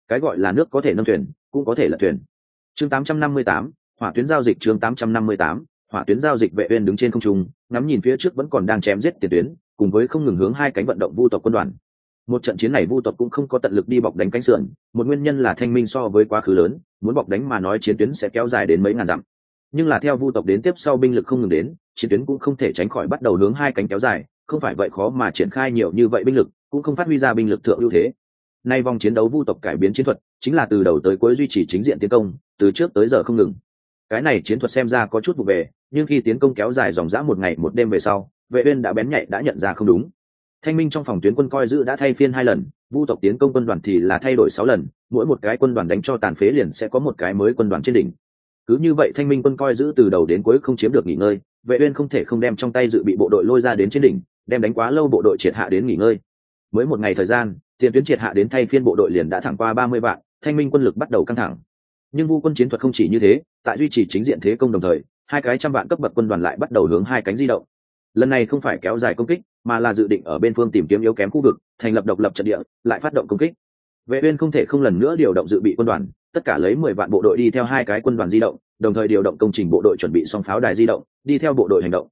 Cái gọi là nước có thể nâng thuyền, cũng có thể là thuyền. Chương 858 hỏa tuyến giao dịch chương 858 hỏa tuyến giao dịch vệ uyên đứng trên không trung, ngắm nhìn phía trước vẫn còn đang chém giết tiền tuyến, cùng với không ngừng hướng hai cánh vận động vu tộc quân đoàn. Một trận chiến này vu tộc cũng không có tận lực đi bọc đánh cánh sườn, một nguyên nhân là thanh minh so với quá khứ lớn, muốn bọc đánh mà nói chiến tuyến sẽ kéo dài đến mấy ngàn dặm. Nhưng là theo vu tộc đến tiếp sau binh lực không ngừng đến, chiến tuyến cũng không thể tránh khỏi bắt đầu hướng hai cánh kéo dài, không phải vậy khó mà triển khai nhiều như vậy binh lực, cũng không phát huy ra binh lực thượng ưu thế. Nay vòng chiến đấu vu tộc cải biến chiến thuật, chính là từ đầu tới cuối duy trì chính diện tiến công, từ trước tới giờ không ngừng cái này chiến thuật xem ra có chút vụ về, nhưng khi tiến công kéo dài dòng dã một ngày một đêm về sau, vệ uyên đã bén nhạy đã nhận ra không đúng. Thanh minh trong phòng tuyến quân coi giữ đã thay phiên hai lần, vu tộc tiến công quân đoàn thì là thay đổi sáu lần, mỗi một cái quân đoàn đánh cho tàn phế liền sẽ có một cái mới quân đoàn trên đỉnh. Cứ như vậy thanh minh quân coi giữ từ đầu đến cuối không chiếm được nghỉ ngơi, vệ uyên không thể không đem trong tay dự bị bộ đội lôi ra đến trên đỉnh, đem đánh quá lâu bộ đội triệt hạ đến nghỉ ngơi. Mới một ngày thời gian, tiền tuyến triệt hạ đến thay phiên bộ đội liền đã thẳng qua ba mươi vạn, thanh minh quân lực bắt đầu căng thẳng nhưng vu quân chiến thuật không chỉ như thế, tại duy trì chính diện thế công đồng thời, hai cái trăm vạn cấp bậc quân đoàn lại bắt đầu hướng hai cánh di động. Lần này không phải kéo dài công kích, mà là dự định ở bên phương tìm kiếm yếu kém khu vực, thành lập độc lập trận địa, lại phát động công kích. Vệ uyên không thể không lần nữa điều động dự bị quân đoàn, tất cả lấy mười vạn bộ đội đi theo hai cái quân đoàn di động, đồng thời điều động công trình bộ đội chuẩn bị song pháo đài di động, đi theo bộ đội hành động.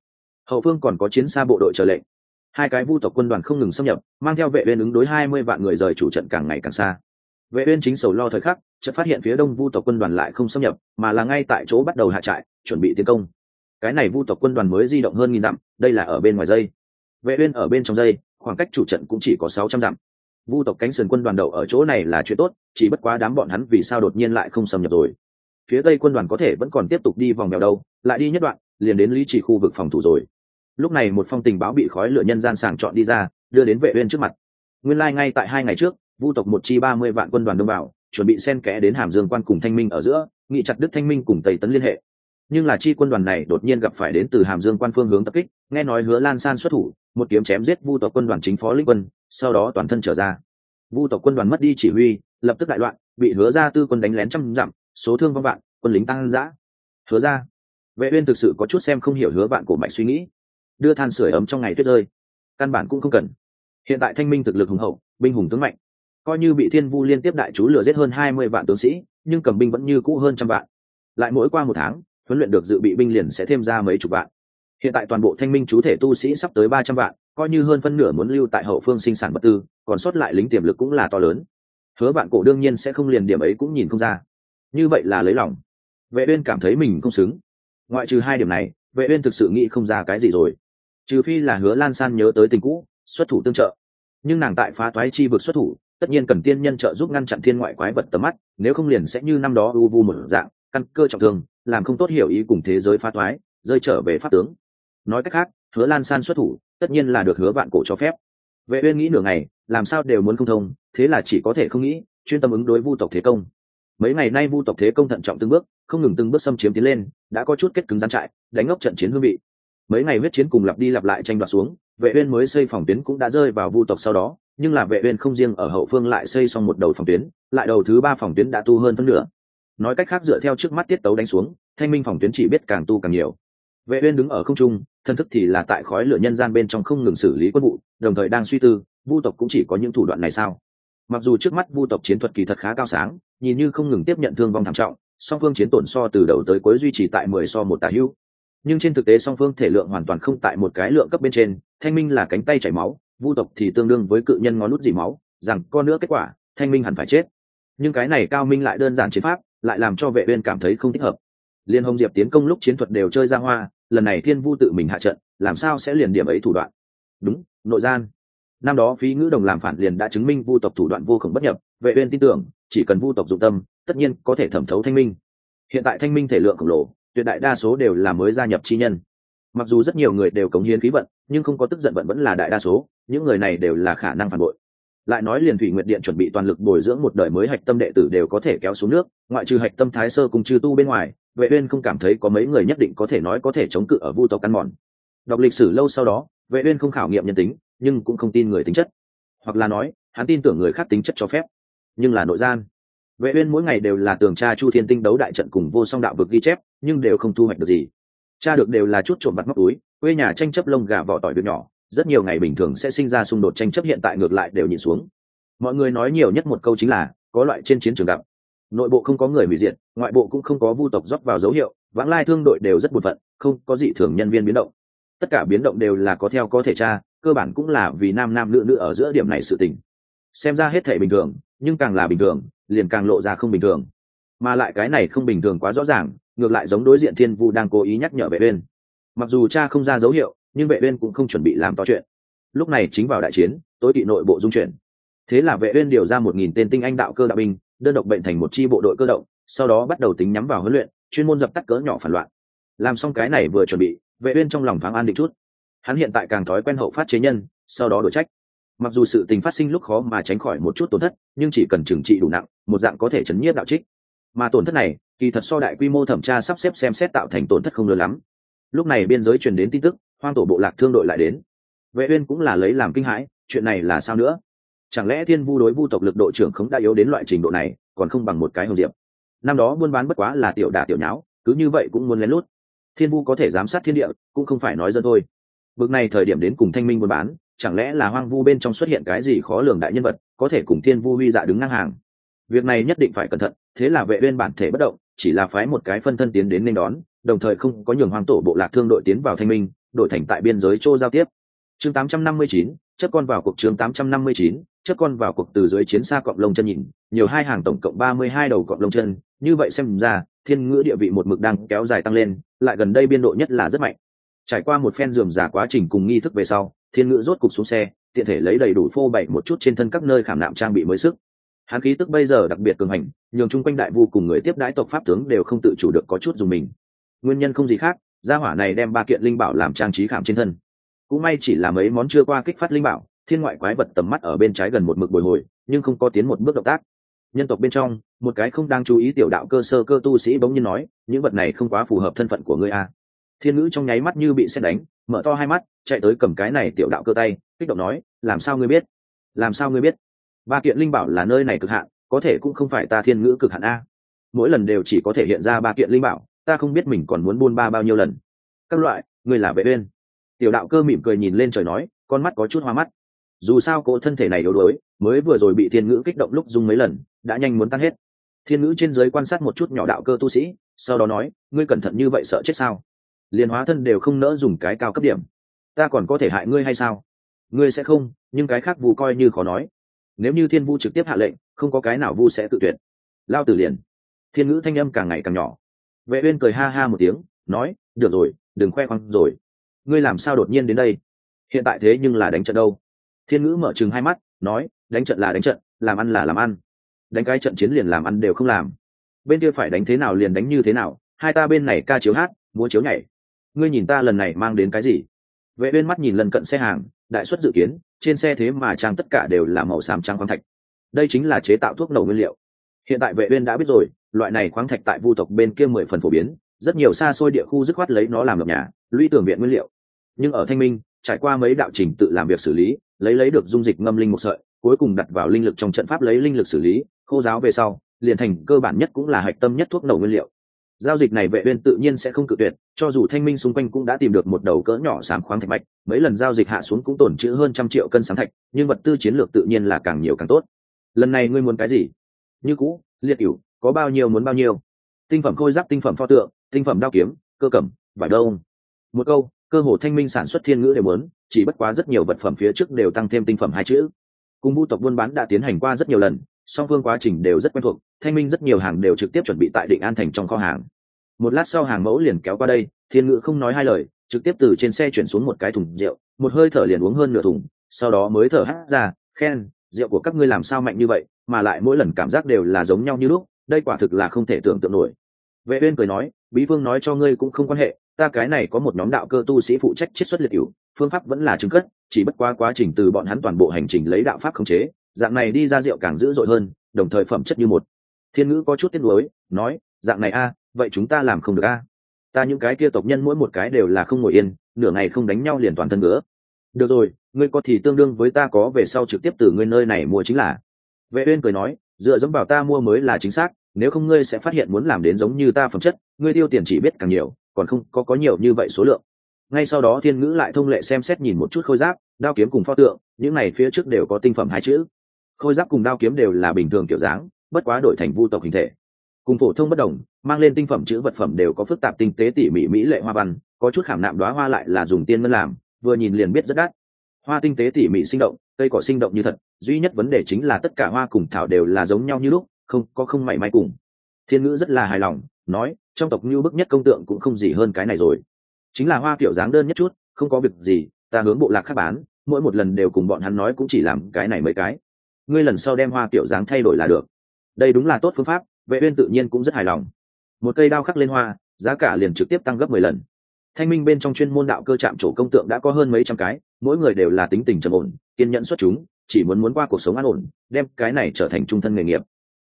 Hậu phương còn có chiến xa bộ đội chờ lệnh. Hai cái vu tộc quân đoàn không ngừng xâm nhập, mang theo vệ uyên ứng đối hai mươi vạn người rời chủ trận càng ngày càng xa. Vệ uyên chính sầu lo thời khắc chợt phát hiện phía đông vu tộc quân đoàn lại không xâm nhập, mà là ngay tại chỗ bắt đầu hạ trại, chuẩn bị tiến công. Cái này vu tộc quân đoàn mới di động hơn nghìn dặm, đây là ở bên ngoài dây. Vệ uyên ở bên trong dây, khoảng cách chủ trận cũng chỉ có 600 dặm. Vu tộc cánh sườn quân đoàn đầu ở chỗ này là chuyện tốt, chỉ bất quá đám bọn hắn vì sao đột nhiên lại không xâm nhập rồi? Phía tây quân đoàn có thể vẫn còn tiếp tục đi vòng mèo đâu, lại đi nhất đoạn, liền đến lý chỉ khu vực phòng thủ rồi. Lúc này một phong tình báo bị khói lửa nhân gian sàng chọn đi ra, đưa đến vệ uyên trước mặt. Nguyên lai like ngay tại hai ngày trước, vu tộc một chi ba mươi vạn quân đoàn đông bảo chuẩn bị xen kẽ đến hàm dương quan cùng thanh minh ở giữa, nghị chặt đức thanh minh cùng tây tấn liên hệ. Nhưng là chi quân đoàn này đột nhiên gặp phải đến từ hàm dương quan phương hướng tập kích, nghe nói hứa lan san xuất thủ, một kiếm chém giết vu tộc quân đoàn chính phó lĩnh quân, sau đó toàn thân trở ra. Vu tộc quân đoàn mất đi chỉ huy, lập tức đại loạn, bị hứa ra tư quân đánh lén trăm dặm, số thương vong vạn, quân lính tăng dã. Hứa ra vệ uyên thực sự có chút xem không hiểu hứa bạn của mạnh suy nghĩ. Đưa than sửa ấm trong ngày tuyết rơi, căn bản cũng không cần. Hiện tại thanh minh thực lực hùng hậu, binh hùng tướng mạnh coi như bị thiên vu liên tiếp đại chú lừa giết hơn hai mươi vạn tướng sĩ, nhưng cầm binh vẫn như cũ hơn trăm vạn. Lại mỗi qua một tháng, huấn luyện được dự bị binh liền sẽ thêm ra mấy chục vạn. Hiện tại toàn bộ thanh minh chú thể tu sĩ sắp tới ba trăm vạn, coi như hơn phân nửa muốn lưu tại hậu phương sinh sản vật tư, còn sót lại lính tiềm lực cũng là to lớn. Hứa bạn cổ đương nhiên sẽ không liền điểm ấy cũng nhìn không ra. Như vậy là lấy lòng. Vệ uyên cảm thấy mình không xứng. Ngoại trừ hai điểm này, vệ uyên thực sự nghĩ không ra cái gì rồi. Trừ phi là hứa lan san nhớ tới tình cũ, xuất thủ tương trợ. Nhưng nàng tại phá toái chi vực xuất thủ tất nhiên cần tiên nhân trợ giúp ngăn chặn thiên ngoại quái vật tầm mắt nếu không liền sẽ như năm đó u vu một dạng căn cơ trọng thương làm không tốt hiểu ý cùng thế giới phá thoái, rơi trở về pháp tướng. Nói cách khác hứa lan san xuất thủ tất nhiên là được hứa vạn cổ cho phép. Vệ uyên nghĩ nửa ngày làm sao đều muốn không thông thế là chỉ có thể không nghĩ chuyên tâm ứng đối vu tộc thế công. Mấy ngày nay vu tộc thế công thận trọng từng bước không ngừng từng bước xâm chiếm tiến lên đã có chút kết cứng gián trại đánh ngốc trận chiến hương vị. Mấy ngày huyết chiến cùng lặp đi lặp lại tranh đoạt xuống vệ uyên mới xây phòng tuyến cũng đã rơi vào vu tộc sau đó nhưng là vệ uyên không riêng ở hậu phương lại xây xong một đầu phòng tuyến, lại đầu thứ ba phòng tuyến đã tu hơn phân nửa. Nói cách khác dựa theo trước mắt tiết tấu đánh xuống, thanh minh phòng tuyến chỉ biết càng tu càng nhiều. Vệ uyên đứng ở không trung, thân thức thì là tại khói lửa nhân gian bên trong không ngừng xử lý quân vụ, đồng thời đang suy tư, vu tộc cũng chỉ có những thủ đoạn này sao? Mặc dù trước mắt vu tộc chiến thuật kỳ thật khá cao sáng, nhìn như không ngừng tiếp nhận thương vong thảm trọng, song phương chiến tổn so từ đầu tới cuối duy trì tại 10 so một tả hữu. Nhưng trên thực tế song phương thể lượng hoàn toàn không tại một cái lượng cấp bên trên, thanh minh là cánh tay chảy máu vu tộc thì tương đương với cự nhân ngón nút dỉ máu, rằng con nữa kết quả, thanh minh hẳn phải chết. Nhưng cái này cao minh lại đơn giản chiến pháp, lại làm cho vệ uyên cảm thấy không thích hợp. Liên hồng diệp tiến công lúc chiến thuật đều chơi ra hoa, lần này thiên vu tự mình hạ trận, làm sao sẽ liền điểm ấy thủ đoạn? Đúng, nội gian. Năm đó phí ngữ đồng làm phản liền đã chứng minh vu tộc thủ đoạn vô cùng bất nhập, vệ uyên tin tưởng, chỉ cần vu tộc dụng tâm, tất nhiên có thể thẩm thấu thanh minh. Hiện tại thanh minh thể lượng khổng lồ, tuyệt đại đa số đều là mới gia nhập chi nhân mặc dù rất nhiều người đều cống hiến khí vận, nhưng không có tức giận vận vẫn là đại đa số, những người này đều là khả năng phản bội. Lại nói liền thủy nguyện điện chuẩn bị toàn lực bồi dưỡng một đời mới hạch tâm đệ tử đều có thể kéo xuống nước, ngoại trừ hạch tâm thái sơ cùng chư tu bên ngoài, vệ uyên không cảm thấy có mấy người nhất định có thể nói có thể chống cự ở vu tộc căn mòn. Đọc lịch sử lâu sau đó, vệ uyên không khảo nghiệm nhân tính, nhưng cũng không tin người tính chất. Hoặc là nói, hắn tin tưởng người khác tính chất cho phép. Nhưng là nội gian. Vệ uyên mỗi ngày đều là tường tra chu thiên tinh đấu đại trận cùng vô song đạo vực ghi chép, nhưng đều không thu hoạch được gì tra được đều là chút trộm mặt móc túi, quê nhà tranh chấp lông gà vỏ tỏi việc nhỏ, rất nhiều ngày bình thường sẽ sinh ra xung đột tranh chấp hiện tại ngược lại đều nhìn xuống. Mọi người nói nhiều nhất một câu chính là, có loại trên chiến trường gặp. Nội bộ không có người hủy diệt, ngoại bộ cũng không có vu tộc dốc vào dấu hiệu, vãng lai thương đội đều rất buồn phận, không có dị thường nhân viên biến động. Tất cả biến động đều là có theo có thể tra, cơ bản cũng là vì nam nam nữ nữ ở giữa điểm này sự tình. Xem ra hết thể bình thường, nhưng càng là bình thường, liền càng lộ ra không bình thường. Mà lại cái này không bình thường quá rõ ràng ngược lại giống đối diện thiên vu đang cố ý nhắc nhở vệ uyên. Mặc dù cha không ra dấu hiệu, nhưng vệ uyên cũng không chuẩn bị làm to chuyện. Lúc này chính vào đại chiến, tối kỵ nội bộ dung chuyển. Thế là vệ uyên điều ra một nghìn tên tinh anh đạo cơ đạo binh, đơn độc bệnh thành một chi bộ đội cơ động, sau đó bắt đầu tính nhắm vào huấn luyện, chuyên môn dập tắt cỡ nhỏ phản loạn. Làm xong cái này vừa chuẩn bị, vệ uyên trong lòng thoáng an định chút. Hắn hiện tại càng thói quen hậu phát chế nhân, sau đó đổi trách. Mặc dù sự tình phát sinh lúc khó mà tránh khỏi một chút tổn thất, nhưng chỉ cần trừng trị đủ nặng, một dạng có thể chấn nhiếp đạo trích. Mà tổn thất này kỳ thật so đại quy mô thẩm tra sắp xếp xem xét tạo thành tổn thất không lớn lắm. Lúc này biên giới truyền đến tin tức, hoang tổ bộ lạc thương đội lại đến. Vệ uyên cũng là lấy làm kinh hãi, chuyện này là sao nữa? Chẳng lẽ thiên vu đối vu tộc lực độ trưởng không đã yếu đến loại trình độ này, còn không bằng một cái hồng diệp? Năm đó buôn bán bất quá là tiểu đả tiểu nháo, cứ như vậy cũng muốn lén lút. Thiên vu có thể giám sát thiên địa, cũng không phải nói dân thôi. Bước này thời điểm đến cùng thanh minh buôn bán, chẳng lẽ là hoang vu bên trong xuất hiện cái gì khó lường đại nhân vật, có thể cùng thiên vu huy dạ đứng ngang hàng? Việc này nhất định phải cẩn thận, thế là vệ uyên bản thể bất động chỉ là phái một cái phân thân tiến đến nên đón đồng thời không có nhường hoang tổ bộ lạc thương đội tiến vào thanh minh đổi thành tại biên giới châu giao tiếp. Chương 859, chất con vào cuộc chương 859, chất con vào cuộc từ dưới chiến xa cọp lông chân nhìn nhiều hai hàng tổng cộng 32 đầu cọp lông chân như vậy xem ra thiên ngữ địa vị một mực đang kéo dài tăng lên lại gần đây biên độ nhất là rất mạnh. Trải qua một phen dườm giả quá trình cùng nghi thức về sau thiên ngữ rốt cục xuống xe tiện thể lấy đầy đủ phô bày một chút trên thân các nơi khảm nạm trang bị mới sức hắn khí tức bây giờ đặc biệt cường hành, nhường chung quanh đại vu cùng người tiếp đãi tộc pháp tướng đều không tự chủ được có chút dùng mình. Nguyên nhân không gì khác, gia hỏa này đem ba kiện linh bảo làm trang trí khảm trên thân. Cũng may chỉ là mấy món chưa qua kích phát linh bảo, thiên ngoại quái vật tầm mắt ở bên trái gần một mực bồi hồi, nhưng không có tiến một bước động tác. Nhân tộc bên trong, một cái không đang chú ý tiểu đạo cơ sơ cơ tu sĩ bỗng nhiên nói, những vật này không quá phù hợp thân phận của ngươi a. Thiên ngữ trong nháy mắt như bị xét đánh, mở to hai mắt, chạy tới cầm cái này tiểu đạo cơ tay, kích động nói, làm sao ngươi biết? Làm sao ngươi biết? Ba kiện linh bảo là nơi này cực hạn, có thể cũng không phải ta thiên ngữ cực hạn a. Mỗi lần đều chỉ có thể hiện ra ba kiện linh bảo, ta không biết mình còn muốn buôn ba bao nhiêu lần. Các loại, ngươi là vệ uyên. Tiểu đạo cơ mỉm cười nhìn lên trời nói, con mắt có chút hoa mắt. Dù sao cỗ thân thể này yếu đuối, mới vừa rồi bị thiên ngữ kích động lúc dung mấy lần, đã nhanh muốn tan hết. Thiên ngữ trên dưới quan sát một chút nhỏ đạo cơ tu sĩ, sau đó nói, ngươi cẩn thận như vậy sợ chết sao? Liền hóa thân đều không nỡ dùng cái cao cấp điểm. Ta còn có thể hại ngươi hay sao? Ngươi sẽ không, nhưng cái khác vu coi như khó nói nếu như thiên vu trực tiếp hạ lệnh, không có cái nào vu sẽ tự tuyệt. Lao từ liền. Thiên ngữ thanh âm càng ngày càng nhỏ. Vệ uyên cười ha ha một tiếng, nói, được rồi, đừng khoe khoang rồi. Ngươi làm sao đột nhiên đến đây? Hiện tại thế nhưng là đánh trận đâu? Thiên ngữ mở chừng hai mắt, nói, đánh trận là đánh trận, làm ăn là làm ăn. Đánh cái trận chiến liền làm ăn đều không làm. Bên kia phải đánh thế nào liền đánh như thế nào, hai ta bên này ca chiếu hát, múa chiếu nhảy. Ngươi nhìn ta lần này mang đến cái gì? Vệ uyên mắt nhìn lần cận xe hàng, đại suất dự kiến trên xe thế mà trang tất cả đều là màu xám trắng khoáng thạch. Đây chính là chế tạo thuốc nổ nguyên liệu. Hiện tại vệ uyên đã biết rồi, loại này khoáng thạch tại vu tộc bên kia mười phần phổ biến, rất nhiều xa xôi địa khu dứt khoát lấy nó làm lập nhà, lũy tường viện nguyên liệu. Nhưng ở thanh minh, trải qua mấy đạo trình tự làm việc xử lý, lấy lấy được dung dịch ngâm linh một sợi, cuối cùng đặt vào linh lực trong trận pháp lấy linh lực xử lý, khô giáo về sau, liền thành cơ bản nhất cũng là hạch tâm nhất thuốc nổ nguyên liệu giao dịch này vệ uyên tự nhiên sẽ không cự tuyệt, cho dù thanh minh xung quanh cũng đã tìm được một đầu cỡ nhỏ sám khoáng thạch mạch, mấy lần giao dịch hạ xuống cũng tổn trữ hơn trăm triệu cân sáng thạch, nhưng vật tư chiến lược tự nhiên là càng nhiều càng tốt. Lần này ngươi muốn cái gì? Như cũ, liệt cửu, có bao nhiêu muốn bao nhiêu. Tinh phẩm khôi giáp, tinh phẩm pho tượng, tinh phẩm đao kiếm, cơ cẩm, vải đông. Một câu, cơ hồ thanh minh sản xuất thiên ngữ đều muốn, chỉ bất quá rất nhiều vật phẩm phía trước đều tăng thêm tinh phẩm hai chữ. Cùng vu tộc buôn bán đã tiến hành qua rất nhiều lần song phương quá trình đều rất quen thuộc, thanh minh rất nhiều hàng đều trực tiếp chuẩn bị tại định an thành trong kho hàng. Một lát sau hàng mẫu liền kéo qua đây, thiên ngữ không nói hai lời, trực tiếp từ trên xe chuyển xuống một cái thùng rượu, một hơi thở liền uống hơn nửa thùng, sau đó mới thở hắt ra, khen, rượu của các ngươi làm sao mạnh như vậy, mà lại mỗi lần cảm giác đều là giống nhau như lúc, đây quả thực là không thể tưởng tượng nổi. Vệ uyên cười nói, bí vương nói cho ngươi cũng không quan hệ, ta cái này có một nhóm đạo cơ tu sĩ phụ trách chiết xuất liệt cửu, phương pháp vẫn là chứng cất, chỉ bất quá quá trình từ bọn hắn toàn bộ hành trình lấy đạo pháp khống chế dạng này đi ra rượu càng dữ dội hơn, đồng thời phẩm chất như một. Thiên ngữ có chút tiếc nuối, nói, dạng này a, vậy chúng ta làm không được a. Ta những cái kia tộc nhân mỗi một cái đều là không ngồi yên, nửa ngày không đánh nhau liền toàn thân nữa được rồi, ngươi có thì tương đương với ta có về sau trực tiếp từ ngươi nơi này mua chính là. Vệ uyên cười nói, dựa dẫm vào ta mua mới là chính xác, nếu không ngươi sẽ phát hiện muốn làm đến giống như ta phẩm chất, ngươi tiêu tiền chỉ biết càng nhiều, còn không có có nhiều như vậy số lượng. Ngay sau đó thiên ngữ lại thông lệ xem xét nhìn một chút khôi giáp, đao kiếm cùng pho tượng, những này phía trước đều có tinh phẩm hai chữ khôi giáp cùng đao kiếm đều là bình thường kiểu dáng, bất quá đổi thành vu tộc hình thể. Cùng phổ thông bất đồng, mang lên tinh phẩm chữ vật phẩm đều có phức tạp tinh tế tỉ mỉ mỹ lệ hoa văn, có chút khảm nạm đoá hoa lại là dùng tiên ngân làm, vừa nhìn liền biết rất đắt. Hoa tinh tế tỉ mỉ sinh động, cây cỏ sinh động như thật, duy nhất vấn đề chính là tất cả hoa cùng thảo đều là giống nhau như lúc, không có không mảy may cùng. Thiên ngữ rất là hài lòng, nói, trong tộc như bức nhất công tượng cũng không gì hơn cái này rồi. Chính là hoa kiểu dáng đơn nhất chút, không có việc gì, ta hướng bộ lạc khác bán, mỗi một lần đều cùng bọn hắn nói cũng chỉ làm cái này mấy cái ngươi lần sau đem hoa kiểu dáng thay đổi là được. Đây đúng là tốt phương pháp, vệ uyên tự nhiên cũng rất hài lòng. Một cây đao khắc lên hoa, giá cả liền trực tiếp tăng gấp 10 lần. Thanh minh bên trong chuyên môn đạo cơ trạm chỗ công tượng đã có hơn mấy trăm cái, mỗi người đều là tính tình trầm ổn, kiên nhẫn xuất chúng, chỉ muốn muốn qua cuộc sống an ổn, đem cái này trở thành trung thân nghề nghiệp.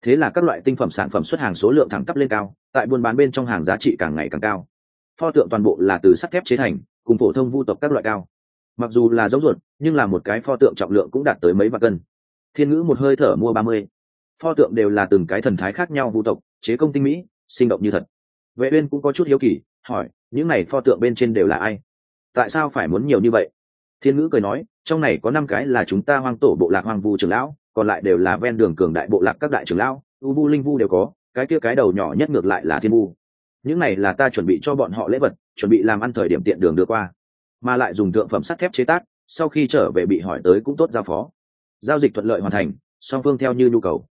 Thế là các loại tinh phẩm sản phẩm xuất hàng số lượng thẳng tắp lên cao, tại buôn bán bên trong hàng giá trị càng ngày càng cao. Pho tượng toàn bộ là từ sắt thép chế thành, cùng phổ thông vu tộc các loại cao. Mặc dù là giống ruột, nhưng là một cái pho tượng trọng lượng cũng đạt tới mấy vạn cân thiên ngữ một hơi thở mua ba mươi. Pho tượng đều là từng cái thần thái khác nhau vũ tộc, chế công tinh mỹ, sinh động như thật. Vệ uyên cũng có chút hiếu kỳ, hỏi, những này pho tượng bên trên đều là ai? Tại sao phải muốn nhiều như vậy? Thiên ngữ cười nói, trong này có năm cái là chúng ta hoang tổ bộ lạc hoang vu trưởng lão, còn lại đều là ven đường cường đại bộ lạc các đại trưởng lão, u vu linh vu đều có, cái kia cái đầu nhỏ nhất ngược lại là thiên vu. Những này là ta chuẩn bị cho bọn họ lễ vật, chuẩn bị làm ăn thời điểm tiện đường đưa qua. Mà lại dùng thượng phẩm sắt thép chế tác, sau khi trở về bị hỏi tới cũng tốt giao phó giao dịch thuận lợi hoàn thành, song phương theo như nhu cầu.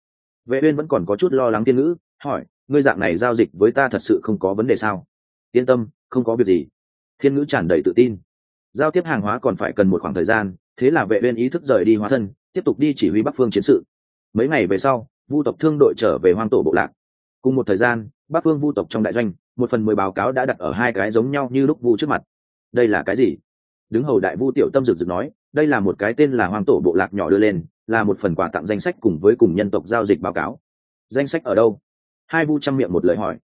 Vệ uyên vẫn còn có chút lo lắng tiên ngữ, hỏi, ngươi dạng này giao dịch với ta thật sự không có vấn đề sao? Yên tâm, không có việc gì. Thiên ngữ tràn đầy tự tin. Giao tiếp hàng hóa còn phải cần một khoảng thời gian, thế là vệ uyên ý thức rời đi hóa thân, tiếp tục đi chỉ huy bắc phương chiến sự. Mấy ngày về sau, vu tộc thương đội trở về hoang tổ bộ lạc. Cùng một thời gian, bắc phương vu tộc trong đại doanh, một phần mười báo cáo đã đặt ở hai cái giống nhau như lúc vu trước mặt. Đây là cái gì? Đứng hầu đại vu tiểu tâm rực rực nói đây là một cái tên là hoang tổ bộ lạc nhỏ đưa lên, là một phần quà tặng danh sách cùng với cùng nhân tộc giao dịch báo cáo. Danh sách ở đâu? Hai vu chăm miệng một lời hỏi.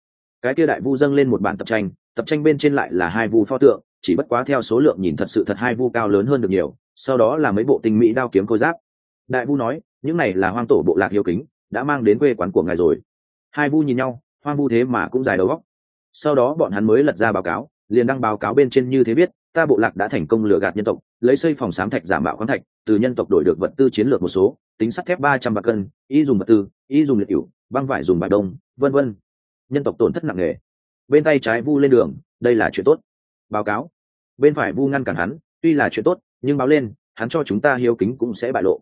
Cái kia đại vu dâng lên một bản tập tranh tập tranh bên trên lại là hai vu pho tượng, chỉ bất quá theo số lượng nhìn thật sự thật hai vu cao lớn hơn được nhiều, sau đó là mấy bộ tinh mỹ đao kiếm cô giáp. Đại vu nói, những này là hoang tổ bộ lạc hiếu kính, đã mang đến quê quán của ngài rồi. Hai vu nhìn nhau, hoang vu thế mà cũng dài đầu góc sau đó bọn hắn mới lật ra báo cáo, liền đăng báo cáo bên trên như thế biết ta bộ lạc đã thành công lừa gạt nhân tộc, lấy xây phòng sám thạch giả mạo khoáng thạch, từ nhân tộc đổi được vật tư chiến lược một số, tính sắt thép ba trăm bạc cân, y dùng vật tư, y dùng liệt cựu băng vải dùng bài đông, vân vân. Nhân tộc tổn thất nặng nề. Bên tay trái vu lên đường, đây là chuyện tốt. Báo cáo. Bên phải vu ngăn cản hắn, tuy là chuyện tốt, nhưng báo lên, hắn cho chúng ta hiếu kính cũng sẽ bại lộ.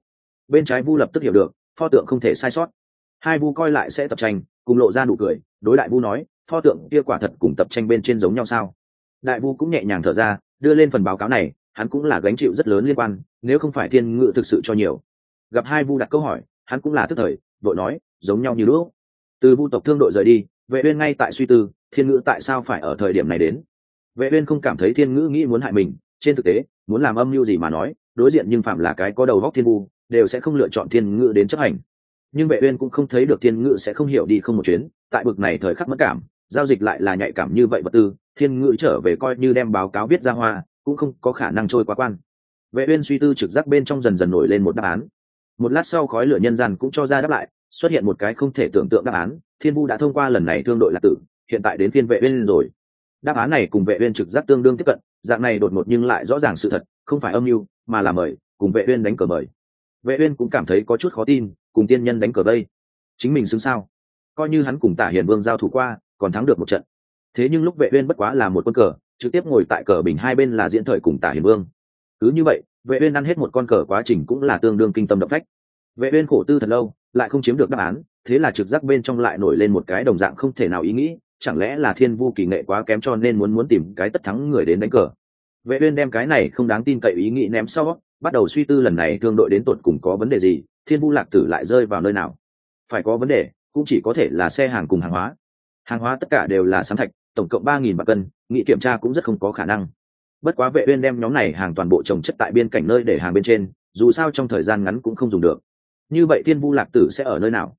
Bên trái vu lập tức hiểu được, pho tượng không thể sai sót. Hai vu coi lại sẽ tập tranh, cùng lộ ra nụ cười, đối đại vu nói, pho tượng kia quả thật cùng tập tranh bên trên giống nhau sao? Đại vu cũng nhẹ nhàng thở ra đưa lên phần báo cáo này, hắn cũng là gánh chịu rất lớn liên quan, nếu không phải thiên ngự thực sự cho nhiều. Gặp hai vu đặt câu hỏi, hắn cũng là tức thời, vội nói, giống nhau như lúc. Từ vu tộc thương đội rời đi, vệ uyên ngay tại suy tư, thiên ngữ tại sao phải ở thời điểm này đến? Vệ uyên không cảm thấy thiên ngữ nghĩ muốn hại mình, trên thực tế, muốn làm âm mưu gì mà nói, đối diện nhưng phạm là cái có đầu góc thiên vu, đều sẽ không lựa chọn thiên ngữ đến chấp hành. Nhưng vệ uyên cũng không thấy được thiên ngữ sẽ không hiểu đi không một chuyến, tại bực này thời khắc mất cảm giao dịch lại là nhạy cảm như vậy vật tư, thiên ngữ trở về coi như đem báo cáo viết ra hoa, cũng không có khả năng trôi qua quan. Vệ uyên suy tư trực giác bên trong dần dần nổi lên một đáp án. Một lát sau khói lửa nhân gian cũng cho ra đáp lại, xuất hiện một cái không thể tưởng tượng đáp án, thiên vu đã thông qua lần này thương đội lạc tử, hiện tại đến phiên vệ uyên rồi. Đáp án này cùng vệ uyên trực giác tương đương tiếp cận, dạng này đột ngột nhưng lại rõ ràng sự thật, không phải âm mưu, mà là mời, cùng vệ uyên đánh cờ mời. Vệ uyên cũng cảm thấy có chút khó tin, cùng tiên nhân đánh cờ đây. Chính mình xứng sao? Coi như hắn cùng tả hiền vương giao thủ qua còn thắng được một trận. Thế nhưng lúc vệ uyên bất quá là một quân cờ, trực tiếp ngồi tại cờ bình hai bên là diễn thời cùng tả hiền vương. Cứ như vậy, vệ uyên ăn hết một con cờ quá trình cũng là tương đương kinh tâm động phách. Vệ uyên khổ tư thật lâu, lại không chiếm được đáp án, thế là trực giác bên trong lại nổi lên một cái đồng dạng không thể nào ý nghĩ, chẳng lẽ là thiên vu kỳ nghệ quá kém cho nên muốn muốn tìm cái tất thắng người đến đánh cờ. Vệ uyên đem cái này không đáng tin cậy ý nghĩ ném sau, bắt đầu suy tư lần này thương đội đến tột cùng có vấn đề gì, thiên vu lạc tử lại rơi vào nơi nào. Phải có vấn đề, cũng chỉ có thể là xe hàng cùng hàng hóa hàng hóa tất cả đều là sáng thạch, tổng cộng ba nghìn bạc cân, nghị kiểm tra cũng rất không có khả năng. Bất quá vệ uyên đem nhóm này hàng toàn bộ trồng chất tại biên cảnh nơi để hàng bên trên, dù sao trong thời gian ngắn cũng không dùng được. Như vậy thiên vu lạc tử sẽ ở nơi nào?